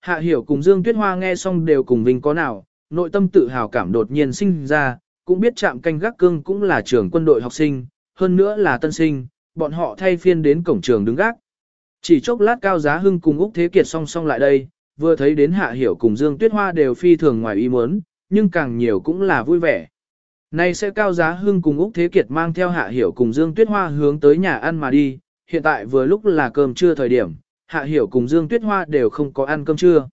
Hạ hiểu cùng Dương Tuyết Hoa nghe xong đều cùng vinh có nào, nội tâm tự hào cảm đột nhiên sinh ra, cũng biết chạm canh gác cương cũng là trưởng quân đội học sinh, hơn nữa là tân sinh, bọn họ thay phiên đến cổng trường đứng gác. Chỉ chốc lát cao giá hưng cùng Úc Thế Kiệt song song lại đây, vừa thấy đến Hạ Hiểu cùng Dương Tuyết Hoa đều phi thường ngoài ý muốn, nhưng càng nhiều cũng là vui vẻ. Nay sẽ cao giá hưng cùng Úc Thế Kiệt mang theo Hạ Hiểu cùng Dương Tuyết Hoa hướng tới nhà ăn mà đi, hiện tại vừa lúc là cơm trưa thời điểm, Hạ Hiểu cùng Dương Tuyết Hoa đều không có ăn cơm trưa.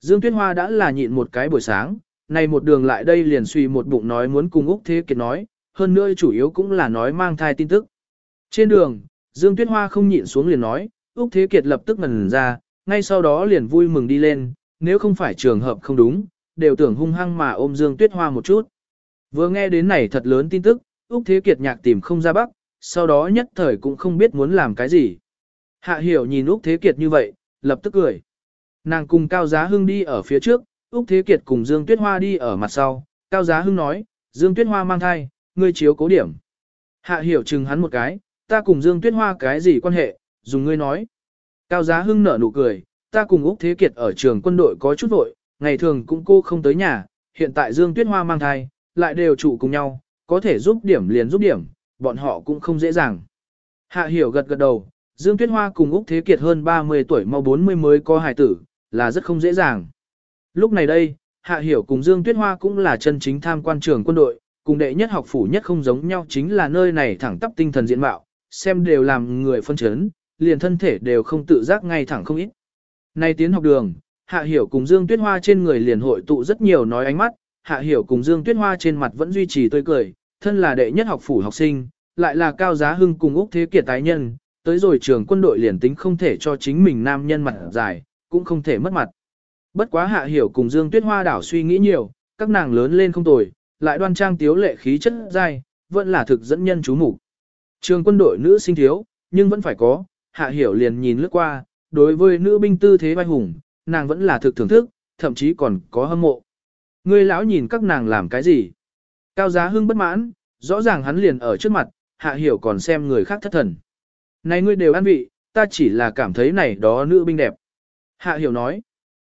Dương Tuyết Hoa đã là nhịn một cái buổi sáng, nay một đường lại đây liền suy một bụng nói muốn cùng Úc Thế Kiệt nói, hơn nữa chủ yếu cũng là nói mang thai tin tức. Trên đường, Dương Tuyết Hoa không nhịn xuống liền nói, Úc Thế Kiệt lập tức ngần ra, ngay sau đó liền vui mừng đi lên, nếu không phải trường hợp không đúng, đều tưởng hung hăng mà ôm Dương Tuyết Hoa một chút. Vừa nghe đến này thật lớn tin tức, Úc Thế Kiệt nhạc tìm không ra bắc, sau đó nhất thời cũng không biết muốn làm cái gì. Hạ hiểu nhìn Úc Thế Kiệt như vậy, lập tức cười. Nàng cùng Cao Giá Hưng đi ở phía trước, Úc Thế Kiệt cùng Dương Tuyết Hoa đi ở mặt sau. Cao Giá Hưng nói, Dương Tuyết Hoa mang thai, ngươi chiếu cố điểm. Hạ hiểu chừng hắn một cái, ta cùng Dương Tuyết Hoa cái gì quan hệ, dùng ngươi nói. Cao Giá Hưng nở nụ cười, ta cùng Úc Thế Kiệt ở trường quân đội có chút vội, ngày thường cũng cô không tới nhà, hiện tại Dương Tuyết Hoa mang thai, lại đều trụ cùng nhau, có thể giúp điểm liền giúp điểm, bọn họ cũng không dễ dàng. Hạ hiểu gật gật đầu, Dương Tuyết Hoa cùng Úc Thế Kiệt hơn 30 tuổi mau 40 mới có hài tử, là rất không dễ dàng. Lúc này đây, Hạ Hiểu cùng Dương Tuyết Hoa cũng là chân chính tham quan trường quân đội, cùng đệ nhất học phủ nhất không giống nhau chính là nơi này thẳng tắp tinh thần diện mạo, xem đều làm người phân chấn, liền thân thể đều không tự giác ngay thẳng không ít. Nay tiến học đường, Hạ Hiểu cùng Dương Tuyết Hoa trên người liền hội tụ rất nhiều nói ánh mắt, Hạ Hiểu cùng Dương Tuyết Hoa trên mặt vẫn duy trì tươi cười, thân là đệ nhất học phủ học sinh, lại là cao giá hưng cùng Úc Thế Kiệt tái nhân, tới rồi trường quân đội liền tính không thể cho chính mình nam nhân mặt dài, cũng không thể mất mặt. Bất quá Hạ Hiểu cùng Dương Tuyết Hoa đảo suy nghĩ nhiều, các nàng lớn lên không tồi, lại đoan trang tiếu lệ khí chất dai, vẫn là thực dẫn nhân chú mục. Trường quân đội nữ sinh thiếu, nhưng vẫn phải có, Hạ Hiểu liền nhìn lướt qua, đối với nữ binh tư thế vai hùng, nàng vẫn là thực thưởng thức, thậm chí còn có hâm mộ. Ngươi lão nhìn các nàng làm cái gì? Cao giá hưng bất mãn, rõ ràng hắn liền ở trước mặt, Hạ Hiểu còn xem người khác thất thần. Này ngươi đều ăn vị, ta chỉ là cảm thấy này đó nữ binh đẹp. Hạ Hiểu nói.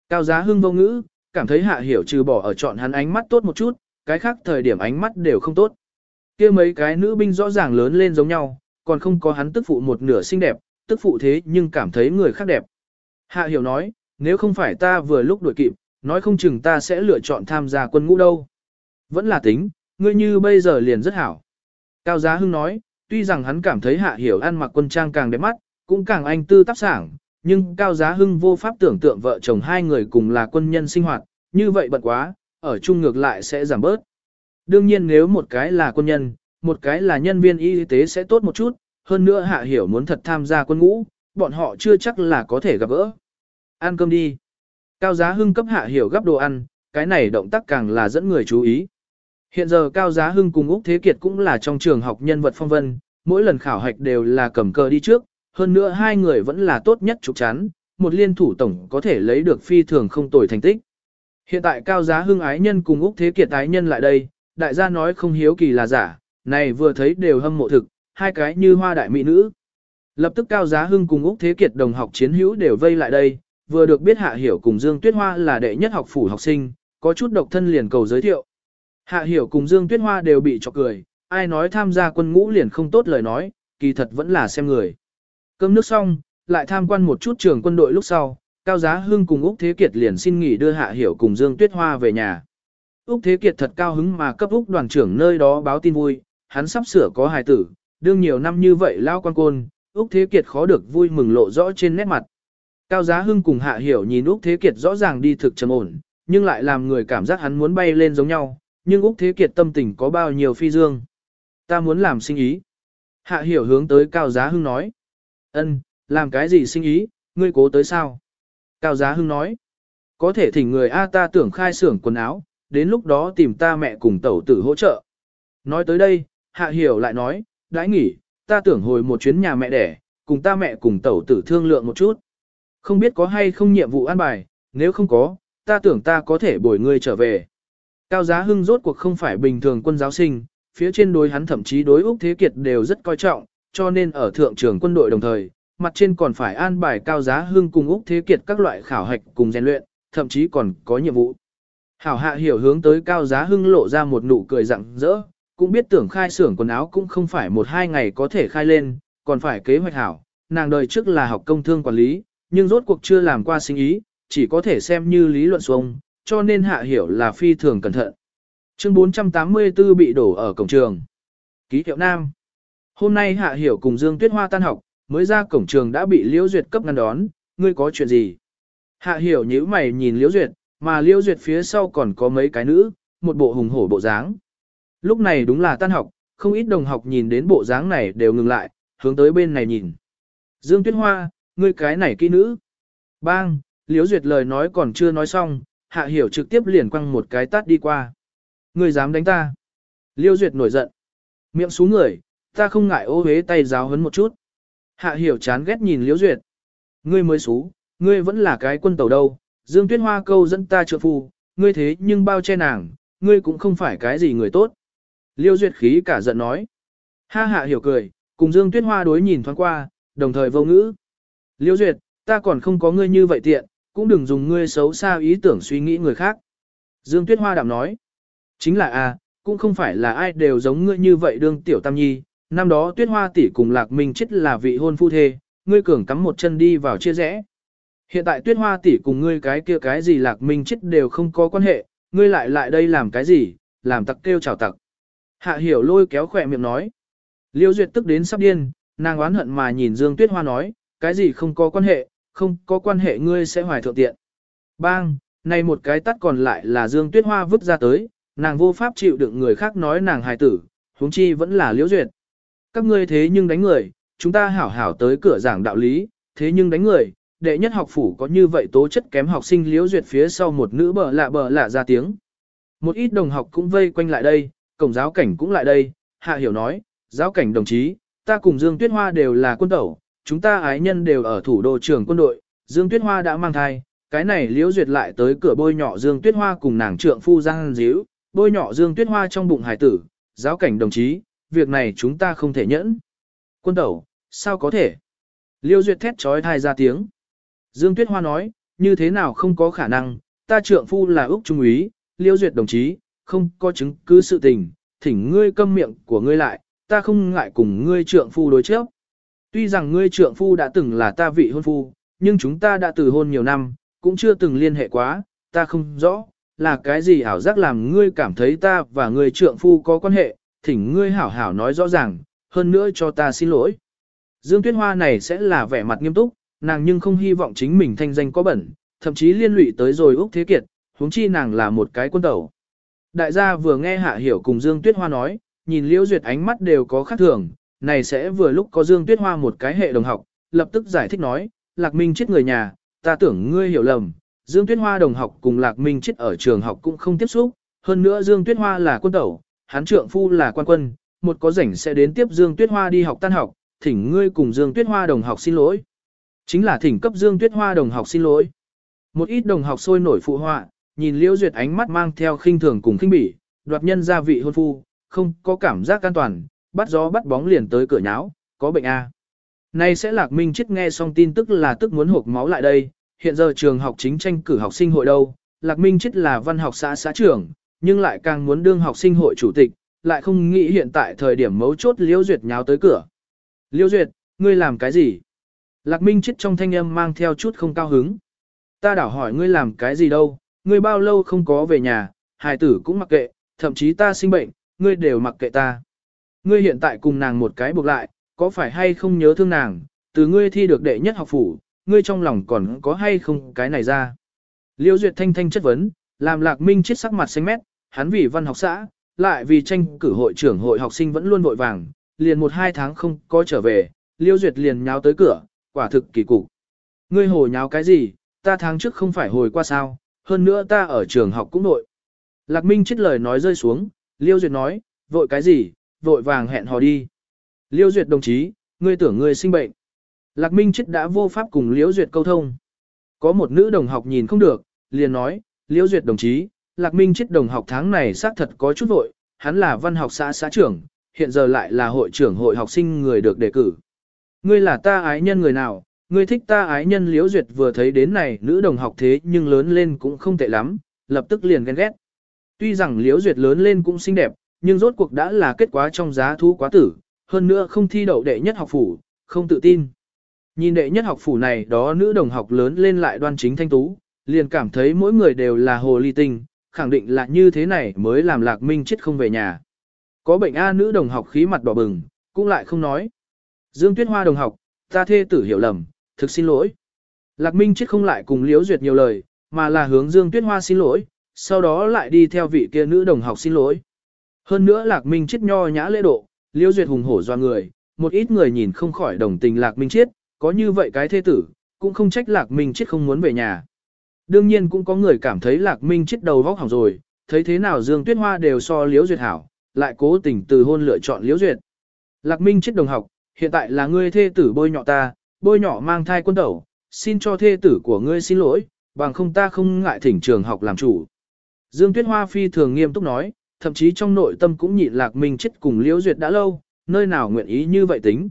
Cao giá hưng vô ngữ, cảm thấy Hạ Hiểu trừ bỏ ở chọn hắn ánh mắt tốt một chút, cái khác thời điểm ánh mắt đều không tốt. kia mấy cái nữ binh rõ ràng lớn lên giống nhau, còn không có hắn tức phụ một nửa xinh đẹp, tức phụ thế nhưng cảm thấy người khác đẹp. Hạ Hiểu nói, nếu không phải ta vừa lúc đuổi kịp, nói không chừng ta sẽ lựa chọn tham gia quân ngũ đâu. Vẫn là tính, ngươi như bây giờ liền rất hảo. Cao Giá Hưng nói, tuy rằng hắn cảm thấy Hạ Hiểu ăn mặc quân trang càng đẹp mắt, cũng càng anh tư tác sảng, nhưng Cao Giá Hưng vô pháp tưởng tượng vợ chồng hai người cùng là quân nhân sinh hoạt, như vậy bận quá, ở chung ngược lại sẽ giảm bớt. Đương nhiên nếu một cái là quân nhân, một cái là nhân viên y tế sẽ tốt một chút, hơn nữa Hạ Hiểu muốn thật tham gia quân ngũ, bọn họ chưa chắc là có thể gặp gỡ. Ăn cơm đi. Cao Giá Hưng cấp Hạ Hiểu gấp đồ ăn, cái này động tác càng là dẫn người chú ý. Hiện giờ Cao Giá Hưng cùng Úc Thế Kiệt cũng là trong trường học nhân vật phong vân, mỗi lần khảo hạch đều là cầm cờ đi trước, hơn nữa hai người vẫn là tốt nhất trục chắn, một liên thủ tổng có thể lấy được phi thường không tồi thành tích. Hiện tại Cao Giá Hưng ái nhân cùng Úc Thế Kiệt ái nhân lại đây, đại gia nói không hiếu kỳ là giả, này vừa thấy đều hâm mộ thực, hai cái như hoa đại mỹ nữ. Lập tức Cao Giá Hưng cùng Úc Thế Kiệt đồng học chiến hữu đều vây lại đây, vừa được biết Hạ Hiểu cùng Dương Tuyết Hoa là đệ nhất học phủ học sinh, có chút độc thân liền cầu giới thiệu. Hạ Hiểu cùng Dương Tuyết Hoa đều bị chọc cười, ai nói tham gia quân ngũ liền không tốt lời nói, kỳ thật vẫn là xem người. Cơm nước xong, lại tham quan một chút trường quân đội lúc sau, Cao Giá Hưng cùng Úc Thế Kiệt liền xin nghỉ đưa Hạ Hiểu cùng Dương Tuyết Hoa về nhà. Úc Thế Kiệt thật cao hứng mà cấp Úc đoàn trưởng nơi đó báo tin vui, hắn sắp sửa có hài tử, đương nhiều năm như vậy lao quan côn, Úc Thế Kiệt khó được vui mừng lộ rõ trên nét mặt. Cao Giá Hưng cùng Hạ Hiểu nhìn Úc Thế Kiệt rõ ràng đi thực trầm ổn, nhưng lại làm người cảm giác hắn muốn bay lên giống nhau, nhưng Úc Thế Kiệt tâm tình có bao nhiêu phi dương. Ta muốn làm sinh ý. Hạ Hiểu hướng tới Cao Giá Hưng nói. Ân, làm cái gì sinh ý, ngươi cố tới sao? Cao Giá Hưng nói. Có thể thỉnh người A ta tưởng khai xưởng quần áo, đến lúc đó tìm ta mẹ cùng tẩu tử hỗ trợ. Nói tới đây, Hạ Hiểu lại nói, đãi nghỉ, ta tưởng hồi một chuyến nhà mẹ đẻ, cùng ta mẹ cùng tẩu tử thương lượng một chút. Không biết có hay không nhiệm vụ an bài, nếu không có, ta tưởng ta có thể bồi ngươi trở về. Cao Giá Hưng rốt cuộc không phải bình thường quân giáo sinh, phía trên đối hắn thậm chí đối Úc Thế Kiệt đều rất coi trọng, cho nên ở thượng trường quân đội đồng thời, mặt trên còn phải an bài cao giá Hưng cùng Úc Thế Kiệt các loại khảo hạch cùng rèn luyện, thậm chí còn có nhiệm vụ. Hảo hạ hiểu hướng tới cao giá hưng lộ ra một nụ cười rặng rỡ, cũng biết tưởng khai xưởng quần áo cũng không phải một hai ngày có thể khai lên, còn phải kế hoạch hảo, nàng đời trước là học công thương quản lý, nhưng rốt cuộc chưa làm qua sinh ý, chỉ có thể xem như lý luận xuống, cho nên hạ hiểu là phi thường cẩn thận. Chương 484 bị đổ ở cổng trường. Ký hiệu Nam. Hôm nay hạ hiểu cùng Dương Tuyết Hoa tan học, mới ra cổng trường đã bị Liễu Duyệt cấp ngăn đón, ngươi có chuyện gì? Hạ hiểu nhíu mày nhìn Liễu Duyệt, mà Liễu Duyệt phía sau còn có mấy cái nữ, một bộ hùng hổ bộ dáng. Lúc này đúng là tan học, không ít đồng học nhìn đến bộ dáng này đều ngừng lại, hướng tới bên này nhìn. Dương Tuyết Hoa, ngươi cái này kỹ nữ. Bang, Liễu Duyệt lời nói còn chưa nói xong, Hạ Hiểu trực tiếp liền quăng một cái tát đi qua. Ngươi dám đánh ta? Liêu Duyệt nổi giận. Miệng xuống người, ta không ngại ô hế tay giáo hấn một chút. Hạ Hiểu chán ghét nhìn Liêu Duyệt. Ngươi mới xú, ngươi vẫn là cái quân tàu đâu, Dương Tuyết Hoa câu dẫn ta trợ phù, ngươi thế nhưng bao che nàng, ngươi cũng không phải cái gì người tốt. Liêu Duyệt khí cả giận nói. Ha hạ hiểu cười, cùng Dương Tuyết Hoa đối nhìn thoáng qua, đồng thời vô ngữ. Liêu Duyệt, ta còn không có ngươi như vậy tiện, cũng đừng dùng ngươi xấu xa ý tưởng suy nghĩ người khác. Dương Tuyết Hoa đạm nói. Chính là a, cũng không phải là ai đều giống ngươi như vậy đương tiểu tam nhi. Năm đó Tuyết Hoa tỷ cùng Lạc Minh chết là vị hôn phu thê, ngươi cường cắm một chân đi vào chia rẽ. Hiện tại Tuyết Hoa tỷ cùng ngươi cái kia cái gì Lạc Minh chết đều không có quan hệ, ngươi lại lại đây làm cái gì, làm tặc kêu chào tặc. Hạ hiểu lôi kéo khỏe miệng nói. Liêu Duyệt tức đến sắp điên, nàng oán hận mà nhìn Dương Tuyết Hoa nói, cái gì không có quan hệ, không có quan hệ ngươi sẽ hoài thượng tiện. Bang, này một cái tắt còn lại là Dương Tuyết Hoa vứt ra tới, nàng vô pháp chịu đựng người khác nói nàng hài tử, huống chi vẫn là Liễu Duyệt. Các ngươi thế nhưng đánh người, chúng ta hảo hảo tới cửa giảng đạo lý, thế nhưng đánh người, đệ nhất học phủ có như vậy tố chất kém học sinh Liễu Duyệt phía sau một nữ bờ lạ bờ lạ ra tiếng. Một ít đồng học cũng vây quanh lại đây, cổng giáo cảnh cũng lại đây, hạ hiểu nói, giáo cảnh đồng chí, ta cùng Dương Tuyết Hoa đều là quân tẩu, chúng ta ái nhân đều ở thủ đô trưởng quân đội, Dương Tuyết Hoa đã mang thai, cái này liễu duyệt lại tới cửa bôi nhọ Dương Tuyết Hoa cùng nàng trượng phu Giang Díu, bôi nhọ Dương Tuyết Hoa trong bụng hải tử, giáo cảnh đồng chí, việc này chúng ta không thể nhẫn. Quân tẩu, sao có thể? Liêu duyệt thét trói thai ra tiếng. Dương Tuyết Hoa nói, như thế nào không có khả năng, ta trượng phu là Úc Trung úy, Liêu duyệt đồng chí, không có chứng cứ sự tình, thỉnh ngươi câm miệng của ngươi lại, ta không ngại cùng ngươi trượng phu đối trước. Tuy rằng ngươi trượng phu đã từng là ta vị hôn phu, nhưng chúng ta đã từ hôn nhiều năm, cũng chưa từng liên hệ quá, ta không rõ, là cái gì ảo giác làm ngươi cảm thấy ta và ngươi trượng phu có quan hệ, thỉnh ngươi hảo hảo nói rõ ràng, hơn nữa cho ta xin lỗi. Dương Tuyết Hoa này sẽ là vẻ mặt nghiêm túc, nàng nhưng không hy vọng chính mình thanh danh có bẩn, thậm chí liên lụy tới rồi Úc Thế Kiệt, huống chi nàng là một cái quân tẩu. Đại gia vừa nghe Hạ Hiểu cùng Dương Tuyết Hoa nói, nhìn Liễu Duyệt ánh mắt đều có khác thường, này sẽ vừa lúc có Dương Tuyết Hoa một cái hệ đồng học, lập tức giải thích nói, Lạc Minh chết người nhà, ta tưởng ngươi hiểu lầm, Dương Tuyết Hoa đồng học cùng Lạc Minh chết ở trường học cũng không tiếp xúc, hơn nữa Dương Tuyết Hoa là quân tẩu, hắn trượng phu là quan quân, một có rảnh sẽ đến tiếp Dương Tuyết Hoa đi học tan học, thỉnh ngươi cùng Dương Tuyết Hoa đồng học xin lỗi. Chính là thỉnh cấp Dương Tuyết Hoa đồng học xin lỗi. Một ít đồng học sôi nổi phụ họa, nhìn Liễu Duyệt ánh mắt mang theo khinh thường cùng khinh bỉ, đoạt nhân gia vị hôn phu, không có cảm giác an toàn, bắt gió bắt bóng liền tới cửa nháo, có bệnh a. À. Nay sẽ Lạc Minh chết nghe xong tin tức là tức muốn hộp máu lại đây, hiện giờ trường học chính tranh cử học sinh hội đâu, Lạc Minh chết là văn học xã xã trưởng, nhưng lại càng muốn đương học sinh hội chủ tịch, lại không nghĩ hiện tại thời điểm mấu chốt Liễu Duyệt nháo tới cửa. Liễu Duyệt, ngươi làm cái gì? Lạc Minh chết trong thanh âm mang theo chút không cao hứng. Ta đảo hỏi ngươi làm cái gì đâu, ngươi bao lâu không có về nhà, hài tử cũng mặc kệ, thậm chí ta sinh bệnh, ngươi đều mặc kệ ta. Ngươi hiện tại cùng nàng một cái buộc lại, có phải hay không nhớ thương nàng, từ ngươi thi được đệ nhất học phủ, ngươi trong lòng còn có hay không cái này ra. Liêu Duyệt thanh thanh chất vấn, làm lạc minh chết sắc mặt xanh mét, hắn vì văn học xã, lại vì tranh cử hội trưởng hội học sinh vẫn luôn vội vàng, liền một hai tháng không có trở về, Liêu Duyệt liền nháo tới cửa, quả thực kỳ cục. Ngươi hồi nháo cái gì, ta tháng trước không phải hồi qua sao, hơn nữa ta ở trường học cũng nội. Lạc Minh chết lời nói rơi xuống, Liêu Duyệt nói, vội cái gì, vội vàng hẹn hò đi. Liêu Duyệt đồng chí, ngươi tưởng ngươi sinh bệnh. Lạc Minh chết đã vô pháp cùng Liêu Duyệt câu thông. Có một nữ đồng học nhìn không được, liền nói, Liêu Duyệt đồng chí, Lạc Minh chết đồng học tháng này xác thật có chút vội, hắn là văn học xã xã trưởng, hiện giờ lại là hội trưởng hội học sinh người được đề cử. Ngươi là ta ái nhân người nào, ngươi thích ta ái nhân liễu duyệt vừa thấy đến này nữ đồng học thế nhưng lớn lên cũng không tệ lắm, lập tức liền ghen ghét. Tuy rằng liễu duyệt lớn lên cũng xinh đẹp, nhưng rốt cuộc đã là kết quả trong giá thú quá tử, hơn nữa không thi đậu đệ nhất học phủ, không tự tin. Nhìn đệ nhất học phủ này đó nữ đồng học lớn lên lại đoan chính thanh tú, liền cảm thấy mỗi người đều là hồ ly tinh, khẳng định là như thế này mới làm lạc minh chết không về nhà. Có bệnh A nữ đồng học khí mặt đỏ bừng, cũng lại không nói. Dương Tuyết Hoa đồng học, ta thê tử hiểu lầm, thực xin lỗi. Lạc Minh chết không lại cùng Liễu Duyệt nhiều lời, mà là hướng Dương Tuyết Hoa xin lỗi, sau đó lại đi theo vị kia nữ đồng học xin lỗi. Hơn nữa Lạc Minh chiết nho nhã lễ độ, Liễu Duyệt hùng hổ doa người, một ít người nhìn không khỏi đồng tình Lạc Minh chiết có như vậy cái thê tử, cũng không trách Lạc Minh chiết không muốn về nhà. Đương nhiên cũng có người cảm thấy Lạc Minh chiết đầu vóc hỏng rồi, thấy thế nào Dương Tuyết Hoa đều so Liễu Duyệt hảo, lại cố tình từ hôn lựa chọn Liễu Duyệt. Lạc Minh chiết đồng học, hiện tại là ngươi thê tử bôi nhọ ta, bôi nhọ mang thai quân tẩu, xin cho thê tử của ngươi xin lỗi, bằng không ta không ngại thỉnh trường học làm chủ. Dương Tuyết Hoa phi thường nghiêm túc nói, thậm chí trong nội tâm cũng nhịn Lạc Minh chết cùng Liễu Duyệt đã lâu, nơi nào nguyện ý như vậy tính.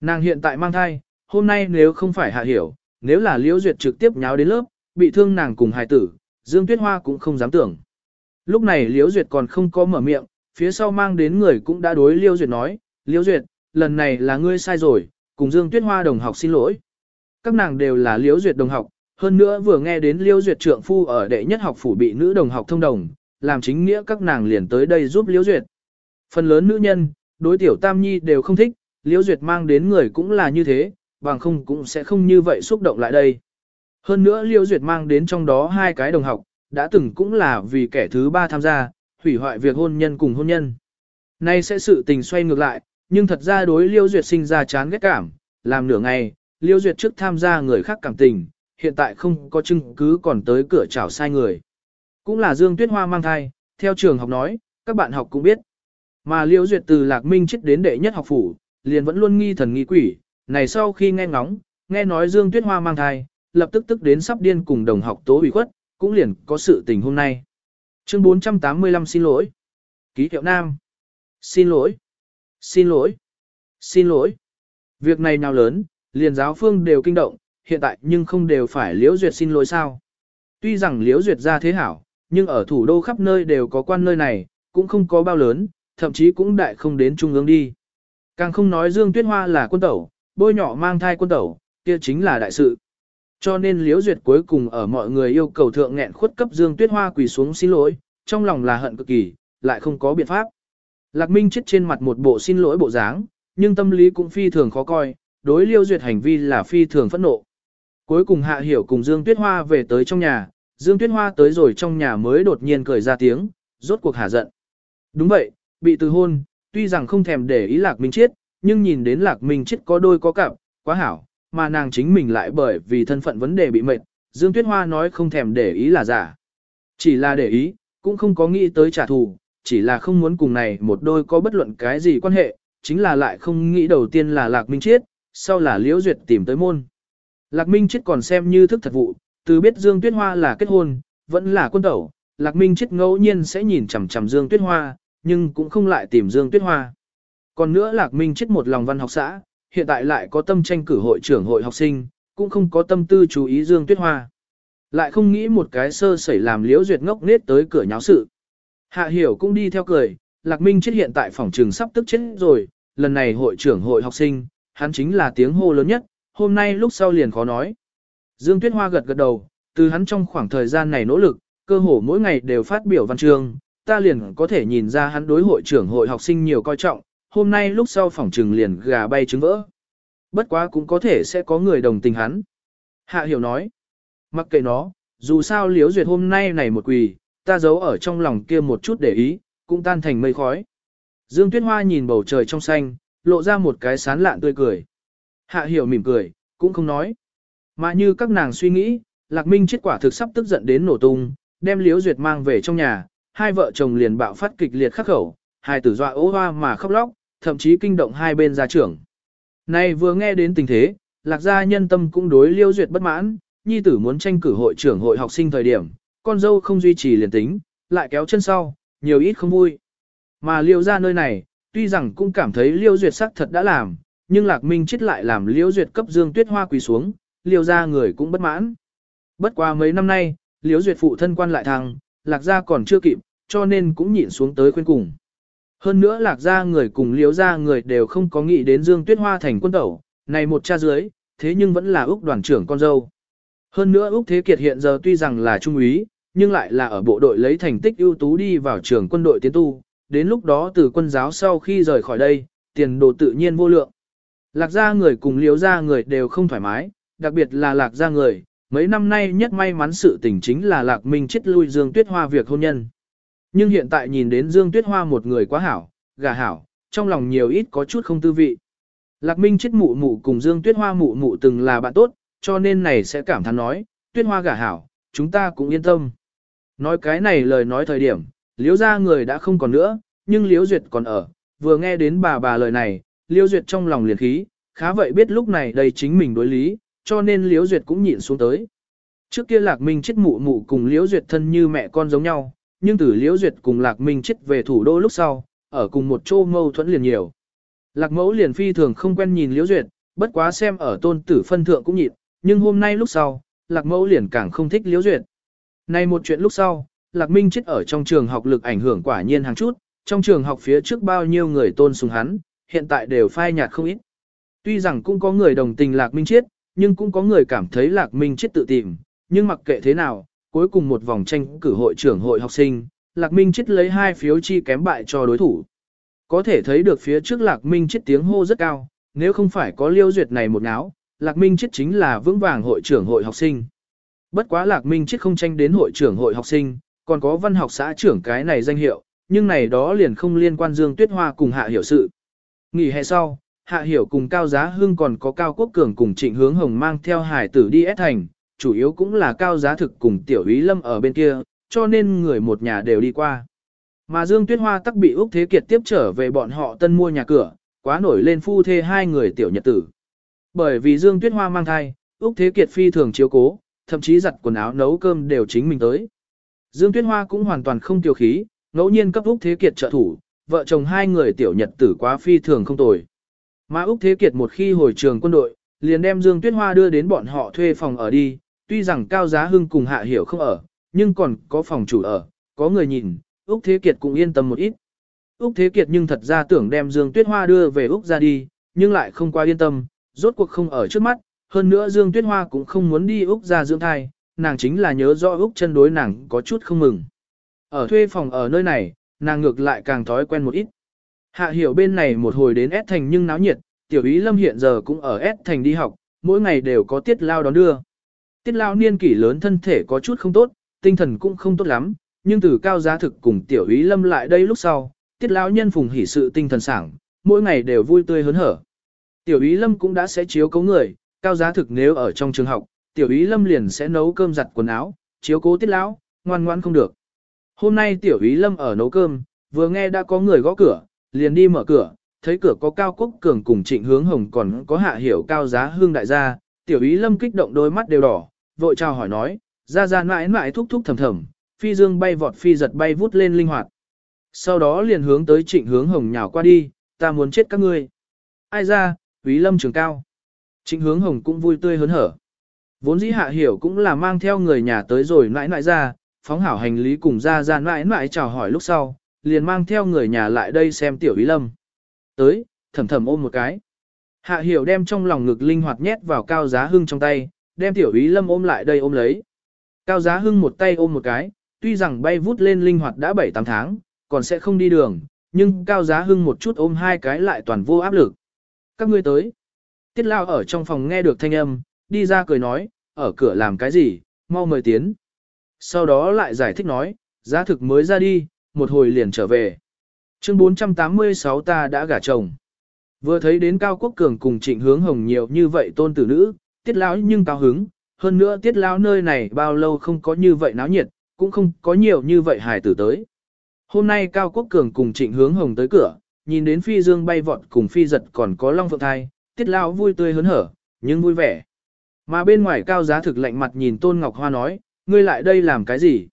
Nàng hiện tại mang thai, hôm nay nếu không phải hạ hiểu, nếu là Liễu Duyệt trực tiếp nháo đến lớp, bị thương nàng cùng hài tử, Dương Tuyết Hoa cũng không dám tưởng. Lúc này Liễu Duyệt còn không có mở miệng, phía sau mang đến người cũng đã đối Liễu Duyệt nói, Liễu Duyệt, lần này là ngươi sai rồi, cùng Dương Tuyết Hoa đồng học xin lỗi. Các nàng đều là Liễu Duyệt đồng học, hơn nữa vừa nghe đến Liễu Duyệt trượng phu ở đệ nhất học phủ bị nữ đồng học thông đồng, làm chính nghĩa các nàng liền tới đây giúp Liễu Duyệt. Phần lớn nữ nhân, đối tiểu Tam Nhi đều không thích, Liễu Duyệt mang đến người cũng là như thế, bằng không cũng sẽ không như vậy xúc động lại đây. Hơn nữa Liễu Duyệt mang đến trong đó hai cái đồng học, đã từng cũng là vì kẻ thứ ba tham gia, hủy hoại việc hôn nhân cùng hôn nhân. Nay sẽ sự tình xoay ngược lại, nhưng thật ra đối Liễu Duyệt sinh ra chán ghét cảm, làm nửa ngày, Liễu Duyệt trước tham gia người khác cảm tình, hiện tại không có chứng cứ còn tới cửa chảo sai người. Cũng là Dương Tuyết Hoa mang thai, theo trường học nói, các bạn học cũng biết. Mà Liễu Duyệt từ Lạc Minh chết đến đệ nhất học phủ, liền vẫn luôn nghi thần nghi quỷ, này sau khi nghe ngóng, nghe nói Dương Tuyết Hoa mang thai, lập tức tức đến sắp điên cùng đồng học tố bị khuất, cũng liền có sự tình hôm nay. Chương 485 xin lỗi. Ký hiệu Nam. Xin lỗi. Xin lỗi. Xin lỗi. Việc này nào lớn, liền giáo phương đều kinh động, hiện tại nhưng không đều phải liễu duyệt xin lỗi sao. Tuy rằng liễu duyệt ra thế hảo, nhưng ở thủ đô khắp nơi đều có quan nơi này, cũng không có bao lớn, thậm chí cũng đại không đến trung ương đi. Càng không nói Dương Tuyết Hoa là quân tẩu, bôi nhỏ mang thai quân tẩu, kia chính là đại sự. Cho nên liễu duyệt cuối cùng ở mọi người yêu cầu thượng nghẹn khuất cấp Dương Tuyết Hoa quỳ xuống xin lỗi, trong lòng là hận cực kỳ, lại không có biện pháp. Lạc Minh chết trên mặt một bộ xin lỗi bộ dáng, nhưng tâm lý cũng phi thường khó coi, đối Liễu duyệt hành vi là phi thường phẫn nộ. Cuối cùng Hạ Hiểu cùng Dương Tuyết Hoa về tới trong nhà, Dương Tuyết Hoa tới rồi trong nhà mới đột nhiên cười ra tiếng, rốt cuộc hả giận. Đúng vậy, bị từ hôn, tuy rằng không thèm để ý Lạc Minh Chiết, nhưng nhìn đến Lạc Minh Chiết có đôi có cặp, quá hảo, mà nàng chính mình lại bởi vì thân phận vấn đề bị mệt, Dương Tuyết Hoa nói không thèm để ý là giả. Chỉ là để ý, cũng không có nghĩ tới trả thù, chỉ là không muốn cùng này một đôi có bất luận cái gì quan hệ, chính là lại không nghĩ đầu tiên là Lạc Minh Chiết, sau là Liễu Duyệt tìm tới môn. Lạc Minh Chiết còn xem như thức thật vụ, từ biết Dương Tuyết Hoa là kết hôn, vẫn là quân tẩu, Lạc Minh Chiết ngẫu nhiên sẽ nhìn chằm chằm Dương Tuyết Hoa, nhưng cũng không lại tìm Dương Tuyết Hoa. Còn nữa Lạc Minh Chiết một lòng văn học xã, hiện tại lại có tâm tranh cử hội trưởng hội học sinh, cũng không có tâm tư chú ý Dương Tuyết Hoa. Lại không nghĩ một cái sơ sẩy làm Liễu Duyệt ngốc nết tới cửa nháo sự. Hạ hiểu cũng đi theo cười, Lạc Minh chết hiện tại phòng trường sắp tức chết rồi, lần này hội trưởng hội học sinh, hắn chính là tiếng hô lớn nhất, hôm nay lúc sau liền khó nói. Dương Tuyết Hoa gật gật đầu, từ hắn trong khoảng thời gian này nỗ lực, cơ hồ mỗi ngày đều phát biểu văn chương, ta liền có thể nhìn ra hắn đối hội trưởng hội học sinh nhiều coi trọng, hôm nay lúc sau phòng trường liền gà bay trứng vỡ. Bất quá cũng có thể sẽ có người đồng tình hắn. Hạ hiểu nói, mặc kệ nó, dù sao liếu duyệt hôm nay này một quỳ, ta giấu ở trong lòng kia một chút để ý, cũng tan thành mây khói. Dương Tuyết Hoa nhìn bầu trời trong xanh, lộ ra một cái sán lạn tươi cười. Hạ hiểu mỉm cười, cũng không nói. Mà như các nàng suy nghĩ, Lạc Minh chết quả thực sắp tức giận đến nổ tung, đem Liễu Duyệt mang về trong nhà, hai vợ chồng liền bạo phát kịch liệt khắc khẩu, hai tử dọa ố hoa mà khóc lóc, thậm chí kinh động hai bên gia trưởng. nay vừa nghe đến tình thế, Lạc gia nhân tâm cũng đối Liễu Duyệt bất mãn, nhi tử muốn tranh cử hội trưởng hội học sinh thời điểm, con dâu không duy trì liền tính, lại kéo chân sau, nhiều ít không vui. Mà liêu gia nơi này, tuy rằng cũng cảm thấy liêu duyệt sắc thật đã làm, nhưng Lạc Minh chết lại làm Liễu Duyệt cấp Dương Tuyết Hoa quỳ xuống, liêu ra người cũng bất mãn. Bất qua mấy năm nay, Liễu Duyệt phụ thân quan lại thăng, Lạc gia còn chưa kịp, cho nên cũng nhịn xuống tới khuyên cùng. Hơn nữa Lạc gia người cùng Liễu gia người đều không có nghĩ đến Dương Tuyết Hoa thành quân tẩu, này một cha dưới, thế nhưng vẫn là Úc đoàn trưởng con dâu. Hơn nữa Úc Thế Kiệt hiện giờ tuy rằng là trung úy, nhưng lại là ở bộ đội lấy thành tích ưu tú đi vào trường quân đội tiến tu, đến lúc đó từ quân giáo sau khi rời khỏi đây, tiền đồ tự nhiên vô lượng. Lạc gia người cùng liếu gia người đều không thoải mái, đặc biệt là lạc gia người, mấy năm nay nhất may mắn sự tình chính là lạc minh chết lui Dương Tuyết Hoa việc hôn nhân. Nhưng hiện tại nhìn đến Dương Tuyết Hoa một người quá hảo, gà hảo, trong lòng nhiều ít có chút không tư vị. Lạc Minh chết mụ mụ cùng Dương Tuyết Hoa mụ mụ từng là bạn tốt, cho nên này sẽ cảm thán nói, Tuyết Hoa gả hảo, chúng ta cũng yên tâm. Nói cái này lời nói thời điểm, liếu ra người đã không còn nữa, nhưng liếu duyệt còn ở, vừa nghe đến bà bà lời này, liếu duyệt trong lòng liền khí, khá vậy biết lúc này đây chính mình đối lý, cho nên Liễu duyệt cũng nhịn xuống tới. Trước kia lạc minh chết mụ mụ cùng Liễu duyệt thân như mẹ con giống nhau, nhưng từ Liễu duyệt cùng lạc minh chết về thủ đô lúc sau, ở cùng một chỗ mâu thuẫn liền nhiều. Lạc mẫu liền phi thường không quen nhìn Liễu duyệt, bất quá xem ở tôn tử phân thượng cũng nhịn, nhưng hôm nay lúc sau, lạc mẫu liền càng không thích Liễu duyệt. nay một chuyện lúc sau, Lạc Minh chết ở trong trường học lực ảnh hưởng quả nhiên hàng chút, trong trường học phía trước bao nhiêu người tôn sùng hắn, hiện tại đều phai nhạt không ít. Tuy rằng cũng có người đồng tình Lạc Minh chết, nhưng cũng có người cảm thấy Lạc Minh chết tự tìm, nhưng mặc kệ thế nào, cuối cùng một vòng tranh cử hội trưởng hội học sinh, Lạc Minh chết lấy hai phiếu chi kém bại cho đối thủ. Có thể thấy được phía trước Lạc Minh chết tiếng hô rất cao, nếu không phải có liêu duyệt này một náo, Lạc Minh chết chính là vững vàng hội trưởng hội học sinh. Bất quá Lạc Minh chết không tranh đến hội trưởng hội học sinh, còn có văn học xã trưởng cái này danh hiệu, nhưng này đó liền không liên quan Dương Tuyết Hoa cùng Hạ Hiểu sự. Nghỉ hè sau, Hạ Hiểu cùng Cao Giá Hưng còn có Cao Quốc Cường cùng Trịnh Hướng Hồng mang theo hải tử đi ép thành, chủ yếu cũng là Cao Giá Thực cùng Tiểu Ý Lâm ở bên kia, cho nên người một nhà đều đi qua. Mà Dương Tuyết Hoa tắc bị Úc Thế Kiệt tiếp trở về bọn họ tân mua nhà cửa, quá nổi lên phu thê hai người tiểu nhật tử. Bởi vì Dương Tuyết Hoa mang thai, Úc Thế Kiệt phi thường chiếu cố, thậm chí giặt quần áo nấu cơm đều chính mình tới. Dương Tuyết Hoa cũng hoàn toàn không tiêu khí, ngẫu nhiên cấp Úc Thế Kiệt trợ thủ, vợ chồng hai người tiểu nhật tử quá phi thường không tồi. Mà Úc Thế Kiệt một khi hồi trường quân đội, liền đem Dương Tuyết Hoa đưa đến bọn họ thuê phòng ở đi, tuy rằng Cao Giá Hưng cùng Hạ Hiểu không ở, nhưng còn có phòng chủ ở, có người nhìn, Úc Thế Kiệt cũng yên tâm một ít. Úc Thế Kiệt nhưng thật ra tưởng đem Dương Tuyết Hoa đưa về Úc ra đi, nhưng lại không quá yên tâm, rốt cuộc không ở trước mắt, hơn nữa Dương Tuyết Hoa cũng không muốn đi Úc ra dưỡng thai, nàng chính là nhớ rõ Úc chân đối nàng có chút không mừng. Ở thuê phòng ở nơi này, nàng ngược lại càng thói quen một ít. Hạ hiểu bên này một hồi đến S thành nhưng náo nhiệt, tiểu ý lâm hiện giờ cũng ở S thành đi học, mỗi ngày đều có tiết lao đón đưa. Tiết lao niên kỷ lớn thân thể có chút không tốt, tinh thần cũng không tốt lắm, nhưng từ cao giá thực cùng tiểu ý lâm lại đây lúc sau, tiết lao nhân phùng hỉ sự tinh thần sảng, mỗi ngày đều vui tươi hớn hở. Tiểu ý lâm cũng đã sẽ chiếu cấu người, cao giá thực nếu ở trong trường học, tiểu ý lâm liền sẽ nấu cơm giặt quần áo, chiếu cố tiết lão, ngoan ngoan không được. Hôm nay tiểu ý lâm ở nấu cơm, vừa nghe đã có người gõ cửa, liền đi mở cửa, thấy cửa có cao quốc cường cùng trịnh hướng hồng còn có hạ hiểu cao giá hương đại gia, tiểu ý lâm kích động đôi mắt đều đỏ, vội chào hỏi nói, ra ra mãi mãi thúc thúc thầm thầm, phi dương bay vọt phi giật bay vút lên linh hoạt. Sau đó liền hướng tới trịnh hướng hồng nhào qua đi, ta muốn chết các ngươi. Ai ra, ý lâm trường cao. Trịnh hướng hồng cũng vui tươi hớn hở. Vốn dĩ hạ hiểu cũng là mang theo người nhà tới rồi nãi nãi ra, phóng hảo hành lý cùng ra ra nãi nãi chào hỏi lúc sau, liền mang theo người nhà lại đây xem tiểu ý lâm. Tới, thầm thầm ôm một cái. Hạ hiểu đem trong lòng ngực linh hoạt nhét vào cao giá hưng trong tay, đem tiểu ý lâm ôm lại đây ôm lấy. Cao giá hưng một tay ôm một cái, tuy rằng bay vút lên linh hoạt đã 7-8 tháng, còn sẽ không đi đường, nhưng cao giá hưng một chút ôm hai cái lại toàn vô áp lực. Các ngươi tới. Tiết lao ở trong phòng nghe được thanh âm, đi ra cười nói, ở cửa làm cái gì, mau mời tiến. Sau đó lại giải thích nói, giá thực mới ra đi, một hồi liền trở về. Chương 486 ta đã gả chồng. Vừa thấy đến Cao Quốc Cường cùng trịnh hướng hồng nhiều như vậy tôn tử nữ, tiết lão nhưng cao hứng, hơn nữa tiết lão nơi này bao lâu không có như vậy náo nhiệt, cũng không có nhiều như vậy hài tử tới. Hôm nay Cao Quốc Cường cùng trịnh hướng hồng tới cửa, nhìn đến phi dương bay vọt cùng phi giật còn có long phượng thai, tiết lão vui tươi hớn hở, nhưng vui vẻ. Mà bên ngoài cao giá thực lạnh mặt nhìn Tôn Ngọc Hoa nói, ngươi lại đây làm cái gì?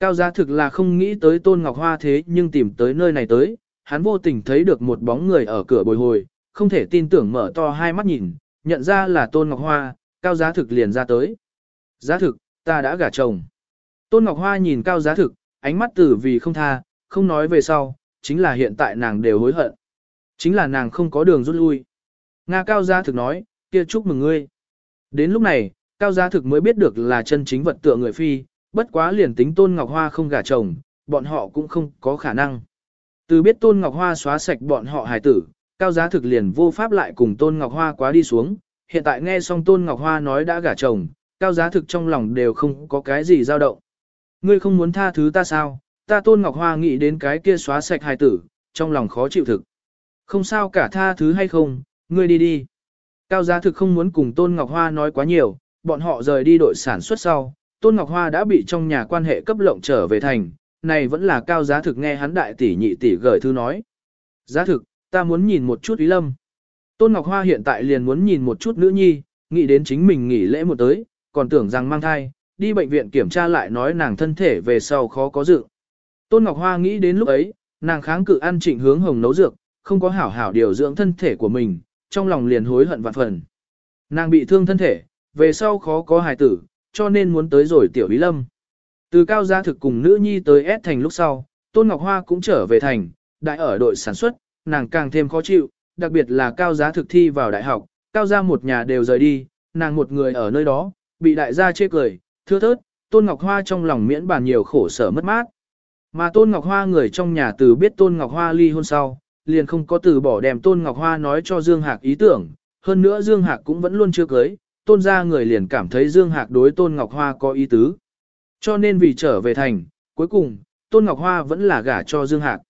Cao giá thực là không nghĩ tới Tôn Ngọc Hoa thế nhưng tìm tới nơi này tới, hắn vô tình thấy được một bóng người ở cửa bồi hồi, không thể tin tưởng mở to hai mắt nhìn, nhận ra là Tôn Ngọc Hoa, cao giá thực liền ra tới. Giá thực, ta đã gả chồng. Tôn Ngọc Hoa nhìn cao giá thực, ánh mắt tử vì không tha, không nói về sau, chính là hiện tại nàng đều hối hận. Chính là nàng không có đường rút lui. Nga cao giá thực nói, kia chúc mừng ngươi. Đến lúc này, cao giá thực mới biết được là chân chính vật tựa người phi, bất quá liền tính Tôn Ngọc Hoa không gả chồng, bọn họ cũng không có khả năng. Từ biết Tôn Ngọc Hoa xóa sạch bọn họ hài tử, cao giá thực liền vô pháp lại cùng Tôn Ngọc Hoa quá đi xuống. Hiện tại nghe xong Tôn Ngọc Hoa nói đã gả chồng, cao giá thực trong lòng đều không có cái gì dao động. Ngươi không muốn tha thứ ta sao, ta Tôn Ngọc Hoa nghĩ đến cái kia xóa sạch hài tử, trong lòng khó chịu thực. Không sao cả tha thứ hay không, ngươi đi đi. Cao giá thực không muốn cùng Tôn Ngọc Hoa nói quá nhiều, bọn họ rời đi đội sản xuất sau, Tôn Ngọc Hoa đã bị trong nhà quan hệ cấp lộng trở về thành, này vẫn là cao giá thực nghe hắn đại tỷ nhị tỷ gửi thư nói. Giá thực, ta muốn nhìn một chút Ý Lâm. Tôn Ngọc Hoa hiện tại liền muốn nhìn một chút nữ nhi, nghĩ đến chính mình nghỉ lễ một tới, còn tưởng rằng mang thai, đi bệnh viện kiểm tra lại nói nàng thân thể về sau khó có dự. Tôn Ngọc Hoa nghĩ đến lúc ấy, nàng kháng cự ăn trịnh hướng hồng nấu dược, không có hảo hảo điều dưỡng thân thể của mình, trong lòng liền hối hận vạn phần. Nàng bị thương thân thể, về sau khó có hài tử, cho nên muốn tới rồi tiểu bí Lâm. Từ cao gia thực cùng nữ nhi tới S thành lúc sau, Tôn Ngọc Hoa cũng trở về thành, đại ở đội sản xuất, nàng càng thêm khó chịu, đặc biệt là cao giá thực thi vào đại học, cao gia một nhà đều rời đi, nàng một người ở nơi đó, bị đại gia chê cười, thưa thớt, Tôn Ngọc Hoa trong lòng miễn bàn nhiều khổ sở mất mát. Mà Tôn Ngọc Hoa người trong nhà từ biết Tôn Ngọc Hoa ly hôn sau, liền không có từ bỏ đem Tôn Ngọc Hoa nói cho Dương Hạc ý tưởng, hơn nữa Dương Hạc cũng vẫn luôn chưa cưới, Tôn gia người liền cảm thấy Dương Hạc đối Tôn Ngọc Hoa có ý tứ. Cho nên vì trở về thành, cuối cùng, Tôn Ngọc Hoa vẫn là gả cho Dương Hạc.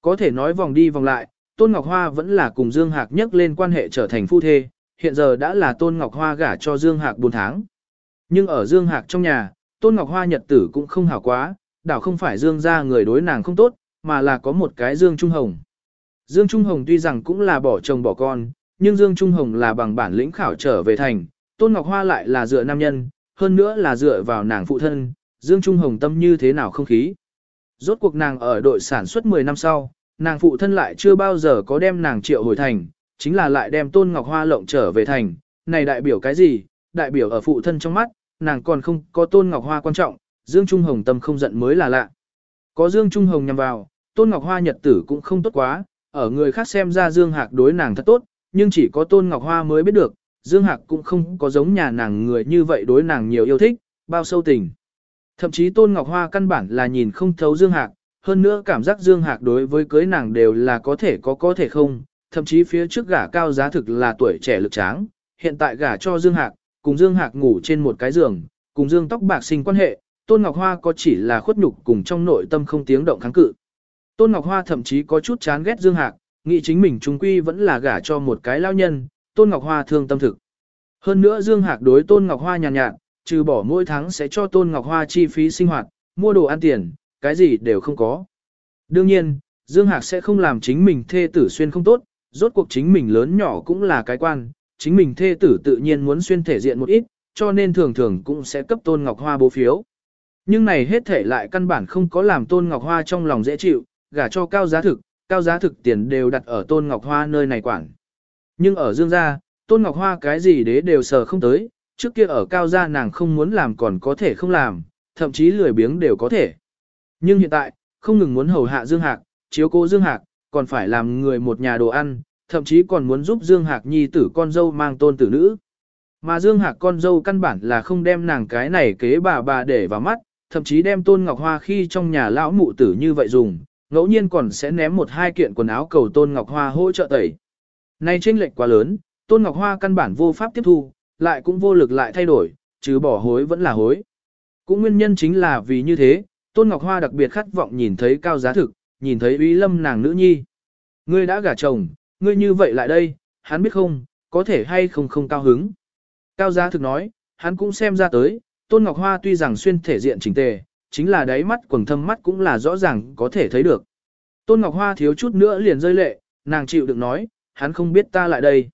Có thể nói vòng đi vòng lại, Tôn Ngọc Hoa vẫn là cùng Dương Hạc nhắc lên quan hệ trở thành phu thê, hiện giờ đã là Tôn Ngọc Hoa gả cho Dương Hạc 4 tháng. Nhưng ở Dương Hạc trong nhà, Tôn Ngọc Hoa nhật tử cũng không hảo quá, đảo không phải Dương gia người đối nàng không tốt, mà là có một cái Dương Trung Hồng. Dương Trung Hồng tuy rằng cũng là bỏ chồng bỏ con, nhưng Dương Trung Hồng là bằng bản lĩnh khảo trở về thành, Tôn Ngọc Hoa lại là dựa nam nhân, hơn nữa là dựa vào nàng phụ thân, Dương Trung Hồng tâm như thế nào không khí. Rốt cuộc nàng ở đội sản xuất 10 năm sau, nàng phụ thân lại chưa bao giờ có đem nàng triệu hồi thành, chính là lại đem Tôn Ngọc Hoa lộng trở về thành, này đại biểu cái gì, đại biểu ở phụ thân trong mắt, nàng còn không có Tôn Ngọc Hoa quan trọng, Dương Trung Hồng tâm không giận mới là lạ. Có Dương Trung Hồng nhằm vào, Tôn Ngọc Hoa nhật tử cũng không tốt quá, ở người khác xem ra Dương Hạc đối nàng thật tốt, nhưng chỉ có Tôn Ngọc Hoa mới biết được, Dương Hạc cũng không có giống nhà nàng người như vậy đối nàng nhiều yêu thích, bao sâu tình. Thậm chí Tôn Ngọc Hoa căn bản là nhìn không thấu Dương Hạc, hơn nữa cảm giác Dương Hạc đối với cưới nàng đều là có thể có có thể không, thậm chí phía trước gả cao giá thực là tuổi trẻ lực tráng, hiện tại gả cho Dương Hạc, cùng Dương Hạc ngủ trên một cái giường, cùng Dương tóc bạc sinh quan hệ, Tôn Ngọc Hoa có chỉ là khuất nhục cùng trong nội tâm không tiếng động kháng cự. Tôn Ngọc Hoa thậm chí có chút chán ghét Dương Hạc, nghĩ chính mình trung quy vẫn là gả cho một cái lao nhân, Tôn Ngọc Hoa thương tâm thực. Hơn nữa Dương Hạc đối Tôn Ngọc Hoa nhàn nhạt, nhạt, trừ bỏ mỗi tháng sẽ cho Tôn Ngọc Hoa chi phí sinh hoạt, mua đồ ăn tiền, cái gì đều không có. Đương nhiên, Dương Hạc sẽ không làm chính mình thê tử xuyên không tốt, rốt cuộc chính mình lớn nhỏ cũng là cái quan, chính mình thê tử tự nhiên muốn xuyên thể diện một ít, cho nên thường thường cũng sẽ cấp Tôn Ngọc Hoa bố phiếu. Nhưng này hết thể lại căn bản không có làm Tôn Ngọc Hoa trong lòng dễ chịu, gả cho cao giá thực, cao giá thực tiền đều đặt ở Tôn Ngọc Hoa nơi này quản. Nhưng ở Dương gia, Tôn Ngọc Hoa cái gì đế đều sờ không tới, trước kia ở cao gia nàng không muốn làm còn có thể không làm, thậm chí lười biếng đều có thể. Nhưng hiện tại, không ngừng muốn hầu hạ Dương Hạc, chiếu cố Dương Hạc, còn phải làm người một nhà đồ ăn, thậm chí còn muốn giúp Dương Hạc nhi tử con dâu mang tôn tử nữ. Mà Dương Hạc con dâu căn bản là không đem nàng cái này kế bà bà để vào mắt, thậm chí đem Tôn Ngọc Hoa khi trong nhà lão mụ tử như vậy dùng, ngẫu nhiên còn sẽ ném một hai kiện quần áo cầu Tôn Ngọc Hoa hỗ trợ tẩy. Nay chênh lệch quá lớn, Tôn Ngọc Hoa căn bản vô pháp tiếp thu, lại cũng vô lực lại thay đổi, chứ bỏ hối vẫn là hối. Cũng nguyên nhân chính là vì như thế, Tôn Ngọc Hoa đặc biệt khát vọng nhìn thấy cao giá thực, nhìn thấy uy lâm nàng nữ nhi. Ngươi đã gả chồng, ngươi như vậy lại đây, hắn biết không, có thể hay không không cao hứng. Cao giá thực nói, hắn cũng xem ra tới, Tôn Ngọc Hoa tuy rằng xuyên thể diện chỉnh tề, chính là đáy mắt quầng thâm mắt cũng là rõ ràng có thể thấy được. Tôn Ngọc Hoa thiếu chút nữa liền rơi lệ, nàng chịu được nói, hắn không biết ta lại đây.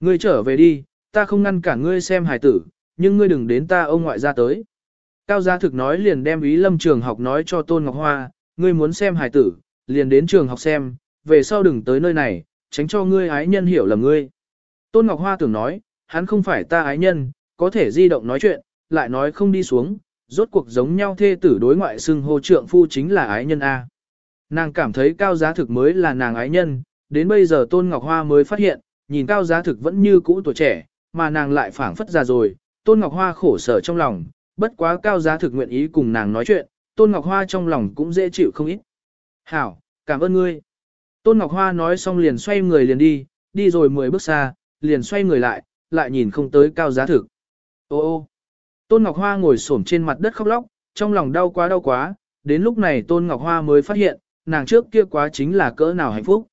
Ngươi trở về đi, ta không ngăn cả ngươi xem hài tử, nhưng ngươi đừng đến ta ông ngoại ra tới. Cao gia thực nói liền đem ý lâm trường học nói cho Tôn Ngọc Hoa, ngươi muốn xem hài tử, liền đến trường học xem, về sau đừng tới nơi này, tránh cho ngươi ái nhân hiểu lầm ngươi. Tôn Ngọc Hoa tưởng nói, hắn không phải ta ái nhân, có thể di động nói chuyện, lại nói không đi xuống, rốt cuộc giống nhau thê tử đối ngoại xưng hô trượng phu chính là ái nhân A. Nàng cảm thấy cao giá thực mới là nàng ái nhân, đến bây giờ Tôn Ngọc Hoa mới phát hiện, nhìn cao giá thực vẫn như cũ tuổi trẻ, mà nàng lại phảng phất già rồi, Tôn Ngọc Hoa khổ sở trong lòng, bất quá cao giá thực nguyện ý cùng nàng nói chuyện, Tôn Ngọc Hoa trong lòng cũng dễ chịu không ít. Hảo, cảm ơn ngươi. Tôn Ngọc Hoa nói xong liền xoay người liền đi, đi rồi 10 bước xa, liền xoay người lại, lại nhìn không tới cao giá thực. Ô ô, Tôn Ngọc Hoa ngồi xổm trên mặt đất khóc lóc, trong lòng đau quá đau quá, đến lúc này Tôn Ngọc Hoa mới phát hiện, nàng trước kia quá chính là cỡ nào hạnh phúc.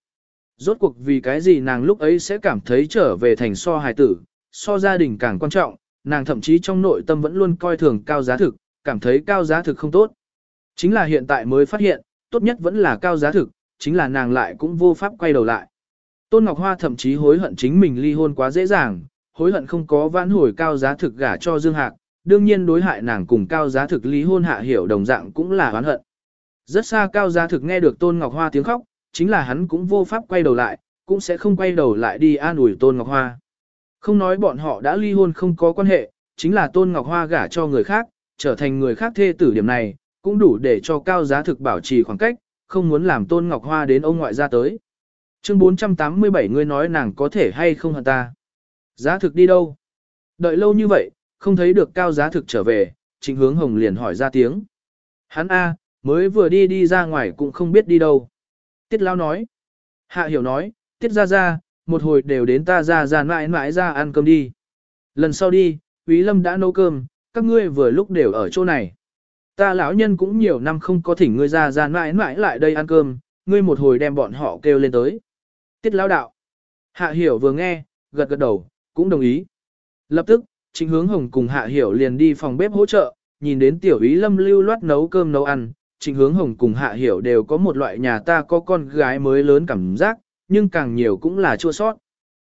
Rốt cuộc vì cái gì nàng lúc ấy sẽ cảm thấy trở về thành so hài tử, so gia đình càng quan trọng, nàng thậm chí trong nội tâm vẫn luôn coi thường cao giá thực, cảm thấy cao giá thực không tốt. Chính là hiện tại mới phát hiện, tốt nhất vẫn là cao giá thực, chính là nàng lại cũng vô pháp quay đầu lại. Tôn Ngọc Hoa thậm chí hối hận chính mình ly hôn quá dễ dàng, hối hận không có vãn hồi cao giá thực gả cho Dương Hạc, đương nhiên đối hại nàng cùng cao giá thực ly hôn hạ hiểu đồng dạng cũng là oán hận. Rất xa cao giá thực nghe được Tôn Ngọc Hoa tiếng khóc, chính là hắn cũng vô pháp quay đầu lại, cũng sẽ không quay đầu lại đi an ủi Tôn Ngọc Hoa. Không nói bọn họ đã ly hôn không có quan hệ, chính là Tôn Ngọc Hoa gả cho người khác, trở thành người khác thê tử điểm này, cũng đủ để cho cao giá thực bảo trì khoảng cách, không muốn làm Tôn Ngọc Hoa đến ông ngoại ra tới. Chương 487 ngươi nói nàng có thể hay không hả ta. Giá thực đi đâu? Đợi lâu như vậy, không thấy được cao giá thực trở về, trịnh hướng hồng liền hỏi ra tiếng. Hắn A, mới vừa đi đi ra ngoài cũng không biết đi đâu. Tiết Lao nói. Hạ hiểu nói, Tiết ra ra, một hồi đều đến ta ra ra mãi mãi ra ăn cơm đi. Lần sau đi, Quý Lâm đã nấu cơm, các ngươi vừa lúc đều ở chỗ này. Ta lão nhân cũng nhiều năm không có thỉnh ngươi ra ra mãi mãi lại đây ăn cơm, ngươi một hồi đem bọn họ kêu lên tới. Tiết lão đạo. Hạ hiểu vừa nghe, gật gật đầu, cũng đồng ý. Lập tức, Trịnh hướng hồng cùng hạ hiểu liền đi phòng bếp hỗ trợ, nhìn đến tiểu ý lâm lưu loát nấu cơm nấu ăn, trịnh hướng hồng cùng hạ hiểu đều có một loại nhà ta có con gái mới lớn cảm giác, nhưng càng nhiều cũng là chua sót.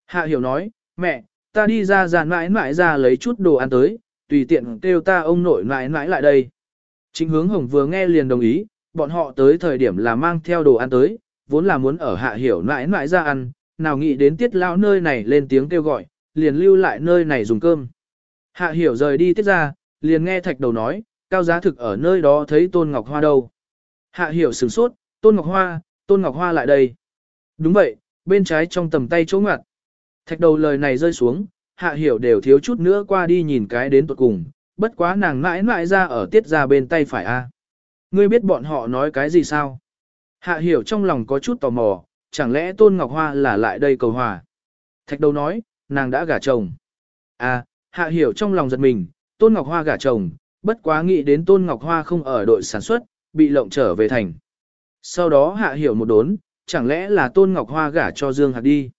Hạ hiểu nói, mẹ, ta đi ra giàn mãi mãi ra lấy chút đồ ăn tới, tùy tiện kêu ta ông nội mãi mãi lại đây. Trịnh hướng hồng vừa nghe liền đồng ý, bọn họ tới thời điểm là mang theo đồ ăn tới, vốn là muốn ở hạ hiểu mãi mãi ra ăn, nào nghĩ đến tiết lao nơi này lên tiếng kêu gọi, liền lưu lại nơi này dùng cơm. Hạ hiểu rời đi tiết ra, liền nghe thạch đầu nói, cao giá thực ở nơi đó thấy Tôn Ngọc Hoa đâu. Hạ hiểu sửng sốt, Tôn Ngọc Hoa, Tôn Ngọc Hoa lại đây. Đúng vậy, bên trái trong tầm tay chỗ ngoặt. Thạch đầu lời này rơi xuống, hạ hiểu đều thiếu chút nữa qua đi nhìn cái đến tuột cùng, bất quá nàng mãi mãi ra ở tiết ra bên tay phải a. Ngươi biết bọn họ nói cái gì sao? Hạ hiểu trong lòng có chút tò mò, chẳng lẽ Tôn Ngọc Hoa là lại đây cầu hòa? Thạch đầu nói, nàng đã gả chồng. À, hạ hiểu trong lòng giật mình, Tôn Ngọc Hoa gả chồng, bất quá nghĩ đến Tôn Ngọc Hoa không ở đội sản xuất, bị lộng trở về thành. Sau đó hạ hiểu một đốn, chẳng lẽ là Tôn Ngọc Hoa gả cho Dương Hạc đi.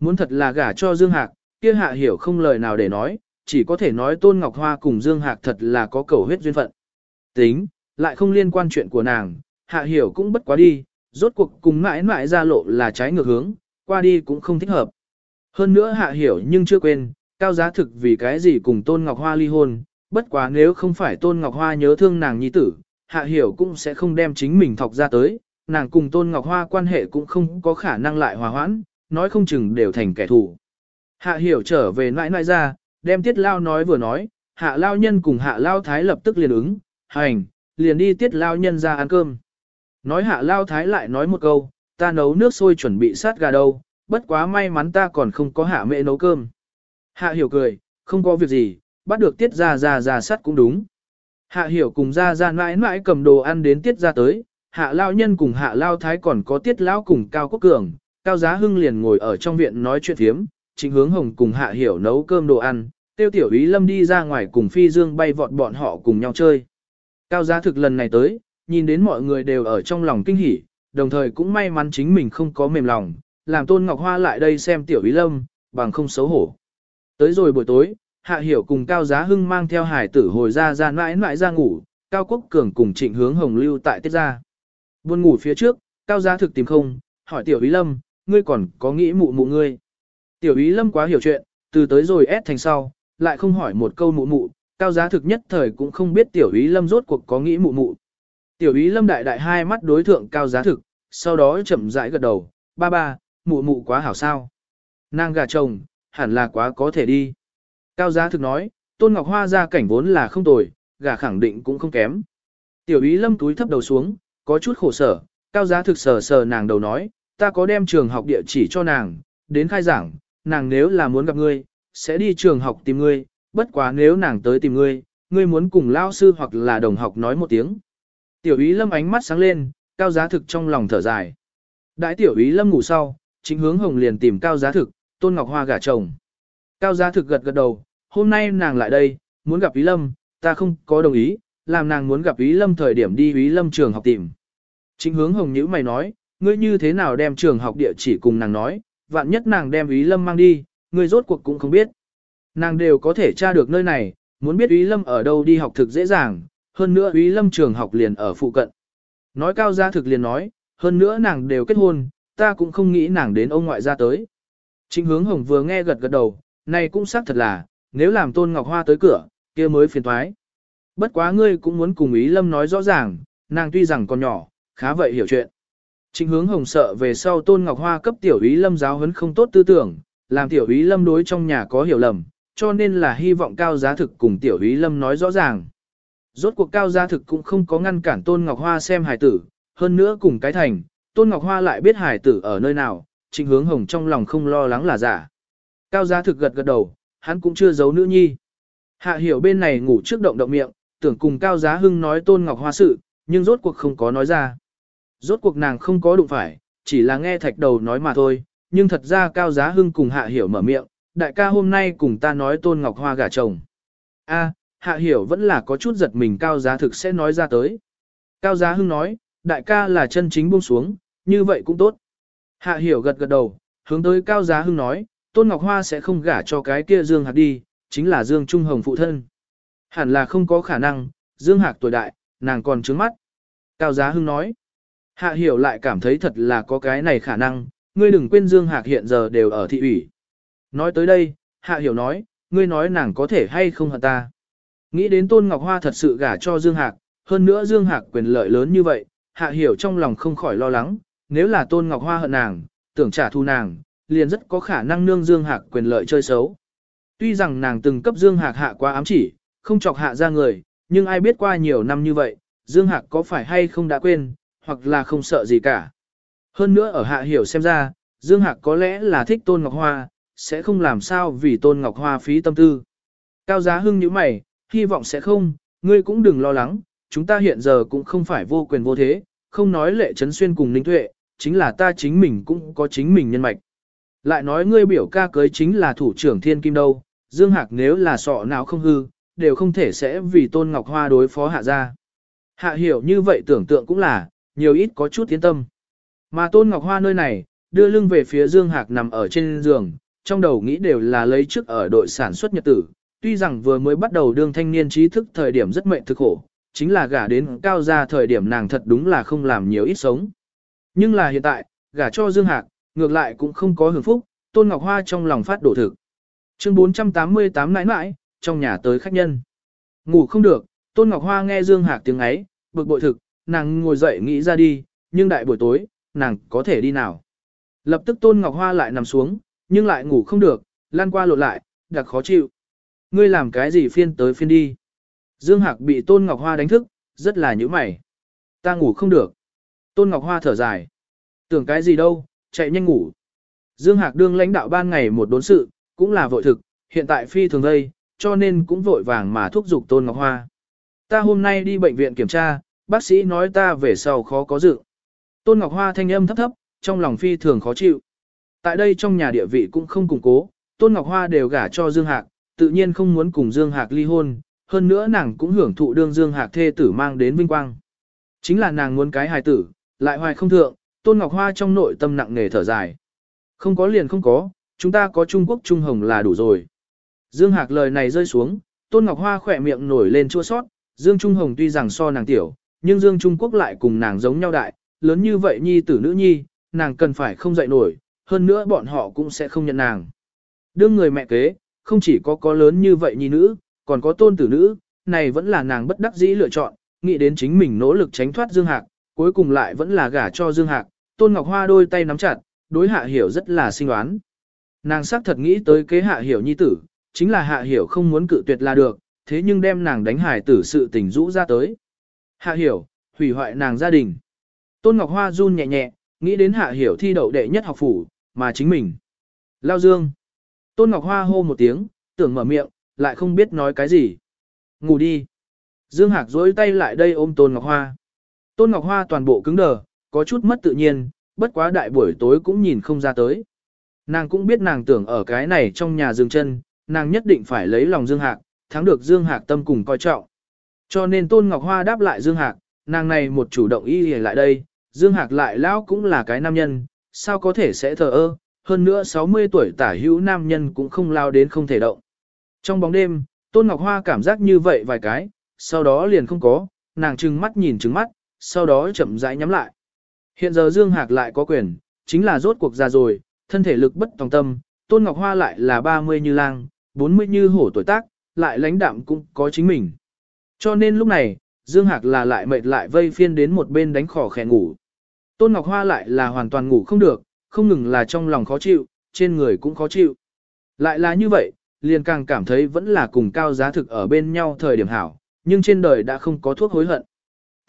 Muốn thật là gả cho Dương Hạc, kia hạ hiểu không lời nào để nói, chỉ có thể nói Tôn Ngọc Hoa cùng Dương Hạc thật là có cầu huyết duyên phận. Tính, lại không liên quan chuyện của nàng, hạ hiểu cũng bất quá đi, rốt cuộc cùng mãi mãi ra lộ là trái ngược hướng, qua đi cũng không thích hợp. Hơn nữa hạ hiểu nhưng chưa quên, cao giá thực vì cái gì cùng Tôn Ngọc Hoa ly hôn, bất quá nếu không phải Tôn Ngọc Hoa nhớ thương nàng nhi tử, hạ hiểu cũng sẽ không đem chính mình thọc ra tới, nàng cùng Tôn Ngọc Hoa quan hệ cũng không có khả năng lại hòa hoãn, nói không chừng đều thành kẻ thù. Hạ hiểu trở về nãi nãi ra, đem tiết lao nói vừa nói, hạ lao nhân cùng hạ lao thái lập tức liền ứng, hành, liền đi tiết lao nhân ra ăn cơm. Nói hạ lao thái lại nói một câu, ta nấu nước sôi chuẩn bị sát gà đâu, bất quá may mắn ta còn không có hạ mẹ nấu cơm. Hạ hiểu cười, không có việc gì, bắt được tiết ra ra ra sắt cũng đúng. Hạ hiểu cùng ra ra mãi mãi cầm đồ ăn đến tiết ra tới, hạ lao nhân cùng hạ lao thái còn có tiết lão cùng cao quốc cường, cao giá hưng liền ngồi ở trong viện nói chuyện thiếm, chính hướng hồng cùng hạ hiểu nấu cơm đồ ăn, tiêu tiểu ý lâm đi ra ngoài cùng phi dương bay vọt bọn họ cùng nhau chơi. Cao giá thực lần này tới, nhìn đến mọi người đều ở trong lòng kinh hỉ, đồng thời cũng may mắn chính mình không có mềm lòng, làm tôn ngọc hoa lại đây xem tiểu ý lâm, bằng không xấu hổ. Tới rồi buổi tối, hạ hiểu cùng cao giá hưng mang theo hải tử hồi ra ra mãi mãi ra ngủ, cao quốc cường cùng trịnh hướng hồng lưu tại tiết ra, Buồn ngủ phía trước, cao giá thực tìm không, hỏi tiểu ý lâm, ngươi còn có nghĩ mụ mụ ngươi. Tiểu ý lâm quá hiểu chuyện, từ tới rồi ép thành sau, lại không hỏi một câu mụ mụ, cao giá thực nhất thời cũng không biết tiểu ý lâm rốt cuộc có nghĩ mụ mụ. Tiểu ý lâm đại đại hai mắt đối thượng cao giá thực, sau đó chậm rãi gật đầu, ba ba, mụ mụ quá hảo sao. Nàng gà chồng, hẳn là quá có thể đi. Cao giá thực nói, Tôn Ngọc Hoa ra cảnh vốn là không tồi, gà khẳng định cũng không kém. Tiểu ý lâm túi thấp đầu xuống, có chút khổ sở, cao giá thực sờ sờ nàng đầu nói, ta có đem trường học địa chỉ cho nàng, đến khai giảng, nàng nếu là muốn gặp ngươi, sẽ đi trường học tìm ngươi, bất quá nếu nàng tới tìm ngươi, ngươi muốn cùng lao sư hoặc là đồng học nói một tiếng. Tiểu ý lâm ánh mắt sáng lên, cao giá thực trong lòng thở dài. Đại tiểu ý lâm ngủ sau, chính hướng hồng liền tìm cao giá thực, tôn ngọc hoa gả chồng. Cao giá thực gật gật đầu, hôm nay nàng lại đây, muốn gặp ý lâm, ta không có đồng ý, làm nàng muốn gặp ý lâm thời điểm đi ý lâm trường học tìm. Chính hướng hồng nhữ mày nói, ngươi như thế nào đem trường học địa chỉ cùng nàng nói, vạn nhất nàng đem ý lâm mang đi, ngươi rốt cuộc cũng không biết. Nàng đều có thể tra được nơi này, muốn biết ý lâm ở đâu đi học thực dễ dàng, hơn nữa ý lâm trường học liền ở phụ cận. Nói cao gia thực liền nói, hơn nữa nàng đều kết hôn, ta cũng không nghĩ nàng đến ông ngoại gia tới. Trịnh hướng hồng vừa nghe gật gật đầu, này cũng xác thật là, nếu làm tôn ngọc hoa tới cửa, kia mới phiền thoái. Bất quá ngươi cũng muốn cùng ý lâm nói rõ ràng, nàng tuy rằng còn nhỏ, khá vậy hiểu chuyện. Trịnh hướng hồng sợ về sau tôn ngọc hoa cấp tiểu ý lâm giáo huấn không tốt tư tưởng, làm tiểu ý lâm đối trong nhà có hiểu lầm, cho nên là hy vọng cao giá thực cùng tiểu ý lâm nói rõ ràng. Rốt cuộc cao gia thực cũng không có ngăn cản Tôn Ngọc Hoa xem hài tử, hơn nữa cùng cái thành, Tôn Ngọc Hoa lại biết hài tử ở nơi nào, trịnh hướng hồng trong lòng không lo lắng là giả. Cao Giá thực gật gật đầu, hắn cũng chưa giấu nữ nhi. Hạ hiểu bên này ngủ trước động động miệng, tưởng cùng Cao Giá Hưng nói Tôn Ngọc Hoa sự, nhưng rốt cuộc không có nói ra. Rốt cuộc nàng không có đụng phải, chỉ là nghe thạch đầu nói mà thôi, nhưng thật ra Cao Giá Hưng cùng Hạ hiểu mở miệng, đại ca hôm nay cùng ta nói Tôn Ngọc Hoa gả chồng. A, hạ hiểu vẫn là có chút giật mình cao giá thực sẽ nói ra tới. Cao giá hưng nói, đại ca là chân chính buông xuống, như vậy cũng tốt. Hạ hiểu gật gật đầu, hướng tới cao giá hưng nói, Tôn Ngọc Hoa sẽ không gả cho cái kia Dương Hạc đi, chính là Dương Trung Hồng phụ thân. Hẳn là không có khả năng, Dương Hạc tuổi đại, nàng còn trướng mắt. Cao giá hưng nói, Hạ hiểu lại cảm thấy thật là có cái này khả năng, ngươi đừng quên Dương Hạc hiện giờ đều ở thị ủy. Nói tới đây, Hạ hiểu nói, ngươi nói nàng có thể hay không hận ta. Nghĩ đến Tôn Ngọc Hoa thật sự gả cho Dương Hạc, hơn nữa Dương Hạc quyền lợi lớn như vậy, Hạ Hiểu trong lòng không khỏi lo lắng, nếu là Tôn Ngọc Hoa hận nàng, tưởng trả thù nàng, liền rất có khả năng nương Dương Hạc quyền lợi chơi xấu. Tuy rằng nàng từng cấp Dương Hạc hạ qua ám chỉ, không chọc hạ ra người, nhưng ai biết qua nhiều năm như vậy, Dương Hạc có phải hay không đã quên, hoặc là không sợ gì cả. Hơn nữa ở Hạ Hiểu xem ra, Dương Hạc có lẽ là thích Tôn Ngọc Hoa, sẽ không làm sao vì Tôn Ngọc Hoa phí tâm tư. Cao giá hưng như mày, hy vọng sẽ không, ngươi cũng đừng lo lắng, chúng ta hiện giờ cũng không phải vô quyền vô thế, không nói lệ trấn xuyên cùng ninh tuệ, chính là ta chính mình cũng có chính mình nhân mạch. Lại nói ngươi biểu ca cưới chính là thủ trưởng thiên kim đâu, Dương Hạc nếu là sọ nào không hư, đều không thể sẽ vì Tôn Ngọc Hoa đối phó hạ ra. Hạ hiểu như vậy tưởng tượng cũng là, nhiều ít có chút tiến tâm. Mà Tôn Ngọc Hoa nơi này, đưa lưng về phía Dương Hạc nằm ở trên giường, trong đầu nghĩ đều là lấy trước ở đội sản xuất nhật tử, tuy rằng vừa mới bắt đầu đương thanh niên trí thức thời điểm rất mệnh thực khổ, chính là gả đến cao gia thời điểm nàng thật đúng là không làm nhiều ít sống. Nhưng là hiện tại, gả cho Dương Hạc, ngược lại cũng không có hưởng phúc, Tôn Ngọc Hoa trong lòng phát đổ thực. Chương 488 nãi nãi, trong nhà tới khách nhân. Ngủ không được, Tôn Ngọc Hoa nghe Dương Hạc tiếng ấy, bực bội thực, nàng ngồi dậy nghĩ ra đi, nhưng đại buổi tối, nàng có thể đi nào. Lập tức Tôn Ngọc Hoa lại nằm xuống, nhưng lại ngủ không được, lan qua lộn lại, đặc khó chịu. Ngươi làm cái gì phiên tới phiên đi. Dương Hạc bị Tôn Ngọc Hoa đánh thức, rất là nhíu mày. Ta ngủ không được. Tôn Ngọc Hoa thở dài. Tưởng cái gì đâu, chạy nhanh ngủ. Dương Hạc đương lãnh đạo ban ngày một đốn sự, cũng là vội thực, hiện tại phi thường đây, cho nên cũng vội vàng mà thúc giục Tôn Ngọc Hoa. Ta hôm nay đi bệnh viện kiểm tra, bác sĩ nói ta về sau khó có dự. Tôn Ngọc Hoa thanh âm thấp thấp, trong lòng phi thường khó chịu. Tại đây trong nhà địa vị cũng không củng cố, Tôn Ngọc Hoa đều gả cho Dương Hạc, tự nhiên không muốn cùng Dương Hạc ly hôn, hơn nữa nàng cũng hưởng thụ đương Dương Hạc thê tử mang đến vinh quang. Chính là nàng muốn cái hài tử, lại hoài không thượng, Tôn Ngọc Hoa trong nội tâm nặng nề thở dài. Không có liền không có, chúng ta có Trung Quốc Trung Hồng là đủ rồi. Dương Hạc lời này rơi xuống, Tôn Ngọc Hoa khỏe miệng nổi lên chua sót, Dương Trung Hồng tuy rằng so nàng tiểu, nhưng Dương Trung Quốc lại cùng nàng giống nhau đại, lớn như vậy nhi tử nữ nhi, nàng cần phải không dậy nổi, hơn nữa bọn họ cũng sẽ không nhận nàng. Đương người mẹ kế, không chỉ có có lớn như vậy nhi nữ, còn có tôn tử nữ, này vẫn là nàng bất đắc dĩ lựa chọn, nghĩ đến chính mình nỗ lực tránh thoát Dương Hạc, cuối cùng lại vẫn là gả cho Dương Hạc, tôn ngọc hoa đôi tay nắm chặt, đối hạ hiểu rất là sinh đoán. Nàng xác thật nghĩ tới kế hạ hiểu nhi tử, chính là hạ hiểu không muốn cự tuyệt là được, thế nhưng đem nàng đánh hải tử sự tình rũ ra tới. Hạ hiểu, hủy hoại nàng gia đình. Tôn Ngọc Hoa run nhẹ nhẹ, nghĩ đến hạ hiểu thi đậu đệ nhất học phủ, mà chính mình. Lao dương. Tôn Ngọc Hoa hô một tiếng, tưởng mở miệng, lại không biết nói cái gì. Ngủ đi. Dương Hạc dối tay lại đây ôm Tôn Ngọc Hoa. Tôn Ngọc Hoa toàn bộ cứng đờ, có chút mất tự nhiên, bất quá đại buổi tối cũng nhìn không ra tới. Nàng cũng biết nàng tưởng ở cái này trong nhà dương chân, nàng nhất định phải lấy lòng Dương Hạc, thắng được Dương Hạc tâm cùng coi trọng. Cho nên Tôn Ngọc Hoa đáp lại Dương Hạc, nàng này một chủ động y lại đây, Dương Hạc lại lão cũng là cái nam nhân, sao có thể sẽ thờ ơ, hơn nữa 60 tuổi tả hữu nam nhân cũng không lao đến không thể động. Trong bóng đêm, Tôn Ngọc Hoa cảm giác như vậy vài cái, sau đó liền không có, nàng trừng mắt nhìn trừng mắt, sau đó chậm rãi nhắm lại. Hiện giờ Dương Hạc lại có quyền, chính là rốt cuộc già rồi, thân thể lực bất tòng tâm, Tôn Ngọc Hoa lại là 30 như lang, 40 như hổ tuổi tác, lại lãnh đạm cũng có chính mình. Cho nên lúc này, Dương Hạc là lại mệt lại vây phiên đến một bên đánh khỏ khẽ ngủ. Tôn Ngọc Hoa lại là hoàn toàn ngủ không được, không ngừng là trong lòng khó chịu, trên người cũng khó chịu. Lại là như vậy, liền càng cảm thấy vẫn là cùng cao giá thực ở bên nhau thời điểm hảo, nhưng trên đời đã không có thuốc hối hận.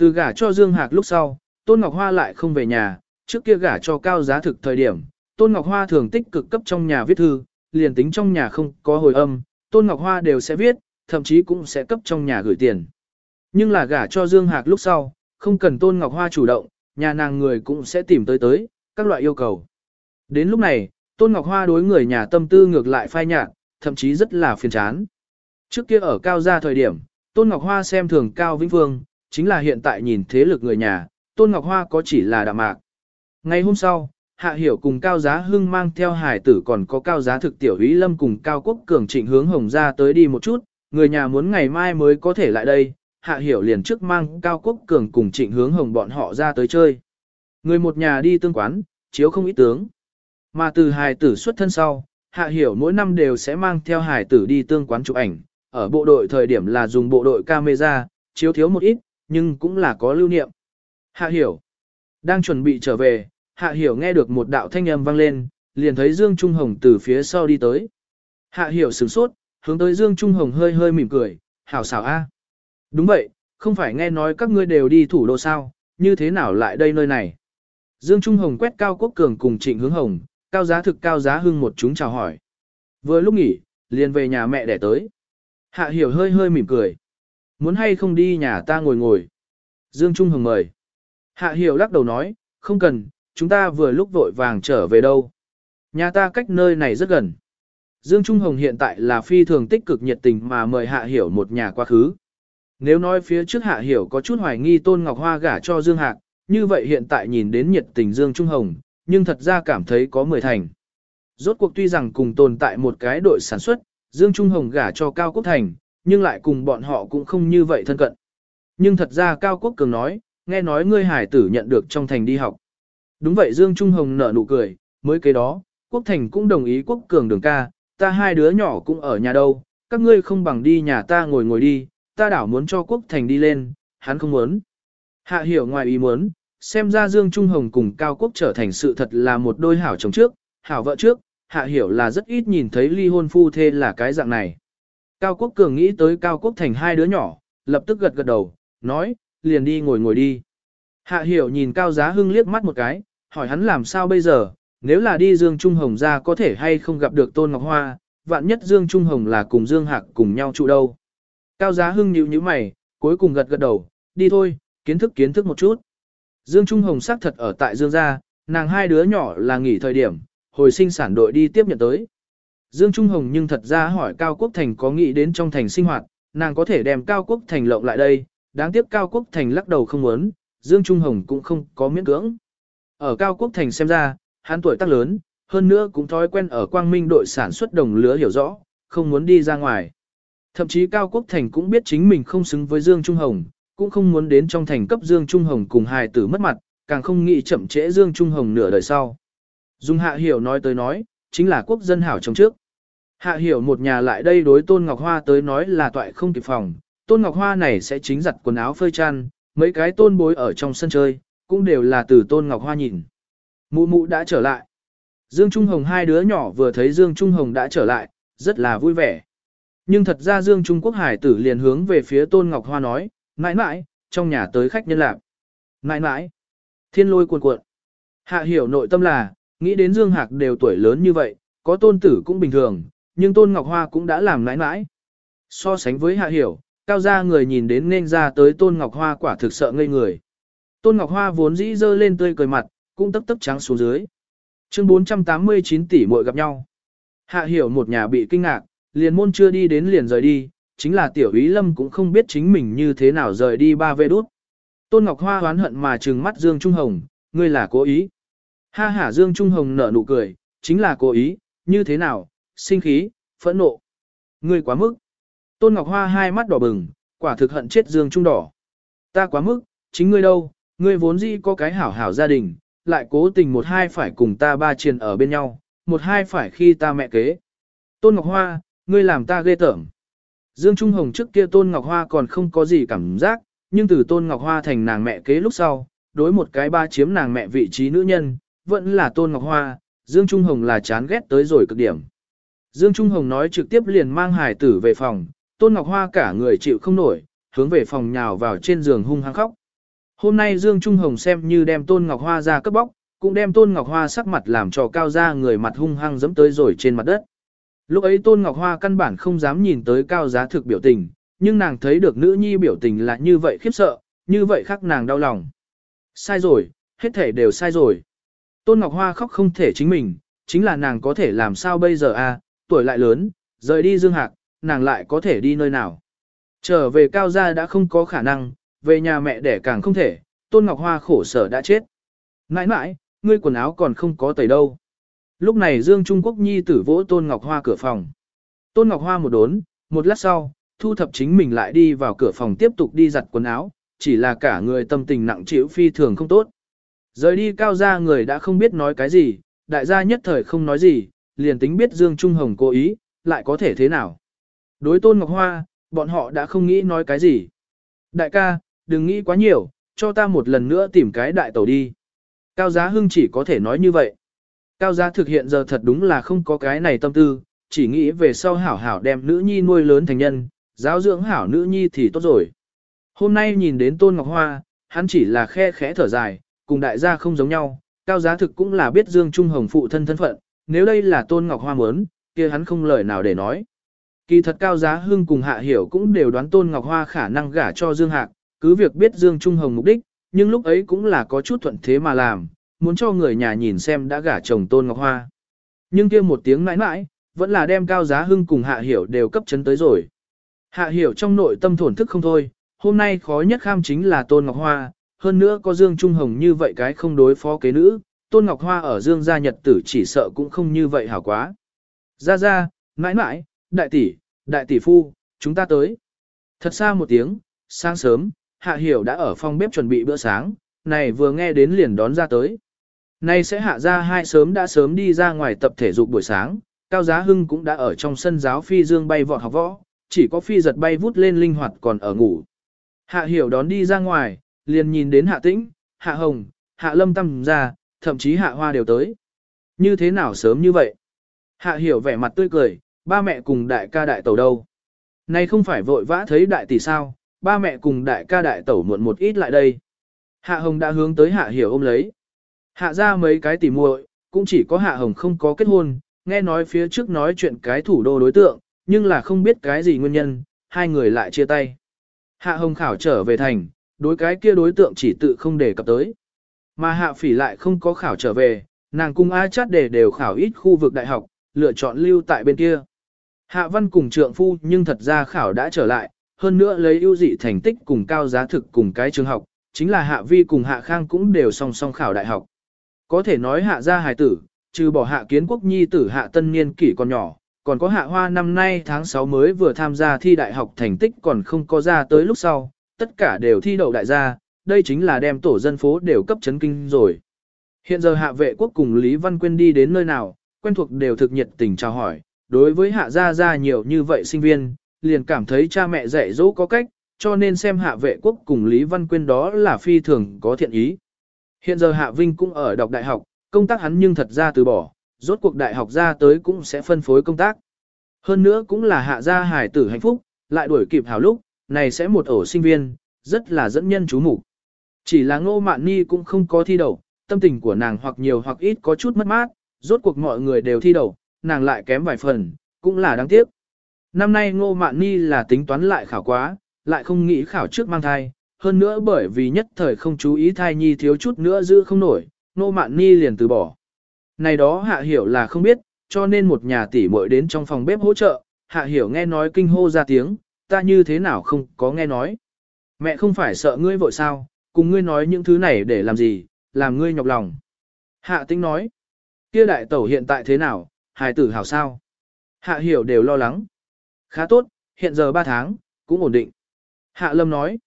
Từ gả cho Dương Hạc lúc sau, Tôn Ngọc Hoa lại không về nhà, trước kia gả cho cao giá thực thời điểm, Tôn Ngọc Hoa thường tích cực cấp trong nhà viết thư, liền tính trong nhà không có hồi âm, Tôn Ngọc Hoa đều sẽ viết, thậm chí cũng sẽ cấp trong nhà gửi tiền. Nhưng là gả cho Dương Hạc lúc sau, không cần Tôn Ngọc Hoa chủ động, nhà nàng người cũng sẽ tìm tới tới, các loại yêu cầu. Đến lúc này, Tôn Ngọc Hoa đối người nhà tâm tư ngược lại phai nhạt, thậm chí rất là phiền chán. Trước kia ở cao gia thời điểm, Tôn Ngọc Hoa xem thường Cao Vĩnh Phương, chính là hiện tại nhìn thế lực người nhà, Tôn Ngọc Hoa có chỉ là đạm mạc. Ngày hôm sau, Hạ Hiểu cùng Cao Giá Hưng mang theo hải tử còn có Cao Giá Thực Tiểu Ý Lâm cùng Cao Quốc Cường trịnh hướng Hồng ra tới đi một chút, người nhà muốn ngày mai mới có thể lại đây, Hạ Hiểu liền trước mang Cao Quốc Cường cùng trịnh hướng Hồng bọn họ ra tới chơi. Người một nhà đi tương quán, chiếu không ít tướng. Mà từ hải tử xuất thân sau, Hạ Hiểu mỗi năm đều sẽ mang theo hải tử đi tương quán chụp ảnh, ở bộ đội thời điểm là dùng bộ đội camera, chiếu thiếu một ít, nhưng cũng là có lưu niệm. Hạ Hiểu đang chuẩn bị trở về, Hạ Hiểu nghe được một đạo thanh âm vang lên, liền thấy Dương Trung Hồng từ phía sau đi tới. Hạ Hiểu sửng sốt, hướng tới Dương Trung Hồng hơi hơi mỉm cười, hảo xảo a. Đúng vậy, không phải nghe nói các ngươi đều đi thủ đô sao, như thế nào lại đây nơi này? Dương Trung Hồng quét Cao Quốc Cường cùng Trịnh Hướng Hồng, cao giá thực cao giá hưng một chúng chào hỏi. Vừa lúc nghỉ, liền về nhà mẹ để tới. Hạ hiểu hơi hơi mỉm cười. Muốn hay không đi nhà ta ngồi ngồi. Dương Trung Hồng mời. Hạ hiểu lắc đầu nói, không cần, chúng ta vừa lúc vội vàng trở về đâu. Nhà ta cách nơi này rất gần. Dương Trung Hồng hiện tại là phi thường tích cực nhiệt tình mà mời Hạ Hiểu một nhà quá khứ. Nếu nói phía trước Hạ Hiểu có chút hoài nghi Tôn Ngọc Hoa gả cho Dương Hạc, như vậy hiện tại nhìn đến nhiệt tình Dương Trung Hồng, nhưng thật ra cảm thấy có mười thành. Rốt cuộc tuy rằng cùng tồn tại một cái đội sản xuất, Dương Trung Hồng gả cho Cao Quốc Thành, nhưng lại cùng bọn họ cũng không như vậy thân cận. Nhưng thật ra Cao Quốc Cường nói, nghe nói ngươi hải tử nhận được trong thành đi học. Đúng vậy Dương Trung Hồng nở nụ cười, mới cái đó, Quốc Thành cũng đồng ý Quốc Cường đường ca, ta hai đứa nhỏ cũng ở nhà đâu, các ngươi không bằng đi nhà ta ngồi ngồi đi, ta đảo muốn cho Quốc Thành đi lên, hắn không muốn. Hạ hiểu ngoài ý muốn, xem ra Dương Trung Hồng cùng Cao Quốc trở thành sự thật là một đôi hảo chồng trước, hảo vợ trước, hạ hiểu là rất ít nhìn thấy ly hôn phu thê là cái dạng này. Cao Quốc Cường nghĩ tới Cao Quốc thành hai đứa nhỏ, lập tức gật gật đầu, nói, liền đi ngồi ngồi đi. Hạ hiểu nhìn Cao Giá Hưng liếc mắt một cái, hỏi hắn làm sao bây giờ, nếu là đi Dương Trung Hồng ra có thể hay không gặp được Tôn Ngọc Hoa, vạn nhất Dương Trung Hồng là cùng Dương Hạc cùng nhau trụ đâu. Cao Giá Hưng nhíu nhíu mày, cuối cùng gật gật đầu, đi thôi, kiến thức kiến thức một chút. Dương Trung Hồng xác thật ở tại Dương gia, nàng hai đứa nhỏ là nghỉ thời điểm, hồi sinh sản đội đi tiếp nhận tới. Dương Trung Hồng nhưng thật ra hỏi Cao Quốc Thành có nghĩ đến trong thành sinh hoạt, nàng có thể đem Cao Quốc Thành lộng lại đây, đáng tiếc Cao Quốc Thành lắc đầu không muốn, Dương Trung Hồng cũng không có miễn cưỡng. Ở Cao Quốc Thành xem ra, hắn tuổi tác lớn, hơn nữa cũng thói quen ở quang minh đội sản xuất đồng lứa hiểu rõ, không muốn đi ra ngoài. Thậm chí Cao Quốc Thành cũng biết chính mình không xứng với Dương Trung Hồng, cũng không muốn đến trong thành cấp Dương Trung Hồng cùng hài tử mất mặt, càng không nghĩ chậm trễ Dương Trung Hồng nửa đời sau. Dung Hạ Hiểu nói tới nói, chính là quốc dân hảo trong trước. Hạ Hiểu một nhà lại đây đối Tôn Ngọc Hoa tới nói là toại không kịp phòng, Tôn Ngọc Hoa này sẽ chính giặt quần áo phơi chăn, mấy cái tôn bối ở trong sân chơi, cũng đều là từ Tôn Ngọc Hoa nhìn. Mụ mụ đã trở lại. Dương Trung Hồng hai đứa nhỏ vừa thấy Dương Trung Hồng đã trở lại, rất là vui vẻ. Nhưng thật ra Dương Trung Quốc Hải tử liền hướng về phía Tôn Ngọc Hoa nói, mãi mãi, trong nhà tới khách nhân lạc. Mãi mãi, thiên lôi cuộn cuộn. Hạ hiểu nội tâm là, nghĩ đến Dương Hạc đều tuổi lớn như vậy, có tôn tử cũng bình thường, nhưng Tôn Ngọc Hoa cũng đã làm nãi nãi So sánh với Hạ hiểu, cao gia người nhìn đến nên ra tới Tôn Ngọc Hoa quả thực sợ ngây người. Tôn Ngọc Hoa vốn dĩ dơ lên tươi cười mặt, cũng tấp tấp trắng xuống dưới. Chương 489 tỷ muội gặp nhau. Hạ hiểu một nhà bị kinh ngạc, liền môn chưa đi đến liền rời đi, chính là tiểu ý lâm cũng không biết chính mình như thế nào rời đi ba vệ đút. Tôn Ngọc Hoa hoán hận mà trừng mắt Dương Trung Hồng, ngươi là cố ý. Ha ha Dương Trung Hồng nở nụ cười, chính là cố ý, như thế nào, sinh khí, phẫn nộ. Ngươi quá mức. Tôn Ngọc Hoa hai mắt đỏ bừng, quả thực hận chết Dương Trung đỏ. Ta quá mức, chính ngươi đâu, ngươi vốn dĩ có cái hảo hảo gia đình, lại cố tình một hai phải cùng ta ba triền ở bên nhau, một hai phải khi ta mẹ kế. Tôn Ngọc Hoa, ngươi làm ta ghê tởm. Dương Trung Hồng trước kia Tôn Ngọc Hoa còn không có gì cảm giác, nhưng từ Tôn Ngọc Hoa thành nàng mẹ kế lúc sau, đối một cái ba chiếm nàng mẹ vị trí nữ nhân, vẫn là Tôn Ngọc Hoa, Dương Trung Hồng là chán ghét tới rồi cực điểm. Dương Trung Hồng nói trực tiếp liền mang hải tử về phòng, Tôn Ngọc Hoa cả người chịu không nổi, hướng về phòng nhào vào trên giường hung hăng khóc. Hôm nay Dương Trung Hồng xem như đem Tôn Ngọc Hoa ra cấp bóc, cũng đem Tôn Ngọc Hoa sắc mặt làm cho cao ra người mặt hung hăng dẫm tới rồi trên mặt đất. Lúc ấy Tôn Ngọc Hoa căn bản không dám nhìn tới cao giá thực biểu tình, nhưng nàng thấy được nữ nhi biểu tình là như vậy khiếp sợ, như vậy khắc nàng đau lòng. Sai rồi, hết thể đều sai rồi. Tôn Ngọc Hoa khóc không thể chính mình, chính là nàng có thể làm sao bây giờ a? À, tuổi lại lớn, rời đi Dương Hạc, nàng lại có thể đi nơi nào. Trở về cao gia đã không có khả năng, về nhà mẹ đẻ càng không thể, Tôn Ngọc Hoa khổ sở đã chết. Mãi mãi, ngươi quần áo còn không có tẩy đâu. Lúc này Dương Trung Quốc Nhi tử vỗ Tôn Ngọc Hoa cửa phòng. Tôn Ngọc Hoa một đốn, một lát sau, thu thập chính mình lại đi vào cửa phòng tiếp tục đi giặt quần áo, chỉ là cả người tâm tình nặng chịu phi thường không tốt. Rời đi cao gia người đã không biết nói cái gì, đại gia nhất thời không nói gì, liền tính biết Dương Trung Hồng cố ý, lại có thể thế nào. Đối Tôn Ngọc Hoa, bọn họ đã không nghĩ nói cái gì. Đại ca, đừng nghĩ quá nhiều, cho ta một lần nữa tìm cái đại tàu đi. Cao Giá Hưng chỉ có thể nói như vậy. Cao Giá thực hiện giờ thật đúng là không có cái này tâm tư, chỉ nghĩ về sau hảo hảo đem nữ nhi nuôi lớn thành nhân, giáo dưỡng hảo nữ nhi thì tốt rồi. Hôm nay nhìn đến Tôn Ngọc Hoa, hắn chỉ là khe khẽ thở dài, cùng đại gia không giống nhau, Cao Giá thực cũng là biết Dương Trung Hồng phụ thân thân phận, nếu đây là Tôn Ngọc Hoa muốn, kia hắn không lời nào để nói. Kỳ thật Cao Giá Hưng cùng Hạ Hiểu cũng đều đoán Tôn Ngọc Hoa khả năng gả cho Dương Hạc, cứ việc biết Dương Trung Hồng mục đích, nhưng lúc ấy cũng là có chút thuận thế mà làm, muốn cho người nhà nhìn xem đã gả chồng Tôn Ngọc Hoa. Nhưng kia một tiếng mãi mãi, vẫn là đem Cao Giá Hưng cùng Hạ Hiểu đều cấp chấn tới rồi. Hạ Hiểu trong nội tâm thổn thức không thôi, hôm nay khó nhất kham chính là Tôn Ngọc Hoa, hơn nữa có Dương Trung Hồng như vậy cái không đối phó kế nữ, Tôn Ngọc Hoa ở Dương gia nhật tử chỉ sợ cũng không như vậy hảo quá. Ra ra, mãi mãi, đại tỷ, đại tỷ phu, chúng ta tới. Thật xa một tiếng, sáng sớm, Hạ Hiểu đã ở phòng bếp chuẩn bị bữa sáng, này vừa nghe đến liền đón ra tới. Nay sẽ hạ ra hai sớm đã sớm đi ra ngoài tập thể dục buổi sáng, Cao Giá Hưng cũng đã ở trong sân giáo phi dương bay vọt học võ, chỉ có phi giật bay vút lên linh hoạt còn ở ngủ. Hạ Hiểu đón đi ra ngoài, liền nhìn đến Hạ Tĩnh, Hạ Hồng, Hạ Lâm Tâm ra, thậm chí Hạ Hoa đều tới. Như thế nào sớm như vậy? Hạ Hiểu vẻ mặt tươi cười, ba mẹ cùng đại ca đại tẩu đâu? Nay không phải vội vã thấy đại tỷ sao, ba mẹ cùng đại ca đại tẩu muộn một ít lại đây. Hạ Hồng đã hướng tới Hạ Hiểu ôm lấy. Hạ ra mấy cái tỉ muội, cũng chỉ có Hạ Hồng không có kết hôn, nghe nói phía trước nói chuyện cái thủ đô đối tượng, nhưng là không biết cái gì nguyên nhân, hai người lại chia tay. Hạ Hồng khảo trở về thành, đối cái kia đối tượng chỉ tự không đề cập tới. Mà Hạ Phỉ lại không có khảo trở về, nàng cung A chát để đều khảo ít khu vực đại học, lựa chọn lưu tại bên kia. Hạ Văn cùng trượng phu nhưng thật ra khảo đã trở lại, hơn nữa lấy ưu dị thành tích cùng cao giá thực cùng cái trường học, chính là Hạ Vi cùng Hạ Khang cũng đều song song khảo đại học. Có thể nói Hạ gia hài tử, trừ bỏ Hạ Kiến Quốc Nhi tử Hạ Tân Niên kỷ còn nhỏ, còn có Hạ Hoa năm nay tháng 6 mới vừa tham gia thi đại học thành tích còn không có ra tới lúc sau, tất cả đều thi đậu đại gia, đây chính là đem tổ dân phố đều cấp chấn kinh rồi. Hiện giờ Hạ vệ quốc cùng Lý Văn Quyên đi đến nơi nào, quen thuộc đều thực nhiệt tình chào hỏi, đối với Hạ gia gia nhiều như vậy sinh viên, liền cảm thấy cha mẹ dạy dỗ có cách, cho nên xem hạ vệ quốc cùng Lý Văn Quyên đó là phi thường có thiện ý. Hiện giờ Hạ Vinh cũng ở đọc đại học, công tác hắn nhưng thật ra từ bỏ, Rốt cuộc đại học ra tới cũng sẽ phân phối công tác. Hơn nữa cũng là hạ gia Hải tử hạnh phúc, lại đuổi kịp hảo lúc, này sẽ một ổ sinh viên, rất là dẫn nhân chú mục. Chỉ là ngô mạn ni cũng không có thi đậu, tâm tình của nàng hoặc nhiều hoặc ít có chút mất mát, rốt cuộc mọi người đều thi đậu, nàng lại kém vài phần, cũng là đáng tiếc. Năm nay ngô mạn ni là tính toán lại khảo quá, lại không nghĩ khảo trước mang thai, hơn nữa bởi vì nhất thời không chú ý thai nhi thiếu chút nữa giữ không nổi, ngô mạn ni liền từ bỏ. Này đó hạ hiểu là không biết, cho nên một nhà tỷ muội đến trong phòng bếp hỗ trợ, hạ hiểu nghe nói kinh hô ra tiếng, ta như thế nào không có nghe nói. Mẹ không phải sợ ngươi vội sao, cùng ngươi nói những thứ này để làm gì, làm ngươi nhọc lòng. Hạ tĩnh nói, kia đại tẩu hiện tại thế nào, hài tử hảo sao. Hạ hiểu đều lo lắng. Khá tốt, hiện giờ 3 tháng, cũng ổn định. Hạ lâm nói,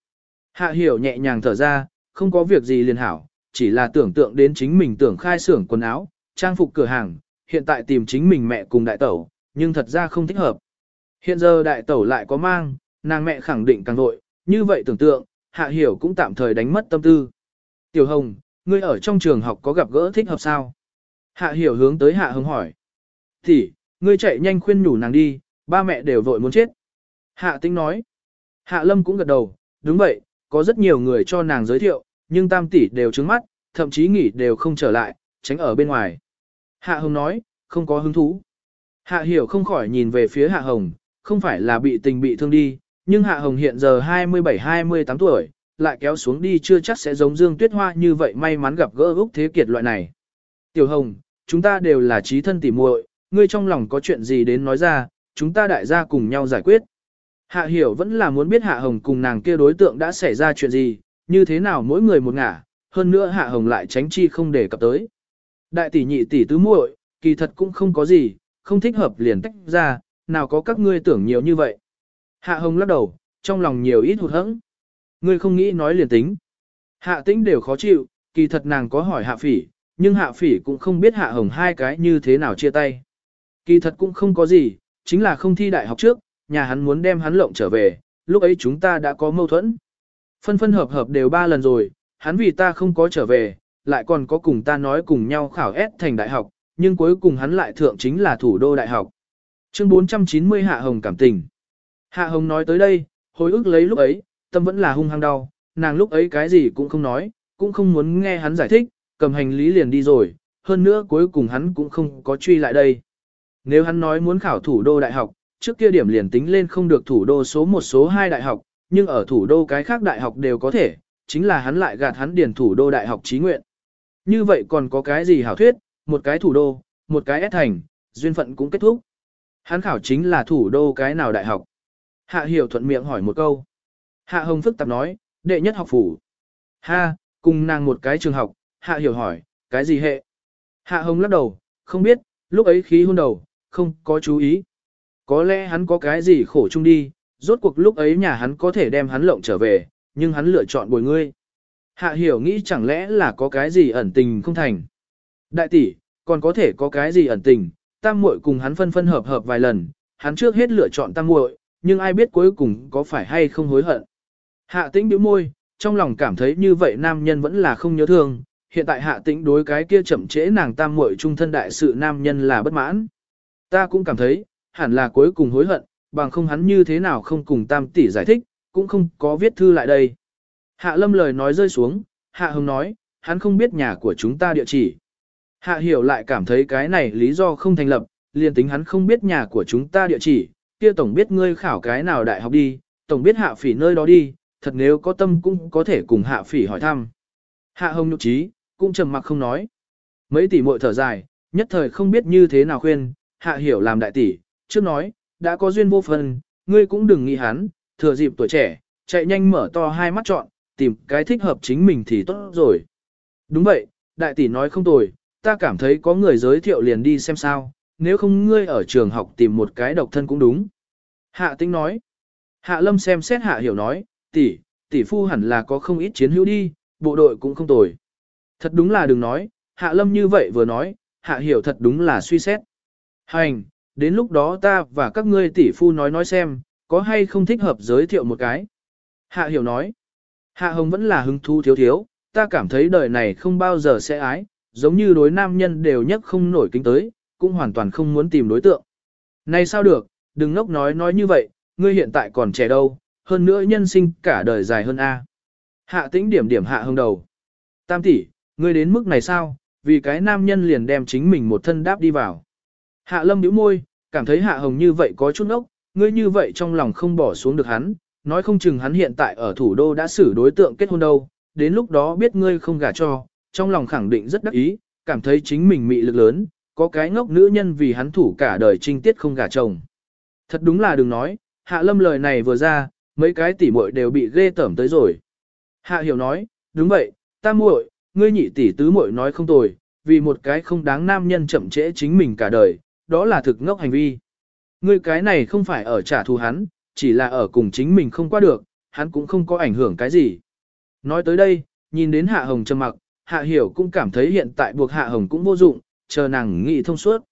hạ hiểu nhẹ nhàng thở ra, không có việc gì liền hảo, chỉ là tưởng tượng đến chính mình tưởng khai xưởng quần áo, trang phục cửa hàng, hiện tại tìm chính mình mẹ cùng đại tẩu, nhưng thật ra không thích hợp. Hiện giờ đại tẩu lại có mang, nàng mẹ khẳng định càng vội, như vậy tưởng tượng, hạ hiểu cũng tạm thời đánh mất tâm tư. Tiểu Hồng, ngươi ở trong trường học có gặp gỡ thích hợp sao? Hạ hiểu hướng tới hạ hồng hỏi. Thì, ngươi chạy nhanh khuyên nhủ nàng đi, ba mẹ đều vội muốn chết. Hạ tinh nói. Hạ lâm cũng gật đầu, đúng vậy, có rất nhiều người cho nàng giới thiệu, nhưng tam tỷ đều trứng mắt, thậm chí nghỉ đều không trở lại, tránh ở bên ngoài. Hạ hồng nói, không có hứng thú. Hạ hiểu không khỏi nhìn về phía hạ hồng, không phải là bị tình bị thương đi, nhưng Hạ Hồng hiện giờ 27-28 tuổi, lại kéo xuống đi chưa chắc sẽ giống Dương Tuyết Hoa như vậy may mắn gặp gỡ Úc Thế Kiệt loại này. Tiểu Hồng, chúng ta đều là trí thân tỉ muội, ngươi trong lòng có chuyện gì đến nói ra, chúng ta đại gia cùng nhau giải quyết. Hạ Hiểu vẫn là muốn biết Hạ Hồng cùng nàng kia đối tượng đã xảy ra chuyện gì, như thế nào mỗi người một ngả, hơn nữa Hạ Hồng lại tránh chi không để cập tới. Đại tỷ nhị tỷ tứ muội, kỳ thật cũng không có gì, không thích hợp liền tách ra, nào có các ngươi tưởng nhiều như vậy. Hạ Hồng lắc đầu, trong lòng nhiều ít hụt hẫng. Ngươi không nghĩ nói liền tính. Hạ tĩnh đều khó chịu, kỳ thật nàng có hỏi hạ phỉ, nhưng hạ phỉ cũng không biết hạ hồng hai cái như thế nào chia tay. Kỳ thật cũng không có gì, chính là không thi đại học trước, nhà hắn muốn đem hắn lộng trở về, lúc ấy chúng ta đã có mâu thuẫn. Phân phân hợp hợp đều ba lần rồi, hắn vì ta không có trở về, lại còn có cùng ta nói cùng nhau khảo ép thành đại học, nhưng cuối cùng hắn lại thượng chính là thủ đô đại học. Chương 490 Hạ Hồng cảm tình. Hạ Hồng nói tới đây, hồi ức lấy lúc ấy, tâm vẫn là hung hăng đau, nàng lúc ấy cái gì cũng không nói, cũng không muốn nghe hắn giải thích, cầm hành lý liền đi rồi, hơn nữa cuối cùng hắn cũng không có truy lại đây. Nếu hắn nói muốn khảo thủ đô đại học, trước kia điểm liền tính lên không được thủ đô số một số hai đại học, nhưng ở thủ đô cái khác đại học đều có thể, chính là hắn lại gạt hắn điền thủ đô đại học trí nguyện. Như vậy còn có cái gì hảo thuyết, một cái thủ đô, một cái S thành, duyên phận cũng kết thúc. Hắn khảo chính là thủ đô cái nào đại học. Hạ hiểu thuận miệng hỏi một câu. Hạ hồng phức tạp nói, đệ nhất học phủ. Ha, cùng nàng một cái trường học, hạ hiểu hỏi, cái gì hệ? Hạ hồng lắc đầu, không biết, lúc ấy khí hôn đầu, không có chú ý. Có lẽ hắn có cái gì khổ chung đi, rốt cuộc lúc ấy nhà hắn có thể đem hắn lộng trở về, nhưng hắn lựa chọn bồi ngươi. Hạ hiểu nghĩ chẳng lẽ là có cái gì ẩn tình không thành. Đại tỷ, còn có thể có cái gì ẩn tình, tam muội cùng hắn phân phân hợp hợp vài lần, hắn trước hết lựa chọn tam muội, nhưng ai biết cuối cùng có phải hay không hối hận. Hạ tĩnh bĩu môi, trong lòng cảm thấy như vậy nam nhân vẫn là không nhớ thương, hiện tại hạ tĩnh đối cái kia chậm trễ nàng tam muội trung thân đại sự nam nhân là bất mãn. Ta cũng cảm thấy, hẳn là cuối cùng hối hận, bằng không hắn như thế nào không cùng tam tỷ giải thích, cũng không có viết thư lại đây. Hạ lâm lời nói rơi xuống, hạ hồng nói, hắn không biết nhà của chúng ta địa chỉ. Hạ hiểu lại cảm thấy cái này lý do không thành lập, liền tính hắn không biết nhà của chúng ta địa chỉ, kia tổng biết ngươi khảo cái nào đại học đi, tổng biết hạ phỉ nơi đó đi, thật nếu có tâm cũng có thể cùng hạ phỉ hỏi thăm. Hạ hồng nhục trí, cũng trầm mặc không nói. Mấy tỷ muội thở dài, nhất thời không biết như thế nào khuyên, hạ hiểu làm đại tỷ, trước nói, đã có duyên vô phần, ngươi cũng đừng nghĩ hắn, thừa dịp tuổi trẻ, chạy nhanh mở to hai mắt chọn, tìm cái thích hợp chính mình thì tốt rồi. Đúng vậy, đại tỷ nói không tồi, ta cảm thấy có người giới thiệu liền đi xem sao, nếu không ngươi ở trường học tìm một cái độc thân cũng đúng. Hạ tinh nói. Hạ lâm xem xét hạ hiểu nói, tỷ, tỷ phu hẳn là có không ít chiến hữu đi, bộ đội cũng không tồi. Thật đúng là đừng nói, hạ lâm như vậy vừa nói, hạ hiểu thật đúng là suy xét. Hành, đến lúc đó ta và các ngươi tỷ phu nói nói xem, có hay không thích hợp giới thiệu một cái. Hạ hiểu nói, hạ hồng vẫn là hứng thú thiếu thiếu, ta cảm thấy đời này không bao giờ sẽ ái, giống như đối nam nhân đều nhất không nổi kính tới, cũng hoàn toàn không muốn tìm đối tượng. Này sao được, đừng ngốc nói nói như vậy, ngươi hiện tại còn trẻ đâu, hơn nữa nhân sinh cả đời dài hơn A. Hạ tĩnh điểm điểm hạ hương đầu. Tam tỷ, ngươi đến mức này sao, vì cái nam nhân liền đem chính mình một thân đáp đi vào. Hạ lâm nhíu môi, cảm thấy hạ hồng như vậy có chút ốc, ngươi như vậy trong lòng không bỏ xuống được hắn, nói không chừng hắn hiện tại ở thủ đô đã xử đối tượng kết hôn đâu, đến lúc đó biết ngươi không gả cho, trong lòng khẳng định rất đắc ý, cảm thấy chính mình mị lực lớn, có cái ngốc nữ nhân vì hắn thủ cả đời trinh tiết không gả chồng. Thật đúng là đừng nói, hạ lâm lời này vừa ra, mấy cái tỷ muội đều bị ghê tởm tới rồi. Hạ hiểu nói, đúng vậy, ta muội, ngươi nhị tỷ tứ muội nói không tồi, vì một cái không đáng nam nhân chậm trễ chính mình cả đời, đó là thực ngốc hành vi. Ngươi cái này không phải ở trả thù hắn, chỉ là ở cùng chính mình không qua được, hắn cũng không có ảnh hưởng cái gì. Nói tới đây, nhìn đến Hạ Hồng trầm mặc, Hạ Hiểu cũng cảm thấy hiện tại buộc Hạ Hồng cũng vô dụng, chờ nàng nghĩ thông suốt.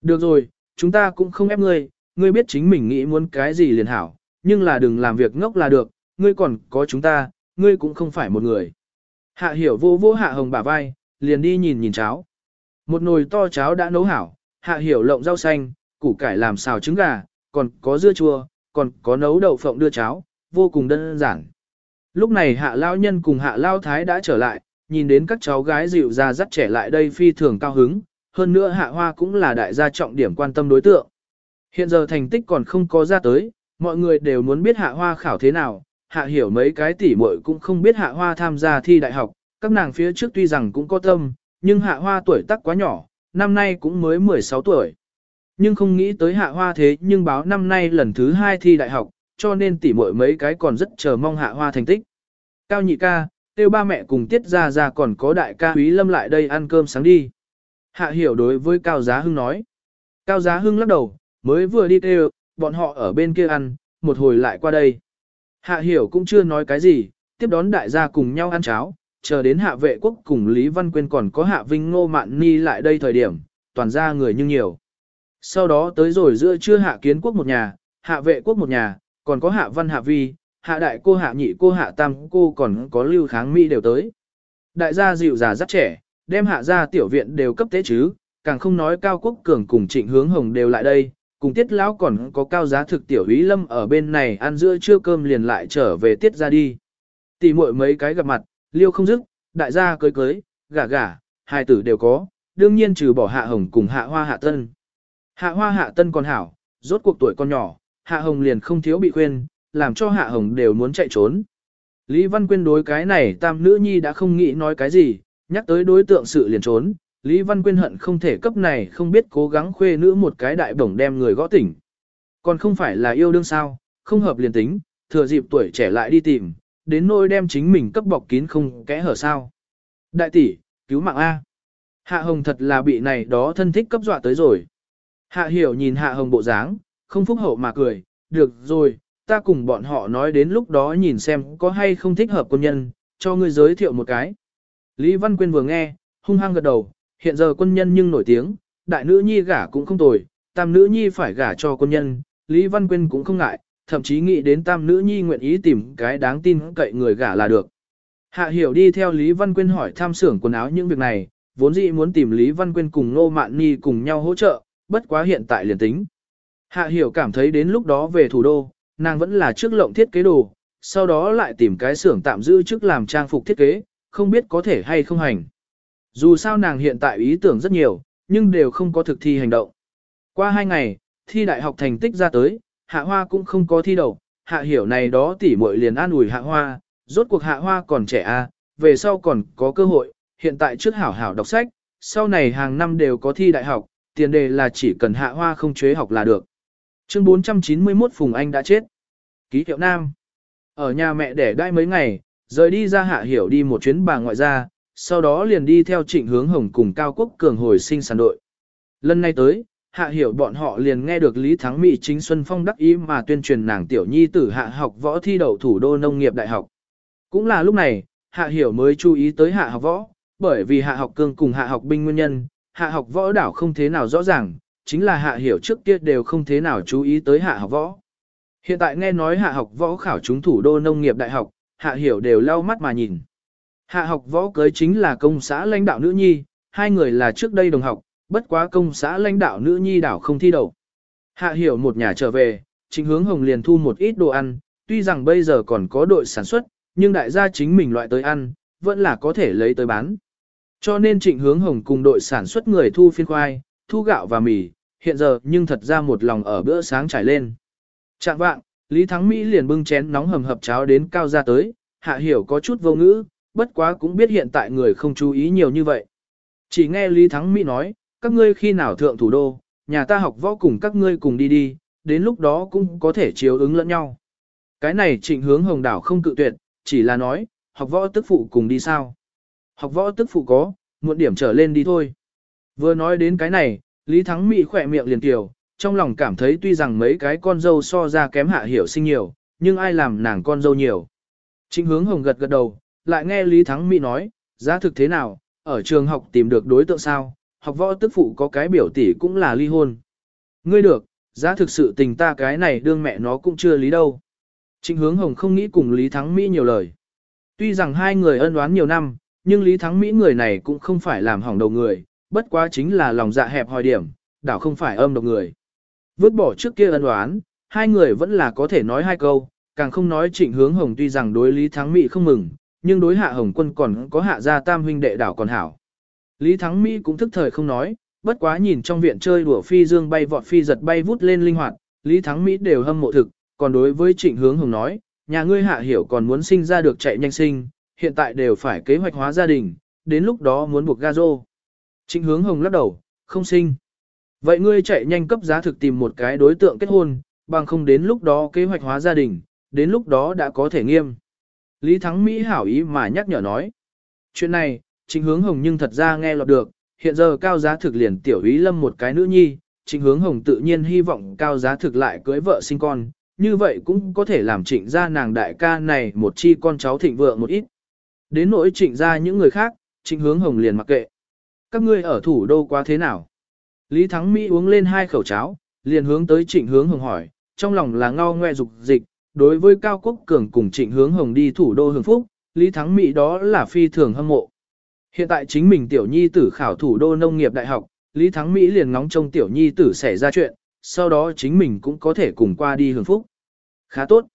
Được rồi, chúng ta cũng không ép ngươi, ngươi biết chính mình nghĩ muốn cái gì liền hảo, nhưng là đừng làm việc ngốc là được, ngươi còn có chúng ta, ngươi cũng không phải một người. Hạ Hiểu vô vô Hạ Hồng bả vai, liền đi nhìn nhìn cháo. Một nồi to cháo đã nấu hảo, Hạ Hiểu lộng rau xanh, củ cải làm xào trứng gà, còn có dưa chua, còn có nấu đậu phộng đưa cháo, vô cùng đơn giản. Lúc này hạ lao nhân cùng hạ lao thái đã trở lại, nhìn đến các cháu gái dịu ra dắt trẻ lại đây phi thường cao hứng, hơn nữa hạ hoa cũng là đại gia trọng điểm quan tâm đối tượng. Hiện giờ thành tích còn không có ra tới, mọi người đều muốn biết hạ hoa khảo thế nào, hạ hiểu mấy cái tỉ muội cũng không biết hạ hoa tham gia thi đại học, các nàng phía trước tuy rằng cũng có tâm, nhưng hạ hoa tuổi tác quá nhỏ, năm nay cũng mới 16 tuổi. Nhưng không nghĩ tới hạ hoa thế nhưng báo năm nay lần thứ hai thi đại học, cho nên tỉ muội mấy cái còn rất chờ mong hạ hoa thành tích. Cao nhị ca, tiêu ba mẹ cùng tiết ra ra còn có đại ca Quý Lâm lại đây ăn cơm sáng đi. Hạ hiểu đối với Cao Giá Hưng nói. Cao Giá Hưng lắc đầu, mới vừa đi kêu, bọn họ ở bên kia ăn, một hồi lại qua đây. Hạ hiểu cũng chưa nói cái gì, tiếp đón đại gia cùng nhau ăn cháo, chờ đến hạ vệ quốc cùng Lý Văn Quyên còn có hạ vinh ngô mạn ni lại đây thời điểm, toàn ra người nhưng nhiều. Sau đó tới rồi giữa trưa hạ kiến quốc một nhà, hạ vệ quốc một nhà, còn có hạ văn hạ vi, hạ đại cô hạ nhị cô hạ tam cô còn có lưu kháng mỹ đều tới. Đại gia dịu già rất trẻ, đem hạ gia tiểu viện đều cấp tế chứ, càng không nói cao quốc cường cùng trịnh hướng hồng đều lại đây, cùng tiết lão còn có cao giá thực tiểu ý lâm ở bên này ăn giữa trưa cơm liền lại trở về tiết ra đi. Tỷ muội mấy cái gặp mặt, liêu không dứt, đại gia cưới cưới, gả gả, hai tử đều có, đương nhiên trừ bỏ hạ hồng cùng hạ hoa hạ tân. Hạ hoa hạ tân còn hảo, rốt cuộc tuổi còn nhỏ, hạ hồng liền không thiếu bị khuyên, làm cho hạ hồng đều muốn chạy trốn. Lý Văn Quyên đối cái này tam nữ nhi đã không nghĩ nói cái gì, nhắc tới đối tượng sự liền trốn. Lý Văn Quyên hận không thể cấp này không biết cố gắng khuê nữ một cái đại bổng đem người gõ tỉnh. Còn không phải là yêu đương sao, không hợp liền tính, thừa dịp tuổi trẻ lại đi tìm, đến nỗi đem chính mình cấp bọc kín không kẽ hở sao. Đại tỷ, cứu mạng A. Hạ Hồng thật là bị này đó thân thích cấp dọa tới rồi. Hạ Hiểu nhìn Hạ Hồng bộ dáng, không phúc hậu mà cười, được rồi, ta cùng bọn họ nói đến lúc đó nhìn xem có hay không thích hợp quân nhân, cho ngươi giới thiệu một cái. Lý Văn Quyên vừa nghe, hung hăng gật đầu, hiện giờ quân nhân nhưng nổi tiếng, đại nữ nhi gả cũng không tồi, tam nữ nhi phải gả cho quân nhân, Lý Văn Quyên cũng không ngại, thậm chí nghĩ đến tam nữ nhi nguyện ý tìm cái đáng tin cậy người gả là được. Hạ hiểu đi theo Lý Văn Quyên hỏi tham xưởng quần áo những việc này, vốn dĩ muốn tìm Lý Văn Quyên cùng Nô Mạn nhi cùng nhau hỗ trợ, bất quá hiện tại liền tính. Hạ hiểu cảm thấy đến lúc đó về thủ đô, nàng vẫn là trước lộng thiết kế đồ, sau đó lại tìm cái xưởng tạm giữ trước làm trang phục thiết kế, không biết có thể hay không hành. Dù sao nàng hiện tại ý tưởng rất nhiều, nhưng đều không có thực thi hành động. Qua hai ngày, thi đại học thành tích ra tới, hạ hoa cũng không có thi đầu, hạ hiểu này đó tỉ muội liền an ủi hạ hoa, rốt cuộc hạ hoa còn trẻ a, à, về sau còn có cơ hội, hiện tại trước hảo hảo đọc sách, sau này hàng năm đều có thi đại học, tiền đề là chỉ cần hạ hoa không chế học là được. Chương 491 Phùng Anh đã chết. Ký hiệu Nam. Ở nhà mẹ đẻ đai mấy ngày, rời đi ra hạ hiểu đi một chuyến bà ngoại ra, sau đó liền đi theo trịnh hướng hồng cùng cao quốc cường hồi sinh sản đội. Lần này tới, hạ hiểu bọn họ liền nghe được Lý Thắng Mỹ chính Xuân Phong đắc ý mà tuyên truyền nàng tiểu nhi tử hạ học võ thi đậu thủ đô nông nghiệp đại học. Cũng là lúc này, hạ hiểu mới chú ý tới hạ học võ, bởi vì hạ học cương cùng hạ học binh nguyên nhân, hạ học võ đảo không thế nào rõ ràng, chính là hạ hiểu trước kia đều không thế nào chú ý tới hạ học võ. Hiện tại nghe nói hạ học võ khảo trúng thủ đô nông nghiệp đại học, hạ hiểu đều lau mắt mà nhìn. Hạ học võ cưới chính là công xã lãnh đạo nữ nhi, hai người là trước đây đồng học, bất quá công xã lãnh đạo nữ nhi đảo không thi đậu. Hạ hiểu một nhà trở về, trịnh hướng hồng liền thu một ít đồ ăn, tuy rằng bây giờ còn có đội sản xuất, nhưng đại gia chính mình loại tới ăn, vẫn là có thể lấy tới bán. Cho nên trịnh hướng hồng cùng đội sản xuất người thu phiên khoai, thu gạo và mì, hiện giờ nhưng thật ra một lòng ở bữa sáng trải lên. Trạng vạng, Lý Thắng Mỹ liền bưng chén nóng hầm hập cháo đến cao ra tới, hạ hiểu có chút vô ngữ, bất quá cũng biết hiện tại người không chú ý nhiều như vậy. Chỉ nghe Lý Thắng Mỹ nói, các ngươi khi nào thượng thủ đô, nhà ta học võ cùng các ngươi cùng đi đi, đến lúc đó cũng có thể chiếu ứng lẫn nhau. Cái này trịnh hướng hồng đảo không cự tuyệt, chỉ là nói, học võ tức phụ cùng đi sao. Học võ tức phụ có, muộn điểm trở lên đi thôi. Vừa nói đến cái này, Lý Thắng Mỹ khỏe miệng liền tiểu, trong lòng cảm thấy tuy rằng mấy cái con dâu so ra kém hạ hiểu sinh nhiều, nhưng ai làm nàng con dâu nhiều. Trịnh hướng hồng gật gật đầu, lại nghe Lý Thắng Mỹ nói, giá thực thế nào, ở trường học tìm được đối tượng sao, học võ tức phụ có cái biểu tỷ cũng là ly hôn. Ngươi được, giá thực sự tình ta cái này đương mẹ nó cũng chưa lý đâu. Trịnh hướng hồng không nghĩ cùng Lý Thắng Mỹ nhiều lời. Tuy rằng hai người ân oán nhiều năm, nhưng Lý Thắng Mỹ người này cũng không phải làm hỏng đầu người, bất quá chính là lòng dạ hẹp hòi điểm, đảo không phải âm độc người. Vứt bỏ trước kia ân oán, hai người vẫn là có thể nói hai câu, càng không nói trịnh hướng hồng tuy rằng đối Lý Thắng Mỹ không mừng, nhưng đối hạ hồng quân còn có hạ gia tam huynh đệ đảo còn hảo. Lý Thắng Mỹ cũng thức thời không nói, bất quá nhìn trong viện chơi đùa phi dương bay vọt phi giật bay vút lên linh hoạt, Lý Thắng Mỹ đều hâm mộ thực, còn đối với trịnh hướng hồng nói, nhà ngươi hạ hiểu còn muốn sinh ra được chạy nhanh sinh, hiện tại đều phải kế hoạch hóa gia đình, đến lúc đó muốn buộc ga rô. Trịnh hướng hồng lắc đầu, không sinh. Vậy ngươi chạy nhanh cấp giá thực tìm một cái đối tượng kết hôn, bằng không đến lúc đó kế hoạch hóa gia đình, đến lúc đó đã có thể nghiêm. Lý Thắng Mỹ hảo ý mà nhắc nhở nói. Chuyện này, trịnh hướng hồng nhưng thật ra nghe lọt được, hiện giờ cao giá thực liền tiểu ý lâm một cái nữ nhi, trịnh hướng hồng tự nhiên hy vọng cao giá thực lại cưới vợ sinh con, như vậy cũng có thể làm trịnh ra nàng đại ca này một chi con cháu thịnh vượng một ít. Đến nỗi trịnh ra những người khác, trịnh hướng hồng liền mặc kệ. Các ngươi ở thủ đô quá thế nào? Lý Thắng Mỹ uống lên hai khẩu cháo, liền hướng tới trịnh hướng hồng hỏi, trong lòng là ngao ngoe dục dịch, đối với Cao Quốc Cường cùng trịnh hướng hồng đi thủ đô hưởng phúc, Lý Thắng Mỹ đó là phi thường hâm mộ. Hiện tại chính mình tiểu nhi tử khảo thủ đô nông nghiệp đại học, Lý Thắng Mỹ liền ngóng trông tiểu nhi tử xảy ra chuyện, sau đó chính mình cũng có thể cùng qua đi hưởng phúc. Khá tốt.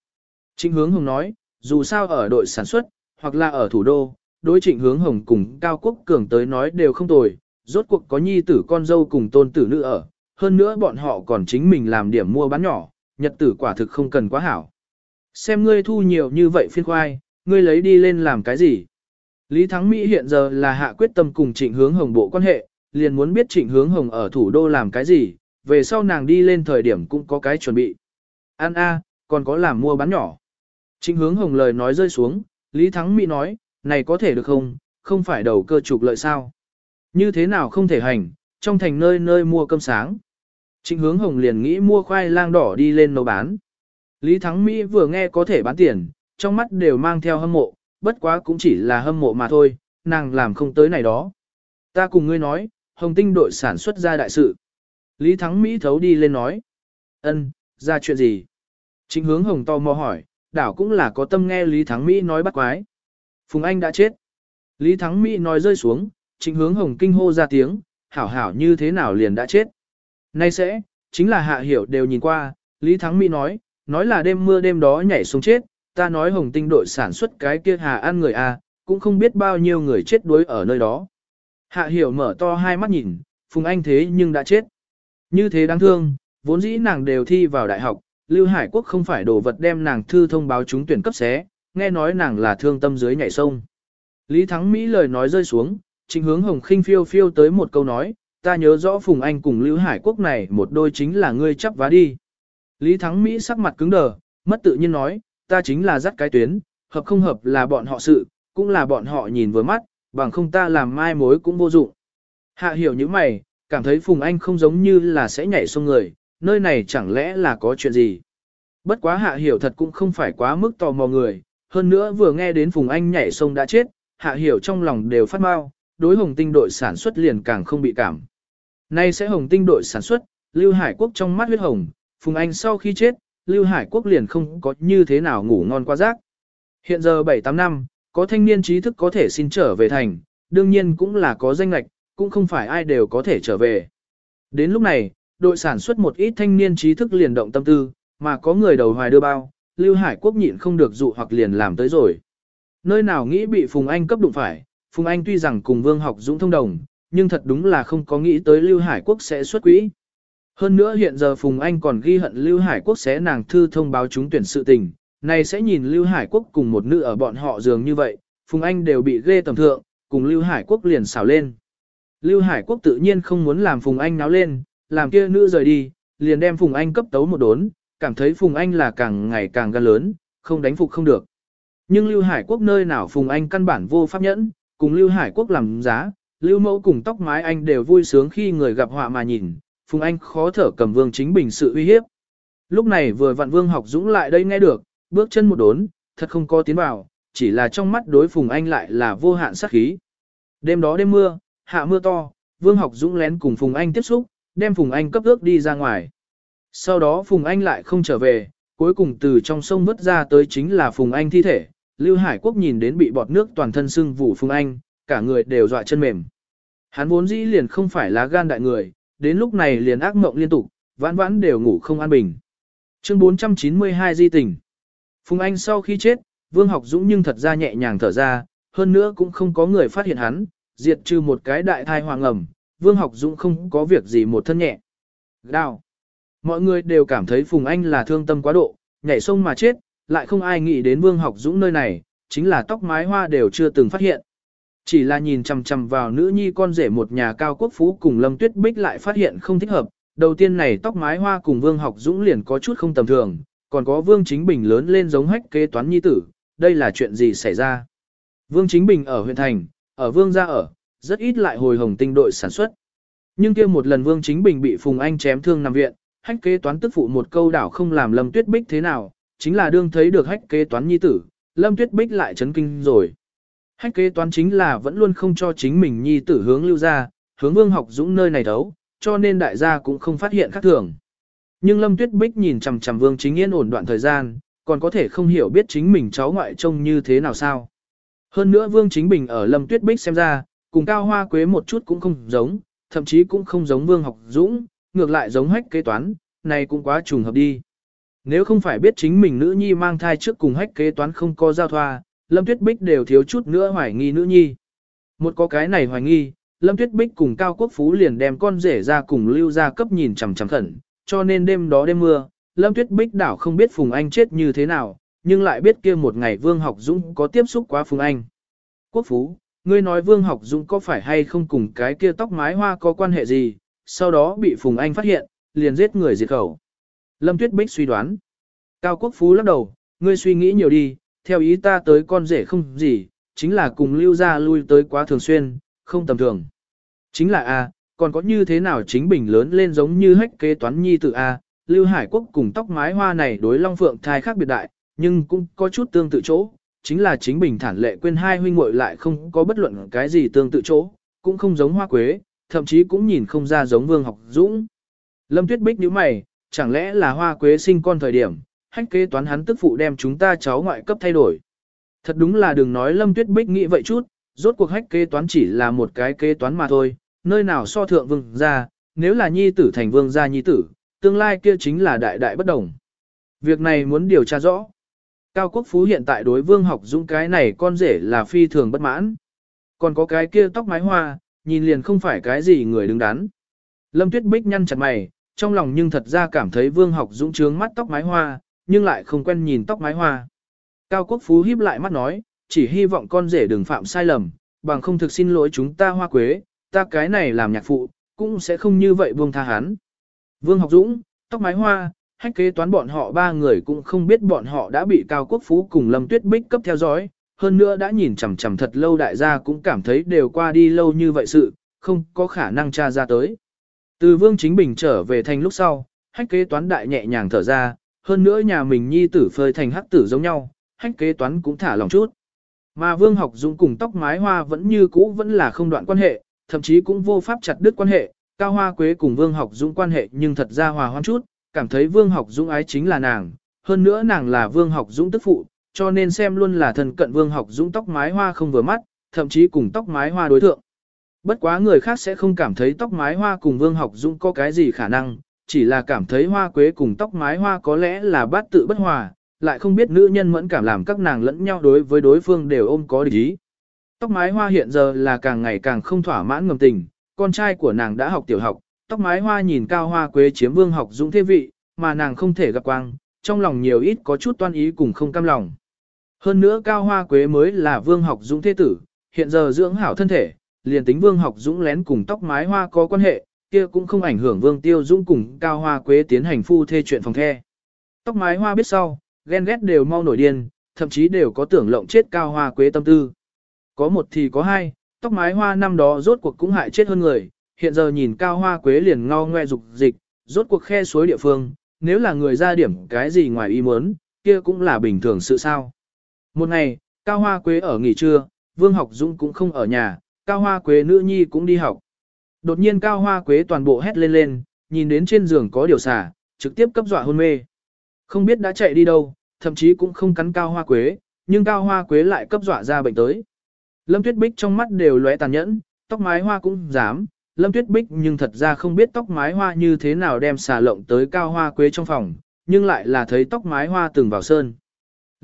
Trịnh hướng hồng nói, dù sao ở đội sản xuất, hoặc là ở thủ đô, đối trịnh hướng hồng cùng Cao Quốc Cường tới nói đều không tồi, rốt cuộc có nhi tử con dâu cùng tôn tử nữ ở, hơn nữa bọn họ còn chính mình làm điểm mua bán nhỏ, nhật tử quả thực không cần quá hảo. Xem ngươi thu nhiều như vậy phiên khoai, ngươi lấy đi lên làm cái gì? Lý Thắng Mỹ hiện giờ là hạ quyết tâm cùng trịnh hướng hồng bộ quan hệ, liền muốn biết trịnh hướng hồng ở thủ đô làm cái gì, về sau nàng đi lên thời điểm cũng có cái chuẩn bị. An A, còn có làm mua bán nhỏ. Trịnh hướng hồng lời nói rơi xuống, Lý Thắng Mỹ nói, này có thể được không, không phải đầu cơ trục lợi sao. Như thế nào không thể hành, trong thành nơi nơi mua cơm sáng. Trịnh hướng hồng liền nghĩ mua khoai lang đỏ đi lên nấu bán. Lý Thắng Mỹ vừa nghe có thể bán tiền, trong mắt đều mang theo hâm mộ, bất quá cũng chỉ là hâm mộ mà thôi, nàng làm không tới này đó. Ta cùng ngươi nói, hồng tinh đội sản xuất ra đại sự. Lý Thắng Mỹ thấu đi lên nói. ân, ra chuyện gì? Trịnh hướng hồng to mò hỏi, đảo cũng là có tâm nghe Lý Thắng Mỹ nói bắt quái. Phùng Anh đã chết. Lý Thắng Mỹ nói rơi xuống, trịnh hướng hồng kinh hô ra tiếng, hảo hảo như thế nào liền đã chết. Nay sẽ, chính là hạ hiểu đều nhìn qua, Lý Thắng Mỹ nói, nói là đêm mưa đêm đó nhảy xuống chết, ta nói hồng tinh đội sản xuất cái kia hà ăn người a, cũng không biết bao nhiêu người chết đuối ở nơi đó. Hạ hiểu mở to hai mắt nhìn, Phùng Anh thế nhưng đã chết. Như thế đáng thương, vốn dĩ nàng đều thi vào đại học, Lưu Hải Quốc không phải đồ vật đem nàng thư thông báo trúng tuyển cấp xé, nghe nói nàng là thương tâm dưới nhảy sông. Lý Thắng Mỹ lời nói rơi xuống, chính hướng hồng khinh phiêu phiêu tới một câu nói, ta nhớ rõ Phùng Anh cùng Lưu Hải Quốc này một đôi chính là ngươi chấp vá đi. Lý Thắng Mỹ sắc mặt cứng đờ, mất tự nhiên nói, ta chính là dắt cái tuyến, hợp không hợp là bọn họ sự, cũng là bọn họ nhìn với mắt, bằng không ta làm mai mối cũng vô dụng. Hạ hiểu như mày, cảm thấy Phùng Anh không giống như là sẽ nhảy sông người, nơi này chẳng lẽ là có chuyện gì. Bất quá hạ hiểu thật cũng không phải quá mức tò mò người, hơn nữa vừa nghe đến Phùng Anh nhảy sông đã chết, hạ hiểu trong lòng đều phát mau, đối hồng tinh đội sản xuất liền càng không bị cảm. Nay sẽ hồng tinh đội sản xuất, Lưu Hải Quốc trong mắt huyết hồng, Phùng Anh sau khi chết, Lưu Hải Quốc liền không có như thế nào ngủ ngon qua giấc. Hiện giờ 7-8 năm, có thanh niên trí thức có thể xin trở về thành, đương nhiên cũng là có danh lạch, cũng không phải ai đều có thể trở về. Đến lúc này, đội sản xuất một ít thanh niên trí thức liền động tâm tư, mà có người đầu hoài đưa bao, Lưu Hải Quốc nhịn không được dụ hoặc liền làm tới rồi. Nơi nào nghĩ bị Phùng Anh cấp đụng phải, Phùng Anh tuy rằng cùng Vương Học Dũng thông đồng, nhưng thật đúng là không có nghĩ tới Lưu Hải Quốc sẽ xuất quỹ. Hơn nữa hiện giờ Phùng Anh còn ghi hận Lưu Hải Quốc sẽ nàng thư thông báo chúng tuyển sự tình, này sẽ nhìn Lưu Hải Quốc cùng một nữ ở bọn họ dường như vậy, Phùng Anh đều bị ghê tầm thượng, cùng Lưu Hải Quốc liền xảo lên. Lưu Hải Quốc tự nhiên không muốn làm Phùng Anh náo lên, làm kia nữ rời đi, liền đem Phùng Anh cấp tấu một đốn, cảm thấy Phùng Anh là càng ngày càng gan lớn, không đánh phục không được. Nhưng Lưu Hải Quốc nơi nào Phùng Anh căn bản vô pháp nhẫn, cùng Lưu Hải Quốc làm giá, Lưu Mẫu cùng tóc mái anh đều vui sướng khi người gặp họa mà nhìn, Phùng Anh khó thở cầm Vương Chính Bình sự uy hiếp. Lúc này vừa vặn Vương học dũng lại đây nghe được, bước chân một đốn, thật không có tiến vào, chỉ là trong mắt đối Phùng Anh lại là vô hạn sát khí. Đêm đó đêm mưa, hạ mưa to, Vương học dũng lén cùng Phùng Anh tiếp xúc, đem Phùng Anh cấp ước đi ra ngoài. Sau đó Phùng Anh lại không trở về, cuối cùng từ trong sông vớt ra tới chính là Phùng Anh thi thể. Lưu Hải Quốc nhìn đến bị bọt nước toàn thân sưng vụ Phùng Anh, cả người đều dọa chân mềm. Hắn vốn dĩ liền không phải lá gan đại người, đến lúc này liền ác mộng liên tục, vãn vãn đều ngủ không an bình. Chương 492 di tình. Phùng Anh sau khi chết, Vương Học Dũng nhưng thật ra nhẹ nhàng thở ra, hơn nữa cũng không có người phát hiện hắn, diệt trừ một cái đại thai hoàng ẩm, Vương Học Dũng không có việc gì một thân nhẹ. Đào. Mọi người đều cảm thấy Phùng Anh là thương tâm quá độ, nhảy sông mà chết, lại không ai nghĩ đến Vương Học Dũng nơi này, chính là tóc mái hoa đều chưa từng phát hiện. Chỉ là nhìn chằm chằm vào nữ nhi con rể một nhà cao quốc phú cùng Lâm Tuyết Bích lại phát hiện không thích hợp. Đầu tiên này tóc mái hoa cùng Vương Học Dũng liền có chút không tầm thường, còn có Vương Chính Bình lớn lên giống hách kế toán nhi tử, đây là chuyện gì xảy ra? Vương Chính Bình ở huyện thành, ở Vương gia ở, rất ít lại hồi hồng tinh đội sản xuất. Nhưng kia một lần Vương Chính Bình bị Phùng Anh chém thương nằm viện, hách kế toán tức phụ một câu đảo không làm Lâm Tuyết Bích thế nào, chính là đương thấy được hách kế toán nhi tử, Lâm Tuyết Bích lại chấn kinh rồi. Hách kế toán chính là vẫn luôn không cho chính mình nhi tử hướng lưu ra, hướng vương học dũng nơi này đấu, cho nên đại gia cũng không phát hiện khác thường. Nhưng Lâm Tuyết Bích nhìn chằm chằm vương chính yên ổn đoạn thời gian, còn có thể không hiểu biết chính mình cháu ngoại trông như thế nào sao. Hơn nữa vương chính bình ở Lâm Tuyết Bích xem ra, cùng cao hoa quế một chút cũng không giống, thậm chí cũng không giống vương học dũng, ngược lại giống hách kế toán, này cũng quá trùng hợp đi. Nếu không phải biết chính mình nữ nhi mang thai trước cùng hách kế toán không có giao thoa, Lâm Tuyết Bích đều thiếu chút nữa hoài nghi nữ nhi. Một có cái này hoài nghi, Lâm Tuyết Bích cùng Cao Quốc Phú liền đem con rể ra cùng lưu ra cấp nhìn chằm chằm khẩn, cho nên đêm đó đêm mưa, Lâm Tuyết Bích đảo không biết Phùng Anh chết như thế nào, nhưng lại biết kia một ngày Vương Học Dũng có tiếp xúc quá Phùng Anh. Quốc Phú, ngươi nói Vương Học Dũng có phải hay không cùng cái kia tóc mái hoa có quan hệ gì, sau đó bị Phùng Anh phát hiện, liền giết người diệt khẩu. Lâm Tuyết Bích suy đoán. Cao Quốc Phú lắc đầu, ngươi suy nghĩ nhiều đi, theo ý ta tới con rể không gì, chính là cùng lưu ra lui tới quá thường xuyên, không tầm thường. Chính là A, còn có như thế nào chính bình lớn lên giống như hách kế toán nhi tự A, lưu hải quốc cùng tóc mái hoa này đối long phượng thai khác biệt đại, nhưng cũng có chút tương tự chỗ, chính là chính bình thản lệ quên hai huynh muội lại không có bất luận cái gì tương tự chỗ, cũng không giống hoa quế, thậm chí cũng nhìn không ra giống vương học dũng. Lâm Tuyết Bích nhíu mày, chẳng lẽ là hoa quế sinh con thời điểm, hách kế toán hắn tức phụ đem chúng ta cháu ngoại cấp thay đổi. Thật đúng là đừng nói Lâm Tuyết Bích nghĩ vậy chút, rốt cuộc hách kế toán chỉ là một cái kế toán mà thôi, nơi nào so thượng vương gia, nếu là nhi tử thành vương gia nhi tử, tương lai kia chính là đại đại bất đồng. Việc này muốn điều tra rõ. Cao Quốc Phú hiện tại đối vương học dũng cái này con rể là phi thường bất mãn. Còn có cái kia tóc mái hoa, nhìn liền không phải cái gì người đứng đắn. Lâm Tuyết Bích nhăn chặt mày, trong lòng nhưng thật ra cảm thấy vương học dũng trướng mắt tóc mái hoa, nhưng lại không quen nhìn tóc mái hoa. Cao Quốc Phú híp lại mắt nói, chỉ hy vọng con rể đừng phạm sai lầm, bằng không thực xin lỗi chúng ta hoa quế, ta cái này làm nhạc phụ, cũng sẽ không như vậy buông tha hắn. Vương Học Dũng, tóc mái hoa, hách kế toán bọn họ ba người cũng không biết bọn họ đã bị Cao Quốc Phú cùng Lâm Tuyết Bích cấp theo dõi, hơn nữa đã nhìn chằm chằm thật lâu đại gia cũng cảm thấy đều qua đi lâu như vậy sự, không có khả năng tra ra tới. Từ Vương Chính Bình trở về thành lúc sau, hách kế toán đại nhẹ nhàng thở ra, hơn nữa nhà mình nhi tử phơi thành hắc tử giống nhau, hách kế toán cũng thả lòng chút. Mà Vương Học Dũng cùng tóc mái hoa vẫn như cũ vẫn là không đoạn quan hệ, thậm chí cũng vô pháp chặt đứt quan hệ, Cao Hoa Quế cùng Vương Học Dũng quan hệ nhưng thật ra hòa hoãn chút, cảm thấy Vương Học Dũng ái chính là nàng, hơn nữa nàng là Vương Học Dũng tức phụ, cho nên xem luôn là thần cận Vương Học Dũng tóc mái hoa không vừa mắt, thậm chí cùng tóc mái hoa đối thượng. Bất quá người khác sẽ không cảm thấy tóc mái hoa cùng Vương Học Dũng có cái gì khả năng, chỉ là cảm thấy hoa quế cùng tóc mái hoa có lẽ là bát tự bất hòa, lại không biết nữ nhân mẫn cảm làm các nàng lẫn nhau đối với đối phương đều ôm có địch ý. Tóc mái hoa hiện giờ là càng ngày càng không thỏa mãn ngầm tình, con trai của nàng đã học tiểu học, tóc mái hoa nhìn cao hoa quế chiếm Vương Học Dũng thế vị, mà nàng không thể gặp quang, trong lòng nhiều ít có chút toan ý cùng không cam lòng. Hơn nữa cao hoa quế mới là Vương Học Dũng thế tử, hiện giờ dưỡng hảo thân thể, liền tính Vương Học Dũng lén cùng tóc mái hoa có quan hệ, kia cũng không ảnh hưởng Vương Tiêu Dũng cùng Cao Hoa Quế tiến hành phu thê chuyện phòng the. Tóc mái hoa biết sau, ghen ghét đều mau nổi điên, thậm chí đều có tưởng lộng chết Cao Hoa Quế tâm tư. Có một thì có hai, tóc mái hoa năm đó rốt cuộc cũng hại chết hơn người, hiện giờ nhìn Cao Hoa Quế liền ngao ngoe dục dịch, rốt cuộc khe suối địa phương, nếu là người ra điểm cái gì ngoài ý muốn, kia cũng là bình thường sự sao. Một ngày, Cao Hoa Quế ở nghỉ trưa, Vương Học Dũng cũng không ở nhà, Cao Hoa Quế nữ nhi cũng đi học. Đột nhiên Cao Hoa Quế toàn bộ hét lên lên, nhìn đến trên giường có điều xả, trực tiếp cấp dọa hôn mê. Không biết đã chạy đi đâu, thậm chí cũng không cắn Cao Hoa Quế, nhưng Cao Hoa Quế lại cấp dọa ra bệnh tới. Lâm Tuyết Bích trong mắt đều lóe tàn nhẫn, tóc mái hoa cũng dám. Lâm Tuyết Bích nhưng thật ra không biết tóc mái hoa như thế nào đem xà lộng tới Cao Hoa Quế trong phòng, nhưng lại là thấy tóc mái hoa từng vào sơn.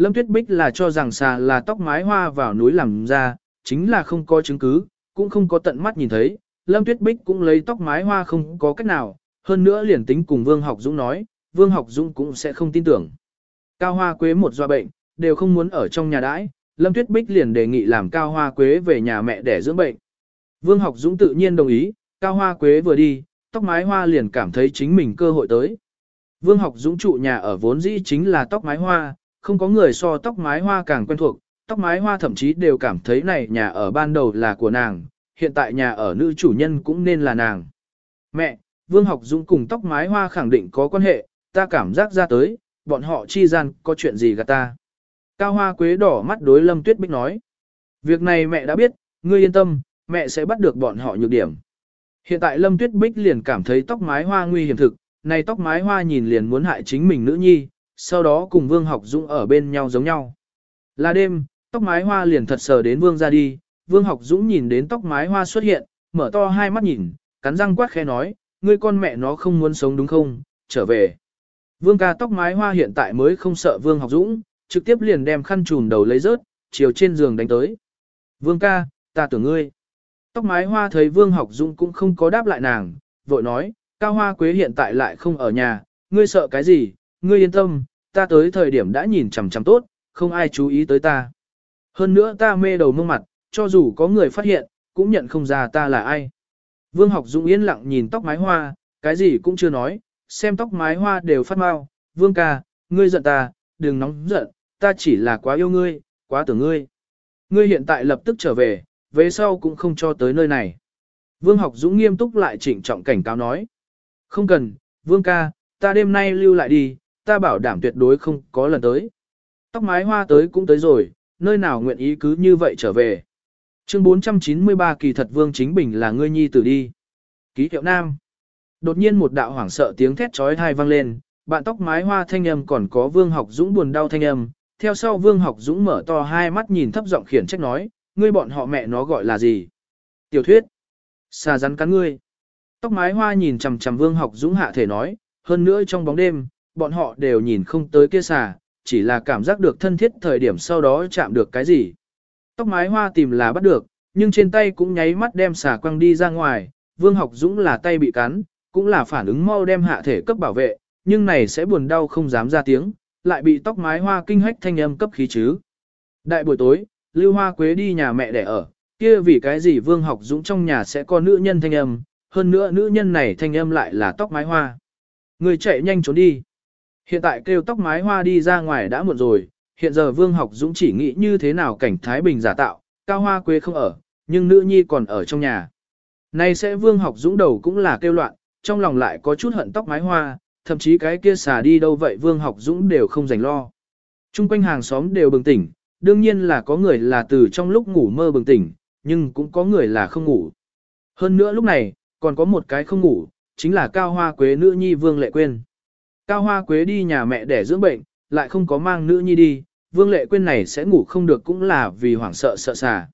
Lâm Tuyết Bích là cho rằng xà là tóc mái hoa vào núi làm ra, chính là không có chứng cứ, cũng không có tận mắt nhìn thấy. Lâm Tuyết Bích cũng lấy tóc mái hoa không có cách nào, hơn nữa liền tính cùng Vương Học Dũng nói, Vương Học Dũng cũng sẽ không tin tưởng. Cao Hoa Quế một doa bệnh, đều không muốn ở trong nhà đãi, Lâm Tuyết Bích liền đề nghị làm Cao Hoa Quế về nhà mẹ để dưỡng bệnh. Vương Học Dũng tự nhiên đồng ý, Cao Hoa Quế vừa đi, tóc mái hoa liền cảm thấy chính mình cơ hội tới. Vương Học Dũng trụ nhà ở vốn dĩ chính là tóc mái hoa, không có người so tóc mái hoa càng quen thuộc, tóc mái hoa thậm chí đều cảm thấy này nhà ở ban đầu là của nàng, hiện tại nhà ở nữ chủ nhân cũng nên là nàng. Mẹ, Vương Học Dũng cùng tóc mái hoa khẳng định có quan hệ, ta cảm giác ra tới, bọn họ chi gian có chuyện gì gạt ta. Cao Hoa Quế đỏ mắt đối Lâm Tuyết Bích nói. Việc này mẹ đã biết, ngươi yên tâm, mẹ sẽ bắt được bọn họ nhược điểm. Hiện tại Lâm Tuyết Bích liền cảm thấy tóc mái hoa nguy hiểm thực, này tóc mái hoa nhìn liền muốn hại chính mình nữ nhi, sau đó cùng Vương Học Dũng ở bên nhau giống nhau. Là đêm, tóc mái hoa liền thật sờ đến Vương ra đi, Vương Học Dũng nhìn đến tóc mái hoa xuất hiện, mở to hai mắt nhìn, cắn răng quát khẽ nói, ngươi con mẹ nó không muốn sống đúng không, trở về. Vương ca tóc mái hoa hiện tại mới không sợ Vương Học Dũng, trực tiếp liền đem khăn trùm đầu lấy rớt, chiều trên giường đánh tới. Vương ca, ta tưởng ngươi. Tóc mái hoa thấy Vương Học Dũng cũng không có đáp lại nàng, vội nói, Cao Hoa Quế hiện tại lại không ở nhà, ngươi sợ cái gì, ngươi yên tâm, ta tới thời điểm đã nhìn chằm chằm tốt, không ai chú ý tới ta. Hơn nữa ta mê đầu mông mặt, cho dù có người phát hiện, cũng nhận không ra ta là ai. Vương học Dũng yên lặng nhìn tóc mái hoa, cái gì cũng chưa nói, xem tóc mái hoa đều phát mau. Vương ca, ngươi giận ta, đừng nóng giận, ta chỉ là quá yêu ngươi, quá tưởng ngươi. Ngươi hiện tại lập tức trở về, về sau cũng không cho tới nơi này. Vương học Dũng nghiêm túc lại chỉnh trọng cảnh cáo nói. Không cần, Vương ca, ta đêm nay lưu lại đi, ta bảo đảm tuyệt đối không có lần tới. Tóc mái hoa tới cũng tới rồi, nơi nào nguyện ý cứ như vậy trở về. Chương 493 kỳ thật Vương Chính Bình là ngươi nhi tử đi. Ký hiệu nam. Đột nhiên một đạo hoảng sợ tiếng thét trói thai vang lên, bạn tóc mái hoa thanh âm còn có Vương Học Dũng buồn đau thanh âm. Theo sau Vương Học Dũng mở to hai mắt nhìn thấp giọng khiển trách nói, ngươi bọn họ mẹ nó gọi là gì? Tiểu thuyết. Xà rắn cắn ngươi. Tóc mái hoa nhìn chằm chằm Vương Học Dũng hạ thể nói, hơn nữa trong bóng đêm, bọn họ đều nhìn không tới kia xà, chỉ là cảm giác được thân thiết thời điểm sau đó chạm được cái gì. Tóc mái hoa tìm là bắt được, nhưng trên tay cũng nháy mắt đem xà quăng đi ra ngoài, Vương Học Dũng là tay bị cắn, cũng là phản ứng mau đem hạ thể cấp bảo vệ, nhưng này sẽ buồn đau không dám ra tiếng, lại bị tóc mái hoa kinh hách thanh âm cấp khí chứ. Đại buổi tối, Lưu Hoa Quế đi nhà mẹ để ở, kia vì cái gì Vương Học Dũng trong nhà sẽ có nữ nhân thanh âm, hơn nữa nữ nhân này thanh âm lại là tóc mái hoa. Người chạy nhanh trốn đi. Hiện tại kêu tóc mái hoa đi ra ngoài đã muộn rồi, hiện giờ Vương Học Dũng chỉ nghĩ như thế nào cảnh Thái Bình giả tạo, Cao Hoa Quế không ở, nhưng nữ nhi còn ở trong nhà. Nay sẽ Vương Học Dũng đầu cũng là kêu loạn, trong lòng lại có chút hận tóc mái hoa, thậm chí cái kia xà đi đâu vậy Vương Học Dũng đều không dành lo. Trung quanh hàng xóm đều bừng tỉnh, đương nhiên là có người là từ trong lúc ngủ mơ bừng tỉnh, nhưng cũng có người là không ngủ. Hơn nữa lúc này, còn có một cái không ngủ, chính là Cao Hoa Quế nữ nhi Vương Lệ Quyên. Cao Hoa Quế đi nhà mẹ để dưỡng bệnh, lại không có mang nữ nhi đi, Vương Lệ Quyên này sẽ ngủ không được cũng là vì hoảng sợ sợ xà.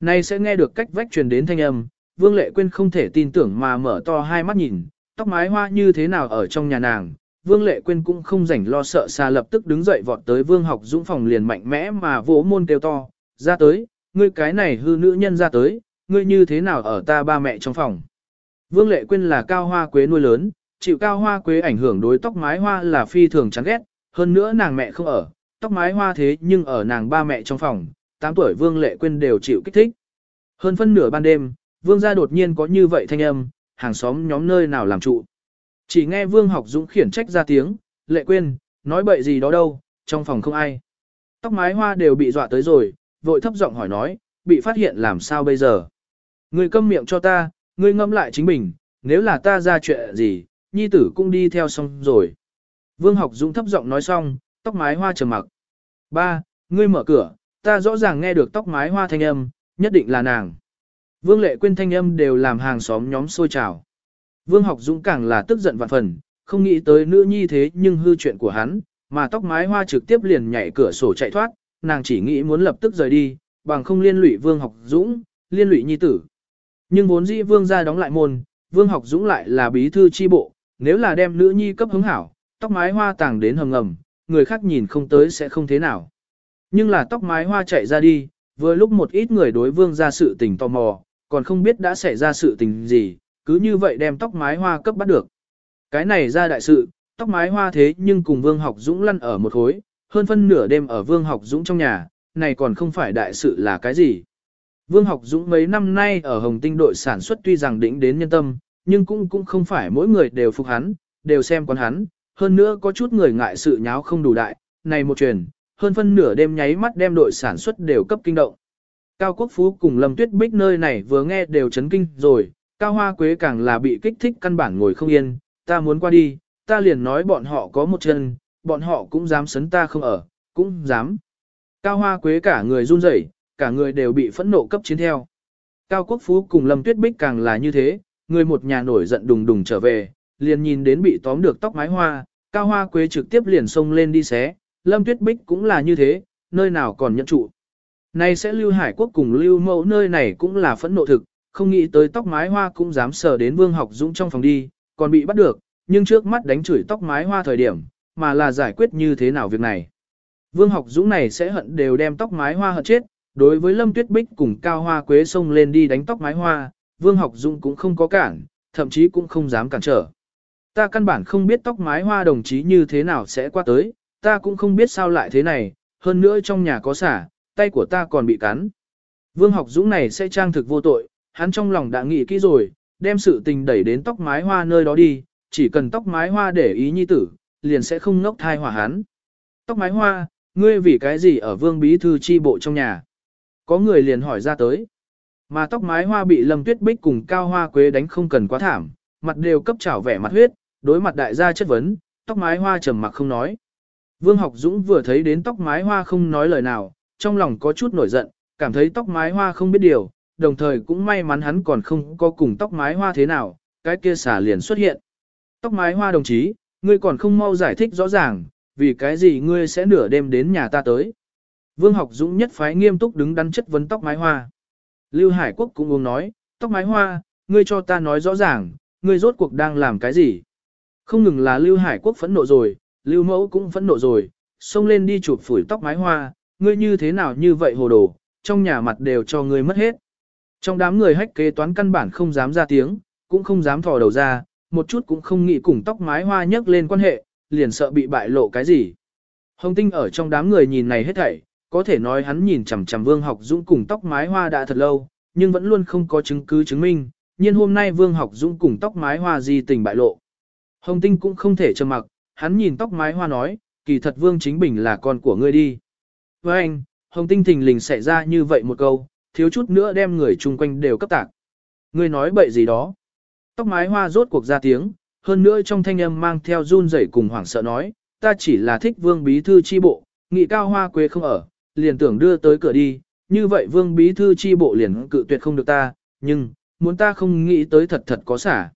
Nay sẽ nghe được cách vách truyền đến thanh âm, Vương Lệ Quyên không thể tin tưởng mà mở to hai mắt nhìn, tóc mái hoa như thế nào ở trong nhà nàng. Vương Lệ Quyên cũng không rảnh lo sợ xa lập tức đứng dậy vọt tới Vương Học Dũng phòng liền mạnh mẽ mà vỗ môn kêu to, ra tới, ngươi cái này hư nữ nhân ra tới, ngươi như thế nào ở ta ba mẹ trong phòng. Vương Lệ Quyên là cao hoa quế nuôi lớn, chịu cao hoa quế ảnh hưởng đối tóc mái hoa là phi thường chán ghét, hơn nữa nàng mẹ không ở, tóc mái hoa thế nhưng ở nàng ba mẹ trong phòng, 8 tuổi Vương Lệ Quyên đều chịu kích thích. Hơn phân nửa ban đêm, Vương gia đột nhiên có như vậy thanh âm, hàng xóm nhóm nơi nào làm trụ. Chỉ nghe Vương học dũng khiển trách ra tiếng, Lệ Quyên, nói bậy gì đó đâu, trong phòng không ai. Tóc mái hoa đều bị dọa tới rồi, vội thấp giọng hỏi nói, bị phát hiện làm sao bây giờ. Ngươi câm miệng cho ta, ngươi ngâm lại chính mình, nếu là ta ra chuyện gì, nhi tử cũng đi theo xong rồi. Vương học dũng thấp giọng nói xong, tóc mái hoa trầm mặc. Ba, ngươi mở cửa, ta rõ ràng nghe được tóc mái hoa thanh âm, nhất định là nàng. Vương lệ quên thanh âm đều làm hàng xóm nhóm sôi trào. Vương học dũng càng là tức giận vạn phần, không nghĩ tới nữ nhi thế nhưng hư chuyện của hắn, mà tóc mái hoa trực tiếp liền nhảy cửa sổ chạy thoát, nàng chỉ nghĩ muốn lập tức rời đi, bằng không liên lụy Vương học dũng, liên lụy nhi tử. Nhưng vốn dĩ Vương ra đóng lại môn, Vương học dũng lại là bí thư chi bộ, nếu là đem nữ nhi cấp hứng hảo, tóc mái hoa tàng đến hầm ngầm, người khác nhìn không tới sẽ không thế nào. Nhưng là tóc mái hoa chạy ra đi, vừa lúc một ít người đối vương ra sự tình tò mò, còn không biết đã xảy ra sự tình gì, cứ như vậy đem tóc mái hoa cấp bắt được. Cái này ra đại sự, tóc mái hoa thế nhưng cùng vương học dũng lăn ở một khối, hơn phân nửa đêm ở vương học dũng trong nhà, này còn không phải đại sự là cái gì. Vương học dũng mấy năm nay ở Hồng Tinh đội sản xuất tuy rằng đỉnh đến nhân tâm, nhưng cũng cũng không phải mỗi người đều phục hắn, đều xem quán hắn, hơn nữa có chút người ngại sự nháo không đủ đại, này một truyền, hơn phân nửa đêm nháy mắt đem đội sản xuất đều cấp kinh động. Cao Quốc Phú cùng Lâm Tuyết Bích nơi này vừa nghe đều chấn kinh rồi, Cao Hoa Quế càng là bị kích thích căn bản ngồi không yên, ta muốn qua đi, ta liền nói bọn họ có một chân, bọn họ cũng dám sấn ta không ở, cũng dám. Cao Hoa Quế cả người run rẩy, cả người đều bị phẫn nộ cấp chiến theo. Cao Quốc Phú cùng Lâm Tuyết Bích càng là như thế, người một nhà nổi giận đùng đùng trở về, liền nhìn đến bị tóm được tóc mái hoa, Cao Hoa Quế trực tiếp liền xông lên đi xé, Lâm Tuyết Bích cũng là như thế, nơi nào còn nhận trụ. Nay sẽ Lưu Hải Quốc cùng Lưu Mẫu nơi này cũng là phẫn nộ thực, không nghĩ tới tóc mái hoa cũng dám sờ đến Vương Học Dũng trong phòng đi, còn bị bắt được, nhưng trước mắt đánh chửi tóc mái hoa thời điểm, mà là giải quyết như thế nào việc này. Vương Học Dũng này sẽ hận đều đem tóc mái hoa hận chết, đối với Lâm Tuyết Bích cùng Cao Hoa Quế xông lên đi đánh tóc mái hoa, Vương Học Dung cũng không có cản, thậm chí cũng không dám cản trở. Ta căn bản không biết tóc mái hoa đồng chí như thế nào sẽ qua tới, ta cũng không biết sao lại thế này, hơn nữa trong nhà có xả, tay của ta còn bị cắn. Vương học dũng này sẽ trang thực vô tội, hắn trong lòng đã nghĩ kỹ rồi, đem sự tình đẩy đến tóc mái hoa nơi đó đi, chỉ cần tóc mái hoa để ý nhi tử, liền sẽ không ngốc thai hỏa hắn. Tóc mái hoa, ngươi vì cái gì ở vương bí thư chi bộ trong nhà? Có người liền hỏi ra tới. Mà tóc mái hoa bị lâm tuyết bích cùng cao hoa quế đánh không cần quá thảm, mặt đều cấp trảo vẻ mặt huyết, đối mặt đại gia chất vấn, tóc mái hoa trầm mặc không nói. Vương học dũng vừa thấy đến tóc mái hoa không nói lời nào, trong lòng có chút nổi giận, cảm thấy tóc mái hoa không biết điều, đồng thời cũng may mắn hắn còn không có cùng tóc mái hoa thế nào, cái kia xả liền xuất hiện. Tóc mái hoa đồng chí, ngươi còn không mau giải thích rõ ràng, vì cái gì ngươi sẽ nửa đêm đến nhà ta tới. Vương học dũng nhất phái nghiêm túc đứng đắn chất vấn tóc mái hoa. Lưu Hải Quốc cũng uống nói, tóc mái hoa, ngươi cho ta nói rõ ràng, ngươi rốt cuộc đang làm cái gì. Không ngừng là Lưu Hải Quốc phẫn nộ rồi, Lưu Mẫu cũng phẫn nộ rồi, xông lên đi chụp phủi tóc mái hoa, ngươi như thế nào như vậy hồ đồ, trong nhà mặt đều cho ngươi mất hết. Trong đám người hách kế toán căn bản không dám ra tiếng, cũng không dám thò đầu ra, một chút cũng không nghĩ cùng tóc mái hoa nhấc lên quan hệ, liền sợ bị bại lộ cái gì. Hồng Tinh ở trong đám người nhìn này hết thảy, có thể nói hắn nhìn chằm chằm Vương Học Dũng cùng tóc mái hoa đã thật lâu, nhưng vẫn luôn không có chứng cứ chứng minh, nhưng hôm nay Vương Học Dũng cùng tóc mái hoa gì tình bại lộ. Hồng Tinh cũng không thể trầm mặc, hắn nhìn tóc mái hoa nói, kỳ thật Vương Chính Bình là con của ngươi đi. Với anh, Hồng Tinh thình lình xảy ra như vậy một câu, thiếu chút nữa đem người chung quanh đều cấp tạc. Ngươi nói bậy gì đó. Tóc mái hoa rốt cuộc ra tiếng, hơn nữa trong thanh âm mang theo run rẩy cùng hoảng sợ nói, ta chỉ là thích Vương Bí Thư chi bộ, nghị cao hoa quế không ở, liền tưởng đưa tới cửa đi, như vậy Vương Bí Thư chi bộ liền cự tuyệt không được ta, nhưng, muốn ta không nghĩ tới thật thật có xả.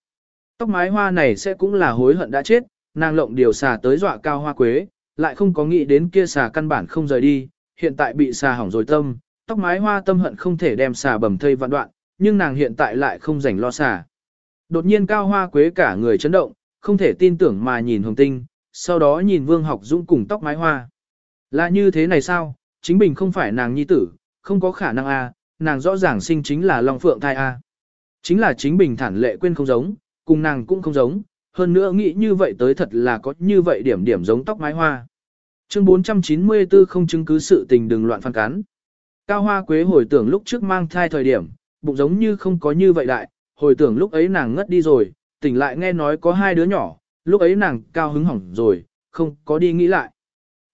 Tóc mái hoa này sẽ cũng là hối hận đã chết, nàng lộng điều xà tới dọa cao hoa quế, lại không có nghĩ đến kia xà căn bản không rời đi, hiện tại bị xà hỏng rồi tâm, tóc mái hoa tâm hận không thể đem xà bầm thây vạn đoạn, nhưng nàng hiện tại lại không rảnh lo xả. Đột nhiên cao hoa quế cả người chấn động, không thể tin tưởng mà nhìn hồng tinh, sau đó nhìn vương học dũng cùng tóc mái hoa. Là như thế này sao, chính bình không phải nàng nhi tử, không có khả năng a, nàng rõ ràng sinh chính là Long Phượng thai a. Chính là chính bình thản lệ quên không giống, cùng nàng cũng không giống, hơn nữa nghĩ như vậy tới thật là có như vậy điểm điểm giống tóc mái hoa. Chương 494 không chứng cứ sự tình đừng loạn phán cán. Cao Hoa Quế hồi tưởng lúc trước mang thai thời điểm, bụng giống như không có như vậy đại, hồi tưởng lúc ấy nàng ngất đi rồi, tỉnh lại nghe nói có hai đứa nhỏ, lúc ấy nàng cao hứng hỏng rồi, không có đi nghĩ lại.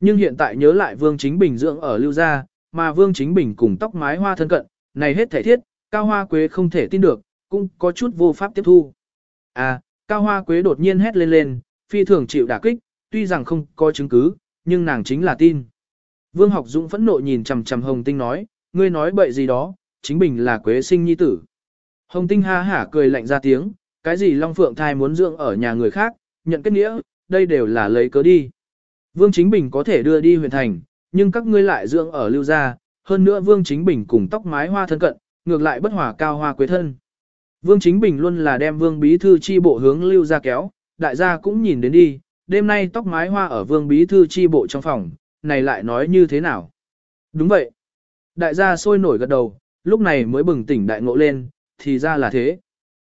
Nhưng hiện tại nhớ lại Vương Chính Bình dưỡng ở Lưu Gia, mà Vương Chính Bình cùng tóc mái hoa thân cận, này hết thể thiết, Cao Hoa Quế không thể tin được, cũng có chút vô pháp tiếp thu. À, Cao Hoa Quế đột nhiên hét lên lên, phi thường chịu đả kích, tuy rằng không có chứng cứ, nhưng nàng chính là tin. Vương Học Dũng phẫn nộ nhìn chằm chằm Hồng Tinh nói, ngươi nói bậy gì đó, chính bình là Quế sinh nhi tử. Hồng Tinh ha hả cười lạnh ra tiếng, cái gì Long Phượng thai muốn dưỡng ở nhà người khác, nhận kết nghĩa, đây đều là lấy cớ đi. Vương Chính Bình có thể đưa đi huyện thành, nhưng các ngươi lại dưỡng ở lưu gia, hơn nữa Vương Chính Bình cùng tóc mái hoa thân cận, ngược lại bất hòa cao hoa quế thân. Vương Chính Bình luôn là đem Vương Bí Thư chi bộ hướng lưu gia kéo, đại gia cũng nhìn đến đi, đêm nay tóc mái hoa ở Vương Bí Thư chi bộ trong phòng, này lại nói như thế nào? Đúng vậy. Đại gia sôi nổi gật đầu, lúc này mới bừng tỉnh đại ngộ lên, thì ra là thế.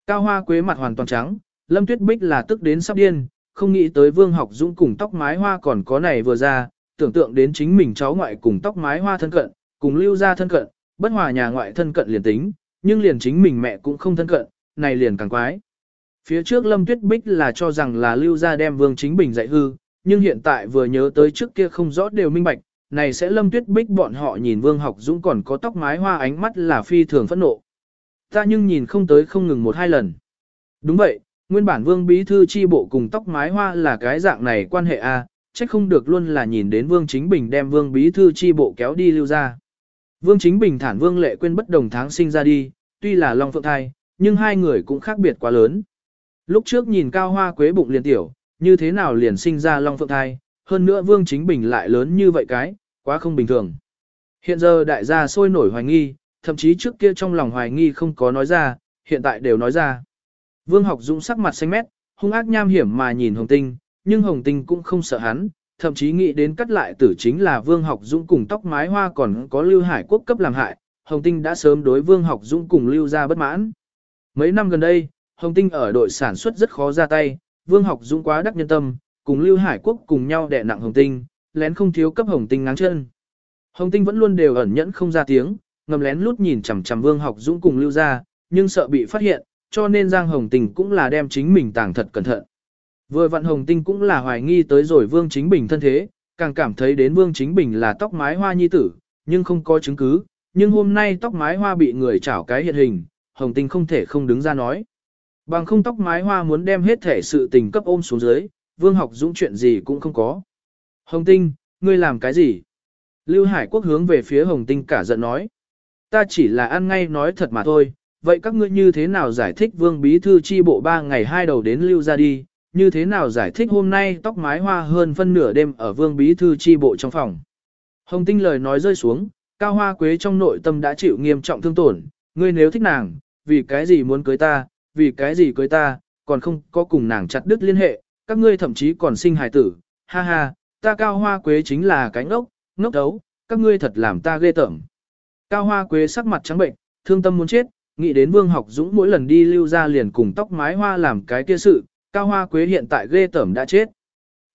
Cao hoa quế mặt hoàn toàn trắng, Lâm Tuyết Bích là tức đến sắp điên, không nghĩ tới Vương Học Dũng cùng tóc mái hoa còn có này vừa ra, tưởng tượng đến chính mình cháu ngoại cùng tóc mái hoa thân cận, cùng lưu gia thân cận, bất hòa nhà ngoại thân cận liền tính, nhưng liền chính mình mẹ cũng không thân cận, này liền càng quái. Phía trước Lâm Tuyết Bích là cho rằng là lưu gia đem Vương Chính Bình dạy hư, nhưng hiện tại vừa nhớ tới trước kia không rõ đều minh bạch, này sẽ Lâm Tuyết Bích bọn họ nhìn Vương Học Dũng còn có tóc mái hoa ánh mắt là phi thường phẫn nộ. Ta nhưng nhìn không tới không ngừng một hai lần. Đúng vậy, nguyên bản Vương Bí Thư chi bộ cùng tóc mái hoa là cái dạng này quan hệ à, a, trách không được luôn là nhìn đến Vương Chính Bình đem Vương Bí Thư chi bộ kéo đi lưu ra. Vương Chính Bình thản Vương Lệ quên bất đồng tháng sinh ra đi, tuy là Long Phượng thai, nhưng hai người cũng khác biệt quá lớn. Lúc trước nhìn cao hoa quế bụng liền tiểu, như thế nào liền sinh ra Long Phượng thai, hơn nữa Vương Chính Bình lại lớn như vậy cái, quá không bình thường. Hiện giờ đại gia sôi nổi hoài nghi, thậm chí trước kia trong lòng hoài nghi không có nói ra, hiện tại đều nói ra. Vương học dũng sắc mặt xanh mét, hung ác nham hiểm mà nhìn Hồng Tinh, nhưng Hồng Tinh cũng không sợ hắn, thậm chí nghĩ đến cắt lại tử chính là Vương học dũng cùng tóc mái hoa còn có Lưu Hải Quốc cấp làm hại, Hồng Tinh đã sớm đối Vương học dũng cùng Lưu ra bất mãn. Mấy năm gần đây, Hồng Tinh ở đội sản xuất rất khó ra tay, Vương học dũng quá đắc nhân tâm, cùng Lưu Hải Quốc cùng nhau đè nặng Hồng Tinh, lén không thiếu cấp Hồng Tinh ngáng chân. Hồng Tinh vẫn luôn đều ẩn nhẫn không ra tiếng, ngầm lén lút nhìn chằm chằm Vương Học Dũng cùng Lưu ra, nhưng sợ bị phát hiện, cho nên Giang Hồng Tinh cũng là đem chính mình tàng thật cẩn thận. Vừa vặn Hồng Tinh cũng là hoài nghi tới rồi Vương Chính Bình thân thế, càng cảm thấy đến Vương Chính Bình là tóc mái hoa nhi tử, nhưng không có chứng cứ, nhưng hôm nay tóc mái hoa bị người chảo cái hiện hình, Hồng Tinh không thể không đứng ra nói. Bằng không tóc mái hoa muốn đem hết thể sự tình cấp ôm xuống dưới, Vương Học Dũng chuyện gì cũng không có. Hồng Tinh, ngươi làm cái gì? Lưu Hải Quốc hướng về phía Hồng Tinh cả giận nói. Ta chỉ là ăn ngay nói thật mà thôi, vậy các ngươi như thế nào giải thích Vương Bí Thư chi bộ ba ngày hai đầu đến Lưu ra đi, như thế nào giải thích hôm nay tóc mái hoa hơn phân nửa đêm ở Vương Bí Thư chi bộ trong phòng. Hồng Tinh lời nói rơi xuống, Cao Hoa Quế trong nội tâm đã chịu nghiêm trọng thương tổn, ngươi nếu thích nàng, vì cái gì muốn cưới ta, vì cái gì cưới ta, còn không có cùng nàng chặt đứt liên hệ, các ngươi thậm chí còn sinh hài tử, ha ha, ta Cao Hoa Quế chính là cái ốc, ngốc đấu, các ngươi thật làm ta ghê tởm. Cao Hoa Quế sắc mặt trắng bệnh, thương tâm muốn chết, nghĩ đến Vương Học Dũng mỗi lần đi lưu ra liền cùng tóc mái hoa làm cái kia sự, Cao Hoa Quế hiện tại ghê tởm đã chết.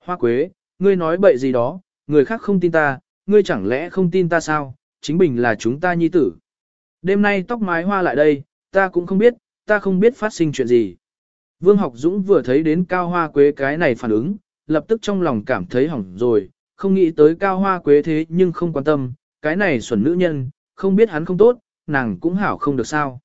Hoa Quế, ngươi nói bậy gì đó, người khác không tin ta, ngươi chẳng lẽ không tin ta sao, chính mình là chúng ta nhi tử. Đêm nay tóc mái hoa lại đây, ta cũng không biết, ta không biết phát sinh chuyện gì. Vương Học Dũng vừa thấy đến Cao Hoa Quế cái này phản ứng, lập tức trong lòng cảm thấy hỏng rồi, không nghĩ tới Cao Hoa Quế thế nhưng không quan tâm, cái này xuẩn nữ nhân, không biết hắn không tốt, nàng cũng hảo không được sao.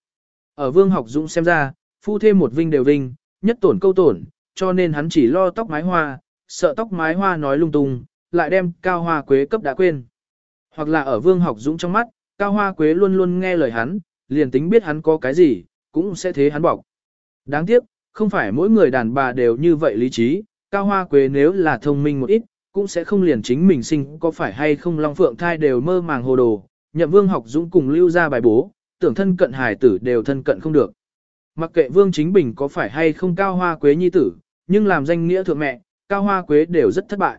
Ở Vương Học Dũng xem ra, phu thêm một vinh đều vinh, nhất tổn câu tổn, cho nên hắn chỉ lo tóc mái hoa, sợ tóc mái hoa nói lung tung, lại đem Cao Hoa Quế cấp đã quên. Hoặc là ở Vương Học Dũng trong mắt, Cao Hoa Quế luôn luôn nghe lời hắn, liền tính biết hắn có cái gì, cũng sẽ thế hắn bọc. Đáng tiếc, không phải mỗi người đàn bà đều như vậy lý trí, Cao Hoa Quế nếu là thông minh một ít, cũng sẽ không liền chính mình sinh có phải hay không Long Phượng thai đều mơ màng hồ đồ, nhậm vương học dũng cùng lưu ra bài bố, tưởng thân cận hài tử đều thân cận không được. Mặc kệ Vương Chính Bình có phải hay không cao hoa quế nhi tử, nhưng làm danh nghĩa thượng mẹ, cao hoa quế đều rất thất bại.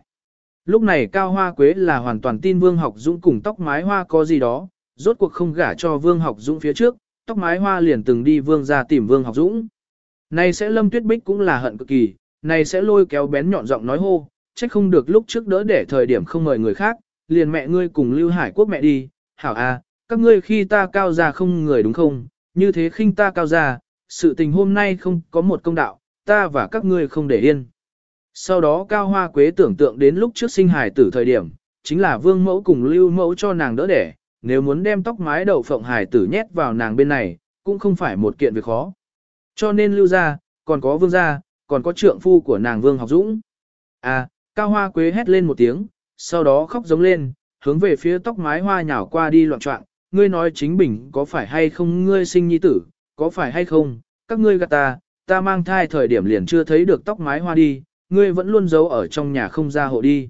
Lúc này cao hoa quế là hoàn toàn tin Vương Học Dũng cùng tóc mái hoa có gì đó, rốt cuộc không gả cho Vương Học Dũng phía trước, tóc mái hoa liền từng đi Vương ra tìm Vương Học Dũng. Này sẽ Lâm Tuyết Bích cũng là hận cực kỳ, này sẽ lôi kéo bén nhọn giọng nói hô, trách không được lúc trước đỡ để thời điểm không mời người khác, liền mẹ ngươi cùng Lưu Hải Quốc mẹ đi, hảo a, các ngươi khi ta cao già không người đúng không, như thế khinh ta cao già, sự tình hôm nay không có một công đạo, ta và các ngươi không để yên. Sau đó Cao Hoa Quế tưởng tượng đến lúc trước sinh hài tử thời điểm, chính là vương mẫu cùng lưu mẫu cho nàng đỡ đẻ, nếu muốn đem tóc mái đầu phộng hài tử nhét vào nàng bên này, cũng không phải một kiện việc khó. Cho nên lưu ra, còn có vương gia, còn có trượng phu của nàng vương học dũng. À, Cao Hoa Quế hét lên một tiếng, sau đó khóc giống lên, hướng về phía tóc mái hoa nhảo qua đi loạn trọng, ngươi nói chính bình có phải hay không ngươi sinh nhi tử, có phải hay không, các ngươi gạt ta, ta mang thai thời điểm liền chưa thấy được tóc mái hoa đi, ngươi vẫn luôn giấu ở trong nhà không ra hộ đi.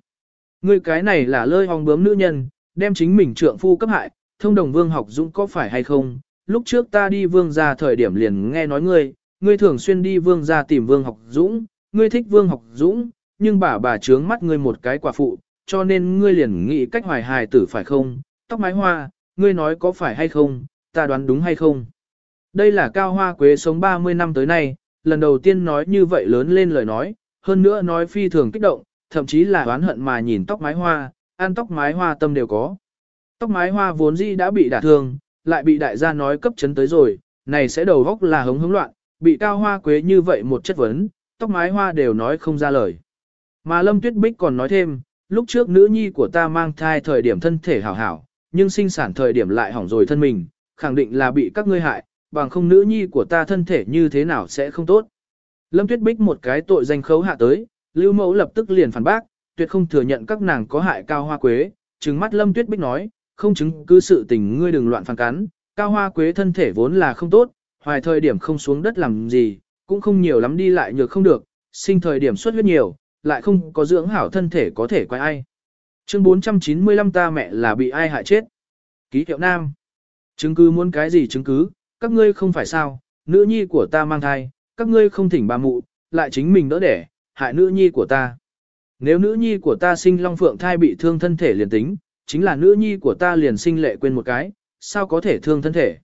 Ngươi cái này là lơi hong bướm nữ nhân, đem chính mình trượng phu cấp hại, thông đồng vương học dũng có phải hay không, lúc trước ta đi vương ra thời điểm liền nghe nói ngươi, ngươi thường xuyên đi vương ra tìm vương học dũng, ngươi thích vương học dũng, nhưng bà bà trướng mắt ngươi một cái quả phụ, cho nên ngươi liền nghĩ cách hoài hài tử phải không, tóc mái hoa, ngươi nói có phải hay không, ta đoán đúng hay không. Đây là cao hoa quế sống 30 năm tới nay, lần đầu tiên nói như vậy lớn lên lời nói, hơn nữa nói phi thường kích động, thậm chí là oán hận mà nhìn tóc mái hoa, ăn tóc mái hoa tâm đều có. Tóc mái hoa vốn dĩ đã bị đả thương, lại bị đại gia nói cấp chấn tới rồi, này sẽ đầu góc là hống hống loạn, bị cao hoa quế như vậy một chất vấn, tóc mái hoa đều nói không ra lời. Mà Lâm Tuyết Bích còn nói thêm, lúc trước nữ nhi của ta mang thai thời điểm thân thể hảo hảo, nhưng sinh sản thời điểm lại hỏng rồi thân mình, khẳng định là bị các ngươi hại, bằng không nữ nhi của ta thân thể như thế nào sẽ không tốt. Lâm Tuyết Bích một cái tội danh khấu hạ tới, Lưu Mẫu lập tức liền phản bác, tuyệt không thừa nhận các nàng có hại cao hoa quế, trừng mắt Lâm Tuyết Bích nói, không chứng cứ sự tình ngươi đừng loạn phản cắn, cao hoa quế thân thể vốn là không tốt, hoài thời điểm không xuống đất làm gì, cũng không nhiều lắm đi lại nhược không được, sinh thời điểm xuất huyết nhiều, lại không có dưỡng hảo thân thể có thể quay ai. Chương 495 ta mẹ là bị ai hại chết. Ký hiệu nam. Chứng cứ muốn cái gì chứng cứ, các ngươi không phải sao, nữ nhi của ta mang thai, các ngươi không thỉnh bà mụ, lại chính mình đỡ đẻ, hại nữ nhi của ta. Nếu nữ nhi của ta sinh long phượng thai bị thương thân thể liền tính, chính là nữ nhi của ta liền sinh lệ quên một cái, sao có thể thương thân thể.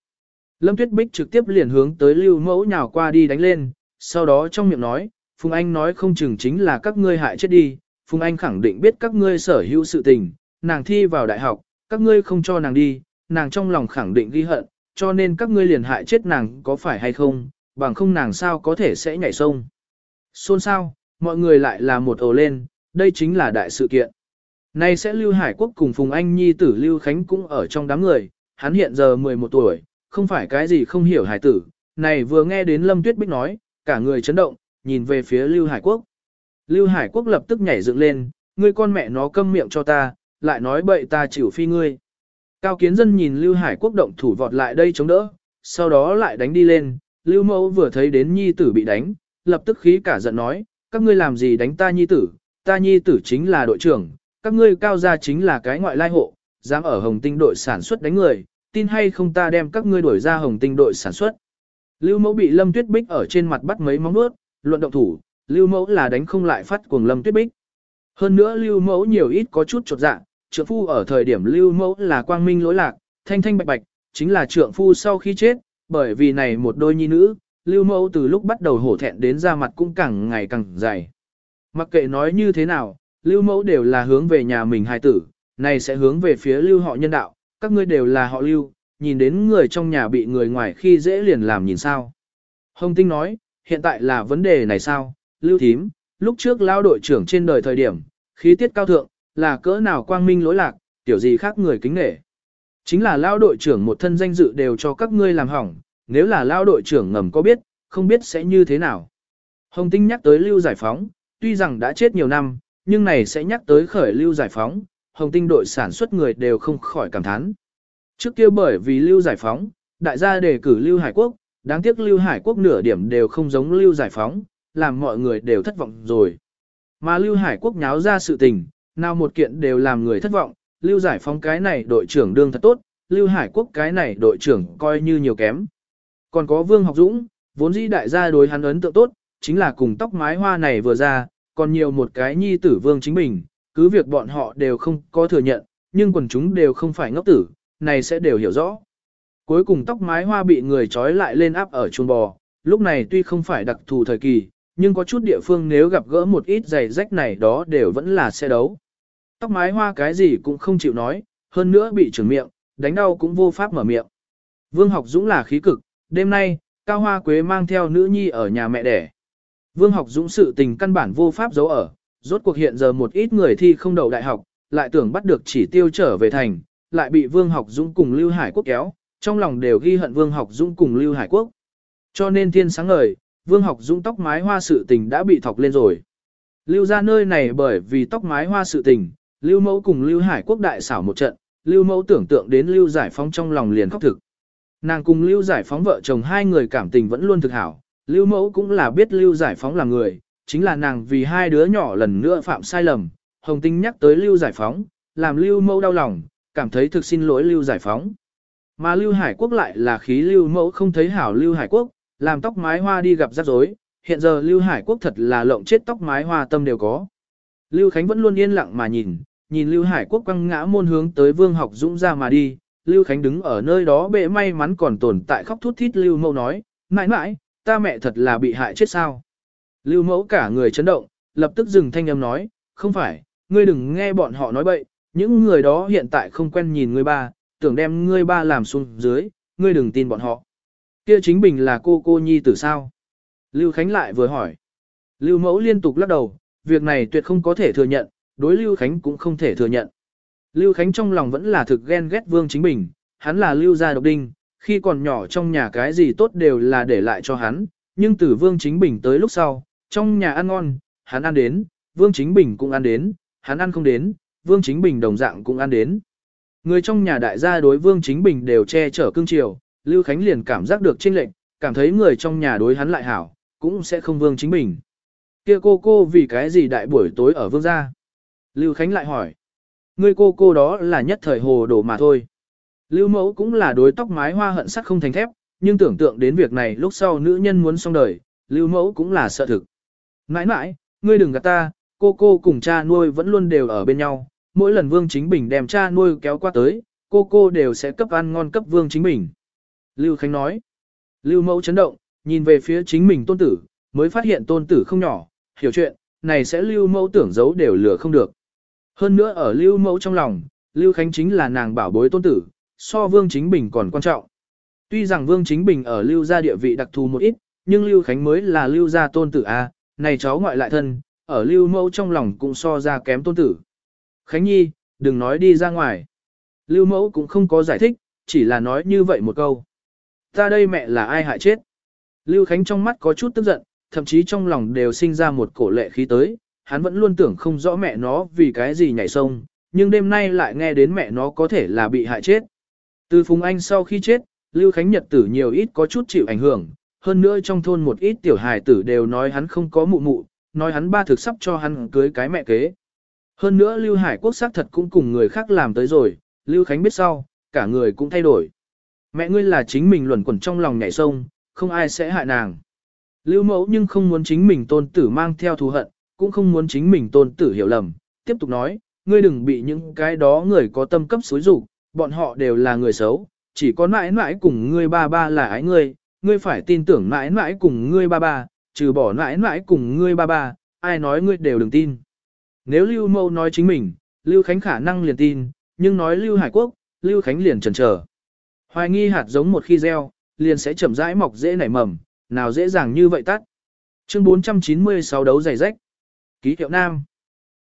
Lâm Tuyết Bích trực tiếp liền hướng tới lưu mẫu nhào qua đi đánh lên, sau đó trong miệng nói, Phùng Anh nói không chừng chính là các ngươi hại chết đi, Phùng Anh khẳng định biết các ngươi sở hữu sự tình, nàng thi vào đại học, các ngươi không cho nàng đi, nàng trong lòng khẳng định ghi hận, cho nên các ngươi liền hại chết nàng có phải hay không, bằng không nàng sao có thể sẽ nhảy sông. Xôn sao, mọi người lại là một ồ lên, đây chính là đại sự kiện. Nay sẽ Lưu Hải Quốc cùng Phùng Anh Nhi tử Lưu Khánh cũng ở trong đám người, hắn hiện giờ 11 tuổi, không phải cái gì không hiểu hải tử, này vừa nghe đến Lâm Tuyết Bích nói, cả người chấn động, nhìn về phía Lưu Hải Quốc. Lưu Hải Quốc lập tức nhảy dựng lên, ngươi con mẹ nó câm miệng cho ta, lại nói bậy ta chịu phi ngươi. Cao Kiến Dân nhìn Lưu Hải Quốc động thủ vọt lại đây chống đỡ, sau đó lại đánh đi lên, Lưu Mẫu vừa thấy đến nhi tử bị đánh, lập tức khí cả giận nói, các ngươi làm gì đánh ta nhi tử, ta nhi tử chính là đội trưởng, các ngươi cao gia chính là cái ngoại lai hộ, dám ở Hồng Tinh đội sản xuất đánh người, tin hay không ta đem các ngươi đuổi ra Hồng Tinh đội sản xuất. Lưu Mẫu bị Lâm Tuyết Bích ở trên mặt bắt mấy móng nuốt, luận động thủ, Lưu Mẫu là đánh không lại phát cuồng Lâm Tuyết Bích. Hơn nữa Lưu Mẫu nhiều ít có chút chột dạ, trượng phu ở thời điểm Lưu Mẫu là quang minh lỗi lạc, thanh thanh bạch bạch, chính là trượng phu sau khi chết, bởi vì này một đôi nhi nữ, Lưu Mẫu từ lúc bắt đầu hổ thẹn đến ra mặt cũng càng ngày càng dày. Mặc kệ nói như thế nào, Lưu Mẫu đều là hướng về nhà mình hài tử, này sẽ hướng về phía Lưu họ nhân đạo, các ngươi đều là họ Lưu, nhìn đến người trong nhà bị người ngoài khi dễ liền làm nhìn sao. Hồng Tinh nói, hiện tại là vấn đề này sao, Lưu Thím, lúc trước lao đội trưởng trên đời thời điểm, khí tiết cao thượng, là cỡ nào quang minh lỗi lạc, tiểu gì khác người kính nể. Chính là lao đội trưởng một thân danh dự đều cho các ngươi làm hỏng, nếu là lao đội trưởng ngầm có biết, không biết sẽ như thế nào. Hồng Tinh nhắc tới lưu giải phóng, tuy rằng đã chết nhiều năm, nhưng này sẽ nhắc tới khởi lưu giải phóng, Hồng Tinh đội sản xuất người đều không khỏi cảm thán. Trước kia bởi vì lưu giải phóng, đại gia đề cử lưu Hải Quốc, đáng tiếc lưu Hải Quốc nửa điểm đều không giống lưu giải phóng, làm mọi người đều thất vọng rồi. Mà lưu Hải Quốc nháo ra sự tình, nào một kiện đều làm người thất vọng, lưu giải phóng cái này đội trưởng đương thật tốt, Lưu Hải Quốc cái này đội trưởng coi như nhiều kém. Còn có Vương Học Dũng, vốn dĩ đại gia đối hắn ấn tượng tốt, chính là cùng tóc mái hoa này vừa ra, còn nhiều một cái nhi tử Vương Chính mình. cứ việc bọn họ đều không có thừa nhận, nhưng quần chúng đều không phải ngốc tử, này sẽ đều hiểu rõ. Cuối cùng tóc mái hoa bị người trói lại lên áp ở chuồng bò, lúc này tuy không phải đặc thù thời kỳ, nhưng có chút địa phương nếu gặp gỡ một ít giày rách này đó đều vẫn là xe đấu. Tóc mái hoa cái gì cũng không chịu nói, hơn nữa bị trưởng miệng, đánh đau cũng vô pháp mở miệng. Vương học dũng là khí cực, đêm nay, Cao Hoa Quế mang theo nữ nhi ở nhà mẹ đẻ. Vương học dũng sự tình căn bản vô pháp giấu ở, rốt cuộc hiện giờ một ít người thi không đậu đại học, lại tưởng bắt được chỉ tiêu trở về thành, lại bị Vương học dũng cùng Lưu Hải Quốc kéo, trong lòng đều ghi hận Vương học dũng cùng Lưu Hải Quốc. Cho nên thiên sáng ngời, Vương học dũng tóc mái hoa sự tình đã bị thọc lên rồi. Lưu ra nơi này bởi vì tóc mái hoa sự tình, Lưu mẫu cùng Lưu Hải Quốc đại xảo một trận, Lưu mẫu tưởng tượng đến Lưu giải phóng trong lòng liền khóc thực. Nàng cùng Lưu giải phóng vợ chồng hai người cảm tình vẫn luôn thực hảo, Lưu mẫu cũng là biết Lưu giải phóng là người, chính là nàng vì hai đứa nhỏ lần nữa phạm sai lầm, Hồng Tinh nhắc tới Lưu giải phóng, làm Lưu mẫu đau lòng, cảm thấy thực xin lỗi Lưu giải phóng. Mà Lưu Hải Quốc lại là khí Lưu mẫu không thấy hảo Lưu Hải Quốc, làm tóc mái hoa đi gặp rắc rối, hiện giờ Lưu Hải Quốc thật là lộng chết tóc mái hoa tâm đều có. Lưu Khánh vẫn luôn yên lặng mà nhìn, nhìn Lưu Hải Quốc quăng ngã môn hướng tới Vương Học Dũng ra mà đi, Lưu Khánh đứng ở nơi đó bệ may mắn còn tồn tại khóc thút thít Lưu Mẫu nói, mãi mãi, ta mẹ thật là bị hại chết sao. Lưu Mẫu cả người chấn động, lập tức dừng thanh âm nói, không phải, ngươi đừng nghe bọn họ nói bậy, những người đó hiện tại không quen nhìn ngươi ba, tưởng đem ngươi ba làm xuống dưới, ngươi đừng tin bọn họ. Kia chính bình là cô cô nhi tử sao? Lưu Khánh lại vừa hỏi. Lưu Mẫu liên tục lắc đầu, việc này tuyệt không có thể thừa nhận, đối Lưu Khánh cũng không thể thừa nhận. Lưu Khánh trong lòng vẫn là thực ghen ghét Vương Chính Bình, hắn là Lưu gia độc đinh, khi còn nhỏ trong nhà cái gì tốt đều là để lại cho hắn, nhưng từ Vương Chính Bình tới lúc sau, trong nhà ăn ngon, hắn ăn đến, Vương Chính Bình cũng ăn đến, hắn ăn không đến, Vương Chính Bình đồng dạng cũng ăn đến. Người trong nhà đại gia đối Vương Chính Bình đều che chở cương triều, Lưu Khánh liền cảm giác được chênh lệnh, cảm thấy người trong nhà đối hắn lại hảo, cũng sẽ không Vương Chính mình. Kia cô cô vì cái gì đại buổi tối ở Vương gia? Lưu Khánh lại hỏi. Ngươi cô cô đó là nhất thời hồ đồ mà thôi. Lưu mẫu cũng là đối tóc mái hoa hận sắc không thành thép, nhưng tưởng tượng đến việc này lúc sau nữ nhân muốn xong đời, lưu mẫu cũng là sợ thực. Mãi mãi, ngươi đừng gạt ta, cô cô cùng cha nuôi vẫn luôn đều ở bên nhau, mỗi lần Vương Chính Bình đem cha nuôi kéo qua tới, cô cô đều sẽ cấp ăn ngon cấp Vương Chính Bình. Lưu Khánh nói, Lưu mẫu chấn động, nhìn về phía chính mình tôn tử, mới phát hiện tôn tử không nhỏ, hiểu chuyện, này sẽ Lưu mẫu tưởng giấu đều lừa không được. Hơn nữa ở Lưu Mẫu trong lòng, Lưu Khánh chính là nàng bảo bối tôn tử, so Vương Chính Bình còn quan trọng. Tuy rằng Vương Chính Bình ở Lưu gia địa vị đặc thù một ít, nhưng Lưu Khánh mới là Lưu gia tôn tử A, này cháu ngoại lại thân, ở Lưu Mẫu trong lòng cũng so ra kém tôn tử. Khánh Nhi, đừng nói đi ra ngoài. Lưu Mẫu cũng không có giải thích, chỉ là nói như vậy một câu. Ta đây mẹ là ai hại chết? Lưu Khánh trong mắt có chút tức giận, thậm chí trong lòng đều sinh ra một cổ lệ khí tới, hắn vẫn luôn tưởng không rõ mẹ nó vì cái gì nhảy sông, nhưng đêm nay lại nghe đến mẹ nó có thể là bị hại chết. Từ Phùng Anh sau khi chết, Lưu Khánh Nhật tử nhiều ít có chút chịu ảnh hưởng, hơn nữa trong thôn một ít tiểu hài tử đều nói hắn không có mụ mụ, nói hắn ba thực sắp cho hắn cưới cái mẹ kế. Hơn nữa Lưu Hải Quốc xác thật cũng cùng người khác làm tới rồi, Lưu Khánh biết sau, cả người cũng thay đổi. Mẹ ngươi là chính mình luẩn quẩn trong lòng nhảy sông, không ai sẽ hại nàng. Lưu mẫu nhưng không muốn chính mình tôn tử mang theo thù hận, cũng không muốn chính mình tôn tử hiểu lầm, tiếp tục nói, ngươi đừng bị những cái đó người có tâm cấp xối rủ, bọn họ đều là người xấu, chỉ có mãi mãi cùng ngươi ba ba là ái ngươi, ngươi phải tin tưởng mãi mãi cùng ngươi ba ba, trừ bỏ mãi mãi cùng ngươi ba ba, ai nói ngươi đều đừng tin. Nếu Lưu Mâu nói chính mình, Lưu Khánh khả năng liền tin, nhưng nói Lưu Hải Quốc, Lưu Khánh liền chần chờ. Hoài nghi hạt giống một khi gieo, liền sẽ chậm rãi mọc dễ nảy mầm, nào dễ dàng như vậy tắt. Chương 496 đấu giày rách. Ký hiệu Nam.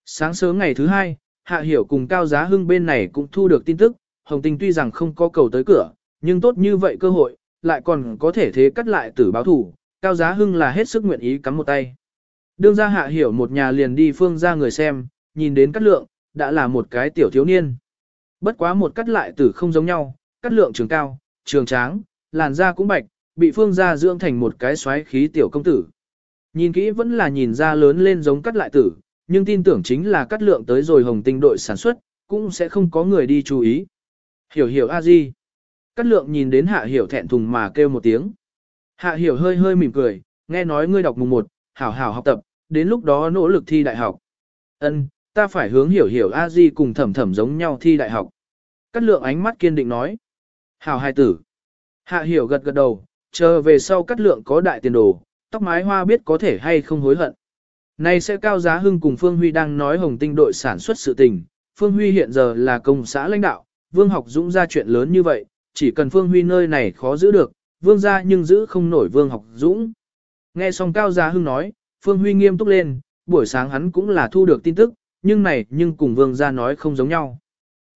Sáng sớm ngày thứ hai, Hạ Hiểu cùng Cao Giá Hưng bên này cũng thu được tin tức, Hồng Tinh tuy rằng không có cầu tới cửa, nhưng tốt như vậy cơ hội, lại còn có thể thế cắt lại tử báo thủ, Cao Giá Hưng là hết sức nguyện ý cắm một tay. Đương ra Hạ Hiểu một nhà liền đi phương ra người xem, nhìn đến cắt lượng, đã là một cái tiểu thiếu niên. Bất quá một cắt lại tử không giống nhau, cắt lượng trường cao, trường tráng, làn da cũng bạch, bị phương gia dưỡng thành một cái xoáy khí tiểu công tử. Nhìn kỹ vẫn là nhìn ra lớn lên giống cắt lại tử, nhưng tin tưởng chính là cắt lượng tới rồi hồng tinh đội sản xuất, cũng sẽ không có người đi chú ý. Hiểu hiểu a di. Cắt lượng nhìn đến hạ hiểu thẹn thùng mà kêu một tiếng. Hạ hiểu hơi hơi mỉm cười, nghe nói ngươi đọc mùng một, hảo hảo học tập, đến lúc đó nỗ lực thi đại học. Ân, ta phải hướng hiểu hiểu a di cùng thẩm thẩm giống nhau thi đại học. cắt lượng ánh mắt kiên định nói. Hảo hài tử. Hạ hiểu gật gật đầu, chờ về sau cắt lượng có đại tiền đồ, tóc mái hoa biết có thể hay không hối hận. Này sẽ cao giá hưng cùng Phương Huy đang nói hồng tinh đội sản xuất sự tình. Phương Huy hiện giờ là công xã lãnh đạo, Vương học dũng ra chuyện lớn như vậy, chỉ cần Phương Huy nơi này khó giữ được, Vương ra nhưng giữ không nổi Vương học dũng. Nghe xong cao giá hưng nói, Phương Huy nghiêm túc lên, buổi sáng hắn cũng là thu được tin tức, nhưng này nhưng cùng Vương ra nói không giống nhau.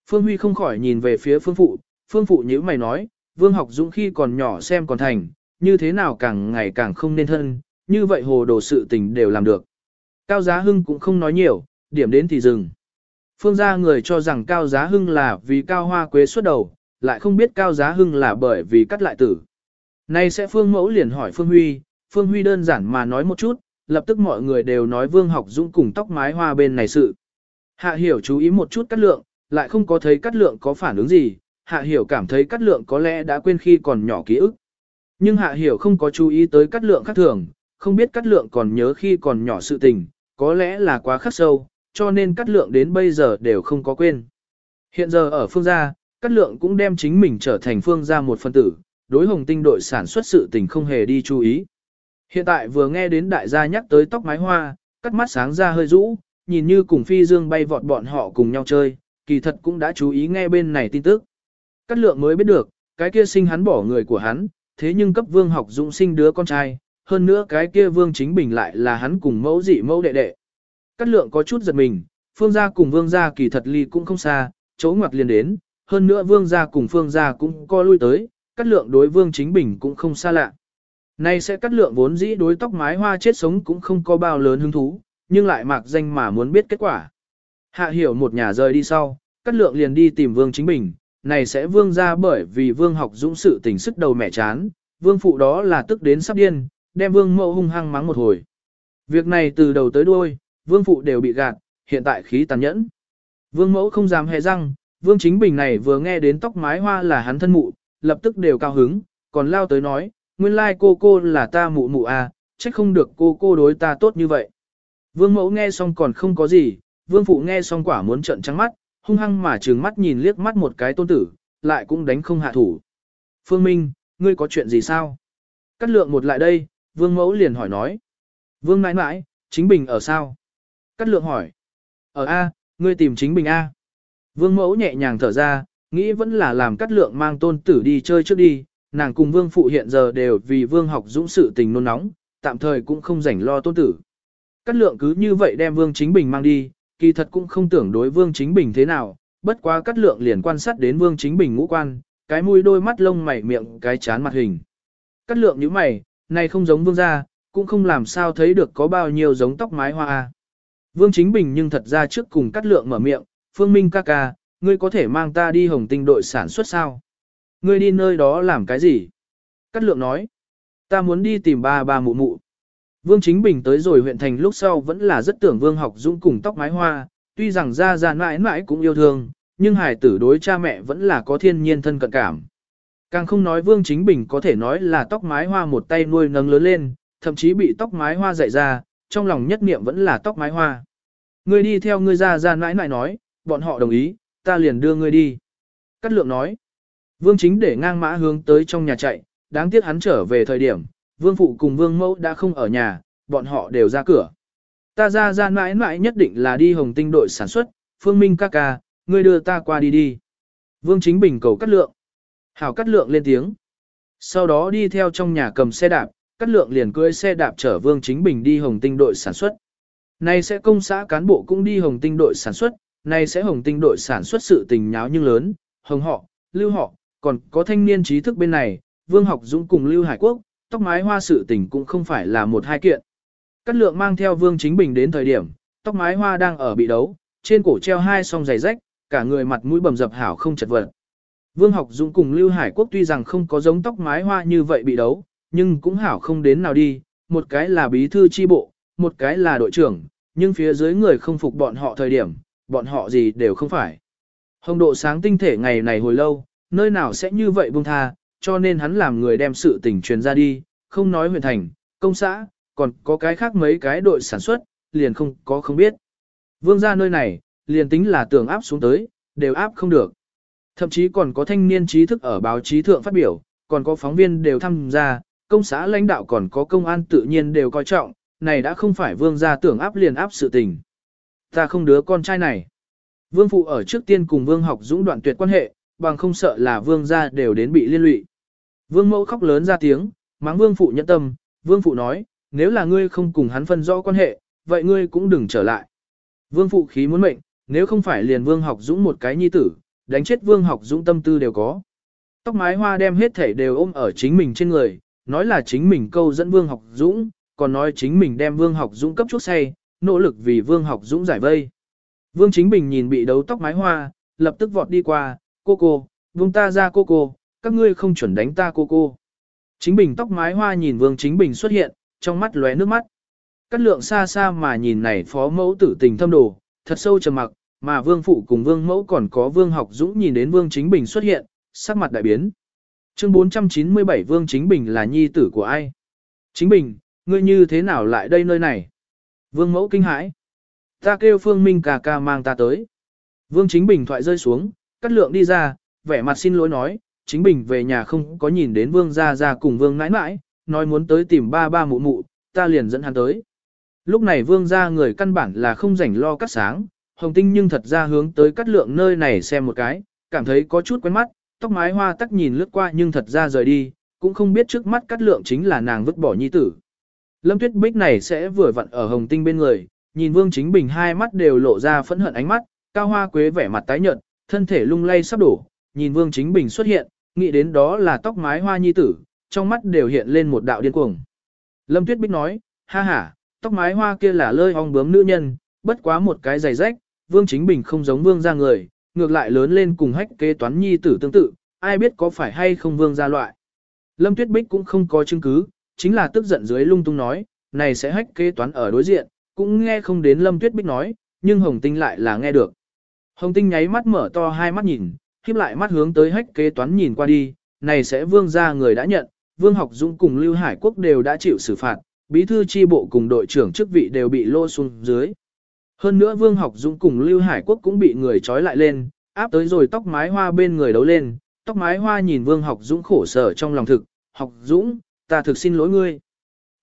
Phương Huy không khỏi nhìn về phía Phương Phụ, Phương Phụ nhữ mày nói, Vương học dũng khi còn nhỏ xem còn thành, như thế nào càng ngày càng không nên thân, như vậy hồ đồ sự tình đều làm được. Cao Giá Hưng cũng không nói nhiều, điểm đến thì dừng. Phương gia người cho rằng Cao Giá Hưng là vì Cao Hoa Quế xuất đầu, lại không biết Cao Giá Hưng là bởi vì cắt lại tử. Nay sẽ Phương Mẫu liền hỏi Phương Huy, Phương Huy đơn giản mà nói một chút, lập tức mọi người đều nói Vương Học Dũng cùng tóc mái hoa bên này sự. Hạ Hiểu chú ý một chút cắt lượng, lại không có thấy cắt lượng có phản ứng gì, Hạ Hiểu cảm thấy cắt lượng có lẽ đã quên khi còn nhỏ ký ức. Nhưng Hạ Hiểu không có chú ý tới cắt lượng khác thường, không biết cắt lượng còn nhớ khi còn nhỏ sự tình, có lẽ là quá khắc sâu, cho nên cắt lượng đến bây giờ đều không có quên. Hiện giờ ở phương gia, cắt lượng cũng đem chính mình trở thành phương gia một phân tử, đối hồng tinh đội sản xuất sự tình không hề đi chú ý. Hiện tại vừa nghe đến đại gia nhắc tới tóc mái hoa, cắt mắt sáng ra hơi rũ, nhìn như cùng phi dương bay vọt bọn họ cùng nhau chơi, kỳ thật cũng đã chú ý nghe bên này tin tức. Cát lượng mới biết được, cái kia sinh hắn bỏ người của hắn, thế nhưng cấp vương học dũng sinh đứa con trai, hơn nữa cái kia vương chính bình lại là hắn cùng mẫu dị mẫu đệ đệ. Cát lượng có chút giật mình, phương gia cùng vương gia kỳ thật ly cũng không xa, chỗ ngoặt liền đến, hơn nữa vương gia cùng phương gia cũng co lui tới, cát lượng đối vương chính bình cũng không xa lạ. Nay sẽ cát lượng vốn dĩ đối tóc mái hoa chết sống cũng không có bao lớn hứng thú, nhưng lại mạc danh mà muốn biết kết quả. Hạ hiểu một nhà rời đi sau, cát lượng liền đi tìm vương chính bình, này sẽ vương ra bởi vì vương học dũng sự tình sức đầu mẹ chán, vương phụ đó là tức đến sắp điên, đem vương mẫu hung hăng mắng một hồi. Việc này từ đầu tới đuôi, vương phụ đều bị gạt, hiện tại khí tàn nhẫn. Vương mẫu không dám hề răng, vương chính bình này vừa nghe đến tóc mái hoa là hắn thân mụ, lập tức đều cao hứng, còn lao tới nói, nguyên lai cô cô là ta mụ mụ à, trách không được cô cô đối ta tốt như vậy. Vương mẫu nghe xong còn không có gì, vương phụ nghe xong quả muốn trận trắng mắt, hung hăng mà trừng mắt nhìn liếc mắt một cái tôn tử, lại cũng đánh không hạ thủ. Phương Minh, ngươi có chuyện gì sao? Cắt lượng một lại đây, vương mẫu liền hỏi nói. Vương nãi nãi, chính bình ở sao? Cát lượng hỏi. Ở A, ngươi tìm chính bình A. Vương mẫu nhẹ nhàng thở ra, nghĩ vẫn là làm cát lượng mang tôn tử đi chơi trước đi, nàng cùng vương phụ hiện giờ đều vì vương học dũng sự tình nôn nóng, tạm thời cũng không rảnh lo tôn tử. Cát lượng cứ như vậy đem vương chính bình mang đi, kỳ thật cũng không tưởng đối vương chính bình thế nào, bất quá cát lượng liền quan sát đến vương chính bình ngũ quan, cái mũi đôi mắt lông mày miệng cái chán mặt hình. Cát lượng như mày, này không giống vương gia, cũng không làm sao thấy được có bao nhiêu giống tóc mái hoa. Vương Chính Bình nhưng thật ra trước cùng cắt lượng mở miệng, Phương Minh ca ca, ngươi có thể mang ta đi hồng tinh đội sản xuất sao? Ngươi đi nơi đó làm cái gì? Cắt lượng nói, ta muốn đi tìm ba ba mụ mụ. Vương Chính Bình tới rồi huyện thành lúc sau vẫn là rất tưởng Vương học dũng cùng tóc mái hoa, tuy rằng ra ra mãi mãi cũng yêu thương, nhưng hài tử đối cha mẹ vẫn là có thiên nhiên thân cận cảm. Càng không nói Vương Chính Bình có thể nói là tóc mái hoa một tay nuôi nâng lớn lên, thậm chí bị tóc mái hoa dạy ra, trong lòng nhất niệm vẫn là tóc mái hoa. Ngươi đi theo ngươi ra ra nãi nãi nói, bọn họ đồng ý, ta liền đưa ngươi đi. Cát lượng nói, vương chính để ngang mã hướng tới trong nhà chạy, đáng tiếc hắn trở về thời điểm, vương phụ cùng vương mẫu đã không ở nhà, bọn họ đều ra cửa. Ta ra ra mãi mãi nhất định là đi hồng tinh đội sản xuất, phương minh ca ca, ngươi đưa ta qua đi đi. Vương chính bình cầu cát lượng. Hảo cát lượng lên tiếng. Sau đó đi theo trong nhà cầm xe đạp, Cát lượng liền cưỡi xe đạp chở Vương Chính Bình đi Hồng Tinh đội sản xuất. Nay sẽ công xã cán bộ cũng đi Hồng Tinh đội sản xuất, nay sẽ Hồng Tinh đội sản xuất sự tình nháo nhưng lớn, Hồng họ, Lưu họ, còn có thanh niên trí thức bên này, Vương Học Dũng cùng Lưu Hải Quốc, tóc mái hoa sự tình cũng không phải là một hai kiện. Cát lượng mang theo Vương Chính Bình đến thời điểm, tóc mái hoa đang ở bị đấu, trên cổ treo hai song giày rách, cả người mặt mũi bầm dập hảo không chật vật. Vương Học Dũng cùng Lưu Hải Quốc tuy rằng không có giống tóc mái hoa như vậy bị đấu, nhưng cũng hảo không đến nào đi, một cái là bí thư chi bộ, một cái là đội trưởng, nhưng phía dưới người không phục bọn họ thời điểm, bọn họ gì đều không phải. Hồng độ sáng tinh thể ngày này hồi lâu, nơi nào sẽ như vậy buông tha, cho nên hắn làm người đem sự tình truyền ra đi, không nói huyện thành, công xã, còn có cái khác mấy cái đội sản xuất, liền không có không biết. Vương gia nơi này, liền tính là tưởng áp xuống tới, đều áp không được. Thậm chí còn có thanh niên trí thức ở báo chí thượng phát biểu, còn có phóng viên đều tham gia, công xã lãnh đạo còn có công an tự nhiên đều coi trọng, này đã không phải vương gia tưởng áp liền áp sự tình. Ta không đứa con trai này. Vương phụ ở trước tiên cùng vương học dũng đoạn tuyệt quan hệ, bằng không sợ là vương gia đều đến bị liên lụy. Vương mẫu khóc lớn ra tiếng, mắng vương phụ nhẫn tâm, vương phụ nói, nếu là ngươi không cùng hắn phân rõ quan hệ, vậy ngươi cũng đừng trở lại. Vương phụ khí muốn mệnh, nếu không phải liền vương học dũng một cái nhi tử, đánh chết vương học dũng tâm tư đều có. Tóc mái hoa đem hết thể đều ôm ở chính mình trên người, nói là chính mình câu dẫn vương học dũng, còn nói chính mình đem vương học dũng cấp chút say, nỗ lực vì vương học dũng giải vây. Vương chính bình nhìn bị đấu tóc mái hoa, lập tức vọt đi qua, cô cô, vương ta ra cô cô, các ngươi không chuẩn đánh ta cô cô. Chính bình tóc mái hoa nhìn vương chính bình xuất hiện, trong mắt lóe nước mắt. Cát lượng xa xa mà nhìn này phó mẫu tử tình thâm đồ, thật sâu trầm mặc, mà vương phụ cùng vương mẫu còn có vương học dũng nhìn đến vương chính bình xuất hiện, sắc mặt đại biến. Chương 497 Vương Chính Bình là nhi tử của ai? Chính Bình, ngươi như thế nào lại đây nơi này? Vương mẫu kinh hãi. Ta kêu Phương Minh ca ca mang ta tới. Vương Chính Bình thoại rơi xuống, cắt lượng đi ra, vẻ mặt xin lỗi nói, Chính Bình về nhà không có nhìn đến Vương gia gia cùng Vương nãi nãi, nói muốn tới tìm ba ba mụ mụ, ta liền dẫn hắn tới. Lúc này Vương gia người căn bản là không rảnh lo cắt sáng, Hồng Tinh nhưng thật ra hướng tới cắt lượng nơi này xem một cái, cảm thấy có chút quen mắt, tóc mái hoa tắc nhìn lướt qua nhưng thật ra rời đi, cũng không biết trước mắt cắt lượng chính là nàng vứt bỏ nhi tử. Lâm Tuyết Bích này sẽ vừa vặn ở Hồng Tinh bên người, nhìn Vương Chính Bình hai mắt đều lộ ra phẫn hận ánh mắt, cao hoa quế vẻ mặt tái nhợt, thân thể lung lay sắp đổ, nhìn Vương Chính Bình xuất hiện, nghĩ đến đó là tóc mái hoa nhi tử, trong mắt đều hiện lên một đạo điên cuồng. Lâm Tuyết Bích nói, ha ha, tóc mái hoa kia là lơi ong bướm nữ nhân, bất quá một cái giày rách, Vương Chính Bình không giống Vương ra người, ngược lại lớn lên cùng hách kế toán nhi tử tương tự, ai biết có phải hay không Vương ra loại. Lâm Tuyết Bích cũng không có chứng cứ, chính là tức giận dưới lung tung nói, này sẽ hách kế toán ở đối diện, cũng nghe không đến Lâm Tuyết Bích nói, nhưng Hồng Tinh lại là nghe được. Hồng Tinh nháy mắt mở to hai mắt nhìn, khiếp lại mắt hướng tới hách kế toán nhìn qua đi, này sẽ vương ra người đã nhận, vương học dũng cùng Lưu Hải Quốc đều đã chịu xử phạt, bí thư chi bộ cùng đội trưởng chức vị đều bị lô xuống dưới. Hơn nữa vương học dũng cùng Lưu Hải Quốc cũng bị người trói lại lên, áp tới rồi tóc mái hoa bên người đấu lên, tóc mái hoa nhìn vương học dũng khổ sở trong lòng thực, học dũng, ta thực xin lỗi ngươi.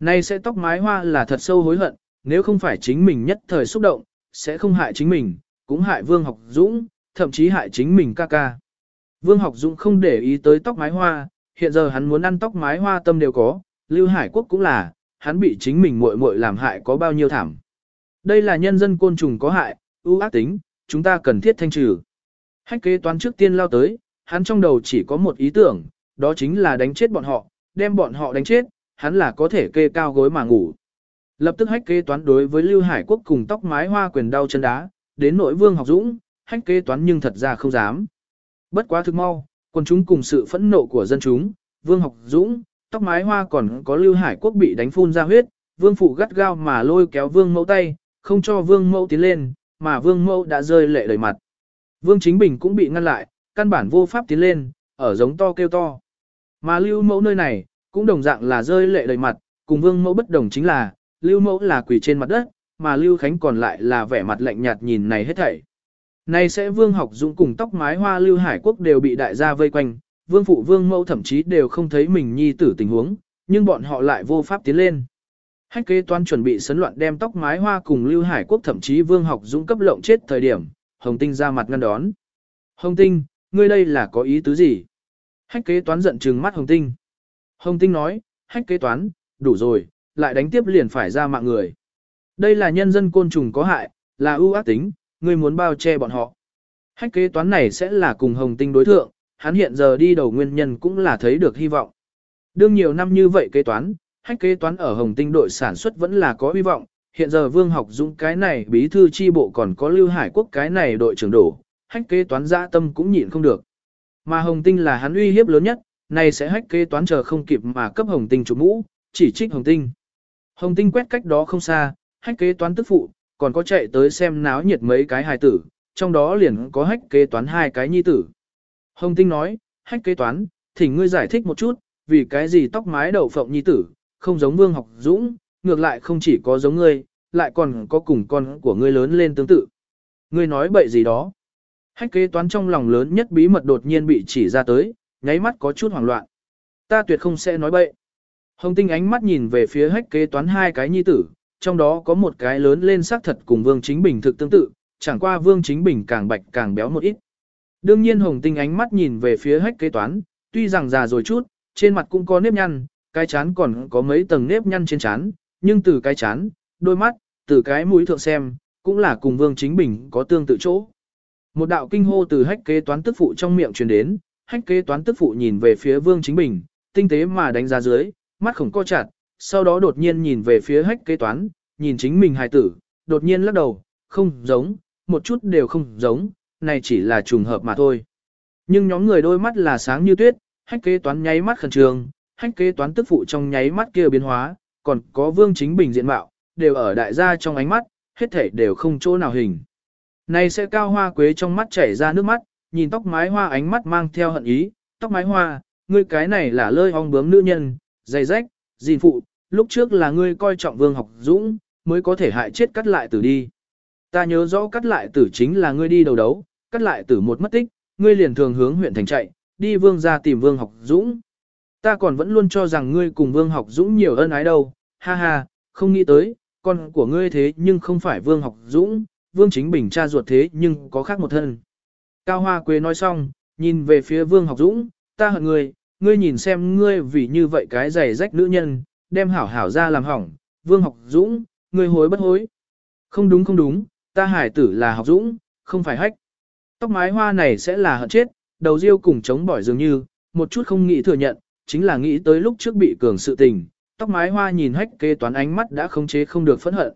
Nay sẽ tóc mái hoa là thật sâu hối hận, nếu không phải chính mình nhất thời xúc động, sẽ không hại chính mình, cũng hại vương học dũng, thậm chí hại chính mình ca ca. Vương học dũng không để ý tới tóc mái hoa, hiện giờ hắn muốn ăn tóc mái hoa tâm đều có, Lưu Hải Quốc cũng là, hắn bị chính mình muội muội làm hại có bao nhiêu thảm. Đây là nhân dân côn trùng có hại, ưu ác tính, chúng ta cần thiết thanh trừ. Hách kế toán trước tiên lao tới, hắn trong đầu chỉ có một ý tưởng, đó chính là đánh chết bọn họ, đem bọn họ đánh chết, hắn là có thể kê cao gối mà ngủ. Lập tức hách kế toán đối với Lưu Hải Quốc cùng tóc mái hoa quyền đau chân đá, đến nội vương học dũng, hách kế toán nhưng thật ra không dám. Bất quá thực mau, quân chúng cùng sự phẫn nộ của dân chúng, vương học dũng, tóc mái hoa còn có Lưu Hải Quốc bị đánh phun ra huyết, vương phụ gắt gao mà lôi kéo vương mẫu tay, không cho vương mẫu tiến lên, mà vương mẫu đã rơi lệ đầy mặt. Vương Chính Bình cũng bị ngăn lại, căn bản vô pháp tiến lên, ở giống to kêu to. Mà lưu mẫu nơi này, cũng đồng dạng là rơi lệ đầy mặt, cùng vương mẫu bất đồng chính là, lưu mẫu là quỳ trên mặt đất, mà lưu khánh còn lại là vẻ mặt lạnh nhạt nhìn này hết thảy nay sẽ vương học dũng cùng tóc mái hoa lưu hải quốc đều bị đại gia vây quanh, vương phụ vương mẫu thậm chí đều không thấy mình nhi tử tình huống, nhưng bọn họ lại vô pháp tiến lên. Hách kế toán chuẩn bị sấn loạn đem tóc mái hoa cùng lưu hải quốc thậm chí vương học dũng cấp lộng chết thời điểm, Hồng Tinh ra mặt ngăn đón. Hồng Tinh, ngươi đây là có ý tứ gì? Hách kế toán giận trừng mắt Hồng Tinh. Hồng Tinh nói, hách kế toán, đủ rồi, lại đánh tiếp liền phải ra mạng người. Đây là nhân dân côn trùng có hại, là ưu ác tính, ngươi muốn bao che bọn họ. Hách kế toán này sẽ là cùng Hồng Tinh đối thượng, hắn hiện giờ đi đầu nguyên nhân cũng là thấy được hy vọng. Đương nhiều năm như vậy kế toán, hách kế toán ở Hồng Tinh đội sản xuất vẫn là có hy vọng, hiện giờ Vương Học Dũng cái này bí thư chi bộ còn có Lưu Hải Quốc cái này đội trưởng đổ, hách kế toán dã tâm cũng nhịn không được. Mà Hồng Tinh là hắn uy hiếp lớn nhất, này sẽ hách kế toán chờ không kịp mà cấp Hồng Tinh chủ mũ, chỉ trích Hồng Tinh. Hồng Tinh quét cách đó không xa, hách kế toán tức phụ, còn có chạy tới xem náo nhiệt mấy cái hài tử, trong đó liền có hách kế toán hai cái nhi tử. Hồng Tinh nói, hách kế toán, thỉnh ngươi giải thích một chút, vì cái gì tóc mái đầu phộng nhi tử, không giống Vương Học Dũng, ngược lại không chỉ có giống ngươi, lại còn có cùng con của ngươi lớn lên tương tự. Ngươi nói bậy gì đó. Hách kế toán trong lòng lớn nhất bí mật đột nhiên bị chỉ ra tới, nháy mắt có chút hoảng loạn. Ta tuyệt không sẽ nói bậy. Hồng tinh ánh mắt nhìn về phía hách kế toán hai cái nhi tử, trong đó có một cái lớn lên xác thật cùng Vương Chính Bình thực tương tự, chẳng qua Vương Chính Bình càng bạch càng béo một ít. Đương nhiên Hồng Tinh ánh mắt nhìn về phía hách kế toán, tuy rằng già rồi chút, trên mặt cũng có nếp nhăn, cái chán còn có mấy tầng nếp nhăn trên chán, nhưng từ cái chán, đôi mắt, từ cái mũi thượng xem, cũng là cùng Vương Chính Bình có tương tự chỗ. Một đạo kinh hô từ hách kế toán tức phụ trong miệng truyền đến, hách kế toán tức phụ nhìn về phía Vương Chính Bình, tinh tế mà đánh giá dưới, mắt khổng co chặt, sau đó đột nhiên nhìn về phía hách kế toán, nhìn chính mình hài tử, đột nhiên lắc đầu, không giống, một chút đều không giống, này chỉ là trùng hợp mà thôi. Nhưng nhóm người đôi mắt là sáng như tuyết, hách kế toán nháy mắt khẩn trương, hách kế toán tức phụ trong nháy mắt kia biến hóa, còn có vương chính bình diện mạo, đều ở đại gia trong ánh mắt, hết thảy đều không chỗ nào hình. Này sẽ cao hoa quế trong mắt chảy ra nước mắt, nhìn tóc mái hoa ánh mắt mang theo hận ý, tóc mái hoa, ngươi cái này là lơi ong bướm nữ nhân, dày rách, gìn phụ, lúc trước là ngươi coi trọng vương học dũng, mới có thể hại chết cắt lại tử đi. Ta nhớ rõ cắt lại tử chính là ngươi đi đầu đấu, cắt lại tử một mất tích, ngươi liền thường hướng huyện thành chạy, đi vương ra tìm vương học dũng. Ta còn vẫn luôn cho rằng ngươi cùng vương học dũng nhiều ân ái đâu, ha ha, không nghĩ tới, con của ngươi thế nhưng không phải vương học dũng, vương chính bình cha ruột thế nhưng có khác một thân. Cao Hoa Quế nói xong, nhìn về phía vương học dũng, ta hận ngươi, ngươi nhìn xem ngươi vì như vậy cái giày rách nữ nhân, đem hảo hảo ra làm hỏng, vương học dũng, ngươi hối bất hối. Không đúng không đúng, ta hải tử là học dũng, không phải hách. Tóc mái hoa này sẽ là hận chết, đầu riêu cùng chống bỏi dường như, một chút không nghĩ thừa nhận, chính là nghĩ tới lúc trước bị cường sự tình, tóc mái hoa nhìn hách kế toán ánh mắt đã khống chế không được phẫn hận.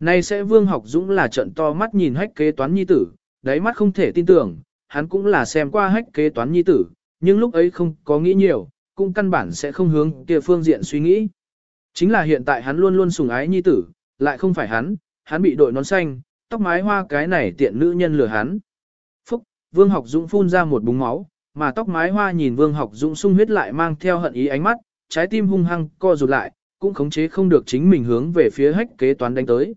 Này sẽ vương học dũng là trận to mắt nhìn hách kế toán nhi tử, đáy mắt không thể tin tưởng, hắn cũng là xem qua hách kế toán nhi tử, nhưng lúc ấy không có nghĩ nhiều, cũng căn bản sẽ không hướng kia phương diện suy nghĩ. Chính là hiện tại hắn luôn luôn sùng ái nhi tử, lại không phải hắn, hắn bị đội nón xanh, tóc mái hoa cái này tiện nữ nhân lừa hắn. Phúc, Vương Học Dũng phun ra một búng máu, mà tóc mái hoa nhìn Vương Học Dũng sung huyết lại mang theo hận ý ánh mắt, trái tim hung hăng co rụt lại, cũng khống chế không được chính mình hướng về phía hách kế toán đánh tới.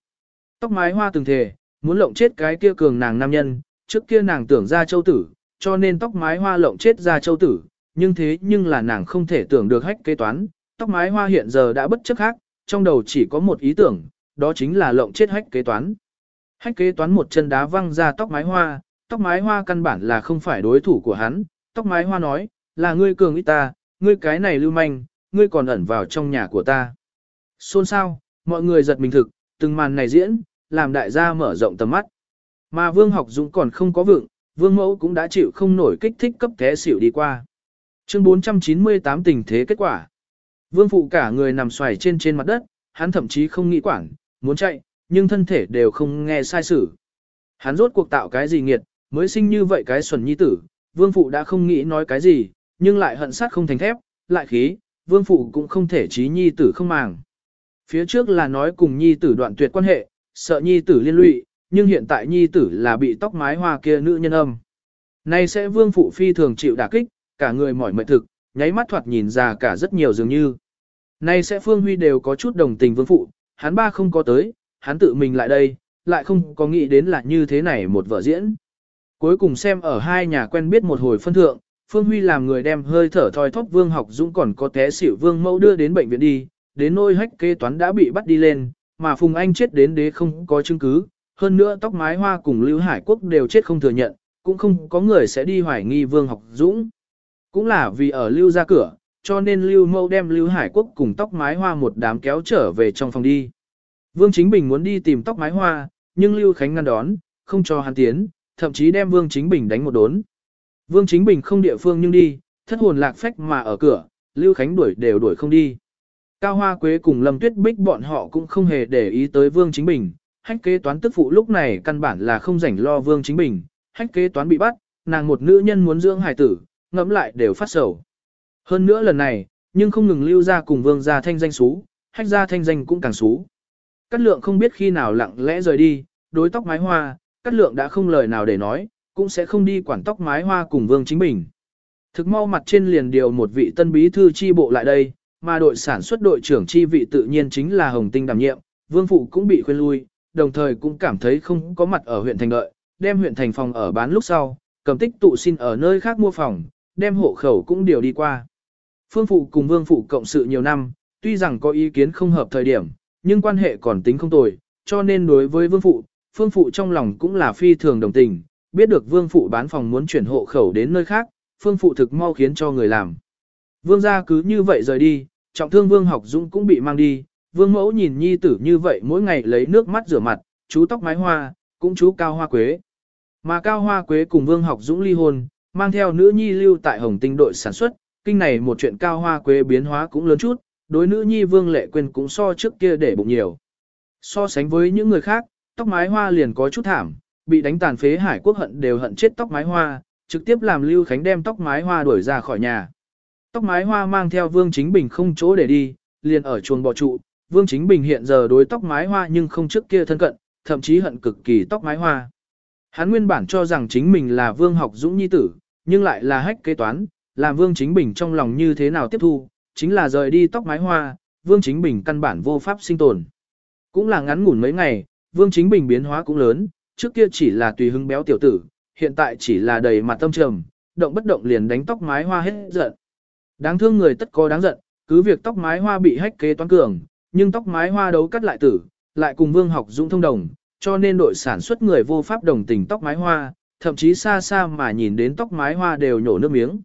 Tóc mái hoa từng thề, muốn lộng chết cái kia cường nàng nam nhân, trước kia nàng tưởng ra châu tử, cho nên tóc mái hoa lộng chết ra châu tử, nhưng thế nhưng là nàng không thể tưởng được hách kế toán, tóc mái hoa hiện giờ đã bất chấp khác, trong đầu chỉ có một ý tưởng, đó chính là lộng chết hách kế toán. Hách kế toán một chân đá văng ra tóc mái hoa, tóc mái hoa căn bản là không phải đối thủ của hắn, tóc mái hoa nói, là ngươi cường ít ta, ngươi cái này lưu manh, ngươi còn ẩn vào trong nhà của ta. Xôn sao, mọi người giật mình thực, từng màn này diễn, làm đại gia mở rộng tầm mắt. Mà vương học dũng còn không có vượng, vương mẫu cũng đã chịu không nổi kích thích cấp thế xỉu đi qua. Chương 498 tình thế kết quả. Vương phụ cả người nằm xoài trên trên mặt đất, hắn thậm chí không nghĩ quản, muốn chạy, nhưng thân thể đều không nghe sai sử. Hắn rốt cuộc tạo cái gì nghiệt, mới sinh như vậy cái xuẩn nhi tử, vương phụ đã không nghĩ nói cái gì, nhưng lại hận sát không thành thép, lại khí, vương phụ cũng không thể trí nhi tử không màng. Phía trước là nói cùng nhi tử đoạn tuyệt quan hệ, sợ nhi tử liên lụy, nhưng hiện tại nhi tử là bị tóc mái hoa kia nữ nhân âm. nay sẽ vương phụ phi thường chịu đả kích, cả người mỏi mệt thực, nháy mắt thoạt nhìn ra cả rất nhiều dường như. nay sẽ phương huy đều có chút đồng tình vương phụ, hắn ba không có tới, hắn tự mình lại đây, lại không có nghĩ đến là như thế này một vở diễn. Cuối cùng xem ở hai nhà quen biết một hồi phân thượng, Phương Huy làm người đem hơi thở thoi thóp Vương Học Dũng còn có té xỉu Vương Mẫu đưa đến bệnh viện đi, đến nôi hách kế toán đã bị bắt đi lên, mà Phùng Anh chết đến đế không có chứng cứ, hơn nữa tóc mái hoa cùng Lưu Hải Quốc đều chết không thừa nhận, cũng không có người sẽ đi hoài nghi Vương Học Dũng. Cũng là vì ở Lưu ra cửa, cho nên Lưu Mâu đem Lưu Hải Quốc cùng tóc mái hoa một đám kéo trở về trong phòng đi. Vương Chính Bình muốn đi tìm tóc mái hoa, nhưng Lưu Khánh ngăn đón, không cho hắn tiến, thậm chí đem Vương Chính Bình đánh một đốn. Vương Chính Bình không địa phương nhưng đi, thất hồn lạc phách mà ở cửa, Lưu Khánh đuổi đều đuổi không đi. Cao Hoa Quế cùng Lâm Tuyết Bích bọn họ cũng không hề để ý tới Vương Chính Bình, hách kế toán tức phụ lúc này căn bản là không rảnh lo Vương Chính Bình, hách kế toán bị bắt, nàng một nữ nhân muốn dưỡng hài tử, ngẫm lại đều phát sầu. Hơn nữa lần này, nhưng không ngừng lưu ra cùng Vương gia thanh danh xú, hách gia thanh danh cũng càng xú. Cát lượng không biết khi nào lặng lẽ rời đi, đối tóc mái hoa, Cát lượng đã không lời nào để nói, cũng sẽ không đi quản tóc mái hoa cùng Vương Chính Bình. Thực mau mặt trên liền điều một vị tân bí thư chi bộ lại đây, mà đội sản xuất đội trưởng chi vị tự nhiên chính là Hồng Tinh đảm nhiệm, Vương Phụ cũng bị khuyên lui, đồng thời cũng cảm thấy không có mặt ở huyện thành đợi, đem huyện thành phòng ở bán lúc sau, cầm tích tụ xin ở nơi khác mua phòng, đem hộ khẩu cũng điều đi qua. Phương Phụ cùng Vương Phụ cộng sự nhiều năm, tuy rằng có ý kiến không hợp thời điểm, nhưng quan hệ còn tính không tồi, cho nên đối với Vương Phụ, Phương Phụ trong lòng cũng là phi thường đồng tình, biết được Vương Phụ bán phòng muốn chuyển hộ khẩu đến nơi khác, Phương Phụ thực mau khiến cho người làm. Vương gia cứ như vậy rời đi, trọng thương Vương học dũng cũng bị mang đi, Vương mẫu nhìn nhi tử như vậy mỗi ngày lấy nước mắt rửa mặt, chú tóc mái hoa, cũng chú cao hoa quế. Mà cao hoa quế cùng Vương học dũng ly hôn, mang theo nữ nhi lưu tại Hồng Tinh đội sản xuất, kinh này một chuyện cao hoa quế biến hóa cũng lớn chút, đối nữ nhi Vương Lệ Quyên cũng so trước kia để bụng nhiều. So sánh với những người khác, tóc mái hoa liền có chút thảm, bị đánh tàn phế hải quốc hận đều hận chết tóc mái hoa, trực tiếp làm Lưu Khánh đem tóc mái hoa đuổi ra khỏi nhà. Tóc mái hoa mang theo Vương Chính Bình không chỗ để đi, liền ở chuồng bò trụ, Vương Chính Bình hiện giờ đối tóc mái hoa nhưng không trước kia thân cận, thậm chí hận cực kỳ tóc mái hoa. Hắn nguyên bản cho rằng chính mình là Vương học dũng nhi tử, nhưng lại là hách kế toán, làm Vương Chính Bình trong lòng như thế nào tiếp thu, chính là rời đi tóc mái hoa, Vương Chính Bình căn bản vô pháp sinh tồn. Cũng là ngắn ngủn mấy ngày, Vương Chính Bình biến hóa cũng lớn, trước kia chỉ là tùy hứng béo tiểu tử, hiện tại chỉ là đầy mặt tâm trầm, động bất động liền đánh tóc mái hoa hết giận. Đáng thương người tất có đáng giận, cứ việc tóc mái hoa bị hách kế toán cường, nhưng tóc mái hoa đấu cắt lại tử, lại cùng Vương học dũng thông đồng, cho nên đội sản xuất người vô pháp đồng tình tóc mái hoa, thậm chí xa xa mà nhìn đến tóc mái hoa đều nhổ nước miếng.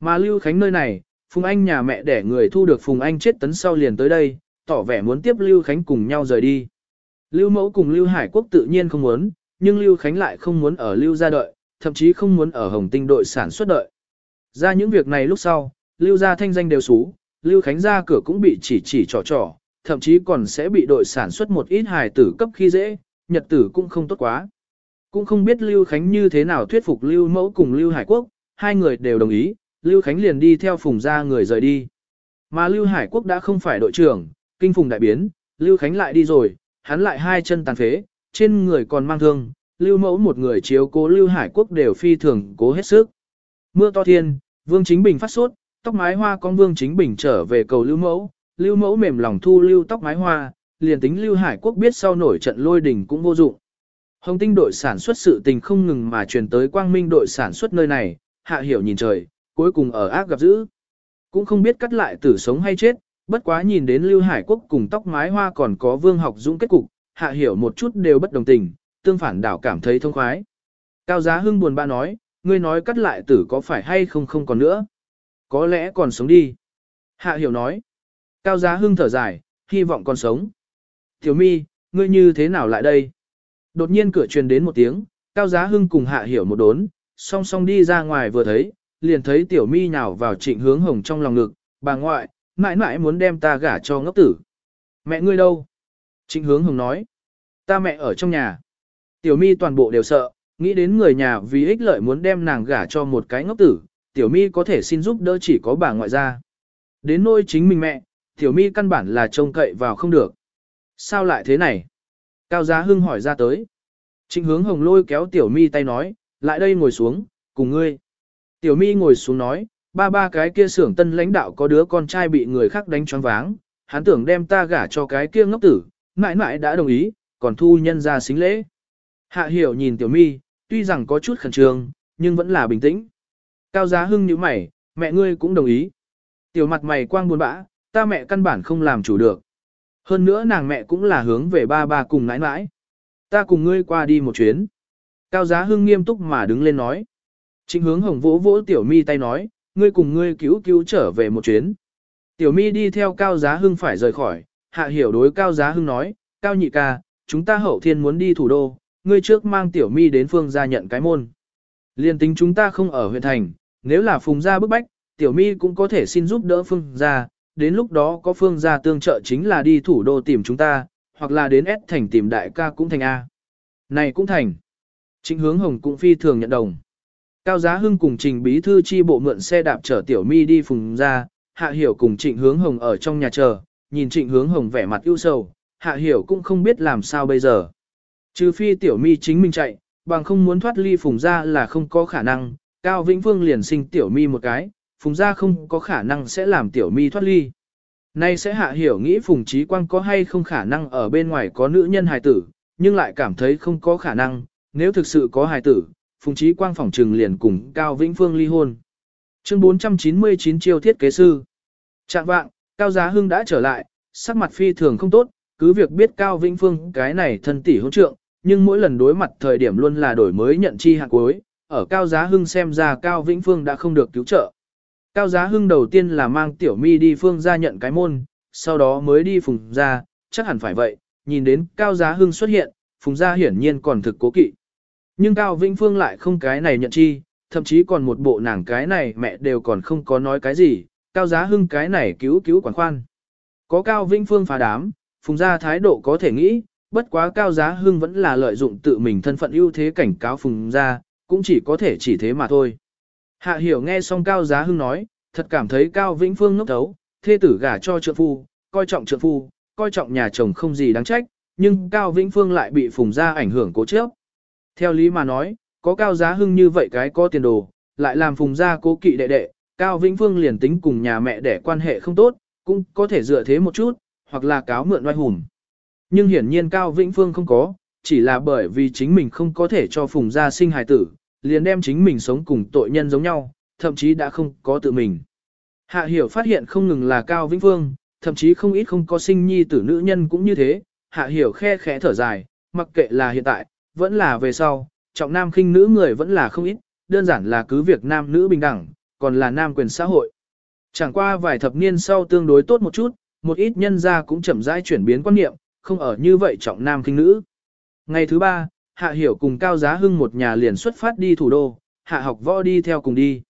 Mà Lưu Khánh nơi này, Phùng Anh nhà mẹ đẻ người thu được Phùng Anh chết tấn sau liền tới đây, tỏ vẻ muốn tiếp Lưu Khánh cùng nhau rời đi. Lưu Mẫu cùng Lưu Hải Quốc tự nhiên không muốn, nhưng Lưu Khánh lại không muốn ở Lưu gia đợi, thậm chí không muốn ở Hồng Tinh đội sản xuất đợi. Ra những việc này lúc sau, Lưu gia thanh danh đều xú, Lưu Khánh ra cửa cũng bị chỉ chỉ trò trò, thậm chí còn sẽ bị đội sản xuất một ít hài tử cấp khi dễ, nhật tử cũng không tốt quá. Cũng không biết Lưu Khánh như thế nào thuyết phục Lưu Mẫu cùng Lưu Hải Quốc, hai người đều đồng ý, Lưu Khánh liền đi theo Phùng gia người rời đi. Mà Lưu Hải Quốc đã không phải đội trưởng, kinh phùng đại biến, Lưu Khánh lại đi rồi, hắn lại hai chân tàn phế, trên người còn mang thương, Lưu Mẫu một người chiếu cố Lưu Hải Quốc đều phi thường cố hết sức. Mưa to thiên, Vương Chính Bình phát sốt, tóc mái hoa con Vương Chính Bình trở về cầu Lưu Mẫu, Lưu Mẫu mềm lòng thu Lưu tóc mái hoa, liền tính Lưu Hải Quốc biết sau nổi trận lôi đình cũng vô dụng. Hồng tinh đội sản xuất sự tình không ngừng mà truyền tới quang minh đội sản xuất nơi này, hạ hiểu nhìn trời, cuối cùng ở ác gặp dữ. Cũng không biết cắt lại tử sống hay chết, bất quá nhìn đến Lưu Hải Quốc cùng tóc mái hoa còn có vương học dũng kết cục, hạ hiểu một chút đều bất đồng tình, tương phản đảo cảm thấy thông khoái. Cao Giá Hưng buồn bã nói, ngươi nói cắt lại tử có phải hay không không còn nữa. Có lẽ còn sống đi. Hạ hiểu nói. Cao Giá Hưng thở dài, hy vọng còn sống. Tiểu mi, ngươi như thế nào lại đây? Đột nhiên cửa truyền đến một tiếng, Cao Giá Hưng cùng Hạ hiểu một đốn, song song đi ra ngoài vừa thấy, liền thấy Tiểu mi nhào vào trịnh hướng hồng trong lòng ngực, bà ngoại, mãi mãi muốn đem ta gả cho ngốc tử. Mẹ ngươi đâu? Trịnh hướng hồng nói. Ta mẹ ở trong nhà. Tiểu mi toàn bộ đều sợ, nghĩ đến người nhà vì ích lợi muốn đem nàng gả cho một cái ngốc tử, tiểu mi có thể xin giúp đỡ chỉ có bà ngoại ra. Đến nôi chính mình mẹ, tiểu mi căn bản là trông cậy vào không được. Sao lại thế này? Cao Giá Hưng hỏi ra tới. Trịnh hướng hồng lôi kéo tiểu mi tay nói, lại đây ngồi xuống, cùng ngươi. Tiểu mi ngồi xuống nói, ba ba cái kia xưởng tân lãnh đạo có đứa con trai bị người khác đánh choáng váng, hắn tưởng đem ta gả cho cái kia ngốc tử, mãi mãi đã đồng ý, còn thu nhân ra xính lễ. Hạ hiểu nhìn tiểu mi, tuy rằng có chút khẩn trương, nhưng vẫn là bình tĩnh. Cao giá hưng như mày, mẹ ngươi cũng đồng ý. Tiểu mặt mày quang buồn bã, ta mẹ căn bản không làm chủ được. Hơn nữa nàng mẹ cũng là hướng về ba ba cùng nãi nãi. Ta cùng ngươi qua đi một chuyến. Cao giá hưng nghiêm túc mà đứng lên nói. Trịnh hướng hồng vỗ vỗ tiểu mi tay nói, ngươi cùng ngươi cứu cứu trở về một chuyến. Tiểu mi đi theo cao giá hưng phải rời khỏi, hạ hiểu đối cao giá hưng nói, cao nhị ca, chúng ta hậu thiên muốn đi thủ đô, ngươi trước mang tiểu mi đến phương gia nhận cái môn. Liên tính chúng ta không ở huyện thành, nếu là phùng gia bức bách, tiểu mi cũng có thể xin giúp đỡ phương gia, đến lúc đó có phương gia tương trợ chính là đi thủ đô tìm chúng ta, hoặc là đến S thành tìm đại ca cũng thành A. Này cũng thành. Trịnh hướng hồng cũng phi thường nhận đồng. Cao Giá Hưng cùng Trình Bí Thư chi bộ mượn xe đạp chở Tiểu Mi đi phùng ra, Hạ Hiểu cùng Trịnh Hướng Hồng ở trong nhà chờ, nhìn Trịnh Hướng Hồng vẻ mặt ưu sầu, Hạ Hiểu cũng không biết làm sao bây giờ. Trừ phi Tiểu Mi chính mình chạy, bằng không muốn thoát ly phùng ra là không có khả năng, Cao Vĩnh Vương liền sinh tiểu mi một cái, Phùng gia không có khả năng sẽ làm tiểu mi thoát ly. Nay sẽ hạ hiểu nghĩ Phùng Trí Quang có hay không khả năng ở bên ngoài có nữ nhân hài tử, nhưng lại cảm thấy không có khả năng, nếu thực sự có hài tử, Phùng Trí Quang phỏng trừng liền cùng Cao Vĩnh Phương ly hôn. Chương 499 chiêu thiết kế sư. Trạng vạng, Cao Giá Hưng đã trở lại, sắc mặt phi thường không tốt, cứ việc biết Cao Vĩnh Phương cái này thân tỷ hôn trượng, nhưng mỗi lần đối mặt thời điểm luôn là đổi mới nhận chi hạng cuối, ở Cao Giá Hưng xem ra Cao Vĩnh Phương đã không được cứu trợ. Cao Giá Hưng đầu tiên là mang Tiểu Mi đi Phương ra nhận cái môn, sau đó mới đi Phùng ra, chắc hẳn phải vậy, nhìn đến Cao Giá Hưng xuất hiện, Phùng ra hiển nhiên còn thực cố kỵ. Nhưng Cao Vĩnh Phương lại không cái này nhận chi, thậm chí còn một bộ nàng cái này mẹ đều còn không có nói cái gì, Cao Giá Hưng cái này cứu cứu quản khoan. Có Cao Vĩnh Phương phá đám, Phùng ra thái độ có thể nghĩ, bất quá Cao Giá Hưng vẫn là lợi dụng tự mình thân phận ưu thế cảnh cáo Phùng ra, cũng chỉ có thể chỉ thế mà thôi. Hạ hiểu nghe xong Cao Giá Hưng nói, thật cảm thấy Cao Vĩnh Phương ngốc thấu, thê tử gả cho trượng phu, coi trọng trượng phu, coi trọng nhà chồng không gì đáng trách, nhưng Cao Vĩnh Phương lại bị phùng ra ảnh hưởng cố chấp. Theo lý mà nói, có Cao Giá Hưng như vậy cái có tiền đồ, lại làm phùng ra cố kỵ đệ đệ, Cao Vĩnh Phương liền tính cùng nhà mẹ để quan hệ không tốt, cũng có thể dựa thế một chút, hoặc là cáo mượn oai hùng. Nhưng hiển nhiên Cao Vĩnh Phương không có, chỉ là bởi vì chính mình không có thể cho phùng gia sinh hài tử, liền đem chính mình sống cùng tội nhân giống nhau, thậm chí đã không có tự mình. Hạ hiểu phát hiện không ngừng là Cao Vĩnh Phương, thậm chí không ít không có sinh nhi tử nữ nhân cũng như thế, hạ hiểu khe khẽ thở dài, mặc kệ là hiện tại, vẫn là về sau, trọng nam khinh nữ người vẫn là không ít, đơn giản là cứ việc nam nữ bình đẳng, còn là nam quyền xã hội. Chẳng qua vài thập niên sau tương đối tốt một chút, một ít nhân gia cũng chậm rãi chuyển biến quan niệm, không ở như vậy trọng nam khinh nữ. Ngày thứ ba, Hạ Hiểu cùng Cao Giá Hưng một nhà liền xuất phát đi thủ đô, Hạ học võ đi theo cùng đi.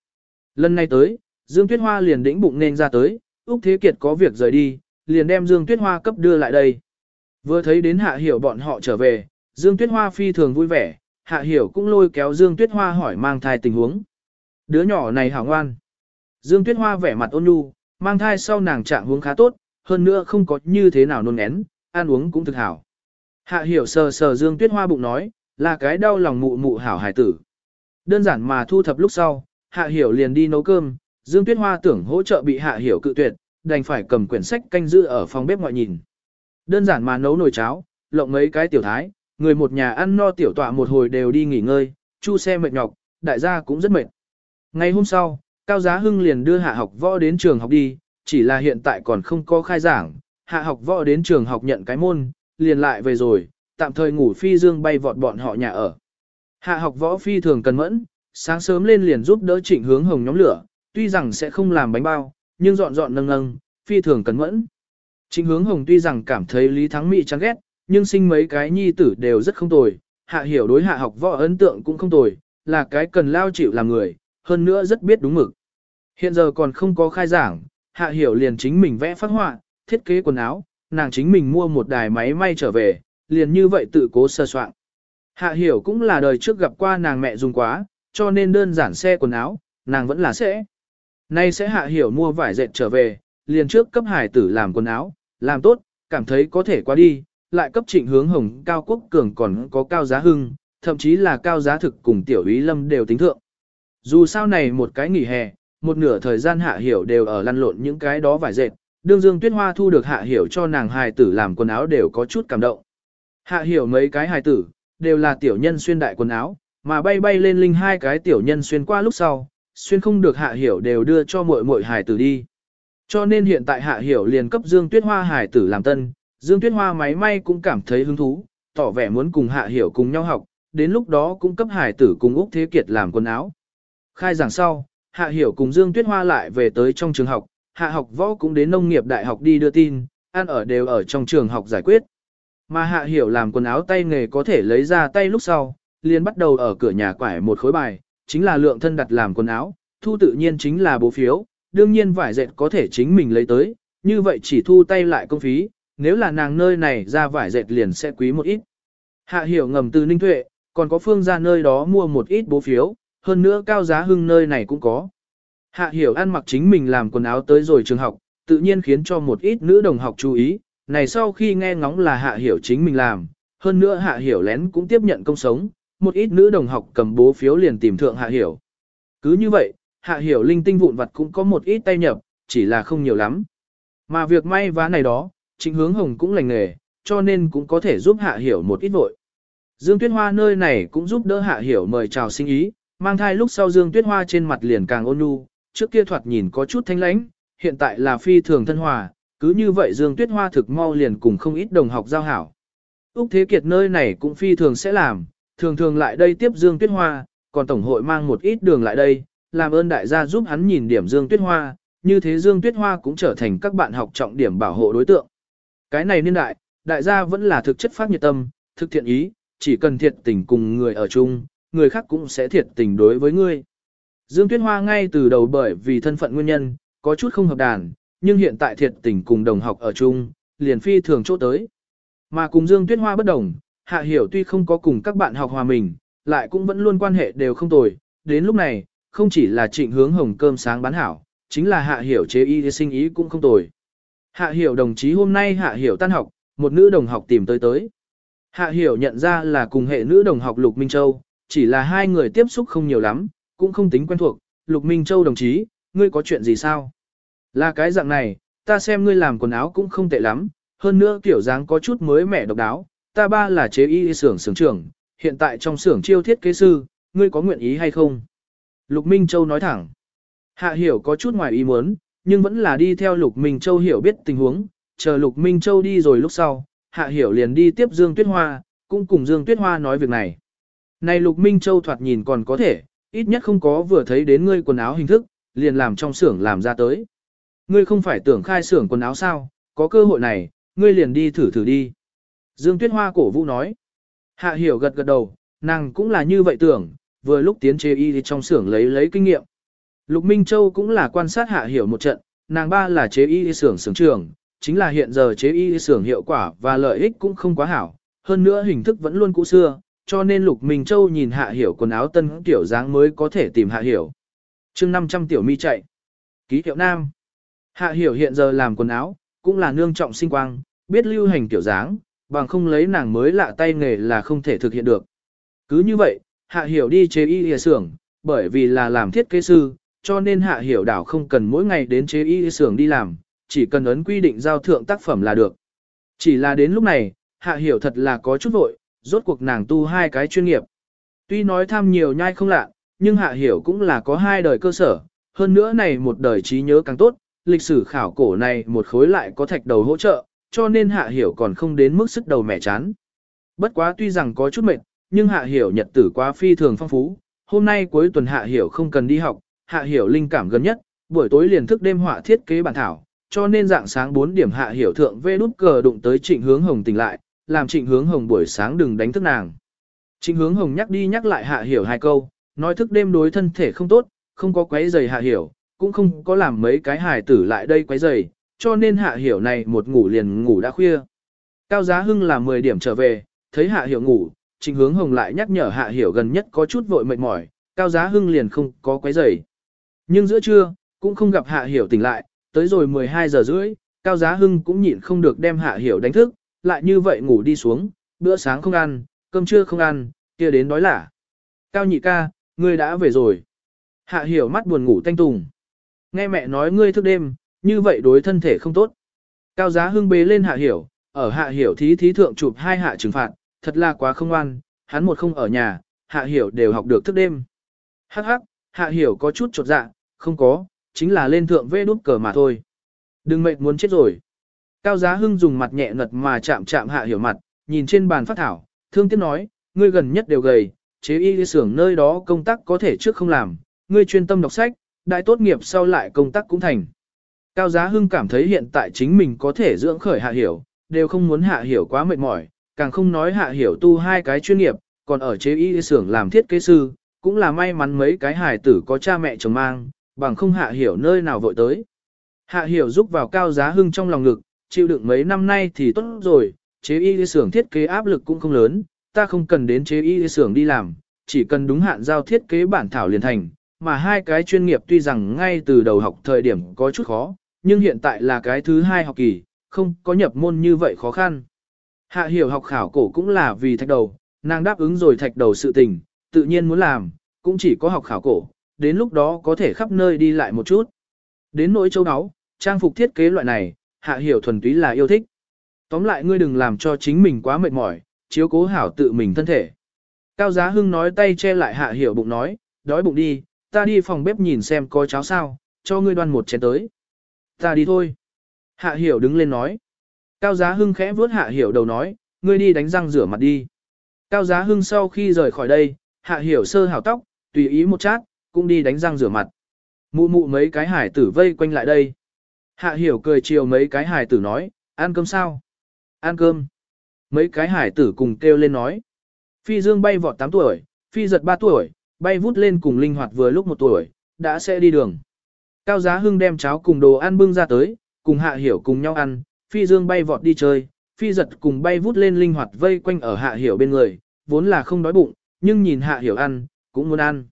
Lần này tới, Dương Tuyết Hoa liền đĩnh bụng nên ra tới, Úc Thế Kiệt có việc rời đi, liền đem Dương Tuyết Hoa cấp đưa lại đây. Vừa thấy đến Hạ Hiểu bọn họ trở về, Dương Tuyết Hoa phi thường vui vẻ, Hạ Hiểu cũng lôi kéo Dương Tuyết Hoa hỏi mang thai tình huống. Đứa nhỏ này hảo ngoan. Dương Tuyết Hoa vẻ mặt ôn nhu, mang thai sau nàng trạng huống khá tốt, hơn nữa không có như thế nào nôn én, ăn uống cũng thực hảo. Hạ Hiểu sờ sờ Dương Tuyết Hoa bụng nói, là cái đau lòng mụ mụ hảo hải tử. Đơn giản mà thu thập lúc sau, Hạ Hiểu liền đi nấu cơm, Dương Tuyết Hoa tưởng hỗ trợ bị Hạ Hiểu cự tuyệt, đành phải cầm quyển sách canh giữ ở phòng bếp ngoại nhìn. Đơn giản mà nấu nồi cháo, lộng mấy cái tiểu thái, người một nhà ăn no tiểu tọa một hồi đều đi nghỉ ngơi, chu xe mệt nhọc, đại gia cũng rất mệt. Ngày hôm sau, Cao Giá Hưng liền đưa Hạ học võ đến trường học đi, chỉ là hiện tại còn không có khai giảng, Hạ học võ đến trường học nhận cái môn, liền lại về rồi, tạm thời ngủ phi dương bay vọt bọn họ nhà ở. Hạ học võ phi thường cần mẫn, sáng sớm lên liền giúp đỡ trịnh hướng hồng nhóm lửa, tuy rằng sẽ không làm bánh bao, nhưng dọn dọn nâng nâng, phi thường cần mẫn. Trịnh hướng hồng tuy rằng cảm thấy Lý Thắng Mỹ chán ghét, nhưng sinh mấy cái nhi tử đều rất không tồi, hạ hiểu đối hạ học võ ấn tượng cũng không tồi, là cái cần lao chịu làm người, hơn nữa rất biết đúng mực. Hiện giờ còn không có khai giảng, hạ hiểu liền chính mình vẽ phát họa, thiết kế quần áo, nàng chính mình mua một đài máy may trở về, liền như vậy tự cố sơ soạn. Hạ hiểu cũng là đời trước gặp qua nàng mẹ dùng quá, cho nên đơn giản xe quần áo, nàng vẫn là sẽ. Nay sẽ hạ hiểu mua vải dệt trở về, liền trước cấp hải tử làm quần áo, làm tốt, cảm thấy có thể qua đi, lại cấp trịnh hướng hồng cao quốc cường còn có cao giá hưng, thậm chí là cao giá thực cùng tiểu ý lâm đều tính thượng. Dù sao này một cái nghỉ hè, một nửa thời gian hạ hiểu đều ở lăn lộn những cái đó vải dệt, đương dương tuyết hoa thu được hạ hiểu cho nàng hài tử làm quần áo đều có chút cảm động. Hạ hiểu mấy cái hài tử, đều là tiểu nhân xuyên đại quần áo, mà bay bay lên linh hai cái tiểu nhân xuyên qua lúc sau, xuyên không được hạ hiểu đều đưa cho mọi mọi hài tử đi. Cho nên hiện tại hạ hiểu liền cấp Dương Tuyết Hoa hài tử làm tân, Dương Tuyết Hoa máy may cũng cảm thấy hứng thú, tỏ vẻ muốn cùng hạ hiểu cùng nhau học, đến lúc đó cũng cấp hài tử cùng Úc Thế Kiệt làm quần áo. Khai giảng sau, hạ hiểu cùng Dương Tuyết Hoa lại về tới trong trường học, hạ học võ cũng đến nông nghiệp đại học đi đưa tin, ăn ở đều ở trong trường học giải quyết. Mà hạ hiểu làm quần áo tay nghề có thể lấy ra tay lúc sau, liền bắt đầu ở cửa nhà quải một khối bài, chính là lượng thân đặt làm quần áo, thu tự nhiên chính là bố phiếu, đương nhiên vải dệt có thể chính mình lấy tới, như vậy chỉ thu tay lại công phí, nếu là nàng nơi này ra vải dệt liền sẽ quý một ít. Hạ hiểu ngầm từ Ninh Tuệ, còn có phương ra nơi đó mua một ít bố phiếu, hơn nữa cao giá hưng nơi này cũng có. Hạ hiểu ăn mặc chính mình làm quần áo tới rồi trường học, tự nhiên khiến cho một ít nữ đồng học chú ý, này sau khi nghe ngóng là hạ hiểu chính mình làm, hơn nữa hạ hiểu lén cũng tiếp nhận công sống, một ít nữ đồng học cầm bố phiếu liền tìm thượng hạ hiểu. Cứ như vậy, hạ hiểu linh tinh vụn vặt cũng có một ít tay nhập, chỉ là không nhiều lắm. Mà việc may vá này đó, chính hướng hồng cũng lành nghề, cho nên cũng có thể giúp hạ hiểu một ít vội. Dương Tuyết Hoa nơi này cũng giúp đỡ hạ hiểu mời chào sinh ý, mang thai lúc sau Dương Tuyết Hoa trên mặt liền càng ôn nhu, trước kia thoạt nhìn có chút thanh lãnh, hiện tại là phi thường thân hòa, cứ như vậy Dương Tuyết Hoa thực mau liền cùng không ít đồng học giao hảo. Úc Thế Kiệt nơi này cũng phi thường sẽ làm, thường thường lại đây tiếp Dương Tuyết Hoa, còn Tổng hội mang một ít đường lại đây, làm ơn đại gia giúp hắn nhìn điểm Dương Tuyết Hoa, như thế Dương Tuyết Hoa cũng trở thành các bạn học trọng điểm bảo hộ đối tượng. Cái này niên đại, đại gia vẫn là thực chất phát nhiệt tâm, thực thiện ý, chỉ cần thiệt tình cùng người ở chung, người khác cũng sẽ thiệt tình đối với ngươi. Dương Tuyết Hoa ngay từ đầu bởi vì thân phận nguyên nhân, có chút không hợp đàn, nhưng hiện tại thiệt tình cùng đồng học ở chung, liền phi thường chỗ tới. Mà cùng Dương Tuyết Hoa bất đồng, Hạ Hiểu tuy không có cùng các bạn học hòa mình, lại cũng vẫn luôn quan hệ đều không tồi. Đến lúc này, không chỉ là trịnh hướng hồng cơm sáng bán hảo, chính là Hạ Hiểu chế y sinh ý cũng không tồi. Hạ Hiểu đồng chí hôm nay Hạ Hiểu tan học, một nữ đồng học tìm tới tới. Hạ Hiểu nhận ra là cùng hệ nữ đồng học Lục Minh Châu, chỉ là hai người tiếp xúc không nhiều lắm, cũng không tính quen thuộc. Lục Minh Châu đồng chí, ngươi có chuyện gì sao? Là cái dạng này, ta xem ngươi làm quần áo cũng không tệ lắm, hơn nữa kiểu dáng có chút mới mẻ độc đáo. Ta ba là chế y xưởng xưởng trưởng, hiện tại trong xưởng chiêu thiết kế sư, ngươi có nguyện ý hay không? Lục Minh Châu nói thẳng. Hạ hiểu có chút ngoài ý muốn, nhưng vẫn là đi theo Lục Minh Châu hiểu biết tình huống, chờ Lục Minh Châu đi rồi lúc sau, Hạ hiểu liền đi tiếp Dương Tuyết Hoa, cũng cùng Dương Tuyết Hoa nói việc này. Này Lục Minh Châu thoạt nhìn còn có thể, ít nhất không có vừa thấy đến ngươi quần áo hình thức, liền làm trong xưởng làm ra tới. Ngươi không phải tưởng khai xưởng quần áo sao, có cơ hội này, ngươi liền đi thử thử đi. Dương Tuyết Hoa cổ vũ nói. Hạ hiểu gật gật đầu, nàng cũng là như vậy tưởng, vừa lúc tiến chế y thì trong xưởng lấy lấy kinh nghiệm. Lục Minh Châu cũng là quan sát hạ hiểu một trận, nàng ba là chế y xưởng xưởng trưởng, chính là hiện giờ chế y xưởng hiệu quả và lợi ích cũng không quá hảo, hơn nữa hình thức vẫn luôn cũ xưa, cho nên Lục Minh Châu nhìn hạ hiểu quần áo tân kiểu dáng mới có thể tìm hạ hiểu. chương 500 tiểu mi chạy. Ký hiệu nam. Hạ hiểu hiện giờ làm quần áo, cũng là nương trọng sinh quang, biết lưu hành tiểu dáng, bằng không lấy nàng mới lạ tay nghề là không thể thực hiện được. Cứ như vậy, hạ hiểu đi chế y lìa xưởng, bởi vì là làm thiết kế sư, cho nên hạ hiểu đảo không cần mỗi ngày đến chế y xưởng đi làm, chỉ cần ấn quy định giao thượng tác phẩm là được. Chỉ là đến lúc này, hạ hiểu thật là có chút vội, rốt cuộc nàng tu hai cái chuyên nghiệp. Tuy nói tham nhiều nhai không lạ, nhưng hạ hiểu cũng là có hai đời cơ sở, hơn nữa này một đời trí nhớ càng tốt, lịch sử khảo cổ này một khối lại có thạch đầu hỗ trợ, cho nên hạ hiểu còn không đến mức sức đầu mẻ chán. Bất quá tuy rằng có chút mệt, nhưng hạ hiểu nhật tử quá phi thường phong phú, hôm nay cuối tuần hạ hiểu không cần đi học, hạ hiểu linh cảm gần nhất, buổi tối liền thức đêm họa thiết kế bản thảo, cho nên dạng sáng 4 điểm hạ hiểu thượng vê nút cờ đụng tới trịnh hướng hồng tỉnh lại, làm trịnh hướng hồng buổi sáng đừng đánh thức nàng. Trịnh hướng hồng nhắc đi nhắc lại hạ hiểu hai câu, nói thức đêm đối thân thể không tốt, không có quấy giày hạ hiểu, cũng không có làm mấy cái hài tử lại đây quấy rầy, cho nên hạ hiểu này một ngủ liền ngủ đã khuya. Cao Giá Hưng là 10 điểm trở về, thấy hạ hiểu ngủ, Trình Hướng Hồng lại nhắc nhở hạ hiểu gần nhất có chút vội mệt mỏi, Cao Giá Hưng liền không có quấy rầy. Nhưng giữa trưa, cũng không gặp hạ hiểu tỉnh lại, tới rồi 12 giờ rưỡi, Cao Giá Hưng cũng nhịn không được đem hạ hiểu đánh thức, lại như vậy ngủ đi xuống, bữa sáng không ăn, cơm trưa không ăn, kia đến đói lả. Cao nhị ca, ngươi đã về rồi. Hạ hiểu mắt buồn ngủ thanh tùng. Nghe mẹ nói ngươi thức đêm, như vậy đối thân thể không tốt. Cao giá hưng bế lên hạ hiểu, ở hạ hiểu thí thí thượng chụp hai hạ trừng phạt, thật là quá không ngoan, hắn một không ở nhà, hạ hiểu đều học được thức đêm. Hắc hắc, hạ hiểu có chút chột dạ, không có, chính là lên thượng vê đút cờ mà thôi. Đừng mệt muốn chết rồi. Cao giá hưng dùng mặt nhẹ ngật mà chạm chạm hạ hiểu mặt, nhìn trên bàn phát thảo, thương tiếc nói, ngươi gần nhất đều gầy, chế y xưởng nơi đó công tác có thể trước không làm, ngươi chuyên tâm đọc sách, đại tốt nghiệp sau lại công tác cũng thành. Cao Giá Hưng cảm thấy hiện tại chính mình có thể dưỡng khởi hạ hiểu, đều không muốn hạ hiểu quá mệt mỏi, càng không nói hạ hiểu tu hai cái chuyên nghiệp, còn ở chế y xưởng làm thiết kế sư, cũng là may mắn mấy cái hài tử có cha mẹ chồng mang, bằng không hạ hiểu nơi nào vội tới. Hạ hiểu giúp vào Cao Giá Hưng trong lòng ngực, chịu đựng mấy năm nay thì tốt rồi, chế y xưởng thiết kế áp lực cũng không lớn, ta không cần đến chế y xưởng đi làm, chỉ cần đúng hạn giao thiết kế bản thảo liền thành, mà hai cái chuyên nghiệp tuy rằng ngay từ đầu học thời điểm có chút khó, nhưng hiện tại là cái thứ hai học kỳ, không có nhập môn như vậy khó khăn. Hạ hiểu học khảo cổ cũng là vì thạch đầu, nàng đáp ứng rồi thạch đầu sự tình, tự nhiên muốn làm, cũng chỉ có học khảo cổ, đến lúc đó có thể khắp nơi đi lại một chút. Đến nỗi châu áo, trang phục thiết kế loại này, hạ hiểu thuần túy là yêu thích. Tóm lại ngươi đừng làm cho chính mình quá mệt mỏi, chiếu cố hảo tự mình thân thể. Cao Giá Hưng nói tay che lại hạ hiểu bụng nói, đói bụng đi, ta đi phòng bếp nhìn xem có cháo sao, cho ngươi đoan một chén tới. Ta đi thôi. Hạ hiểu đứng lên nói. Cao Giá Hưng khẽ vuốt hạ hiểu đầu nói, ngươi đi đánh răng rửa mặt đi. Cao Giá Hưng sau khi rời khỏi đây, hạ hiểu sơ hào tóc, tùy ý một chát, cũng đi đánh răng rửa mặt. Mụ mụ mấy cái hải tử vây quanh lại đây. Hạ hiểu cười chiều mấy cái hải tử nói, ăn cơm sao? Ăn cơm. Mấy cái hải tử cùng kêu lên nói. Phi dương bay vọt 8 tuổi, phi giật 3 tuổi, bay vút lên cùng linh hoạt vừa lúc một tuổi, đã sẽ đi đường. Cao giá hưng đem cháo cùng đồ ăn bưng ra tới, cùng hạ hiểu cùng nhau ăn, phi dương bay vọt đi chơi, phi giật cùng bay vút lên linh hoạt vây quanh ở hạ hiểu bên người, vốn là không đói bụng, nhưng nhìn hạ hiểu ăn, cũng muốn ăn.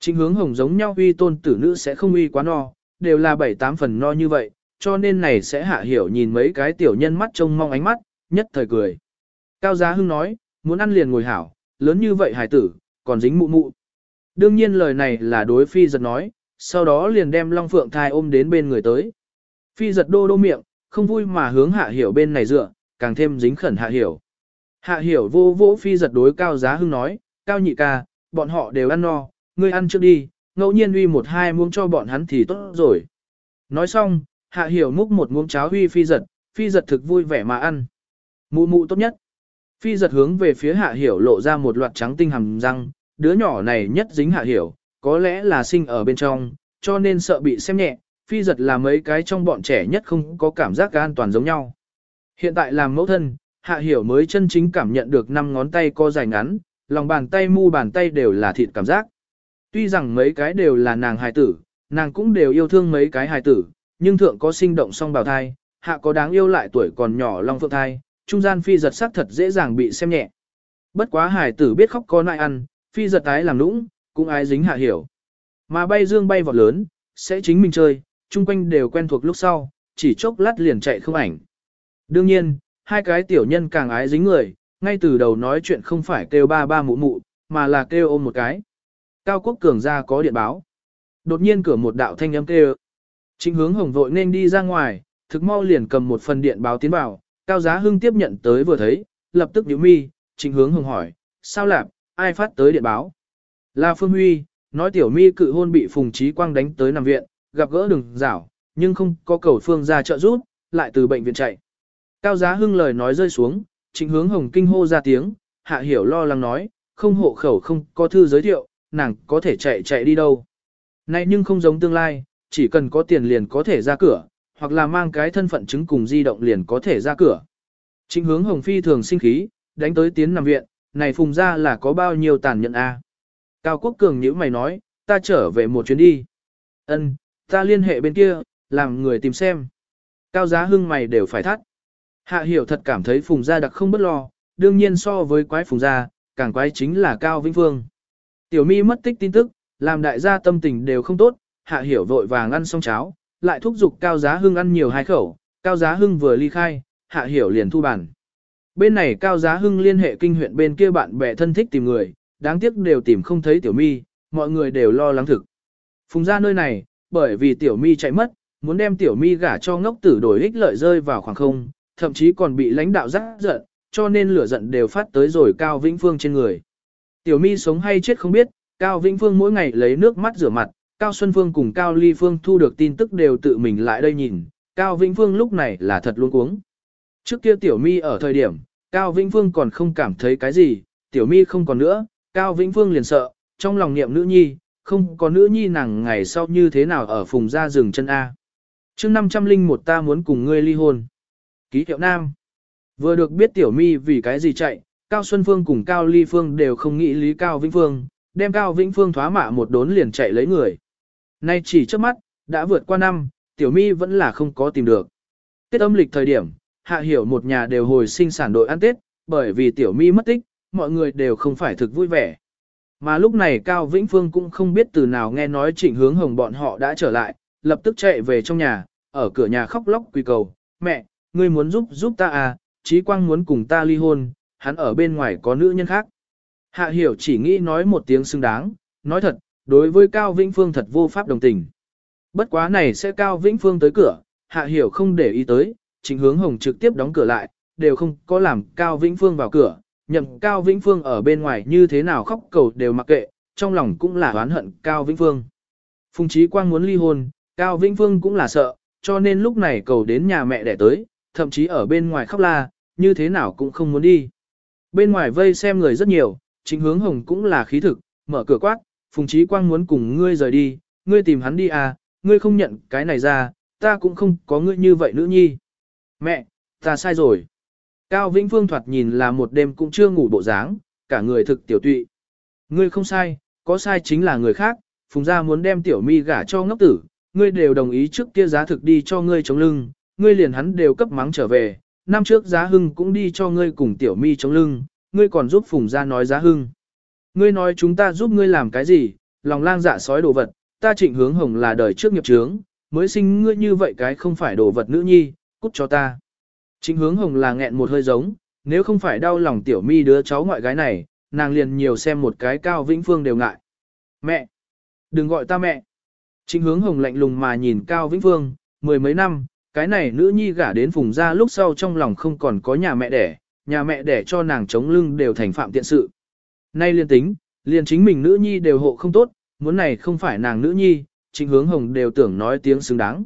Chính hướng hồng giống nhau uy tôn tử nữ sẽ không uy quá no, đều là bảy tám phần no như vậy, cho nên này sẽ hạ hiểu nhìn mấy cái tiểu nhân mắt trông mong ánh mắt, nhất thời cười. Cao Giá Hưng nói, muốn ăn liền ngồi hảo, lớn như vậy hải tử, còn dính mụ mụ. Đương nhiên lời này là đối phi giật nói, sau đó liền đem Long Phượng thai ôm đến bên người tới. Phi giật đô đô miệng, không vui mà hướng hạ hiểu bên này dựa, càng thêm dính khẩn hạ hiểu. Hạ hiểu vô vỗ phi giật đối cao giá hưng nói, cao nhị ca, bọn họ đều ăn no, ngươi ăn trước đi, ngẫu nhiên uy một hai muỗng cho bọn hắn thì tốt rồi. Nói xong, hạ hiểu múc một muỗng cháo huy phi giật, phi giật thực vui vẻ mà ăn. Mụ mụ tốt nhất. Phi giật hướng về phía hạ hiểu lộ ra một loạt trắng tinh hàm răng, đứa nhỏ này nhất dính hạ hiểu, có lẽ là sinh ở bên trong, cho nên sợ bị xem nhẹ, phi giật là mấy cái trong bọn trẻ nhất không có cảm giác an toàn giống nhau. Hiện tại làm mẫu thân, hạ hiểu mới chân chính cảm nhận được năm ngón tay co dài ngắn, lòng bàn tay mu bàn tay đều là thịt cảm giác. Tuy rằng mấy cái đều là nàng hài tử, nàng cũng đều yêu thương mấy cái hài tử, nhưng thượng có sinh động song bào thai, hạ có đáng yêu lại tuổi còn nhỏ long phượng thai, trung gian phi giật sắc thật dễ dàng bị xem nhẹ. Bất quá hài tử biết khóc có nại ăn, phi giật tái làm lũng cũng ái dính hạ hiểu. Mà bay dương bay vọt lớn, sẽ chính mình chơi, chung quanh đều quen thuộc lúc sau, chỉ chốc lát liền chạy không ảnh. Đương nhiên, hai cái tiểu nhân càng ái dính người, ngay từ đầu nói chuyện không phải kêu ba ba mụ mụ, mà là kêu ôm một cái. Cao Quốc Cường ra có điện báo. Đột nhiên cửa một đạo thanh âm kêu. Chính hướng hồng vội nên đi ra ngoài, thực mau liền cầm một phần điện báo tiến vào, Cao Giá Hưng tiếp nhận tới vừa thấy, lập tức nhíu mi, chính hướng hồng hỏi, sao lạp, ai phát tới điện báo? Là Phương Huy, nói tiểu mi cự hôn bị Phùng Trí Quang đánh tới nằm viện, gặp gỡ đường rảo, nhưng không có cầu Phương ra trợ giúp, lại từ bệnh viện chạy. Cao Giá Hưng lời nói rơi xuống, trịnh hướng hồng kinh hô ra tiếng, hạ hiểu lo lắng nói, không hộ khẩu không có thư giới thiệu, nàng có thể chạy chạy đi đâu. Này nhưng không giống tương lai, chỉ cần có tiền liền có thể ra cửa, hoặc là mang cái thân phận chứng cùng di động liền có thể ra cửa. Trịnh hướng hồng phi thường sinh khí, đánh tới tiến nằm viện, này phùng ra là có bao nhiêu tàn nhẫn a? Cao Quốc Cường nhữ mày nói, ta trở về một chuyến đi. Ân, ta liên hệ bên kia, làm người tìm xem. Cao giá hưng mày đều phải thắt. Hạ hiểu thật cảm thấy phùng gia đặc không bất lo, đương nhiên so với quái phùng gia, càng quái chính là Cao Vĩnh Phương. Tiểu mi mất tích tin tức, làm đại gia tâm tình đều không tốt, hạ hiểu vội vàng ăn xong cháo, lại thúc giục Cao Giá Hưng ăn nhiều hai khẩu, Cao Giá Hưng vừa ly khai, hạ hiểu liền thu bản. Bên này Cao Giá Hưng liên hệ kinh huyện bên kia bạn bè thân thích tìm người, đáng tiếc đều tìm không thấy Tiểu Mi, mọi người đều lo lắng thực. Phùng ra nơi này, bởi vì Tiểu Mi chạy mất, muốn đem Tiểu Mi gả cho ngốc tử đổi ích lợi rơi vào khoảng không, thậm chí còn bị lãnh đạo giác giận, cho nên lửa giận đều phát tới rồi Cao Vĩnh Phương trên người. Tiểu Mi sống hay chết không biết, Cao Vĩnh Phương mỗi ngày lấy nước mắt rửa mặt, Cao Xuân Phương cùng Cao Ly Phương thu được tin tức đều tự mình lại đây nhìn, Cao Vĩnh Phương lúc này là thật luôn cuống. Trước kia Tiểu Mi ở thời điểm, Cao Vĩnh Phương còn không cảm thấy cái gì, Tiểu Mi không còn nữa, Cao Vĩnh Phương liền sợ, trong lòng niệm nữ nhi, không có nữ nhi nàng ngày sau như thế nào ở phùng ra rừng chân A. chương 501 ta muốn cùng ngươi ly hôn. Ký hiệu nam. Vừa được biết Tiểu Mi vì cái gì chạy, Cao Xuân Phương cùng Cao Ly Phương đều không nghĩ lý Cao Vĩnh Phương, đem Cao Vĩnh Phương thoá mạ một đốn liền chạy lấy người. Nay chỉ trước mắt, đã vượt qua năm, Tiểu Mi vẫn là không có tìm được. Tết âm lịch thời điểm, Hạ Hiểu một nhà đều hồi sinh sản đội ăn Tết, bởi vì Tiểu Mi mất tích, mọi người đều không phải thực vui vẻ. Mà lúc này Cao Vĩnh Phương cũng không biết từ nào nghe nói trịnh hướng hồng bọn họ đã trở lại, lập tức chạy về trong nhà, ở cửa nhà khóc lóc quỳ cầu, mẹ, ngươi muốn giúp giúp ta à, Chí Quang muốn cùng ta ly hôn, hắn ở bên ngoài có nữ nhân khác. Hạ hiểu chỉ nghĩ nói một tiếng xứng đáng, nói thật, đối với Cao Vĩnh Phương thật vô pháp đồng tình. Bất quá này sẽ Cao Vĩnh Phương tới cửa, Hạ Hiểu không để ý tới, Trịnh Hướng Hồng trực tiếp đóng cửa lại, đều không có làm Cao Vĩnh Phương vào cửa, nhậm Cao Vĩnh Phương ở bên ngoài như thế nào khóc cầu đều mặc kệ, trong lòng cũng là oán hận Cao Vĩnh Phương. Phùng Chí Quang muốn ly hôn, Cao Vĩnh Phương cũng là sợ, cho nên lúc này cầu đến nhà mẹ đẻ tới, thậm chí ở bên ngoài khóc la, như thế nào cũng không muốn đi. Bên ngoài vây xem người rất nhiều, Trịnh Hướng Hồng cũng là khí thực, mở cửa quát, Phùng Chí Quang muốn cùng ngươi rời đi, ngươi tìm hắn đi à, ngươi không nhận cái này ra, ta cũng không có ngươi như vậy nữ nhi. Mẹ, ta sai rồi. Cao Vĩnh Phương thoạt nhìn là một đêm cũng chưa ngủ bộ dáng, cả người thực tiểu tụy. Ngươi không sai, có sai chính là người khác, Phùng gia muốn đem tiểu mi gả cho ngốc tử, ngươi đều đồng ý trước kia giá thực đi cho ngươi chống lưng, ngươi liền hắn đều cấp mắng trở về, năm trước giá hưng cũng đi cho ngươi cùng tiểu mi chống lưng, ngươi còn giúp Phùng gia nói giá hưng. Ngươi nói chúng ta giúp ngươi làm cái gì, lòng lang dạ sói đồ vật, ta trịnh hướng hồng là đời trước nghiệp trướng, mới sinh ngươi như vậy cái không phải đồ vật nữ nhi, cút cho ta. Trịnh hướng hồng là nghẹn một hơi giống, nếu không phải đau lòng tiểu mi đứa cháu ngoại gái này, nàng liền nhiều xem một cái cao vĩnh phương đều ngại. Mẹ! Đừng gọi ta mẹ! Trịnh hướng hồng lạnh lùng mà nhìn cao vĩnh phương, mười mấy năm, cái này nữ nhi gả đến phùng ra lúc sau trong lòng không còn có nhà mẹ đẻ, nhà mẹ đẻ cho nàng chống lưng đều thành phạm tiện sự. Nay liên tính, liền chính mình nữ nhi đều hộ không tốt, muốn này không phải nàng nữ nhi, trịnh hướng hồng đều tưởng nói tiếng xứng đáng.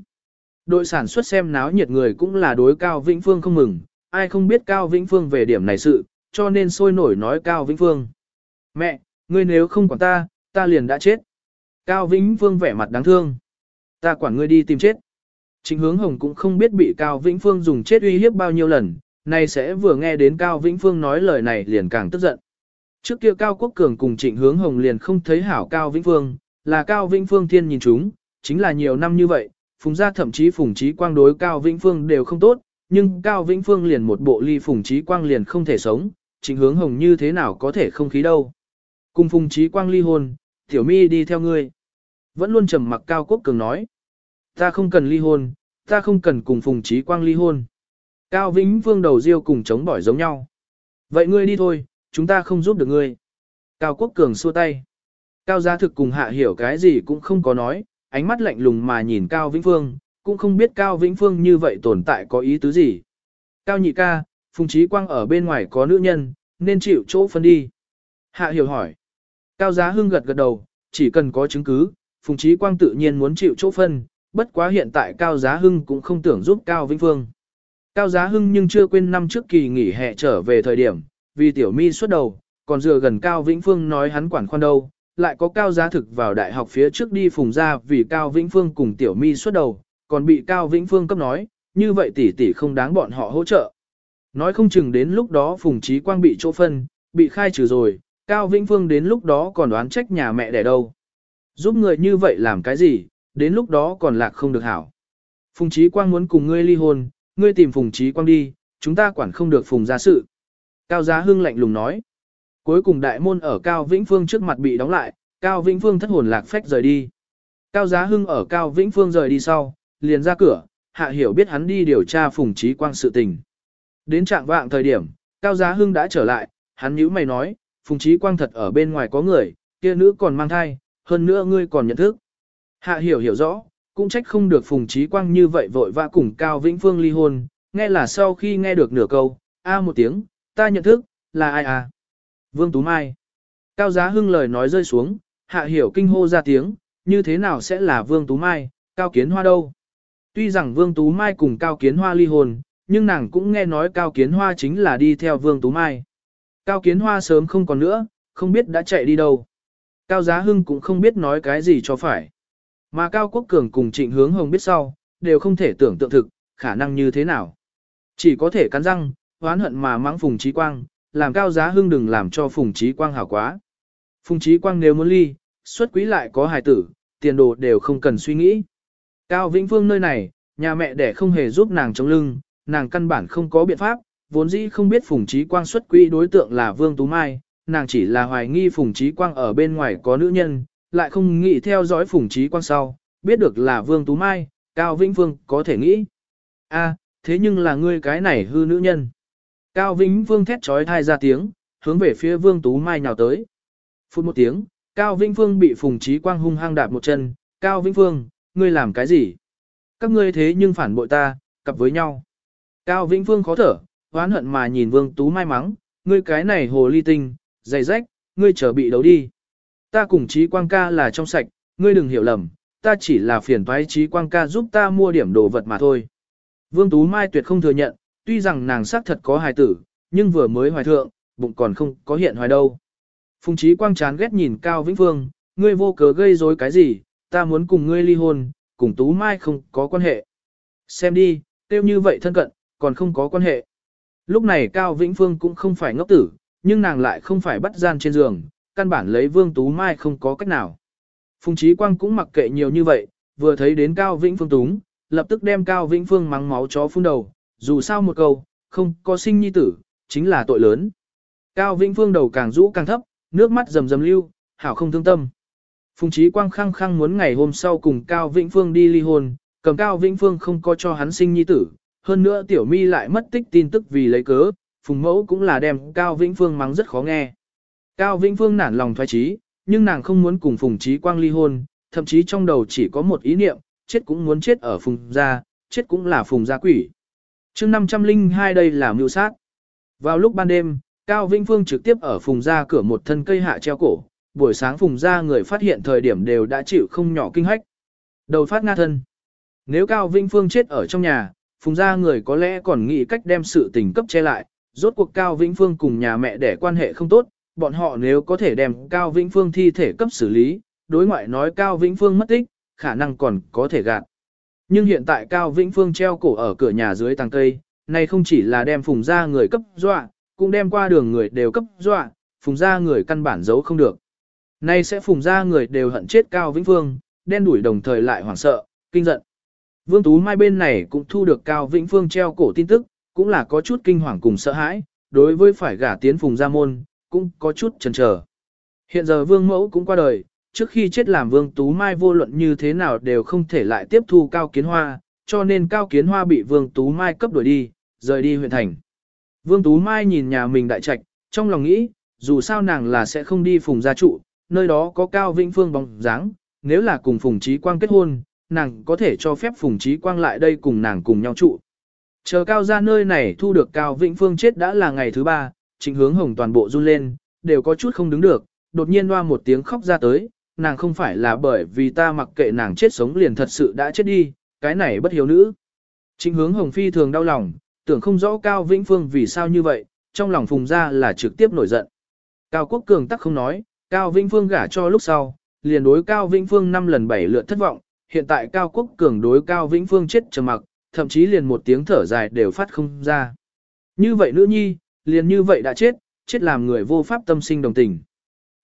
Đội sản xuất xem náo nhiệt người cũng là đối Cao Vĩnh Phương không mừng, ai không biết Cao Vĩnh Phương về điểm này sự, cho nên sôi nổi nói Cao Vĩnh Phương. Mẹ, ngươi nếu không quản ta, ta liền đã chết. Cao Vĩnh Phương vẻ mặt đáng thương. Ta quản ngươi đi tìm chết. Trịnh hướng hồng cũng không biết bị Cao Vĩnh Phương dùng chết uy hiếp bao nhiêu lần, nay sẽ vừa nghe đến Cao Vĩnh Phương nói lời này liền càng tức giận. Trước kia Cao Quốc Cường cùng Trịnh Hướng Hồng liền không thấy hảo Cao Vĩnh Phương, là Cao Vĩnh Phương thiên nhìn chúng, chính là nhiều năm như vậy, Phùng gia thậm chí Phùng Chí Quang đối Cao Vĩnh Phương đều không tốt, nhưng Cao Vĩnh Phương liền một bộ ly Phùng Chí Quang liền không thể sống, chính Hướng Hồng như thế nào có thể không khí đâu. Cùng Phùng Chí Quang ly hôn, Tiểu Mi đi theo ngươi. Vẫn luôn trầm mặc Cao Quốc Cường nói. Ta không cần ly hôn, ta không cần cùng Phùng Chí Quang ly hôn. Cao Vĩnh Phương đầu riêu cùng chống bỏi giống nhau. Vậy ngươi đi thôi, chúng ta không giúp được ngươi. Cao Quốc Cường xua tay. Cao Gia Thực cùng Hạ Hiểu cái gì cũng không có nói, ánh mắt lạnh lùng mà nhìn Cao Vĩnh Phương, cũng không biết Cao Vĩnh Phương như vậy tồn tại có ý tứ gì. Cao nhị ca, Phùng Trí Quang ở bên ngoài có nữ nhân, nên chịu chỗ phân đi. Hạ Hiểu hỏi. Cao Giá Hưng gật gật đầu, chỉ cần có chứng cứ, Phùng Trí Quang tự nhiên muốn chịu chỗ phân, bất quá hiện tại Cao Giá Hưng cũng không tưởng giúp Cao Vĩnh Phương. Cao Giá Hưng nhưng chưa quên năm trước kỳ nghỉ hè trở về thời điểm, vì tiểu mi xuất đầu, còn dựa gần Cao Vĩnh Phương nói hắn quản khoan đâu, lại có Cao Giá Thực vào đại học phía trước đi phùng ra vì Cao Vĩnh Phương cùng tiểu mi xuất đầu, còn bị Cao Vĩnh Phương cấp nói, như vậy tỷ tỷ không đáng bọn họ hỗ trợ. Nói không chừng đến lúc đó Phùng Trí Quang bị chỗ phân, bị khai trừ rồi, Cao Vĩnh Phương đến lúc đó còn đoán trách nhà mẹ đẻ đâu. Giúp người như vậy làm cái gì, đến lúc đó còn lạc không được hảo. Phùng Trí Quang muốn cùng ngươi ly hôn, ngươi tìm Phùng Trí Quang đi, chúng ta quản không được Phùng gia sự. Cao Giá Hưng lạnh lùng nói. Cuối cùng đại môn ở Cao Vĩnh Phương trước mặt bị đóng lại, Cao Vĩnh Phương thất hồn lạc phách rời đi. Cao Giá Hưng ở Cao Vĩnh Phương rời đi sau, liền ra cửa, Hạ Hiểu biết hắn đi điều tra Phùng Trí Quang sự tình. Đến trạng vạng thời điểm, Cao Giá Hưng đã trở lại, hắn nhíu mày nói, Phùng Trí Quang thật ở bên ngoài có người, kia nữ còn mang thai, hơn nữa ngươi còn nhận thức. Hạ Hiểu hiểu rõ, cũng trách không được Phùng Trí Quang như vậy vội vã cùng Cao Vĩnh Phương ly hôn, nghe là sau khi nghe được nửa câu, a một tiếng, ta nhận thức, là ai à? Vương Tú Mai. Cao Giá Hưng lời nói rơi xuống, hạ hiểu kinh hô ra tiếng, như thế nào sẽ là Vương Tú Mai, Cao Kiến Hoa đâu? Tuy rằng Vương Tú Mai cùng Cao Kiến Hoa ly hôn, nhưng nàng cũng nghe nói Cao Kiến Hoa chính là đi theo Vương Tú Mai. Cao Kiến Hoa sớm không còn nữa, không biết đã chạy đi đâu. Cao Giá Hưng cũng không biết nói cái gì cho phải. Mà Cao Quốc Cường cùng Trịnh Hướng Hồng biết sau, đều không thể tưởng tượng thực, khả năng như thế nào. Chỉ có thể cắn răng, oán hận mà mắng Phùng Trí Quang, làm cao giá hưng đừng làm cho Phùng Trí Quang hảo quá. Phùng Trí Quang nếu muốn ly, xuất quý lại có hài tử, tiền đồ đều không cần suy nghĩ. Cao Vĩnh Phương nơi này, nhà mẹ đẻ không hề giúp nàng chống lưng, nàng căn bản không có biện pháp, vốn dĩ không biết Phùng Trí Quang xuất quý đối tượng là Vương Tú Mai, nàng chỉ là hoài nghi Phùng Trí Quang ở bên ngoài có nữ nhân, lại không nghĩ theo dõi Phùng Trí Quang sau, biết được là Vương Tú Mai, Cao Vĩnh Phương có thể nghĩ. a thế nhưng là ngươi cái này hư nữ nhân. Cao Vĩnh Vương thét trói thai ra tiếng, hướng về phía Vương Tú Mai nhào tới. Phút một tiếng, Cao Vĩnh Vương bị Phùng Trí Quang hung hăng đạp một chân, Cao Vĩnh Vương, ngươi làm cái gì? Các ngươi thế nhưng phản bội ta, cặp với nhau. Cao Vĩnh Vương khó thở, oán hận mà nhìn Vương Tú Mai mắng, ngươi cái này hồ ly tinh, dày rách, ngươi chờ bị đấu đi. Ta cùng Trí Quang ca là trong sạch, ngươi đừng hiểu lầm, ta chỉ là phiền toái Trí Quang ca giúp ta mua điểm đồ vật mà thôi. Vương Tú Mai tuyệt không thừa nhận, tuy rằng nàng xác thật có hài tử, nhưng vừa mới hoài thượng, bụng còn không có hiện hoài đâu. Phùng Trí Quang chán ghét nhìn Cao Vĩnh Phương, ngươi vô cớ gây rối cái gì, ta muốn cùng ngươi ly hôn, cùng Tú Mai không có quan hệ. Xem đi, tiêu như vậy thân cận, còn không có quan hệ. Lúc này Cao Vĩnh Phương cũng không phải ngốc tử, nhưng nàng lại không phải bắt gian trên giường, căn bản lấy Vương Tú Mai không có cách nào. Phùng Trí Quang cũng mặc kệ nhiều như vậy, vừa thấy đến Cao Vĩnh Phương túng, lập tức đem Cao Vĩnh Phương mắng máu chó phun đầu, dù sao một câu, không có sinh nhi tử, chính là tội lớn. Cao Vĩnh Phương đầu càng rũ càng thấp, nước mắt rầm rầm lưu, hảo không thương tâm. Phùng Chí Quang khăng khăng muốn ngày hôm sau cùng Cao Vĩnh Phương đi ly hôn, cầm Cao Vĩnh Phương không có cho hắn sinh nhi tử, hơn nữa Tiểu Mi lại mất tích tin tức vì lấy cớ, Phùng Mẫu cũng là đem Cao Vĩnh Phương mắng rất khó nghe. Cao Vĩnh Phương nản lòng thoái trí, nhưng nàng không muốn cùng Phùng Chí Quang ly hôn, thậm chí trong đầu chỉ có một ý niệm, chết cũng muốn chết ở Phùng gia, chết cũng là Phùng gia quỷ. Chương 502 đây là mưu sát. Vào lúc ban đêm, Cao Vĩnh Phương trực tiếp ở Phùng gia cửa một thân cây hạ treo cổ, buổi sáng Phùng gia người phát hiện thời điểm đều đã chịu không nhỏ kinh hách. Đầu phát nga thân. Nếu Cao Vĩnh Phương chết ở trong nhà, Phùng gia người có lẽ còn nghĩ cách đem sự tình cấp che lại, rốt cuộc Cao Vĩnh Phương cùng nhà mẹ để quan hệ không tốt, bọn họ nếu có thể đem Cao Vĩnh Phương thi thể cấp xử lý, đối ngoại nói Cao Vĩnh Phương mất tích, khả năng còn có thể gạt. Nhưng hiện tại Cao Vĩnh Phương treo cổ ở cửa nhà dưới tàng cây, này không chỉ là đem phùng ra người cấp dọa, cũng đem qua đường người đều cấp dọa, phùng ra người căn bản giấu không được. Nay sẽ phùng ra người đều hận chết Cao Vĩnh Phương, đen đuổi đồng thời lại hoảng sợ, kinh giận. Vương Tú Mai bên này cũng thu được Cao Vĩnh Phương treo cổ tin tức, cũng là có chút kinh hoàng cùng sợ hãi, đối với phải gả tiến phùng gia môn, cũng có chút chần chờ. Hiện giờ Vương Mẫu cũng qua đời, trước khi chết làm Vương Tú Mai vô luận như thế nào đều không thể lại tiếp thu Cao Kiến Hoa, cho nên Cao Kiến Hoa bị Vương Tú Mai cấp đuổi đi, rời đi huyện thành. Vương Tú Mai nhìn nhà mình đại trạch, trong lòng nghĩ, dù sao nàng là sẽ không đi phùng gia trụ, nơi đó có Cao Vĩnh Phương bóng dáng, nếu là cùng Phùng Trí Quang kết hôn, nàng có thể cho phép Phùng Trí Quang lại đây cùng nàng cùng nhau trụ. Chờ Cao ra nơi này thu được Cao Vĩnh Phương chết đã là ngày thứ ba, trịnh hướng hồng toàn bộ run lên, đều có chút không đứng được, đột nhiên loa một tiếng khóc ra tới, nàng không phải là bởi vì ta mặc kệ nàng chết sống liền thật sự đã chết đi, cái này bất hiếu nữ. Trịnh hướng hồng phi thường đau lòng, tưởng không rõ Cao Vĩnh Phương vì sao như vậy, trong lòng phùng ra là trực tiếp nổi giận. Cao Quốc Cường tắc không nói, Cao Vĩnh Phương gả cho lúc sau, liền đối Cao Vĩnh Phương 5 lần 7 lượt thất vọng, hiện tại Cao Quốc Cường đối Cao Vĩnh Phương chết trầm mặc, thậm chí liền một tiếng thở dài đều phát không ra. Như vậy nữ nhi, liền như vậy đã chết, chết làm người vô pháp tâm sinh đồng tình.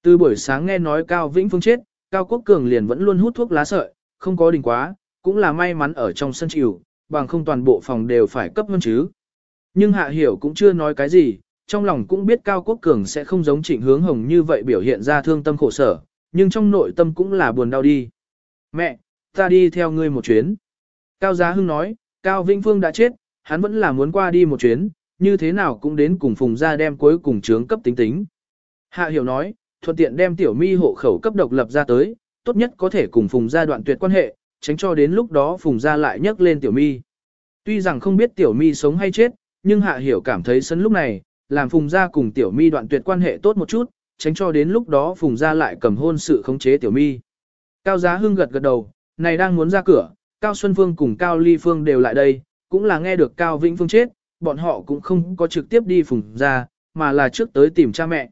Từ buổi sáng nghe nói Cao Vĩnh Phương chết, Cao Quốc Cường liền vẫn luôn hút thuốc lá sợi, không có đình quá, cũng là may mắn ở trong sân chịu, bằng không toàn bộ phòng đều phải cấp hơn chứ. Nhưng Hạ Hiểu cũng chưa nói cái gì, trong lòng cũng biết Cao Quốc Cường sẽ không giống trịnh hướng hồng như vậy biểu hiện ra thương tâm khổ sở, nhưng trong nội tâm cũng là buồn đau đi. Mẹ, ta đi theo ngươi một chuyến. Cao Giá Hưng nói, Cao Vĩnh Phương đã chết, hắn vẫn là muốn qua đi một chuyến, như thế nào cũng đến cùng Phùng gia đem cuối cùng trướng cấp tính tính. Hạ Hiểu nói, thuận tiện đem tiểu mi hộ khẩu cấp độc lập ra tới, tốt nhất có thể cùng Phùng gia đoạn tuyệt quan hệ, tránh cho đến lúc đó Phùng gia lại nhắc lên tiểu mi. Tuy rằng không biết tiểu mi sống hay chết, nhưng Hạ Hiểu cảm thấy sân lúc này, làm Phùng gia cùng tiểu mi đoạn tuyệt quan hệ tốt một chút, tránh cho đến lúc đó Phùng gia lại cầm hôn sự khống chế tiểu mi. Cao Giá Hưng gật gật đầu, này đang muốn ra cửa, Cao Xuân Phương cùng Cao Ly Phương đều lại đây, cũng là nghe được Cao Vĩnh Phương chết, bọn họ cũng không có trực tiếp đi Phùng gia, mà là trước tới tìm cha mẹ.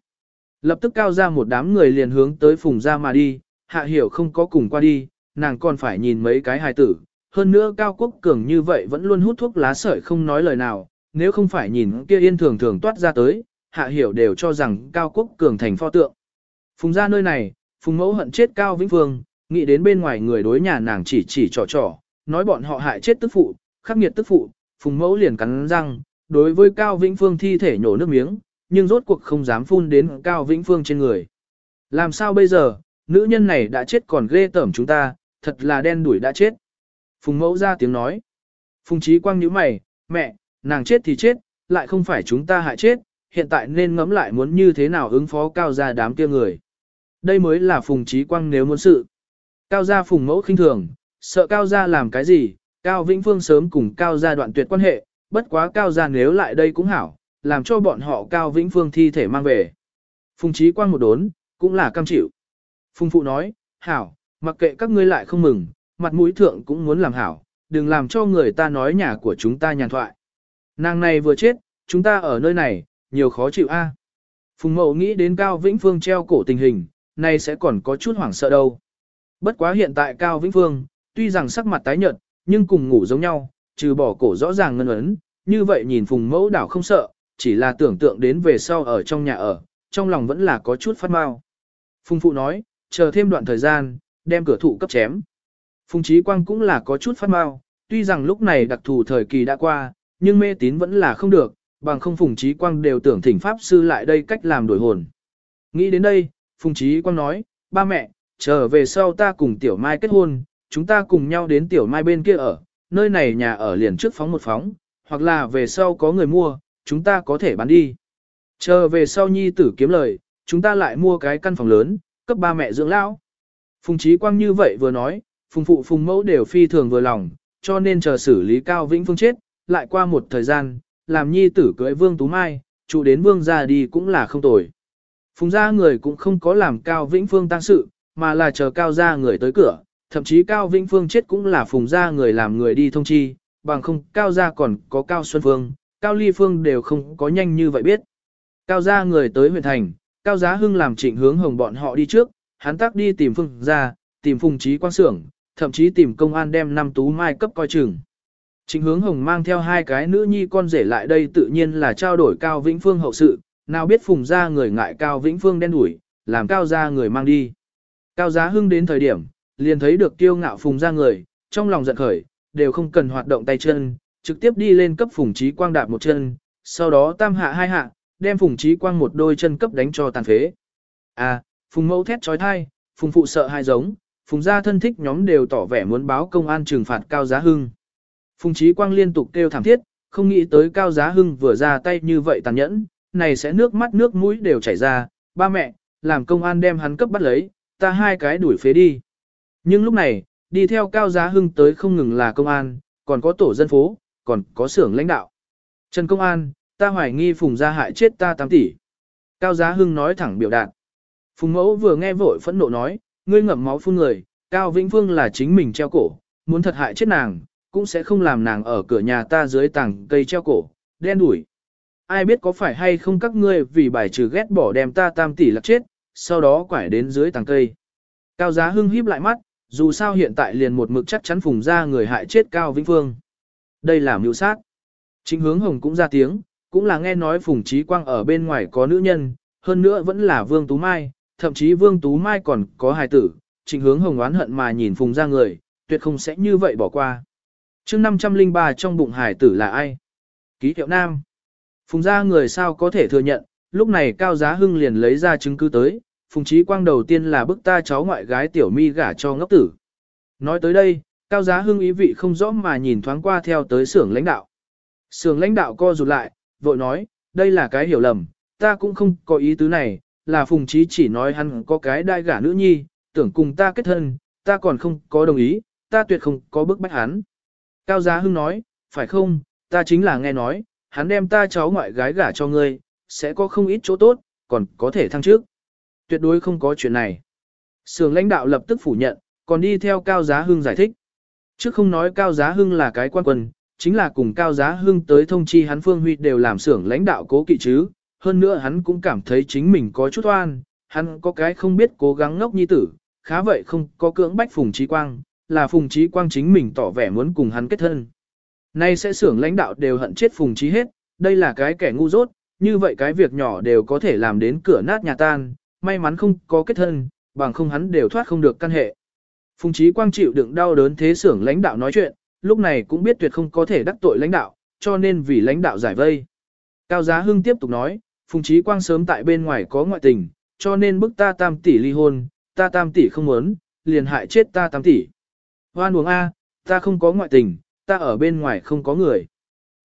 Lập tức Cao ra một đám người liền hướng tới Phùng gia mà đi, Hạ Hiểu không có cùng qua đi, nàng còn phải nhìn mấy cái hài tử. Hơn nữa Cao Quốc Cường như vậy vẫn luôn hút thuốc lá sợi không nói lời nào, nếu không phải nhìn kia yên thường thường toát ra tới, Hạ Hiểu đều cho rằng Cao Quốc Cường thành pho tượng. Phùng ra nơi này, Phùng mẫu hận chết Cao Vĩnh Phương, nghĩ đến bên ngoài người đối nhà nàng chỉ chỉ trò trò, nói bọn họ hại chết tức phụ, khắc nghiệt tức phụ, Phùng mẫu liền cắn răng, đối với Cao Vĩnh Phương thi thể nhổ nước miếng, nhưng rốt cuộc không dám phun đến Cao Vĩnh Phương trên người. Làm sao bây giờ, nữ nhân này đã chết còn ghê tởm chúng ta, thật là đen đuổi đã chết. Phùng mẫu ra tiếng nói. Phùng trí quang nhíu mày, mẹ, nàng chết thì chết, lại không phải chúng ta hại chết, hiện tại nên ngẫm lại muốn như thế nào ứng phó cao ra đám kia người. Đây mới là Phùng Trí Quang nếu muốn sự. Cao gia Phùng mẫu khinh thường, sợ Cao gia làm cái gì, Cao Vĩnh Phương sớm cùng Cao gia đoạn tuyệt quan hệ, bất quá Cao gia nếu lại đây cũng hảo, làm cho bọn họ Cao Vĩnh Phương thi thể mang về. Phùng Trí Quang một đốn, cũng là cam chịu. Phùng Phụ nói, hảo, mặc kệ các ngươi lại không mừng, mặt mũi thượng cũng muốn làm hảo, đừng làm cho người ta nói nhà của chúng ta nhàn thoại. Nàng này vừa chết, chúng ta ở nơi này, nhiều khó chịu a. Phùng Mậu nghĩ đến Cao Vĩnh Phương treo cổ tình hình, này sẽ còn có chút hoảng sợ đâu. Bất quá hiện tại Cao Vĩnh Phương, tuy rằng sắc mặt tái nhợt, nhưng cùng ngủ giống nhau, trừ bỏ cổ rõ ràng ngân ấn, như vậy nhìn Phùng Mẫu đảo không sợ, chỉ là tưởng tượng đến về sau ở trong nhà ở, trong lòng vẫn là có chút phát mau. Phùng Phụ nói, chờ thêm đoạn thời gian, đem cửa thụ cấp chém. Phùng Chí Quang cũng là có chút phát mau, tuy rằng lúc này đặc thù thời kỳ đã qua, nhưng mê tín vẫn là không được, bằng không Phùng Chí Quang đều tưởng thỉnh Pháp Sư lại đây cách làm đổi hồn. Nghĩ đến đây, Phùng Chí Quang nói, ba mẹ, trở về sau ta cùng Tiểu Mai kết hôn, chúng ta cùng nhau đến Tiểu Mai bên kia ở, nơi này nhà ở liền trước phóng một phóng, hoặc là về sau có người mua, chúng ta có thể bán đi. Chờ về sau nhi tử kiếm lời, chúng ta lại mua cái căn phòng lớn, cấp ba mẹ dưỡng lão. Phùng Chí Quang như vậy vừa nói, Phùng Phụ Phùng Mẫu đều phi thường vừa lòng, cho nên chờ xử lý Cao Vĩnh Phương chết, lại qua một thời gian, làm nhi tử cưới Vương Tú Mai, trụ đến Vương ra đi cũng là không tồi. Phùng gia người cũng không có làm Cao Vĩnh Phương tăng sự, mà là chờ Cao gia người tới cửa, thậm chí Cao Vĩnh Phương chết cũng là Phùng gia người làm người đi thông chi, bằng không Cao gia còn có Cao Xuân Phương, Cao Ly Phương đều không có nhanh như vậy biết. Cao gia người tới huyện thành, Cao Giá Hưng làm trịnh hướng hồng bọn họ đi trước, hắn tác đi tìm Phương gia, tìm Phùng Trí Quang Sưởng, thậm chí tìm công an đem năm tú mai cấp coi chừng. Trịnh hướng hồng mang theo hai cái nữ nhi con rể lại đây tự nhiên là trao đổi Cao Vĩnh Phương hậu sự, nào biết Phùng gia người ngại Cao Vĩnh Phương đen đuổi, làm Cao gia người mang đi. Cao Giá Hưng đến thời điểm, liền thấy được kiêu ngạo Phùng gia người, trong lòng giận khởi, đều không cần hoạt động tay chân, trực tiếp đi lên cấp Phùng Trí Quang đạp một chân, sau đó tam hạ hai hạ, đem Phùng Trí Quang một đôi chân cấp đánh cho tàn phế. À, Phùng mẫu thét trói thai, Phùng phụ sợ hai giống, Phùng gia thân thích nhóm đều tỏ vẻ muốn báo công an trừng phạt Cao Giá Hưng. Phùng Trí Quang liên tục kêu thảm thiết, không nghĩ tới Cao Giá Hưng vừa ra tay như vậy tàn nhẫn, này sẽ nước mắt nước mũi đều chảy ra, ba mẹ, làm công an đem hắn cấp bắt lấy, ta hai cái đuổi phế đi. Nhưng lúc này, đi theo Cao Giá Hưng tới không ngừng là công an, còn có tổ dân phố, còn có xưởng lãnh đạo. Trần Công An, ta hoài nghi Phùng gia hại chết ta 8 tỷ. Cao Giá Hưng nói thẳng biểu đạt. Phùng Mẫu vừa nghe vội phẫn nộ nói, ngươi ngậm máu phun người, Cao Vĩnh Phương là chính mình treo cổ, muốn thật hại chết nàng, cũng sẽ không làm nàng ở cửa nhà ta dưới tảng cây treo cổ, đen đuổi. Ai biết có phải hay không các ngươi vì bài trừ ghét bỏ đem ta tam tỷ lạc chết, sau đó quải đến dưới tàng cây. Cao Giá Hưng híp lại mắt, dù sao hiện tại liền một mực chắc chắn phùng ra người hại chết Cao Vĩnh Phương. Đây là mưu sát. Chính hướng hồng cũng ra tiếng, cũng là nghe nói Phùng Trí Quang ở bên ngoài có nữ nhân, hơn nữa vẫn là Vương Tú Mai, thậm chí Vương Tú Mai còn có hài tử, trịnh hướng hồng oán hận mà nhìn Phùng ra người, tuyệt không sẽ như vậy bỏ qua. chương 503 trong bụng hài tử là ai? Ký hiệu nam. Phùng ra người sao có thể thừa nhận, lúc này Cao Giá Hưng liền lấy ra chứng cứ tới, Phùng Trí Quang đầu tiên là bức ta cháu ngoại gái tiểu mi gả cho ngốc tử. Nói tới đây, Cao Giá Hưng ý vị không rõ mà nhìn thoáng qua theo tới xưởng lãnh đạo. Xưởng lãnh đạo co rụt lại, vội nói, đây là cái hiểu lầm, ta cũng không có ý tứ này, là Phùng trí chỉ nói hắn có cái đai gả nữ nhi, tưởng cùng ta kết thân, ta còn không có đồng ý, ta tuyệt không có bức bách hắn. Cao Giá Hưng nói, phải không, ta chính là nghe nói, hắn đem ta cháu ngoại gái gả cho ngươi, sẽ có không ít chỗ tốt, còn có thể thăng trước. Tuyệt đối không có chuyện này. Sưởng lãnh đạo lập tức phủ nhận, còn đi theo Cao Giá Hưng giải thích. Trước không nói Cao Giá Hưng là cái quan quân, chính là cùng Cao Giá Hưng tới thông chi hắn Phương Huy đều làm xưởng lãnh đạo cố kỵ chứ, hơn nữa hắn cũng cảm thấy chính mình có chút oan, hắn có cái không biết cố gắng ngốc nhi tử, khá vậy không có cưỡng bách Phùng Trí Quang, là Phùng Trí Quang chính mình tỏ vẻ muốn cùng hắn kết thân. Nay sẽ xưởng lãnh đạo đều hận chết Phùng Trí hết, đây là cái kẻ ngu dốt, như vậy cái việc nhỏ đều có thể làm đến cửa nát nhà tan, may mắn không có kết thân, bằng không hắn đều thoát không được căn hệ. Phùng Chí Quang chịu đựng đau đớn thế xưởng lãnh đạo nói chuyện, lúc này cũng biết tuyệt không có thể đắc tội lãnh đạo, cho nên vì lãnh đạo giải vây. Cao Giá Hưng tiếp tục nói, Phùng Chí Quang sớm tại bên ngoài có ngoại tình, cho nên bức ta tam tỷ ly hôn, ta tam tỷ không muốn, liền hại chết ta tam tỷ. Hoan uống A, ta không có ngoại tình, ta ở bên ngoài không có người.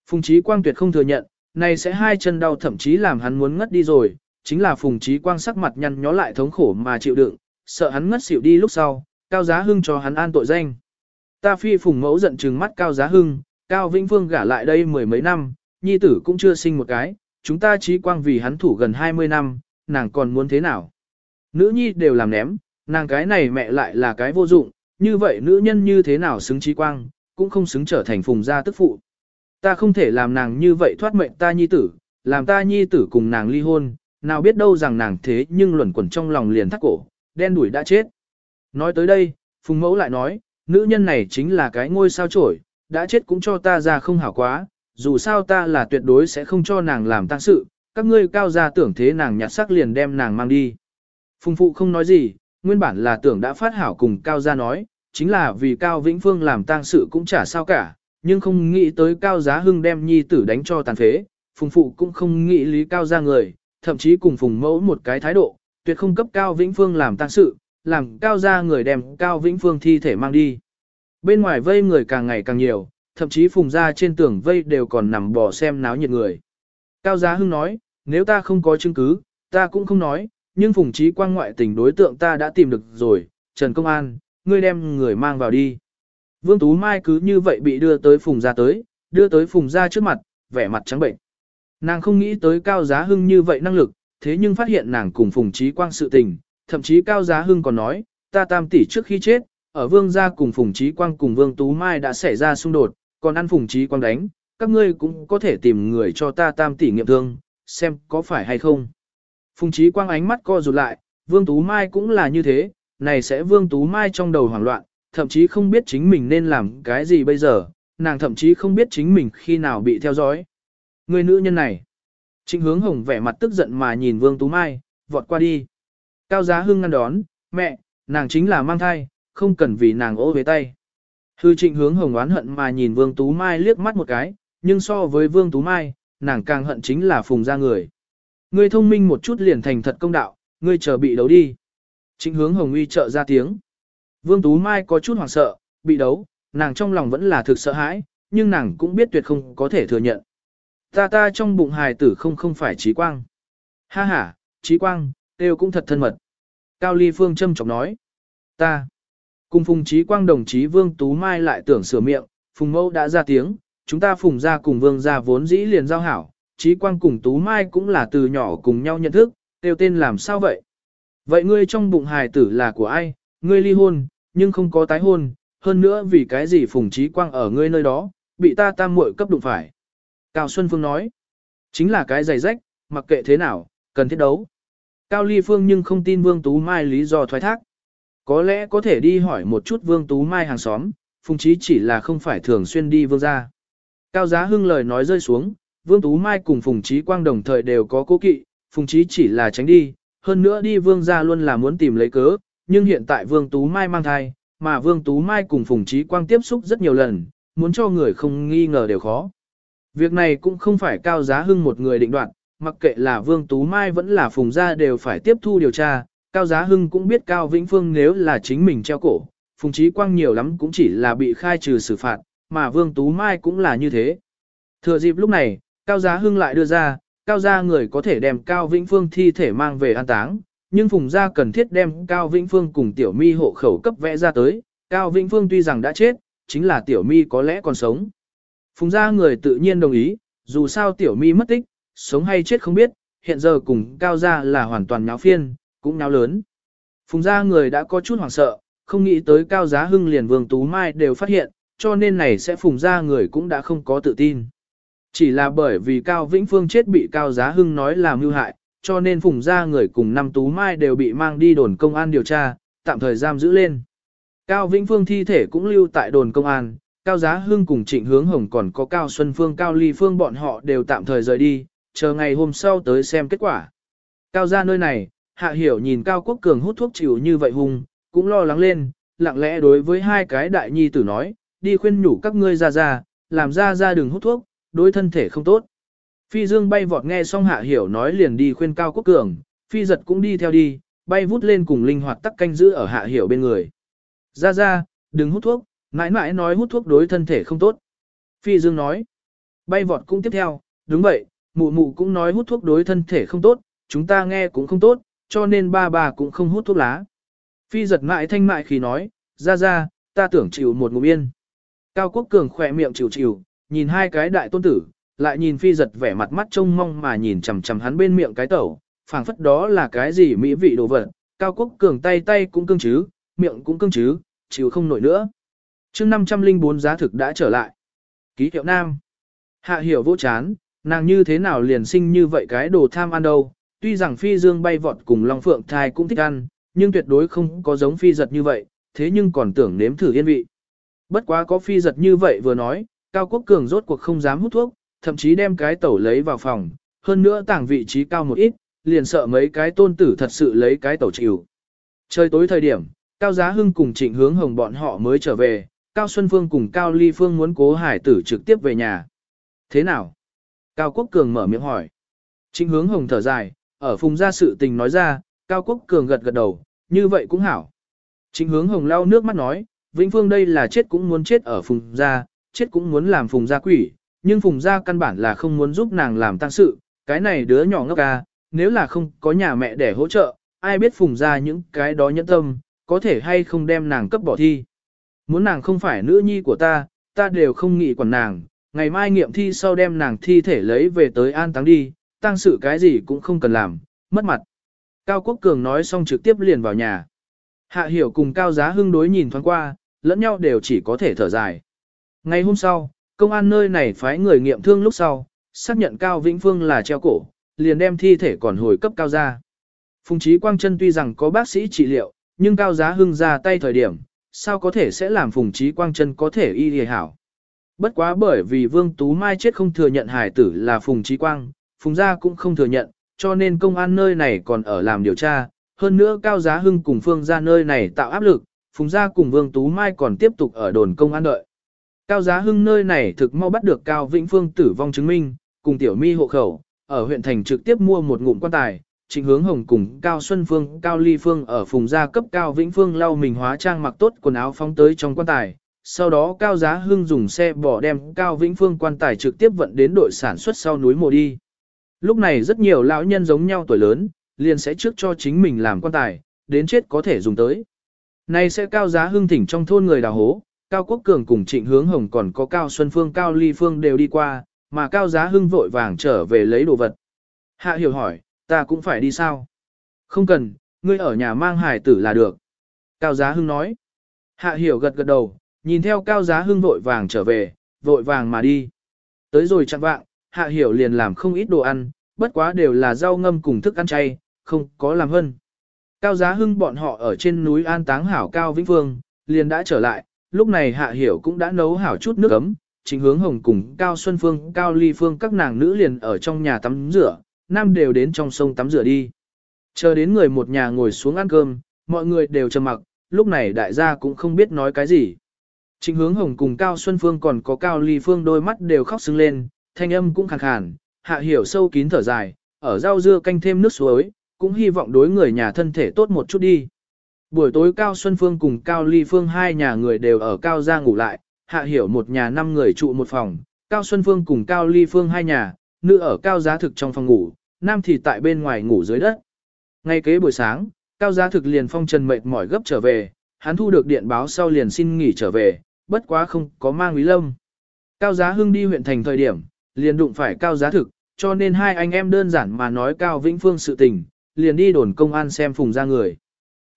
Phùng Chí Quang tuyệt không thừa nhận, này sẽ hai chân đau thậm chí làm hắn muốn ngất đi rồi, chính là Phùng Chí Quang sắc mặt nhăn nhó lại thống khổ mà chịu đựng, sợ hắn ngất xỉu đi lúc sau, Cao Giá Hưng cho hắn an tội danh. Ta phi Phùng Mẫu giận trừng mắt Cao Giá Hưng, Cao Vĩnh Phương gả lại đây mười mấy năm, nhi tử cũng chưa sinh một cái, chúng ta Trí Quang vì hắn thủ gần 20 năm, nàng còn muốn thế nào? Nữ nhi đều làm ném, nàng cái này mẹ lại là cái vô dụng, như vậy nữ nhân như thế nào xứng Trí Quang, cũng không xứng trở thành Phùng gia tức phụ. Ta không thể làm nàng như vậy thoát mệnh ta nhi tử, làm ta nhi tử cùng nàng ly hôn, nào biết đâu rằng nàng thế nhưng luẩn quẩn trong lòng liền thắt cổ, đen đuổi đã chết. Nói tới đây, Phùng Mẫu lại nói, nữ nhân này chính là cái ngôi sao trổi, đã chết cũng cho ta ra không hảo quá, dù sao ta là tuyệt đối sẽ không cho nàng làm tang sự, các ngươi cao gia tưởng thế nàng nhặt sắc liền đem nàng mang đi. Phùng Phụ không nói gì, nguyên bản là tưởng đã phát hảo cùng cao gia nói, chính là vì Cao Vĩnh Phương làm tang sự cũng chả sao cả, nhưng không nghĩ tới Cao Giá Hưng đem nhi tử đánh cho tàn phế, Phùng Phụ cũng không nghĩ lý Cao gia người, thậm chí cùng Phùng Mẫu một cái thái độ, tuyệt không cấp Cao Vĩnh Phương làm tang sự, làm Cao gia người đem Cao Vĩnh Phương thi thể mang đi. Bên ngoài vây người càng ngày càng nhiều, thậm chí Phùng gia trên tường vây đều còn nằm bò xem náo nhiệt người. Cao Giá Hưng nói, nếu ta không có chứng cứ, ta cũng không nói, nhưng Phùng Trí Quang ngoại tình đối tượng ta đã tìm được rồi, Trần Công An, ngươi đem người mang vào đi. Vương Tú Mai cứ như vậy bị đưa tới Phùng gia tới, đưa tới Phùng gia trước mặt, vẻ mặt trắng bệnh. Nàng không nghĩ tới Cao Giá Hưng như vậy năng lực, thế nhưng phát hiện nàng cùng Phùng Trí Quang sự tình, thậm chí Cao Giá Hưng còn nói, ta tam tỷ trước khi chết, ở Vương gia cùng Phùng Trí Quang cùng Vương Tú Mai đã xảy ra xung đột, còn ăn Phùng Trí Quang đánh, các ngươi cũng có thể tìm người cho ta tam tỷ nghiệm thương, xem có phải hay không. Phùng Trí Quang ánh mắt co rụt lại, Vương Tú Mai cũng là như thế, này sẽ Vương Tú Mai trong đầu hoảng loạn, thậm chí không biết chính mình nên làm cái gì bây giờ, nàng thậm chí không biết chính mình khi nào bị theo dõi. Người nữ nhân này. Trịnh hướng hồng vẻ mặt tức giận mà nhìn Vương Tú Mai, vọt qua đi. Cao giá hưng ngăn đón, mẹ, nàng chính là mang thai, không cần vì nàng ô về tay. Hư trịnh hướng hồng oán hận mà nhìn Vương Tú Mai liếc mắt một cái, nhưng so với Vương Tú Mai, nàng càng hận chính là phùng ra người. Ngươi thông minh một chút liền thành thật công đạo, ngươi chờ bị đấu đi. Trịnh hướng hồng uy trợ ra tiếng. Vương Tú Mai có chút hoảng sợ, bị đấu, nàng trong lòng vẫn là thực sợ hãi, nhưng nàng cũng biết tuyệt không có thể thừa nhận. Ta ta trong bụng hài tử không không phải trí quang. Ha ha, trí quang, đều cũng thật thân mật. Cao Ly Phương châm chọc nói. Ta. Cùng Phùng Trí Quang đồng chí Vương Tú Mai lại tưởng sửa miệng, Phùng Mẫu đã ra tiếng, chúng ta Phùng ra cùng Vương ra vốn dĩ liền giao hảo, Trí Quang cùng Tú Mai cũng là từ nhỏ cùng nhau nhận thức, tiêu tên làm sao vậy? Vậy ngươi trong bụng hài tử là của ai? Ngươi ly hôn, nhưng không có tái hôn, hơn nữa vì cái gì Phùng Trí Quang ở ngươi nơi đó, bị ta tam muội cấp đụng phải. Cao Xuân Phương nói, chính là cái giày rách, mặc kệ thế nào, cần thiết đấu. Cao Ly Phương nhưng không tin Vương Tú Mai lý do thoái thác. Có lẽ có thể đi hỏi một chút Vương Tú Mai hàng xóm, Phùng Chí chỉ là không phải thường xuyên đi vương gia. Cao Giá Hưng lời nói rơi xuống, Vương Tú Mai cùng Phùng Chí Quang đồng thời đều có cố kỵ, Phùng Chí chỉ là tránh đi, hơn nữa đi vương gia luôn là muốn tìm lấy cớ, nhưng hiện tại Vương Tú Mai mang thai, mà Vương Tú Mai cùng Phùng Chí Quang tiếp xúc rất nhiều lần, muốn cho người không nghi ngờ đều khó. Việc này cũng không phải Cao Giá Hưng một người định đoạt, mặc kệ là Vương Tú Mai vẫn là Phùng gia đều phải tiếp thu điều tra, Cao Giá Hưng cũng biết Cao Vĩnh Phương nếu là chính mình treo cổ, Phùng Trí Quang nhiều lắm cũng chỉ là bị khai trừ xử phạt, mà Vương Tú Mai cũng là như thế. Thừa dịp lúc này, Cao Giá Hưng lại đưa ra, Cao gia người có thể đem Cao Vĩnh Phương thi thể mang về an táng, nhưng Phùng gia cần thiết đem Cao Vĩnh Phương cùng Tiểu Mi hộ khẩu cấp vẽ ra tới, Cao Vĩnh Phương tuy rằng đã chết, chính là Tiểu Mi có lẽ còn sống. Phùng gia người tự nhiên đồng ý, dù sao Tiểu Mi mất tích, sống hay chết không biết, hiện giờ cùng Cao gia là hoàn toàn nháo phiên, cũng nháo lớn. Phùng gia người đã có chút hoảng sợ, không nghĩ tới Cao Giá Hưng liền Vương Tú Mai đều phát hiện, cho nên này sẽ Phùng gia người cũng đã không có tự tin. Chỉ là bởi vì Cao Vĩnh Phương chết bị Cao Giá Hưng nói là mưu hại, cho nên Phùng gia người cùng năm Tú Mai đều bị mang đi đồn công an điều tra, tạm thời giam giữ lên. Cao Vĩnh Phương thi thể cũng lưu tại đồn công an, Cao Giá Hưng cùng Trịnh Hướng Hồng còn có Cao Xuân Phương Cao Ly Phương bọn họ đều tạm thời rời đi, chờ ngày hôm sau tới xem kết quả. Cao gia nơi này, Hạ Hiểu nhìn Cao Quốc Cường hút thuốc chịu như vậy hung, cũng lo lắng lên, lặng lẽ đối với hai cái đại nhi tử nói, đi khuyên nhủ các ngươi ra ra, làm ra ra đừng hút thuốc, đối thân thể không tốt. Phi Dương bay vọt nghe xong Hạ Hiểu nói liền đi khuyên Cao Quốc Cường, Phi giật cũng đi theo đi, bay vút lên cùng linh hoạt tắc canh giữ ở Hạ Hiểu bên người. Ra ra, đừng hút thuốc, mãi mãi nói hút thuốc đối thân thể không tốt. Phi Dương nói, bay vọt cũng tiếp theo, đúng vậy, mụ mụ cũng nói hút thuốc đối thân thể không tốt, chúng ta nghe cũng không tốt, cho nên ba bà cũng không hút thuốc lá. Phi giật mại thanh mại khi nói, ra ra, ta tưởng chịu một ngụm yên. Cao Quốc Cường khỏe miệng chịu chịu, nhìn hai cái đại tôn tử, lại nhìn phi giật vẻ mặt mắt trông mong mà nhìn chằm chằm hắn bên miệng cái tẩu, phảng phất đó là cái gì mỹ vị đồ vật. Cao Quốc Cường tay tay cũng cương chứ, miệng cũng cương chứ, chịu không nổi nữa. chương 504 giá thực đã trở lại. Ký hiệu nam. Hạ hiểu vô chán, nàng như thế nào liền sinh như vậy cái đồ tham ăn đâu. Tuy rằng phi dương bay vọt cùng Long Phượng thai cũng thích ăn, nhưng tuyệt đối không có giống phi giật như vậy, thế nhưng còn tưởng nếm thử yên vị. Bất quá có phi giật như vậy vừa nói, Cao Quốc Cường rốt cuộc không dám hút thuốc, thậm chí đem cái tẩu lấy vào phòng, hơn nữa tảng vị trí cao một ít, liền sợ mấy cái tôn tử thật sự lấy cái tẩu chịu. Trời tối thời điểm, Cao Giá Hưng cùng Trịnh Hướng Hồng bọn họ mới trở về, Cao Xuân Phương cùng Cao Ly Phương muốn cố hải tử trực tiếp về nhà. Thế nào? Cao Quốc Cường mở miệng hỏi. Trịnh Hướng Hồng thở dài, ở phùng ra sự tình nói ra, Cao Quốc Cường gật gật đầu, như vậy cũng hảo. Trịnh Hướng Hồng lau nước mắt nói, Vĩnh Phương đây là chết cũng muốn chết ở phùng gia, chết cũng muốn làm phùng gia quỷ, nhưng phùng gia căn bản là không muốn giúp nàng làm tăng sự, cái này đứa nhỏ ngốc ca, nếu là không có nhà mẹ để hỗ trợ, ai biết phùng gia những cái đó nhẫn tâm, có thể hay không đem nàng cấp bỏ thi. Muốn nàng không phải nữ nhi của ta, ta đều không nghĩ quản nàng, ngày mai nghiệm thi sau đem nàng thi thể lấy về tới an táng đi, tăng sự cái gì cũng không cần làm, mất mặt. Cao Quốc Cường nói xong trực tiếp liền vào nhà. Hạ hiểu cùng Cao Giá Hưng đối nhìn thoáng qua, lẫn nhau đều chỉ có thể thở dài. Ngày hôm sau, công an nơi này phái người nghiệm thương lúc sau, xác nhận Cao Vĩnh Phương là treo cổ, liền đem thi thể còn hồi cấp Cao ra. Phùng Chí Quang Trân tuy rằng có bác sĩ trị liệu, nhưng Cao Giá Hưng ra tay thời điểm, sao có thể sẽ làm Phùng Chí Quang Trân có thể y hề hảo. Bất quá bởi vì Vương Tú Mai chết không thừa nhận hải tử là Phùng Chí Quang, Phùng gia cũng không thừa nhận, cho nên công an nơi này còn ở làm điều tra, hơn nữa Cao Giá Hưng cùng Phương gia nơi này tạo áp lực, Phùng gia cùng Vương Tú Mai còn tiếp tục ở đồn công an đợi. Cao Giá Hưng nơi này thực mau bắt được Cao Vĩnh Phương tử vong chứng minh, cùng Tiểu Mi hộ khẩu, ở huyện thành trực tiếp mua một ngụm quan tài, Trịnh Hướng Hồng cùng Cao Xuân Phương, Cao Ly Phương ở Phùng gia cấp Cao Vĩnh Phương lau mình hóa trang mặc tốt quần áo phóng tới trong quan tài. Sau đó Cao Giá Hưng dùng xe bỏ đem Cao Vĩnh Phương quan tài trực tiếp vận đến đội sản xuất sau núi mồ đi. Lúc này rất nhiều lão nhân giống nhau tuổi lớn, liền sẽ trước cho chính mình làm quan tài, đến chết có thể dùng tới. Này sẽ cao giá hưng thỉnh trong thôn người đào hố, Cao Quốc Cường cùng Trịnh Hướng Hồng còn có Cao Xuân Phương Cao Ly Phương đều đi qua, mà Cao Giá Hưng vội vàng trở về lấy đồ vật. Hạ Hiểu hỏi, ta cũng phải đi sao? Không cần, ngươi ở nhà mang hải tử là được. Cao Giá Hưng nói. Hạ Hiểu gật gật đầu, nhìn theo Cao Giá Hưng vội vàng trở về, vội vàng mà đi. Tới rồi chặn vạng, Hạ Hiểu liền làm không ít đồ ăn, bất quá đều là rau ngâm cùng thức ăn chay, không có làm hơn. Cao Giá Hưng bọn họ ở trên núi An Táng Hảo Cao Vĩnh Phương, liền đã trở lại, lúc này Hạ Hiểu cũng đã nấu hảo chút nước ấm, chính hướng hồng cùng Cao Xuân Phương, Cao Ly Phương các nàng nữ liền ở trong nhà tắm rửa, nam đều đến trong sông tắm rửa đi. Chờ đến người một nhà ngồi xuống ăn cơm, mọi người đều trầm mặc, lúc này đại gia cũng không biết nói cái gì. Trịnh hướng hồng cùng Cao Xuân Phương còn có Cao Ly Phương đôi mắt đều khóc sưng lên, thanh âm cũng khàn khàn, hạ hiểu sâu kín thở dài, ở rau dưa canh thêm nước suối, cũng hy vọng đối người nhà thân thể tốt một chút đi. Buổi tối Cao Xuân Phương cùng Cao Ly Phương hai nhà người đều ở Cao gia ngủ lại, hạ hiểu một nhà năm người trụ một phòng, Cao Xuân Phương cùng Cao Ly Phương hai nhà, nữ ở Cao giá thực trong phòng ngủ, nam thì tại bên ngoài ngủ dưới đất. Ngay kế buổi sáng, Cao giá thực liền phong trần mệt mỏi gấp trở về, hắn thu được điện báo sau liền xin nghỉ trở về, bất quá không có mang Quý Lâm. Cao giá hưng đi huyện thành thời điểm, liền đụng phải Cao giá thực, cho nên hai anh em đơn giản mà nói Cao Vĩnh Phương sự tình, liền đi đồn công an xem phùng ra người.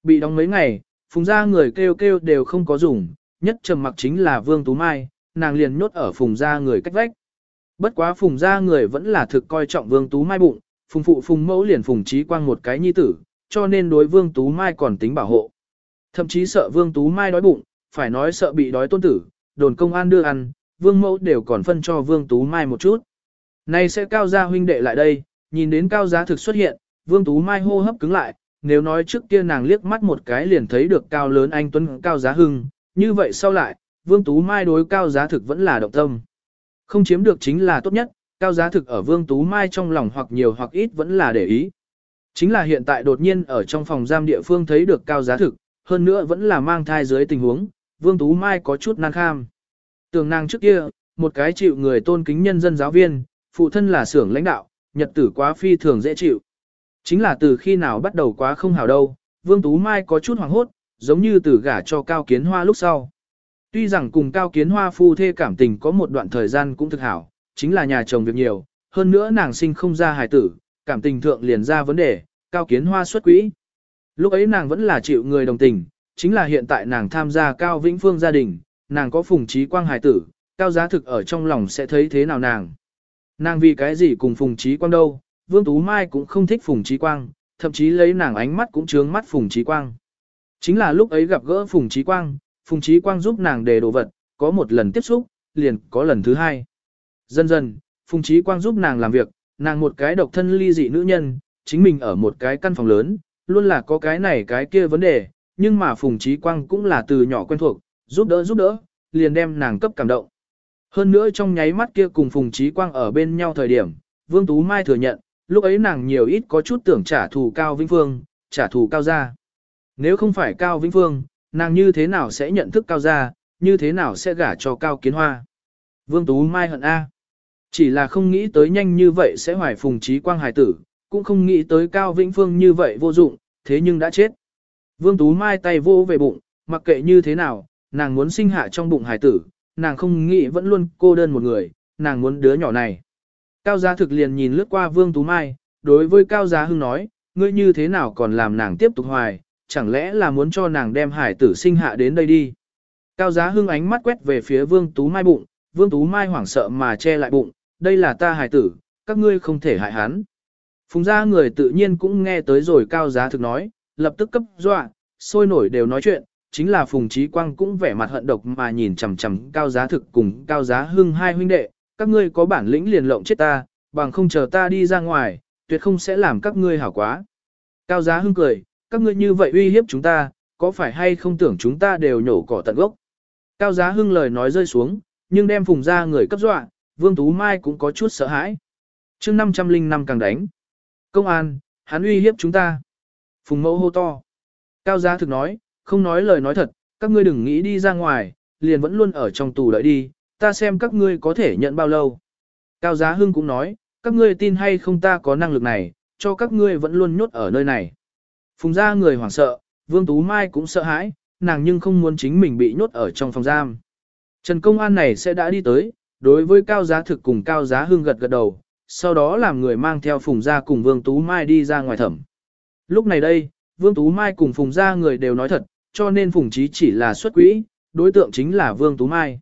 Bị đóng mấy ngày, phùng ra người kêu kêu đều không có dùng, nhất trầm mặc chính là Vương Tú Mai, nàng liền nhốt ở phùng ra người cách vách. Bất quá phùng ra người vẫn là thực coi trọng Vương Tú Mai bụng, phùng phụ phùng mẫu liền phùng trí quang một cái nhi tử, cho nên đối Vương Tú Mai còn tính bảo hộ. Thậm chí sợ Vương Tú Mai đói bụng, phải nói sợ bị đói tôn tử, đồn công an đưa ăn, Vương mẫu đều còn phân cho Vương Tú Mai một chút. Này sẽ cao gia huynh đệ lại đây, nhìn đến cao giá thực xuất hiện, Vương Tú Mai hô hấp cứng lại, nếu nói trước kia nàng liếc mắt một cái liền thấy được cao lớn anh Tuấn cao giá hưng, như vậy sau lại, Vương Tú Mai đối cao giá thực vẫn là động tâm. Không chiếm được chính là tốt nhất, cao giá thực ở Vương Tú Mai trong lòng hoặc nhiều hoặc ít vẫn là để ý. Chính là hiện tại đột nhiên ở trong phòng giam địa phương thấy được cao giá thực, hơn nữa vẫn là mang thai dưới tình huống, Vương Tú Mai có chút nan kham. Tưởng nàng trước kia, một cái chịu người tôn kính nhân dân giáo viên, phụ thân là xưởng lãnh đạo, nhật tử quá phi thường dễ chịu. Chính là từ khi nào bắt đầu quá không hảo đâu, Vương Tú Mai có chút hoảng hốt, giống như từ gả cho Cao Kiến Hoa lúc sau. Tuy rằng cùng Cao Kiến Hoa phu thê cảm tình có một đoạn thời gian cũng thực hảo, chính là nhà chồng việc nhiều, hơn nữa nàng sinh không ra hài tử, cảm tình thượng liền ra vấn đề, Cao Kiến Hoa xuất quỹ. Lúc ấy nàng vẫn là chịu người đồng tình, chính là hiện tại nàng tham gia Cao Vĩnh Phương gia đình, nàng có phùng trí quang hài tử, Cao giá thực ở trong lòng sẽ thấy thế nào nàng. Nàng vì cái gì cùng phùng trí quang đâu, Vương Tú Mai cũng không thích phùng trí quang, thậm chí lấy nàng ánh mắt cũng chướng mắt phùng trí quang. Chính là lúc ấy gặp gỡ phùng trí quang, phùng trí quang giúp nàng đề đồ vật, có một lần tiếp xúc, liền có lần thứ hai. Dần dần, phùng trí quang giúp nàng làm việc, nàng một cái độc thân ly dị nữ nhân, chính mình ở một cái căn phòng lớn, luôn là có cái này cái kia vấn đề, nhưng mà Phùng Trí Quang cũng là từ nhỏ quen thuộc, giúp đỡ giúp đỡ, liền đem nàng cấp cảm động. Hơn nữa trong nháy mắt kia cùng Phùng Trí Quang ở bên nhau thời điểm, Vương Tú Mai thừa nhận, lúc ấy nàng nhiều ít có chút tưởng trả thù Cao Vĩnh Phương, trả thù Cao Gia. Nếu không phải Cao Vĩnh Phương, nàng như thế nào sẽ nhận thức Cao Gia, như thế nào sẽ gả cho Cao Kiến Hoa. Vương Tú Mai hận A. Chỉ là không nghĩ tới nhanh như vậy sẽ hoài Phùng Trí Quang hài tử, cũng không nghĩ tới Cao Vĩnh Phương như vậy vô dụng, thế nhưng đã chết. Vương Tú Mai tay vô về bụng, mặc kệ như thế nào, nàng muốn sinh hạ trong bụng hải tử, nàng không nghĩ vẫn luôn cô đơn một người, nàng muốn đứa nhỏ này. Cao Giá thực liền nhìn lướt qua Vương Tú Mai, đối với Cao Giá Hưng nói, ngươi như thế nào còn làm nàng tiếp tục hoài, chẳng lẽ là muốn cho nàng đem hải tử sinh hạ đến đây đi. Cao Giá Hưng ánh mắt quét về phía Vương Tú Mai bụng, Vương Tú Mai hoảng sợ mà che lại bụng, đây là ta hải tử, các ngươi không thể hại hắn. Phùng gia người tự nhiên cũng nghe tới rồi Cao Giá thực nói, lập tức cấp dọa, sôi nổi đều nói chuyện, chính là Phùng Trí Quang cũng vẻ mặt hận độc mà nhìn chằm chằm cao giá thực cùng cao giá hưng hai huynh đệ, các ngươi có bản lĩnh liền lộng chết ta, bằng không chờ ta đi ra ngoài, tuyệt không sẽ làm các ngươi hảo quá. Cao giá hưng cười, các ngươi như vậy uy hiếp chúng ta, có phải hay không tưởng chúng ta đều nhổ cỏ tận gốc. Cao giá hưng lời nói rơi xuống, nhưng đem phùng ra người cấp dọa, Vương Tú Mai cũng có chút sợ hãi. chương 505 càng đánh. Công an, hắn uy hiếp chúng ta. Phùng mẫu hô to. Cao giá thực nói, không nói lời nói thật, các ngươi đừng nghĩ đi ra ngoài, liền vẫn luôn ở trong tù đợi đi, ta xem các ngươi có thể nhận bao lâu. Cao giá hưng cũng nói, các ngươi tin hay không ta có năng lực này, cho các ngươi vẫn luôn nhốt ở nơi này. Phùng ra người hoảng sợ, Vương Tú Mai cũng sợ hãi, nàng nhưng không muốn chính mình bị nhốt ở trong phòng giam. Trần Công An này sẽ đã đi tới, đối với Cao Giá Thực cùng Cao Giá Hưng gật gật đầu, sau đó làm người mang theo Phùng ra cùng Vương Tú Mai đi ra ngoài thẩm. Lúc này đây, Vương Tú Mai cùng Phùng gia người đều nói thật, cho nên Phùng Chí chỉ là xuất quỹ, đối tượng chính là Vương Tú Mai.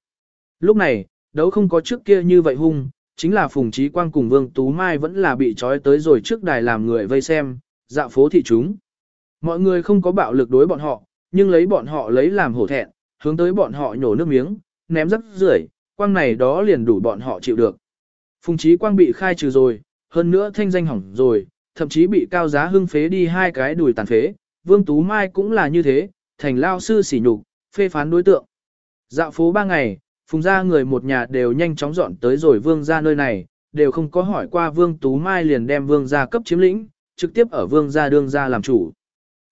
Lúc này, đấu không có trước kia như vậy hung, chính là Phùng Chí Quang cùng Vương Tú Mai vẫn là bị trói tới rồi trước đài làm người vây xem, dạo phố thị chúng. Mọi người không có bạo lực đối bọn họ, nhưng lấy bọn họ lấy làm hổ thẹn, hướng tới bọn họ nhổ nước miếng, ném rắc rưởi, quang này đó liền đủ bọn họ chịu được. Phùng Chí Quang bị khai trừ rồi, hơn nữa thanh danh hỏng rồi, thậm chí bị cao giá hưng phế đi hai cái đùi tàn phế, Vương Tú Mai cũng là như thế, thành lao sư sỉ nhục, phê phán đối tượng. Dạo phố ba ngày, phùng gia người một nhà đều nhanh chóng dọn tới rồi vương gia nơi này, đều không có hỏi qua Vương Tú Mai liền đem vương gia cấp chiếm lĩnh, trực tiếp ở vương gia đương gia làm chủ.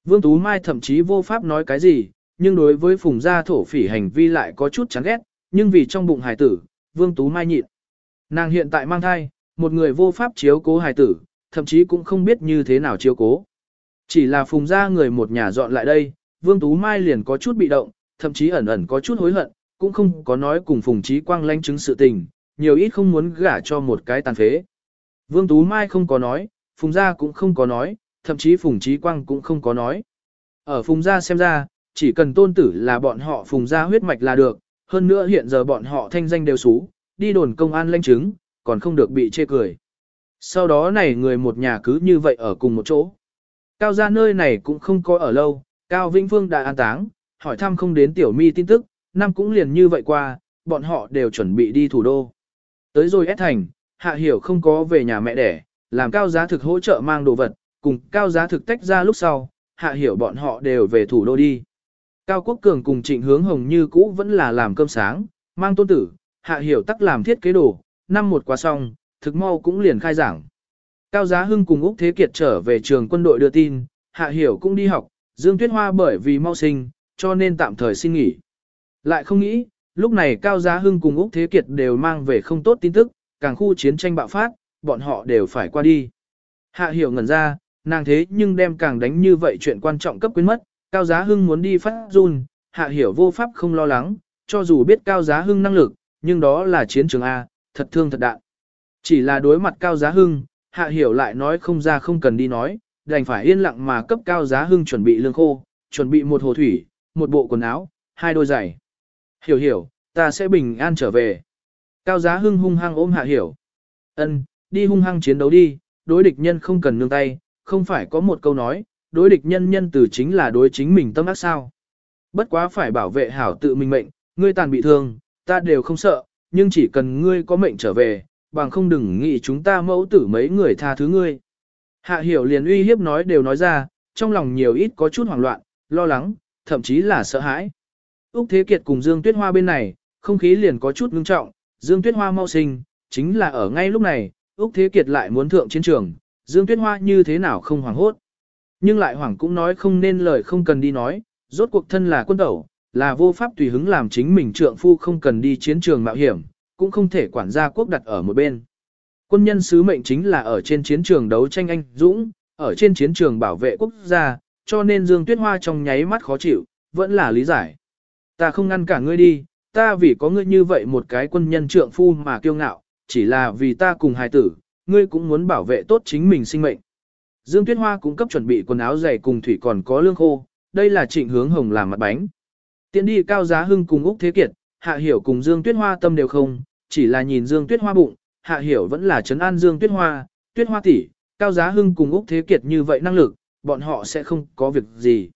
Vương Tú Mai thậm chí vô pháp nói cái gì, nhưng đối với phùng gia thổ phỉ hành vi lại có chút chán ghét, nhưng vì trong bụng hài tử, Vương Tú Mai nhịn. Nàng hiện tại mang thai, một người vô pháp chiếu cố hài tử, thậm chí cũng không biết như thế nào chiếu cố. Chỉ là phùng ra người một nhà dọn lại đây, Vương Tú Mai liền có chút bị động, thậm chí ẩn ẩn có chút hối hận, cũng không có nói cùng Phùng Trí Quang lanh chứng sự tình, nhiều ít không muốn gả cho một cái tàn phế. Vương Tú Mai không có nói, Phùng Gia cũng không có nói, thậm chí Phùng Trí Quang cũng không có nói. Ở Phùng Gia xem ra, chỉ cần tôn tử là bọn họ Phùng Gia huyết mạch là được, hơn nữa hiện giờ bọn họ thanh danh đều xú, đi đồn công an lanh chứng, còn không được bị chê cười. Sau đó này người một nhà cứ như vậy ở cùng một chỗ. Cao gia nơi này cũng không có ở lâu, Cao Vĩnh Phương đã an táng, hỏi thăm không đến tiểu mi tin tức, năm cũng liền như vậy qua, bọn họ đều chuẩn bị đi thủ đô. Tới rồi ép thành, Hạ Hiểu không có về nhà mẹ đẻ, làm Cao giá thực hỗ trợ mang đồ vật, cùng Cao giá thực tách ra lúc sau, Hạ Hiểu bọn họ đều về thủ đô đi. Cao Quốc Cường cùng Trịnh Hướng Hồng như cũ vẫn là làm cơm sáng, mang tôn tử, Hạ Hiểu tắc làm thiết kế đồ, năm một qua xong, thực mau cũng liền khai giảng. Cao Giá Hưng cùng Úc Thế Kiệt trở về trường quân đội đưa tin, Hạ Hiểu cũng đi học, Dương Tuyết Hoa bởi vì mau sinh, cho nên tạm thời xin nghỉ. Lại không nghĩ, lúc này Cao Giá Hưng cùng Úc Thế Kiệt đều mang về không tốt tin tức, càng khu chiến tranh bạo phát, bọn họ đều phải qua đi. Hạ Hiểu ngẩn ra, Nàng thế nhưng đem càng đánh như vậy chuyện quan trọng cấp quyến mất, Cao Giá Hưng muốn đi phát run, hạ hiểu vô pháp không lo lắng, cho dù biết Cao Giá Hưng năng lực, nhưng đó là chiến trường A, thật thương thật đạn. Chỉ là đối mặt Cao Giá Hưng, hạ hiểu lại nói không ra không cần đi nói, đành phải yên lặng mà cấp Cao Giá Hưng chuẩn bị lương khô, chuẩn bị một hồ thủy, một bộ quần áo, hai đôi giày. Hiểu hiểu, ta sẽ bình an trở về. Cao Giá Hưng hung hăng ôm hạ hiểu. Ân, đi hung hăng chiến đấu đi, đối địch nhân không cần nương tay, không phải có một câu nói, đối địch nhân nhân từ chính là đối chính mình tâm ác sao. Bất quá phải bảo vệ hảo tự mình mệnh, ngươi tàn bị thương, ta đều không sợ, nhưng chỉ cần ngươi có mệnh trở về, bằng không đừng nghĩ chúng ta mẫu tử mấy người tha thứ ngươi. Hạ hiểu liền uy hiếp nói đều nói ra, trong lòng nhiều ít có chút hoảng loạn, lo lắng, thậm chí là sợ hãi. Úc Thế Kiệt cùng Dương Tuyết Hoa bên này, không khí liền có chút ngưng trọng, Dương Tuyết Hoa mau sinh, chính là ở ngay lúc này, Úc Thế Kiệt lại muốn thượng chiến trường, Dương Tuyết Hoa như thế nào không hoảng hốt. Nhưng lại hoảng cũng nói không nên lời không cần đi nói, rốt cuộc thân là quân tẩu, là vô pháp tùy hứng làm chính mình trượng phu không cần đi chiến trường mạo hiểm, cũng không thể quản gia quốc đặt ở một bên. Quân nhân sứ mệnh chính là ở trên chiến trường đấu tranh anh dũng, ở trên chiến trường bảo vệ quốc gia, cho nên Dương Tuyết Hoa trong nháy mắt khó chịu, vẫn là lý giải. Ta không ngăn cả ngươi đi, ta vì có ngươi như vậy một cái quân nhân trượng phu mà kiêu ngạo, chỉ là vì ta cùng hài tử, ngươi cũng muốn bảo vệ tốt chính mình sinh mệnh. Dương Tuyết Hoa cũng cấp chuẩn bị quần áo dày cùng thủy còn có lương khô, đây là trịnh hướng hồng làm mặt bánh. Tiến đi cao giá hưng cùng Úc Thế Kiệt, Hạ Hiểu cùng Dương Tuyết Hoa tâm đều không, chỉ là nhìn Dương Tuyết Hoa bụng, Hạ Hiểu vẫn là trấn an Dương Tuyết Hoa, Tuyết Hoa tỷ, cao giá hưng cùng Úc Thế Kiệt như vậy năng lực, bọn họ sẽ không có việc gì.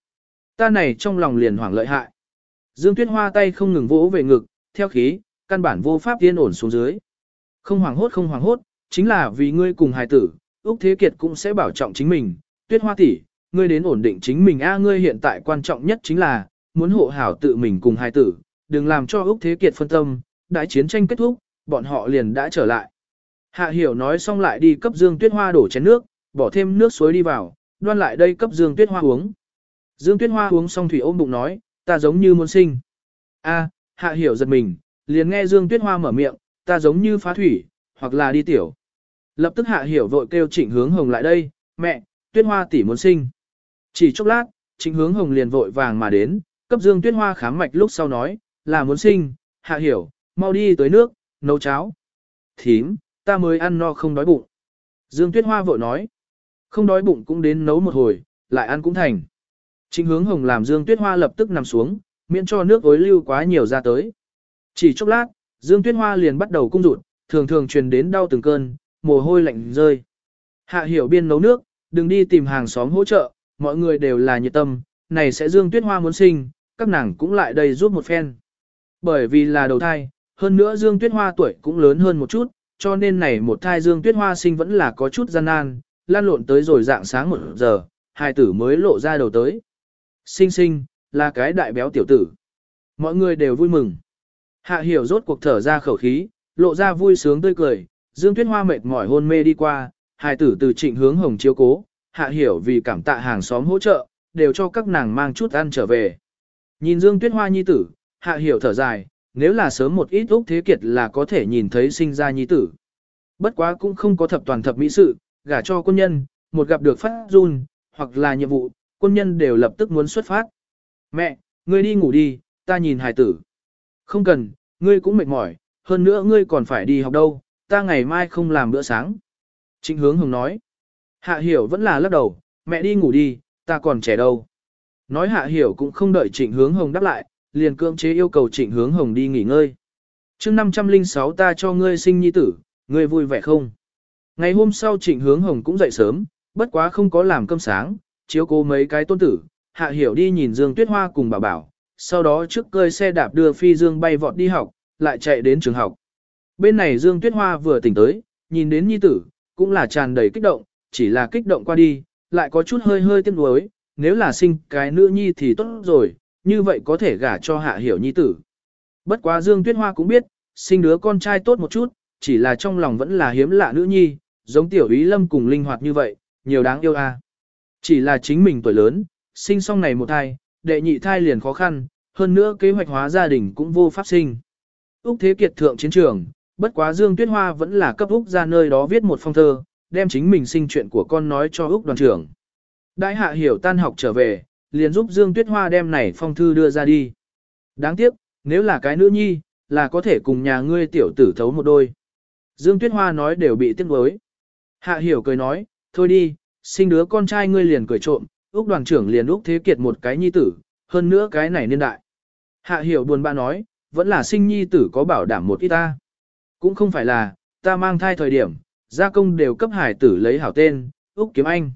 Ta này trong lòng liền hoảng lợi hại. Dương Tuyết Hoa tay không ngừng vỗ về ngực, theo khí, căn bản vô pháp yên ổn xuống dưới. Không hoảng hốt không hoảng hốt, chính là vì ngươi cùng hài tử, Úc Thế Kiệt cũng sẽ bảo trọng chính mình. Tuyết Hoa tỷ, ngươi đến ổn định chính mình a ngươi hiện tại quan trọng nhất chính là, muốn hộ hảo tự mình cùng hài tử, đừng làm cho Úc Thế Kiệt phân tâm, đại chiến tranh kết thúc, bọn họ liền đã trở lại. Hạ Hiểu nói xong lại đi cấp Dương Tuyết Hoa đổ chén nước, bỏ thêm nước suối đi vào, đoan lại đây cấp Dương Tuyết Hoa uống. Dương Tuyết Hoa uống xong thủy ôm bụng nói, ta giống như muốn sinh. A, Hạ Hiểu giật mình, liền nghe Dương Tuyết Hoa mở miệng, ta giống như phá thủy, hoặc là đi tiểu. Lập tức Hạ Hiểu vội kêu Trịnh Hướng Hồng lại đây, mẹ, Tuyết Hoa tỷ muốn sinh. Chỉ chốc lát, Trịnh Hướng Hồng liền vội vàng mà đến, cấp Dương Tuyết Hoa khám mạch lúc sau nói, là muốn sinh, Hạ Hiểu, mau đi tới nước, nấu cháo. Thím, ta mới ăn no không đói bụng. Dương Tuyết Hoa vội nói, không đói bụng cũng đến nấu một hồi, lại ăn cũng thành. Trịnh hướng hồng làm Dương Tuyết Hoa lập tức nằm xuống, miễn cho nước ối lưu quá nhiều ra tới. Chỉ chốc lát, Dương Tuyết Hoa liền bắt đầu cung rụt, thường thường truyền đến đau từng cơn, mồ hôi lạnh rơi. Hạ hiểu biên nấu nước, đừng đi tìm hàng xóm hỗ trợ, mọi người đều là nhiệt tâm, này sẽ Dương Tuyết Hoa muốn sinh, các nàng cũng lại đây giúp một phen. Bởi vì là đầu thai, hơn nữa Dương Tuyết Hoa tuổi cũng lớn hơn một chút, cho nên này một thai Dương Tuyết Hoa sinh vẫn là có chút gian nan, lan lộn tới rồi dạng sáng một giờ, hai tử mới lộ ra đầu tới. Sinh sinh, là cái đại béo tiểu tử. Mọi người đều vui mừng. Hạ hiểu rốt cuộc thở ra khẩu khí, lộ ra vui sướng tươi cười, Dương Tuyết Hoa mệt mỏi hôn mê đi qua, hài tử từ trịnh hướng hồng chiếu cố, hạ hiểu vì cảm tạ hàng xóm hỗ trợ, đều cho các nàng mang chút ăn trở về. Nhìn Dương Tuyết Hoa nhi tử, hạ hiểu thở dài, nếu là sớm một ít Úc Thế Kiệt là có thể nhìn thấy sinh ra nhi tử. Bất quá cũng không có thập toàn thập mỹ sự, gả cho quân nhân, một gặp được phát run, hoặc là nhiệm vụ, quân nhân đều lập tức muốn xuất phát. Mẹ, ngươi đi ngủ đi, ta nhìn hài tử. Không cần, ngươi cũng mệt mỏi, hơn nữa ngươi còn phải đi học đâu, ta ngày mai không làm bữa sáng. Trịnh hướng hồng nói. Hạ hiểu vẫn là lắc đầu, mẹ đi ngủ đi, ta còn trẻ đâu. Nói hạ hiểu cũng không đợi trịnh hướng hồng đáp lại, liền cưỡng chế yêu cầu trịnh hướng hồng đi nghỉ ngơi. chương 506 ta cho ngươi sinh nhi tử, ngươi vui vẻ không? Ngày hôm sau trịnh hướng hồng cũng dậy sớm, bất quá không có làm cơm sáng, chiếu cố mấy cái tôn tử, hạ hiểu đi nhìn Dương Tuyết Hoa cùng bảo bảo, sau đó trước cơi xe đạp đưa Phi Dương bay vọt đi học, lại chạy đến trường học. Bên này Dương Tuyết Hoa vừa tỉnh tới, nhìn đến nhi tử, cũng là tràn đầy kích động, chỉ là kích động qua đi, lại có chút hơi hơi tiếc nuối, nếu là sinh cái nữ nhi thì tốt rồi, như vậy có thể gả cho hạ hiểu nhi tử. Bất quá Dương Tuyết Hoa cũng biết, sinh đứa con trai tốt một chút, chỉ là trong lòng vẫn là hiếm lạ nữ nhi, giống tiểu ý lâm cùng linh hoạt như vậy, nhiều đáng yêu a. À. Chỉ là chính mình tuổi lớn, sinh xong này một thai, đệ nhị thai liền khó khăn, hơn nữa kế hoạch hóa gia đình cũng vô pháp sinh. Úc Thế Kiệt thượng chiến trường, bất quá Dương Tuyết Hoa vẫn là cấp Úc ra nơi đó viết một phong thơ, đem chính mình sinh chuyện của con nói cho Úc đoàn trưởng. Đại hạ hiểu tan học trở về, liền giúp Dương Tuyết Hoa đem này phong thư đưa ra đi. Đáng tiếc, nếu là cái nữ nhi, là có thể cùng nhà ngươi tiểu tử thấu một đôi. Dương Tuyết Hoa nói đều bị tiếc nuối. Hạ hiểu cười nói, thôi đi, sinh đứa con trai ngươi liền cười trộm, Úc đoàn trưởng liền Úc Thế Kiệt một cái nhi tử, hơn nữa cái này niên đại. Hạ hiểu buồn bã nói, vẫn là sinh nhi tử có bảo đảm một ít ta. Cũng không phải là, ta mang thai thời điểm, gia công đều cấp hải tử lấy hảo tên, Úc Kiếm Anh.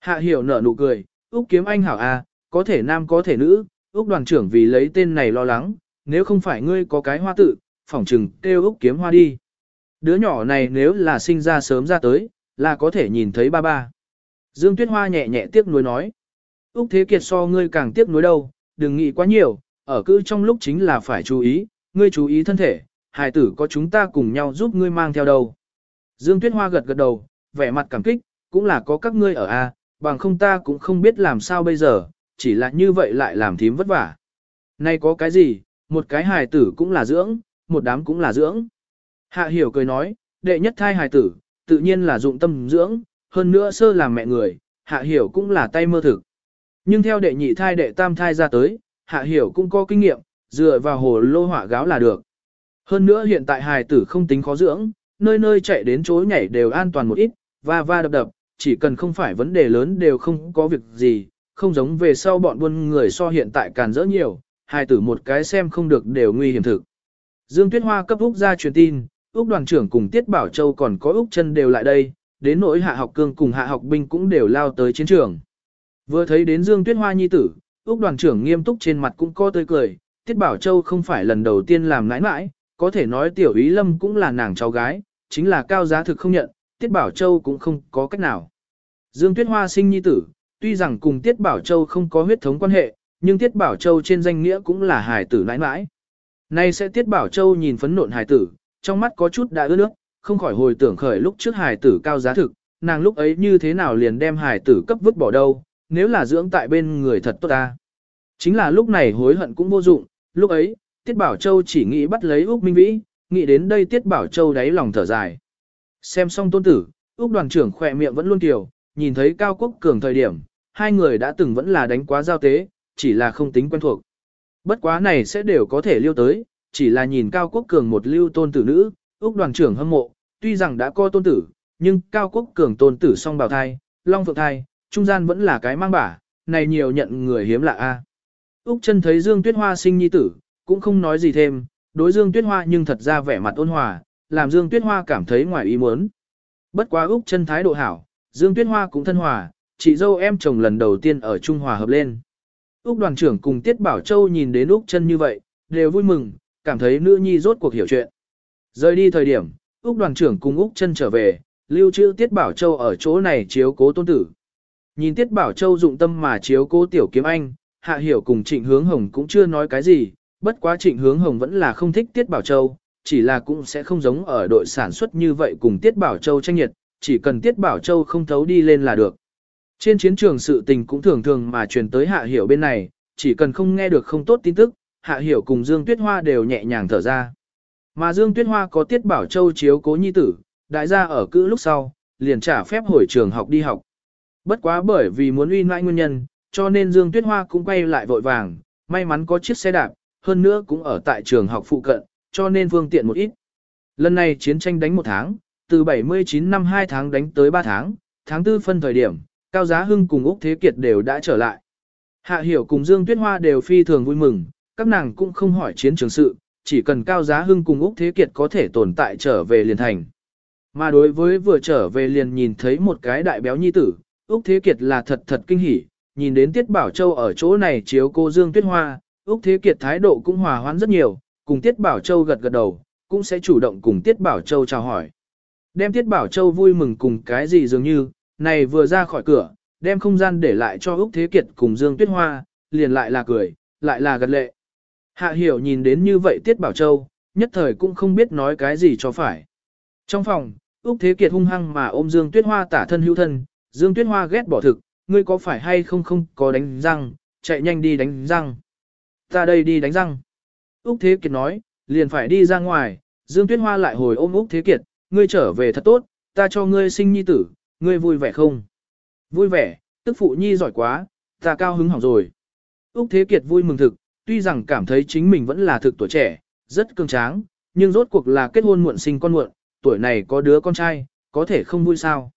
Hạ hiểu nở nụ cười, Úc Kiếm Anh hảo a, có thể nam có thể nữ, Úc đoàn trưởng vì lấy tên này lo lắng, nếu không phải ngươi có cái hoa tự, phỏng trừng kêu Úc Kiếm Hoa đi. Đứa nhỏ này nếu là sinh ra sớm ra tới, là có thể nhìn thấy ba ba. Dương Tuyết Hoa nhẹ nhẹ tiếc nuối nói. Úc Thế Kiệt so ngươi càng tiếc nuối đâu, đừng nghĩ quá nhiều, ở cư trong lúc chính là phải chú ý, ngươi chú ý thân thể, hài tử có chúng ta cùng nhau giúp ngươi mang theo đâu. Dương Tuyết Hoa gật gật đầu, vẻ mặt cảm kích, cũng là có các ngươi ở A, bằng không ta cũng không biết làm sao bây giờ, chỉ là như vậy lại làm thím vất vả. Nay có cái gì, một cái hài tử cũng là dưỡng, một đám cũng là dưỡng. Hạ hiểu cười nói, đệ nhất thai hài tử, tự nhiên là dụng tâm dưỡng, hơn nữa sơ làm mẹ người, hạ hiểu cũng là tay mơ thực. Nhưng theo đệ nhị thai đệ tam thai ra tới, hạ hiểu cũng có kinh nghiệm, dựa vào hồ lô hỏa gáo là được. Hơn nữa hiện tại hài tử không tính khó dưỡng, nơi nơi chạy đến chối nhảy đều an toàn một ít, va va đập đập, chỉ cần không phải vấn đề lớn đều không có việc gì, không giống về sau bọn buôn người so hiện tại càn rỡ nhiều, Hai tử một cái xem không được đều nguy hiểm thực. Dương Tuyết Hoa cấp Úc ra truyền tin, Úc đoàn trưởng cùng Tiết Bảo Châu còn có Úc chân đều lại đây, đến nỗi hạ học cương cùng hạ học binh cũng đều lao tới chiến trường. Vừa thấy đến Dương Tuyết Hoa nhi tử, Úc đoàn trưởng nghiêm túc trên mặt cũng có tươi cười, Tiết Bảo Châu không phải lần đầu tiên làm nãi nãi, có thể nói tiểu ý lâm cũng là nàng cháu gái, chính là cao giá thực không nhận, Tiết Bảo Châu cũng không có cách nào. Dương Tuyết Hoa sinh nhi tử, tuy rằng cùng Tiết Bảo Châu không có huyết thống quan hệ, nhưng Tiết Bảo Châu trên danh nghĩa cũng là hài tử nãi nãi. Nay sẽ Tiết Bảo Châu nhìn phấn nộn hài tử, trong mắt có chút đã ướt nước, không khỏi hồi tưởng khởi lúc trước hài tử cao giá thực, nàng lúc ấy như thế nào liền đem hài tử cấp vứt bỏ đâu, nếu là dưỡng tại bên người thật tốt ta. Chính là lúc này hối hận cũng vô dụng, lúc ấy, Tiết Bảo Châu chỉ nghĩ bắt lấy Úc Minh Vĩ, nghĩ đến đây Tiết Bảo Châu đáy lòng thở dài. Xem xong tôn tử, Úc đoàn trưởng khỏe miệng vẫn luôn kiều, nhìn thấy Cao Quốc Cường thời điểm, hai người đã từng vẫn là đánh quá giao tế, chỉ là không tính quen thuộc. Bất quá này sẽ đều có thể lưu tới, chỉ là nhìn Cao Quốc Cường một lưu tôn tử nữ, Úc đoàn trưởng hâm mộ, tuy rằng đã có tôn tử, nhưng Cao Quốc Cường tôn tử song bào thai, long phượng thai, trung gian vẫn là cái mang bả, này nhiều nhận người hiếm lạ a. Úc chân thấy Dương Tuyết Hoa sinh nhi tử, cũng không nói gì thêm, đối Dương Tuyết Hoa nhưng thật ra vẻ mặt ôn hòa, làm Dương Tuyết Hoa cảm thấy ngoài ý muốn. Bất quá Úc chân thái độ hảo, Dương Tuyết Hoa cũng thân hòa, chị dâu em chồng lần đầu tiên ở Trung Hòa hợp lên. Úc đoàn trưởng cùng Tiết Bảo Châu nhìn đến Úc chân như vậy, đều vui mừng, cảm thấy nữ nhi rốt cuộc hiểu chuyện. Rời đi thời điểm, Úc đoàn trưởng cùng Úc chân trở về, lưu trữ Tiết Bảo Châu ở chỗ này chiếu cố tôn tử. Nhìn Tiết Bảo Châu dụng tâm mà chiếu cố tiểu kiếm anh, Hạ Hiểu cùng Trịnh Hướng Hồng cũng chưa nói cái gì, bất quá Trịnh Hướng Hồng vẫn là không thích Tiết Bảo Châu, chỉ là cũng sẽ không giống ở đội sản xuất như vậy cùng Tiết Bảo Châu tranh nhiệt, chỉ cần Tiết Bảo Châu không thấu đi lên là được. Trên chiến trường sự tình cũng thường thường mà truyền tới Hạ Hiểu bên này, chỉ cần không nghe được không tốt tin tức, Hạ Hiểu cùng Dương Tuyết Hoa đều nhẹ nhàng thở ra. Mà Dương Tuyết Hoa có Tiết Bảo Châu chiếu cố nhi tử, đại gia ở cữ lúc sau, liền trả phép hồi trường học đi học. Bất quá bởi vì muốn uy nãi nguyên nhân, cho nên Dương Tuyết Hoa cũng quay lại vội vàng, may mắn có chiếc xe đạp, hơn nữa cũng ở tại trường học phụ cận, cho nên phương tiện một ít. Lần này chiến tranh đánh một tháng, từ 79 năm 2 tháng đánh tới 3 tháng, tháng 4 phân thời điểm, Cao Giá Hưng cùng Úc Thế Kiệt đều đã trở lại. Hạ Hiểu cùng Dương Tuyết Hoa đều phi thường vui mừng, các nàng cũng không hỏi chiến trường sự, chỉ cần Cao Giá Hưng cùng Úc Thế Kiệt có thể tồn tại trở về liền thành. Mà đối với vừa trở về liền nhìn thấy một cái đại béo nhi tử, Úc Thế Kiệt là thật thật kinh hỉ, nhìn đến Tiết Bảo Châu ở chỗ này chiếu cô Dương Tuyết Hoa, Úc Thế Kiệt thái độ cũng hòa hoãn rất nhiều, cùng Tiết Bảo Châu gật gật đầu, cũng sẽ chủ động cùng Tiết Bảo Châu chào hỏi. Đem Tiết Bảo Châu vui mừng cùng cái gì dường như, này vừa ra khỏi cửa, đem không gian để lại cho Úc Thế Kiệt cùng Dương Tuyết Hoa, liền lại là cười, lại là gật lệ. Hạ hiểu nhìn đến như vậy Tiết Bảo Châu, nhất thời cũng không biết nói cái gì cho phải. Trong phòng, Úc Thế Kiệt hung hăng mà ôm Dương Tuyết Hoa tả thân hữu thân, Dương Tuyết Hoa ghét bỏ thực, ngươi có phải hay không không có đánh răng, chạy nhanh đi đánh răng. Ta đây đi đánh răng. Úc Thế Kiệt nói, liền phải đi ra ngoài, Dương Tuyết Hoa lại hồi ôm Úc Thế Kiệt, ngươi trở về thật tốt, ta cho ngươi sinh nhi tử, ngươi vui vẻ không? Vui vẻ, tức phụ nhi giỏi quá, ta cao hứng hỏng rồi. Úc Thế Kiệt vui mừng thực, tuy rằng cảm thấy chính mình vẫn là thực tuổi trẻ, rất cường tráng, nhưng rốt cuộc là kết hôn muộn sinh con muộn, tuổi này có đứa con trai, có thể không vui sao.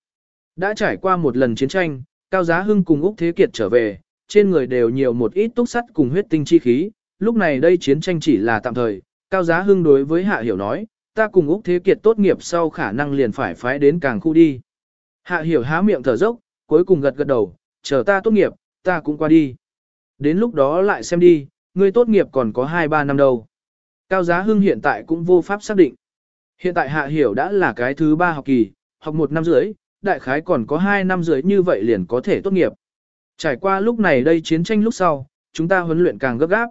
Đã trải qua một lần chiến tranh, Cao Giá Hưng cùng Úc Thế Kiệt trở về, trên người đều nhiều một ít túc sắt cùng huyết tinh chi khí, lúc này đây chiến tranh chỉ là tạm thời, Cao Giá Hưng đối với Hạ Hiểu nói, ta cùng Úc Thế Kiệt tốt nghiệp sau khả năng liền phải phái đến càng khu đi. Hạ Hiểu há miệng thở dốc, cuối cùng gật gật đầu, chờ ta tốt nghiệp, ta cũng qua đi. Đến lúc đó lại xem đi, ngươi tốt nghiệp còn có 2-3 năm đâu. Cao Giá Hưng hiện tại cũng vô pháp xác định. Hiện tại Hạ Hiểu đã là cái thứ ba học kỳ, học một năm rưỡi, đại khái còn có 2 năm rưỡi như vậy liền có thể tốt nghiệp. Trải qua lúc này đây chiến tranh lúc sau, chúng ta huấn luyện càng gấp gáp.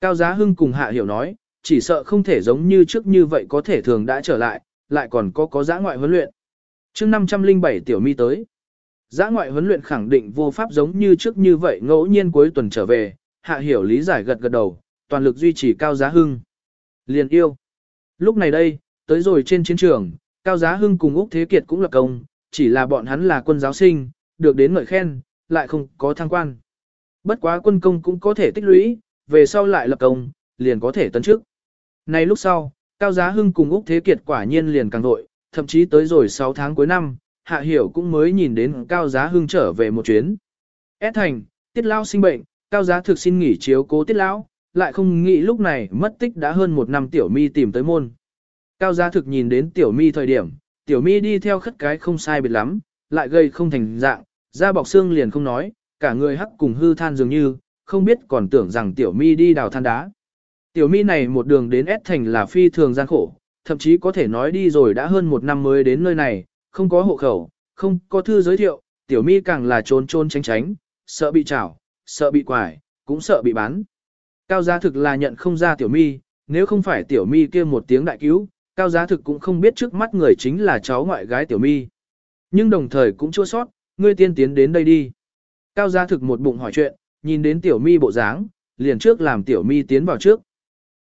Cao Giá Hưng cùng Hạ Hiểu nói, chỉ sợ không thể giống như trước như vậy có thể thường đã trở lại, lại còn có có giã ngoại huấn luyện. chương 507 tiểu mi tới. Giã ngoại huấn luyện khẳng định vô pháp giống như trước như vậy ngẫu nhiên cuối tuần trở về, Hạ Hiểu lý giải gật gật đầu, toàn lực duy trì Cao Giá Hưng. Liền yêu. Lúc này đây, tới rồi trên chiến trường, Cao Giá Hưng cùng Úc Thế Kiệt cũng lập công, chỉ là bọn hắn là quân giáo sinh, được đến ngợi khen, lại không có thăng quan. Bất quá quân công cũng có thể tích lũy, về sau lại lập công, liền có thể tấn chức nay lúc sau, Cao Giá Hưng cùng Úc Thế Kiệt quả nhiên liền càng đội, thậm chí tới rồi 6 tháng cuối năm, Hạ Hiểu cũng mới nhìn đến Cao Giá Hưng trở về một chuyến. S thành, Tiết Lao sinh bệnh, Cao Giá thực xin nghỉ chiếu cố Tiết Lão, lại không nghĩ lúc này mất tích đã hơn một năm Tiểu Mi tìm tới môn. Cao Giá thực nhìn đến Tiểu Mi thời điểm, Tiểu Mi đi theo khất cái không sai biệt lắm, lại gây không thành dạng, da bọc xương liền không nói, cả người hắc cùng hư than dường như, không biết còn tưởng rằng Tiểu Mi đi đào than đá. Tiểu Mi này một đường đến S thành là phi thường gian khổ, thậm chí có thể nói đi rồi đã hơn một năm mới đến nơi này, không có hộ khẩu, không có thư giới thiệu, Tiểu Mi càng là trốn trốn tránh tránh, sợ bị chảo, sợ bị quải, cũng sợ bị bán. Cao giá thực là nhận không ra Tiểu Mi, nếu không phải Tiểu Mi kia một tiếng đại cứu, Cao giá thực cũng không biết trước mắt người chính là cháu ngoại gái Tiểu Mi. Nhưng đồng thời cũng chua sót, ngươi tiên tiến đến đây đi. Cao giá thực một bụng hỏi chuyện, nhìn đến Tiểu Mi bộ dáng, liền trước làm Tiểu Mi tiến vào trước.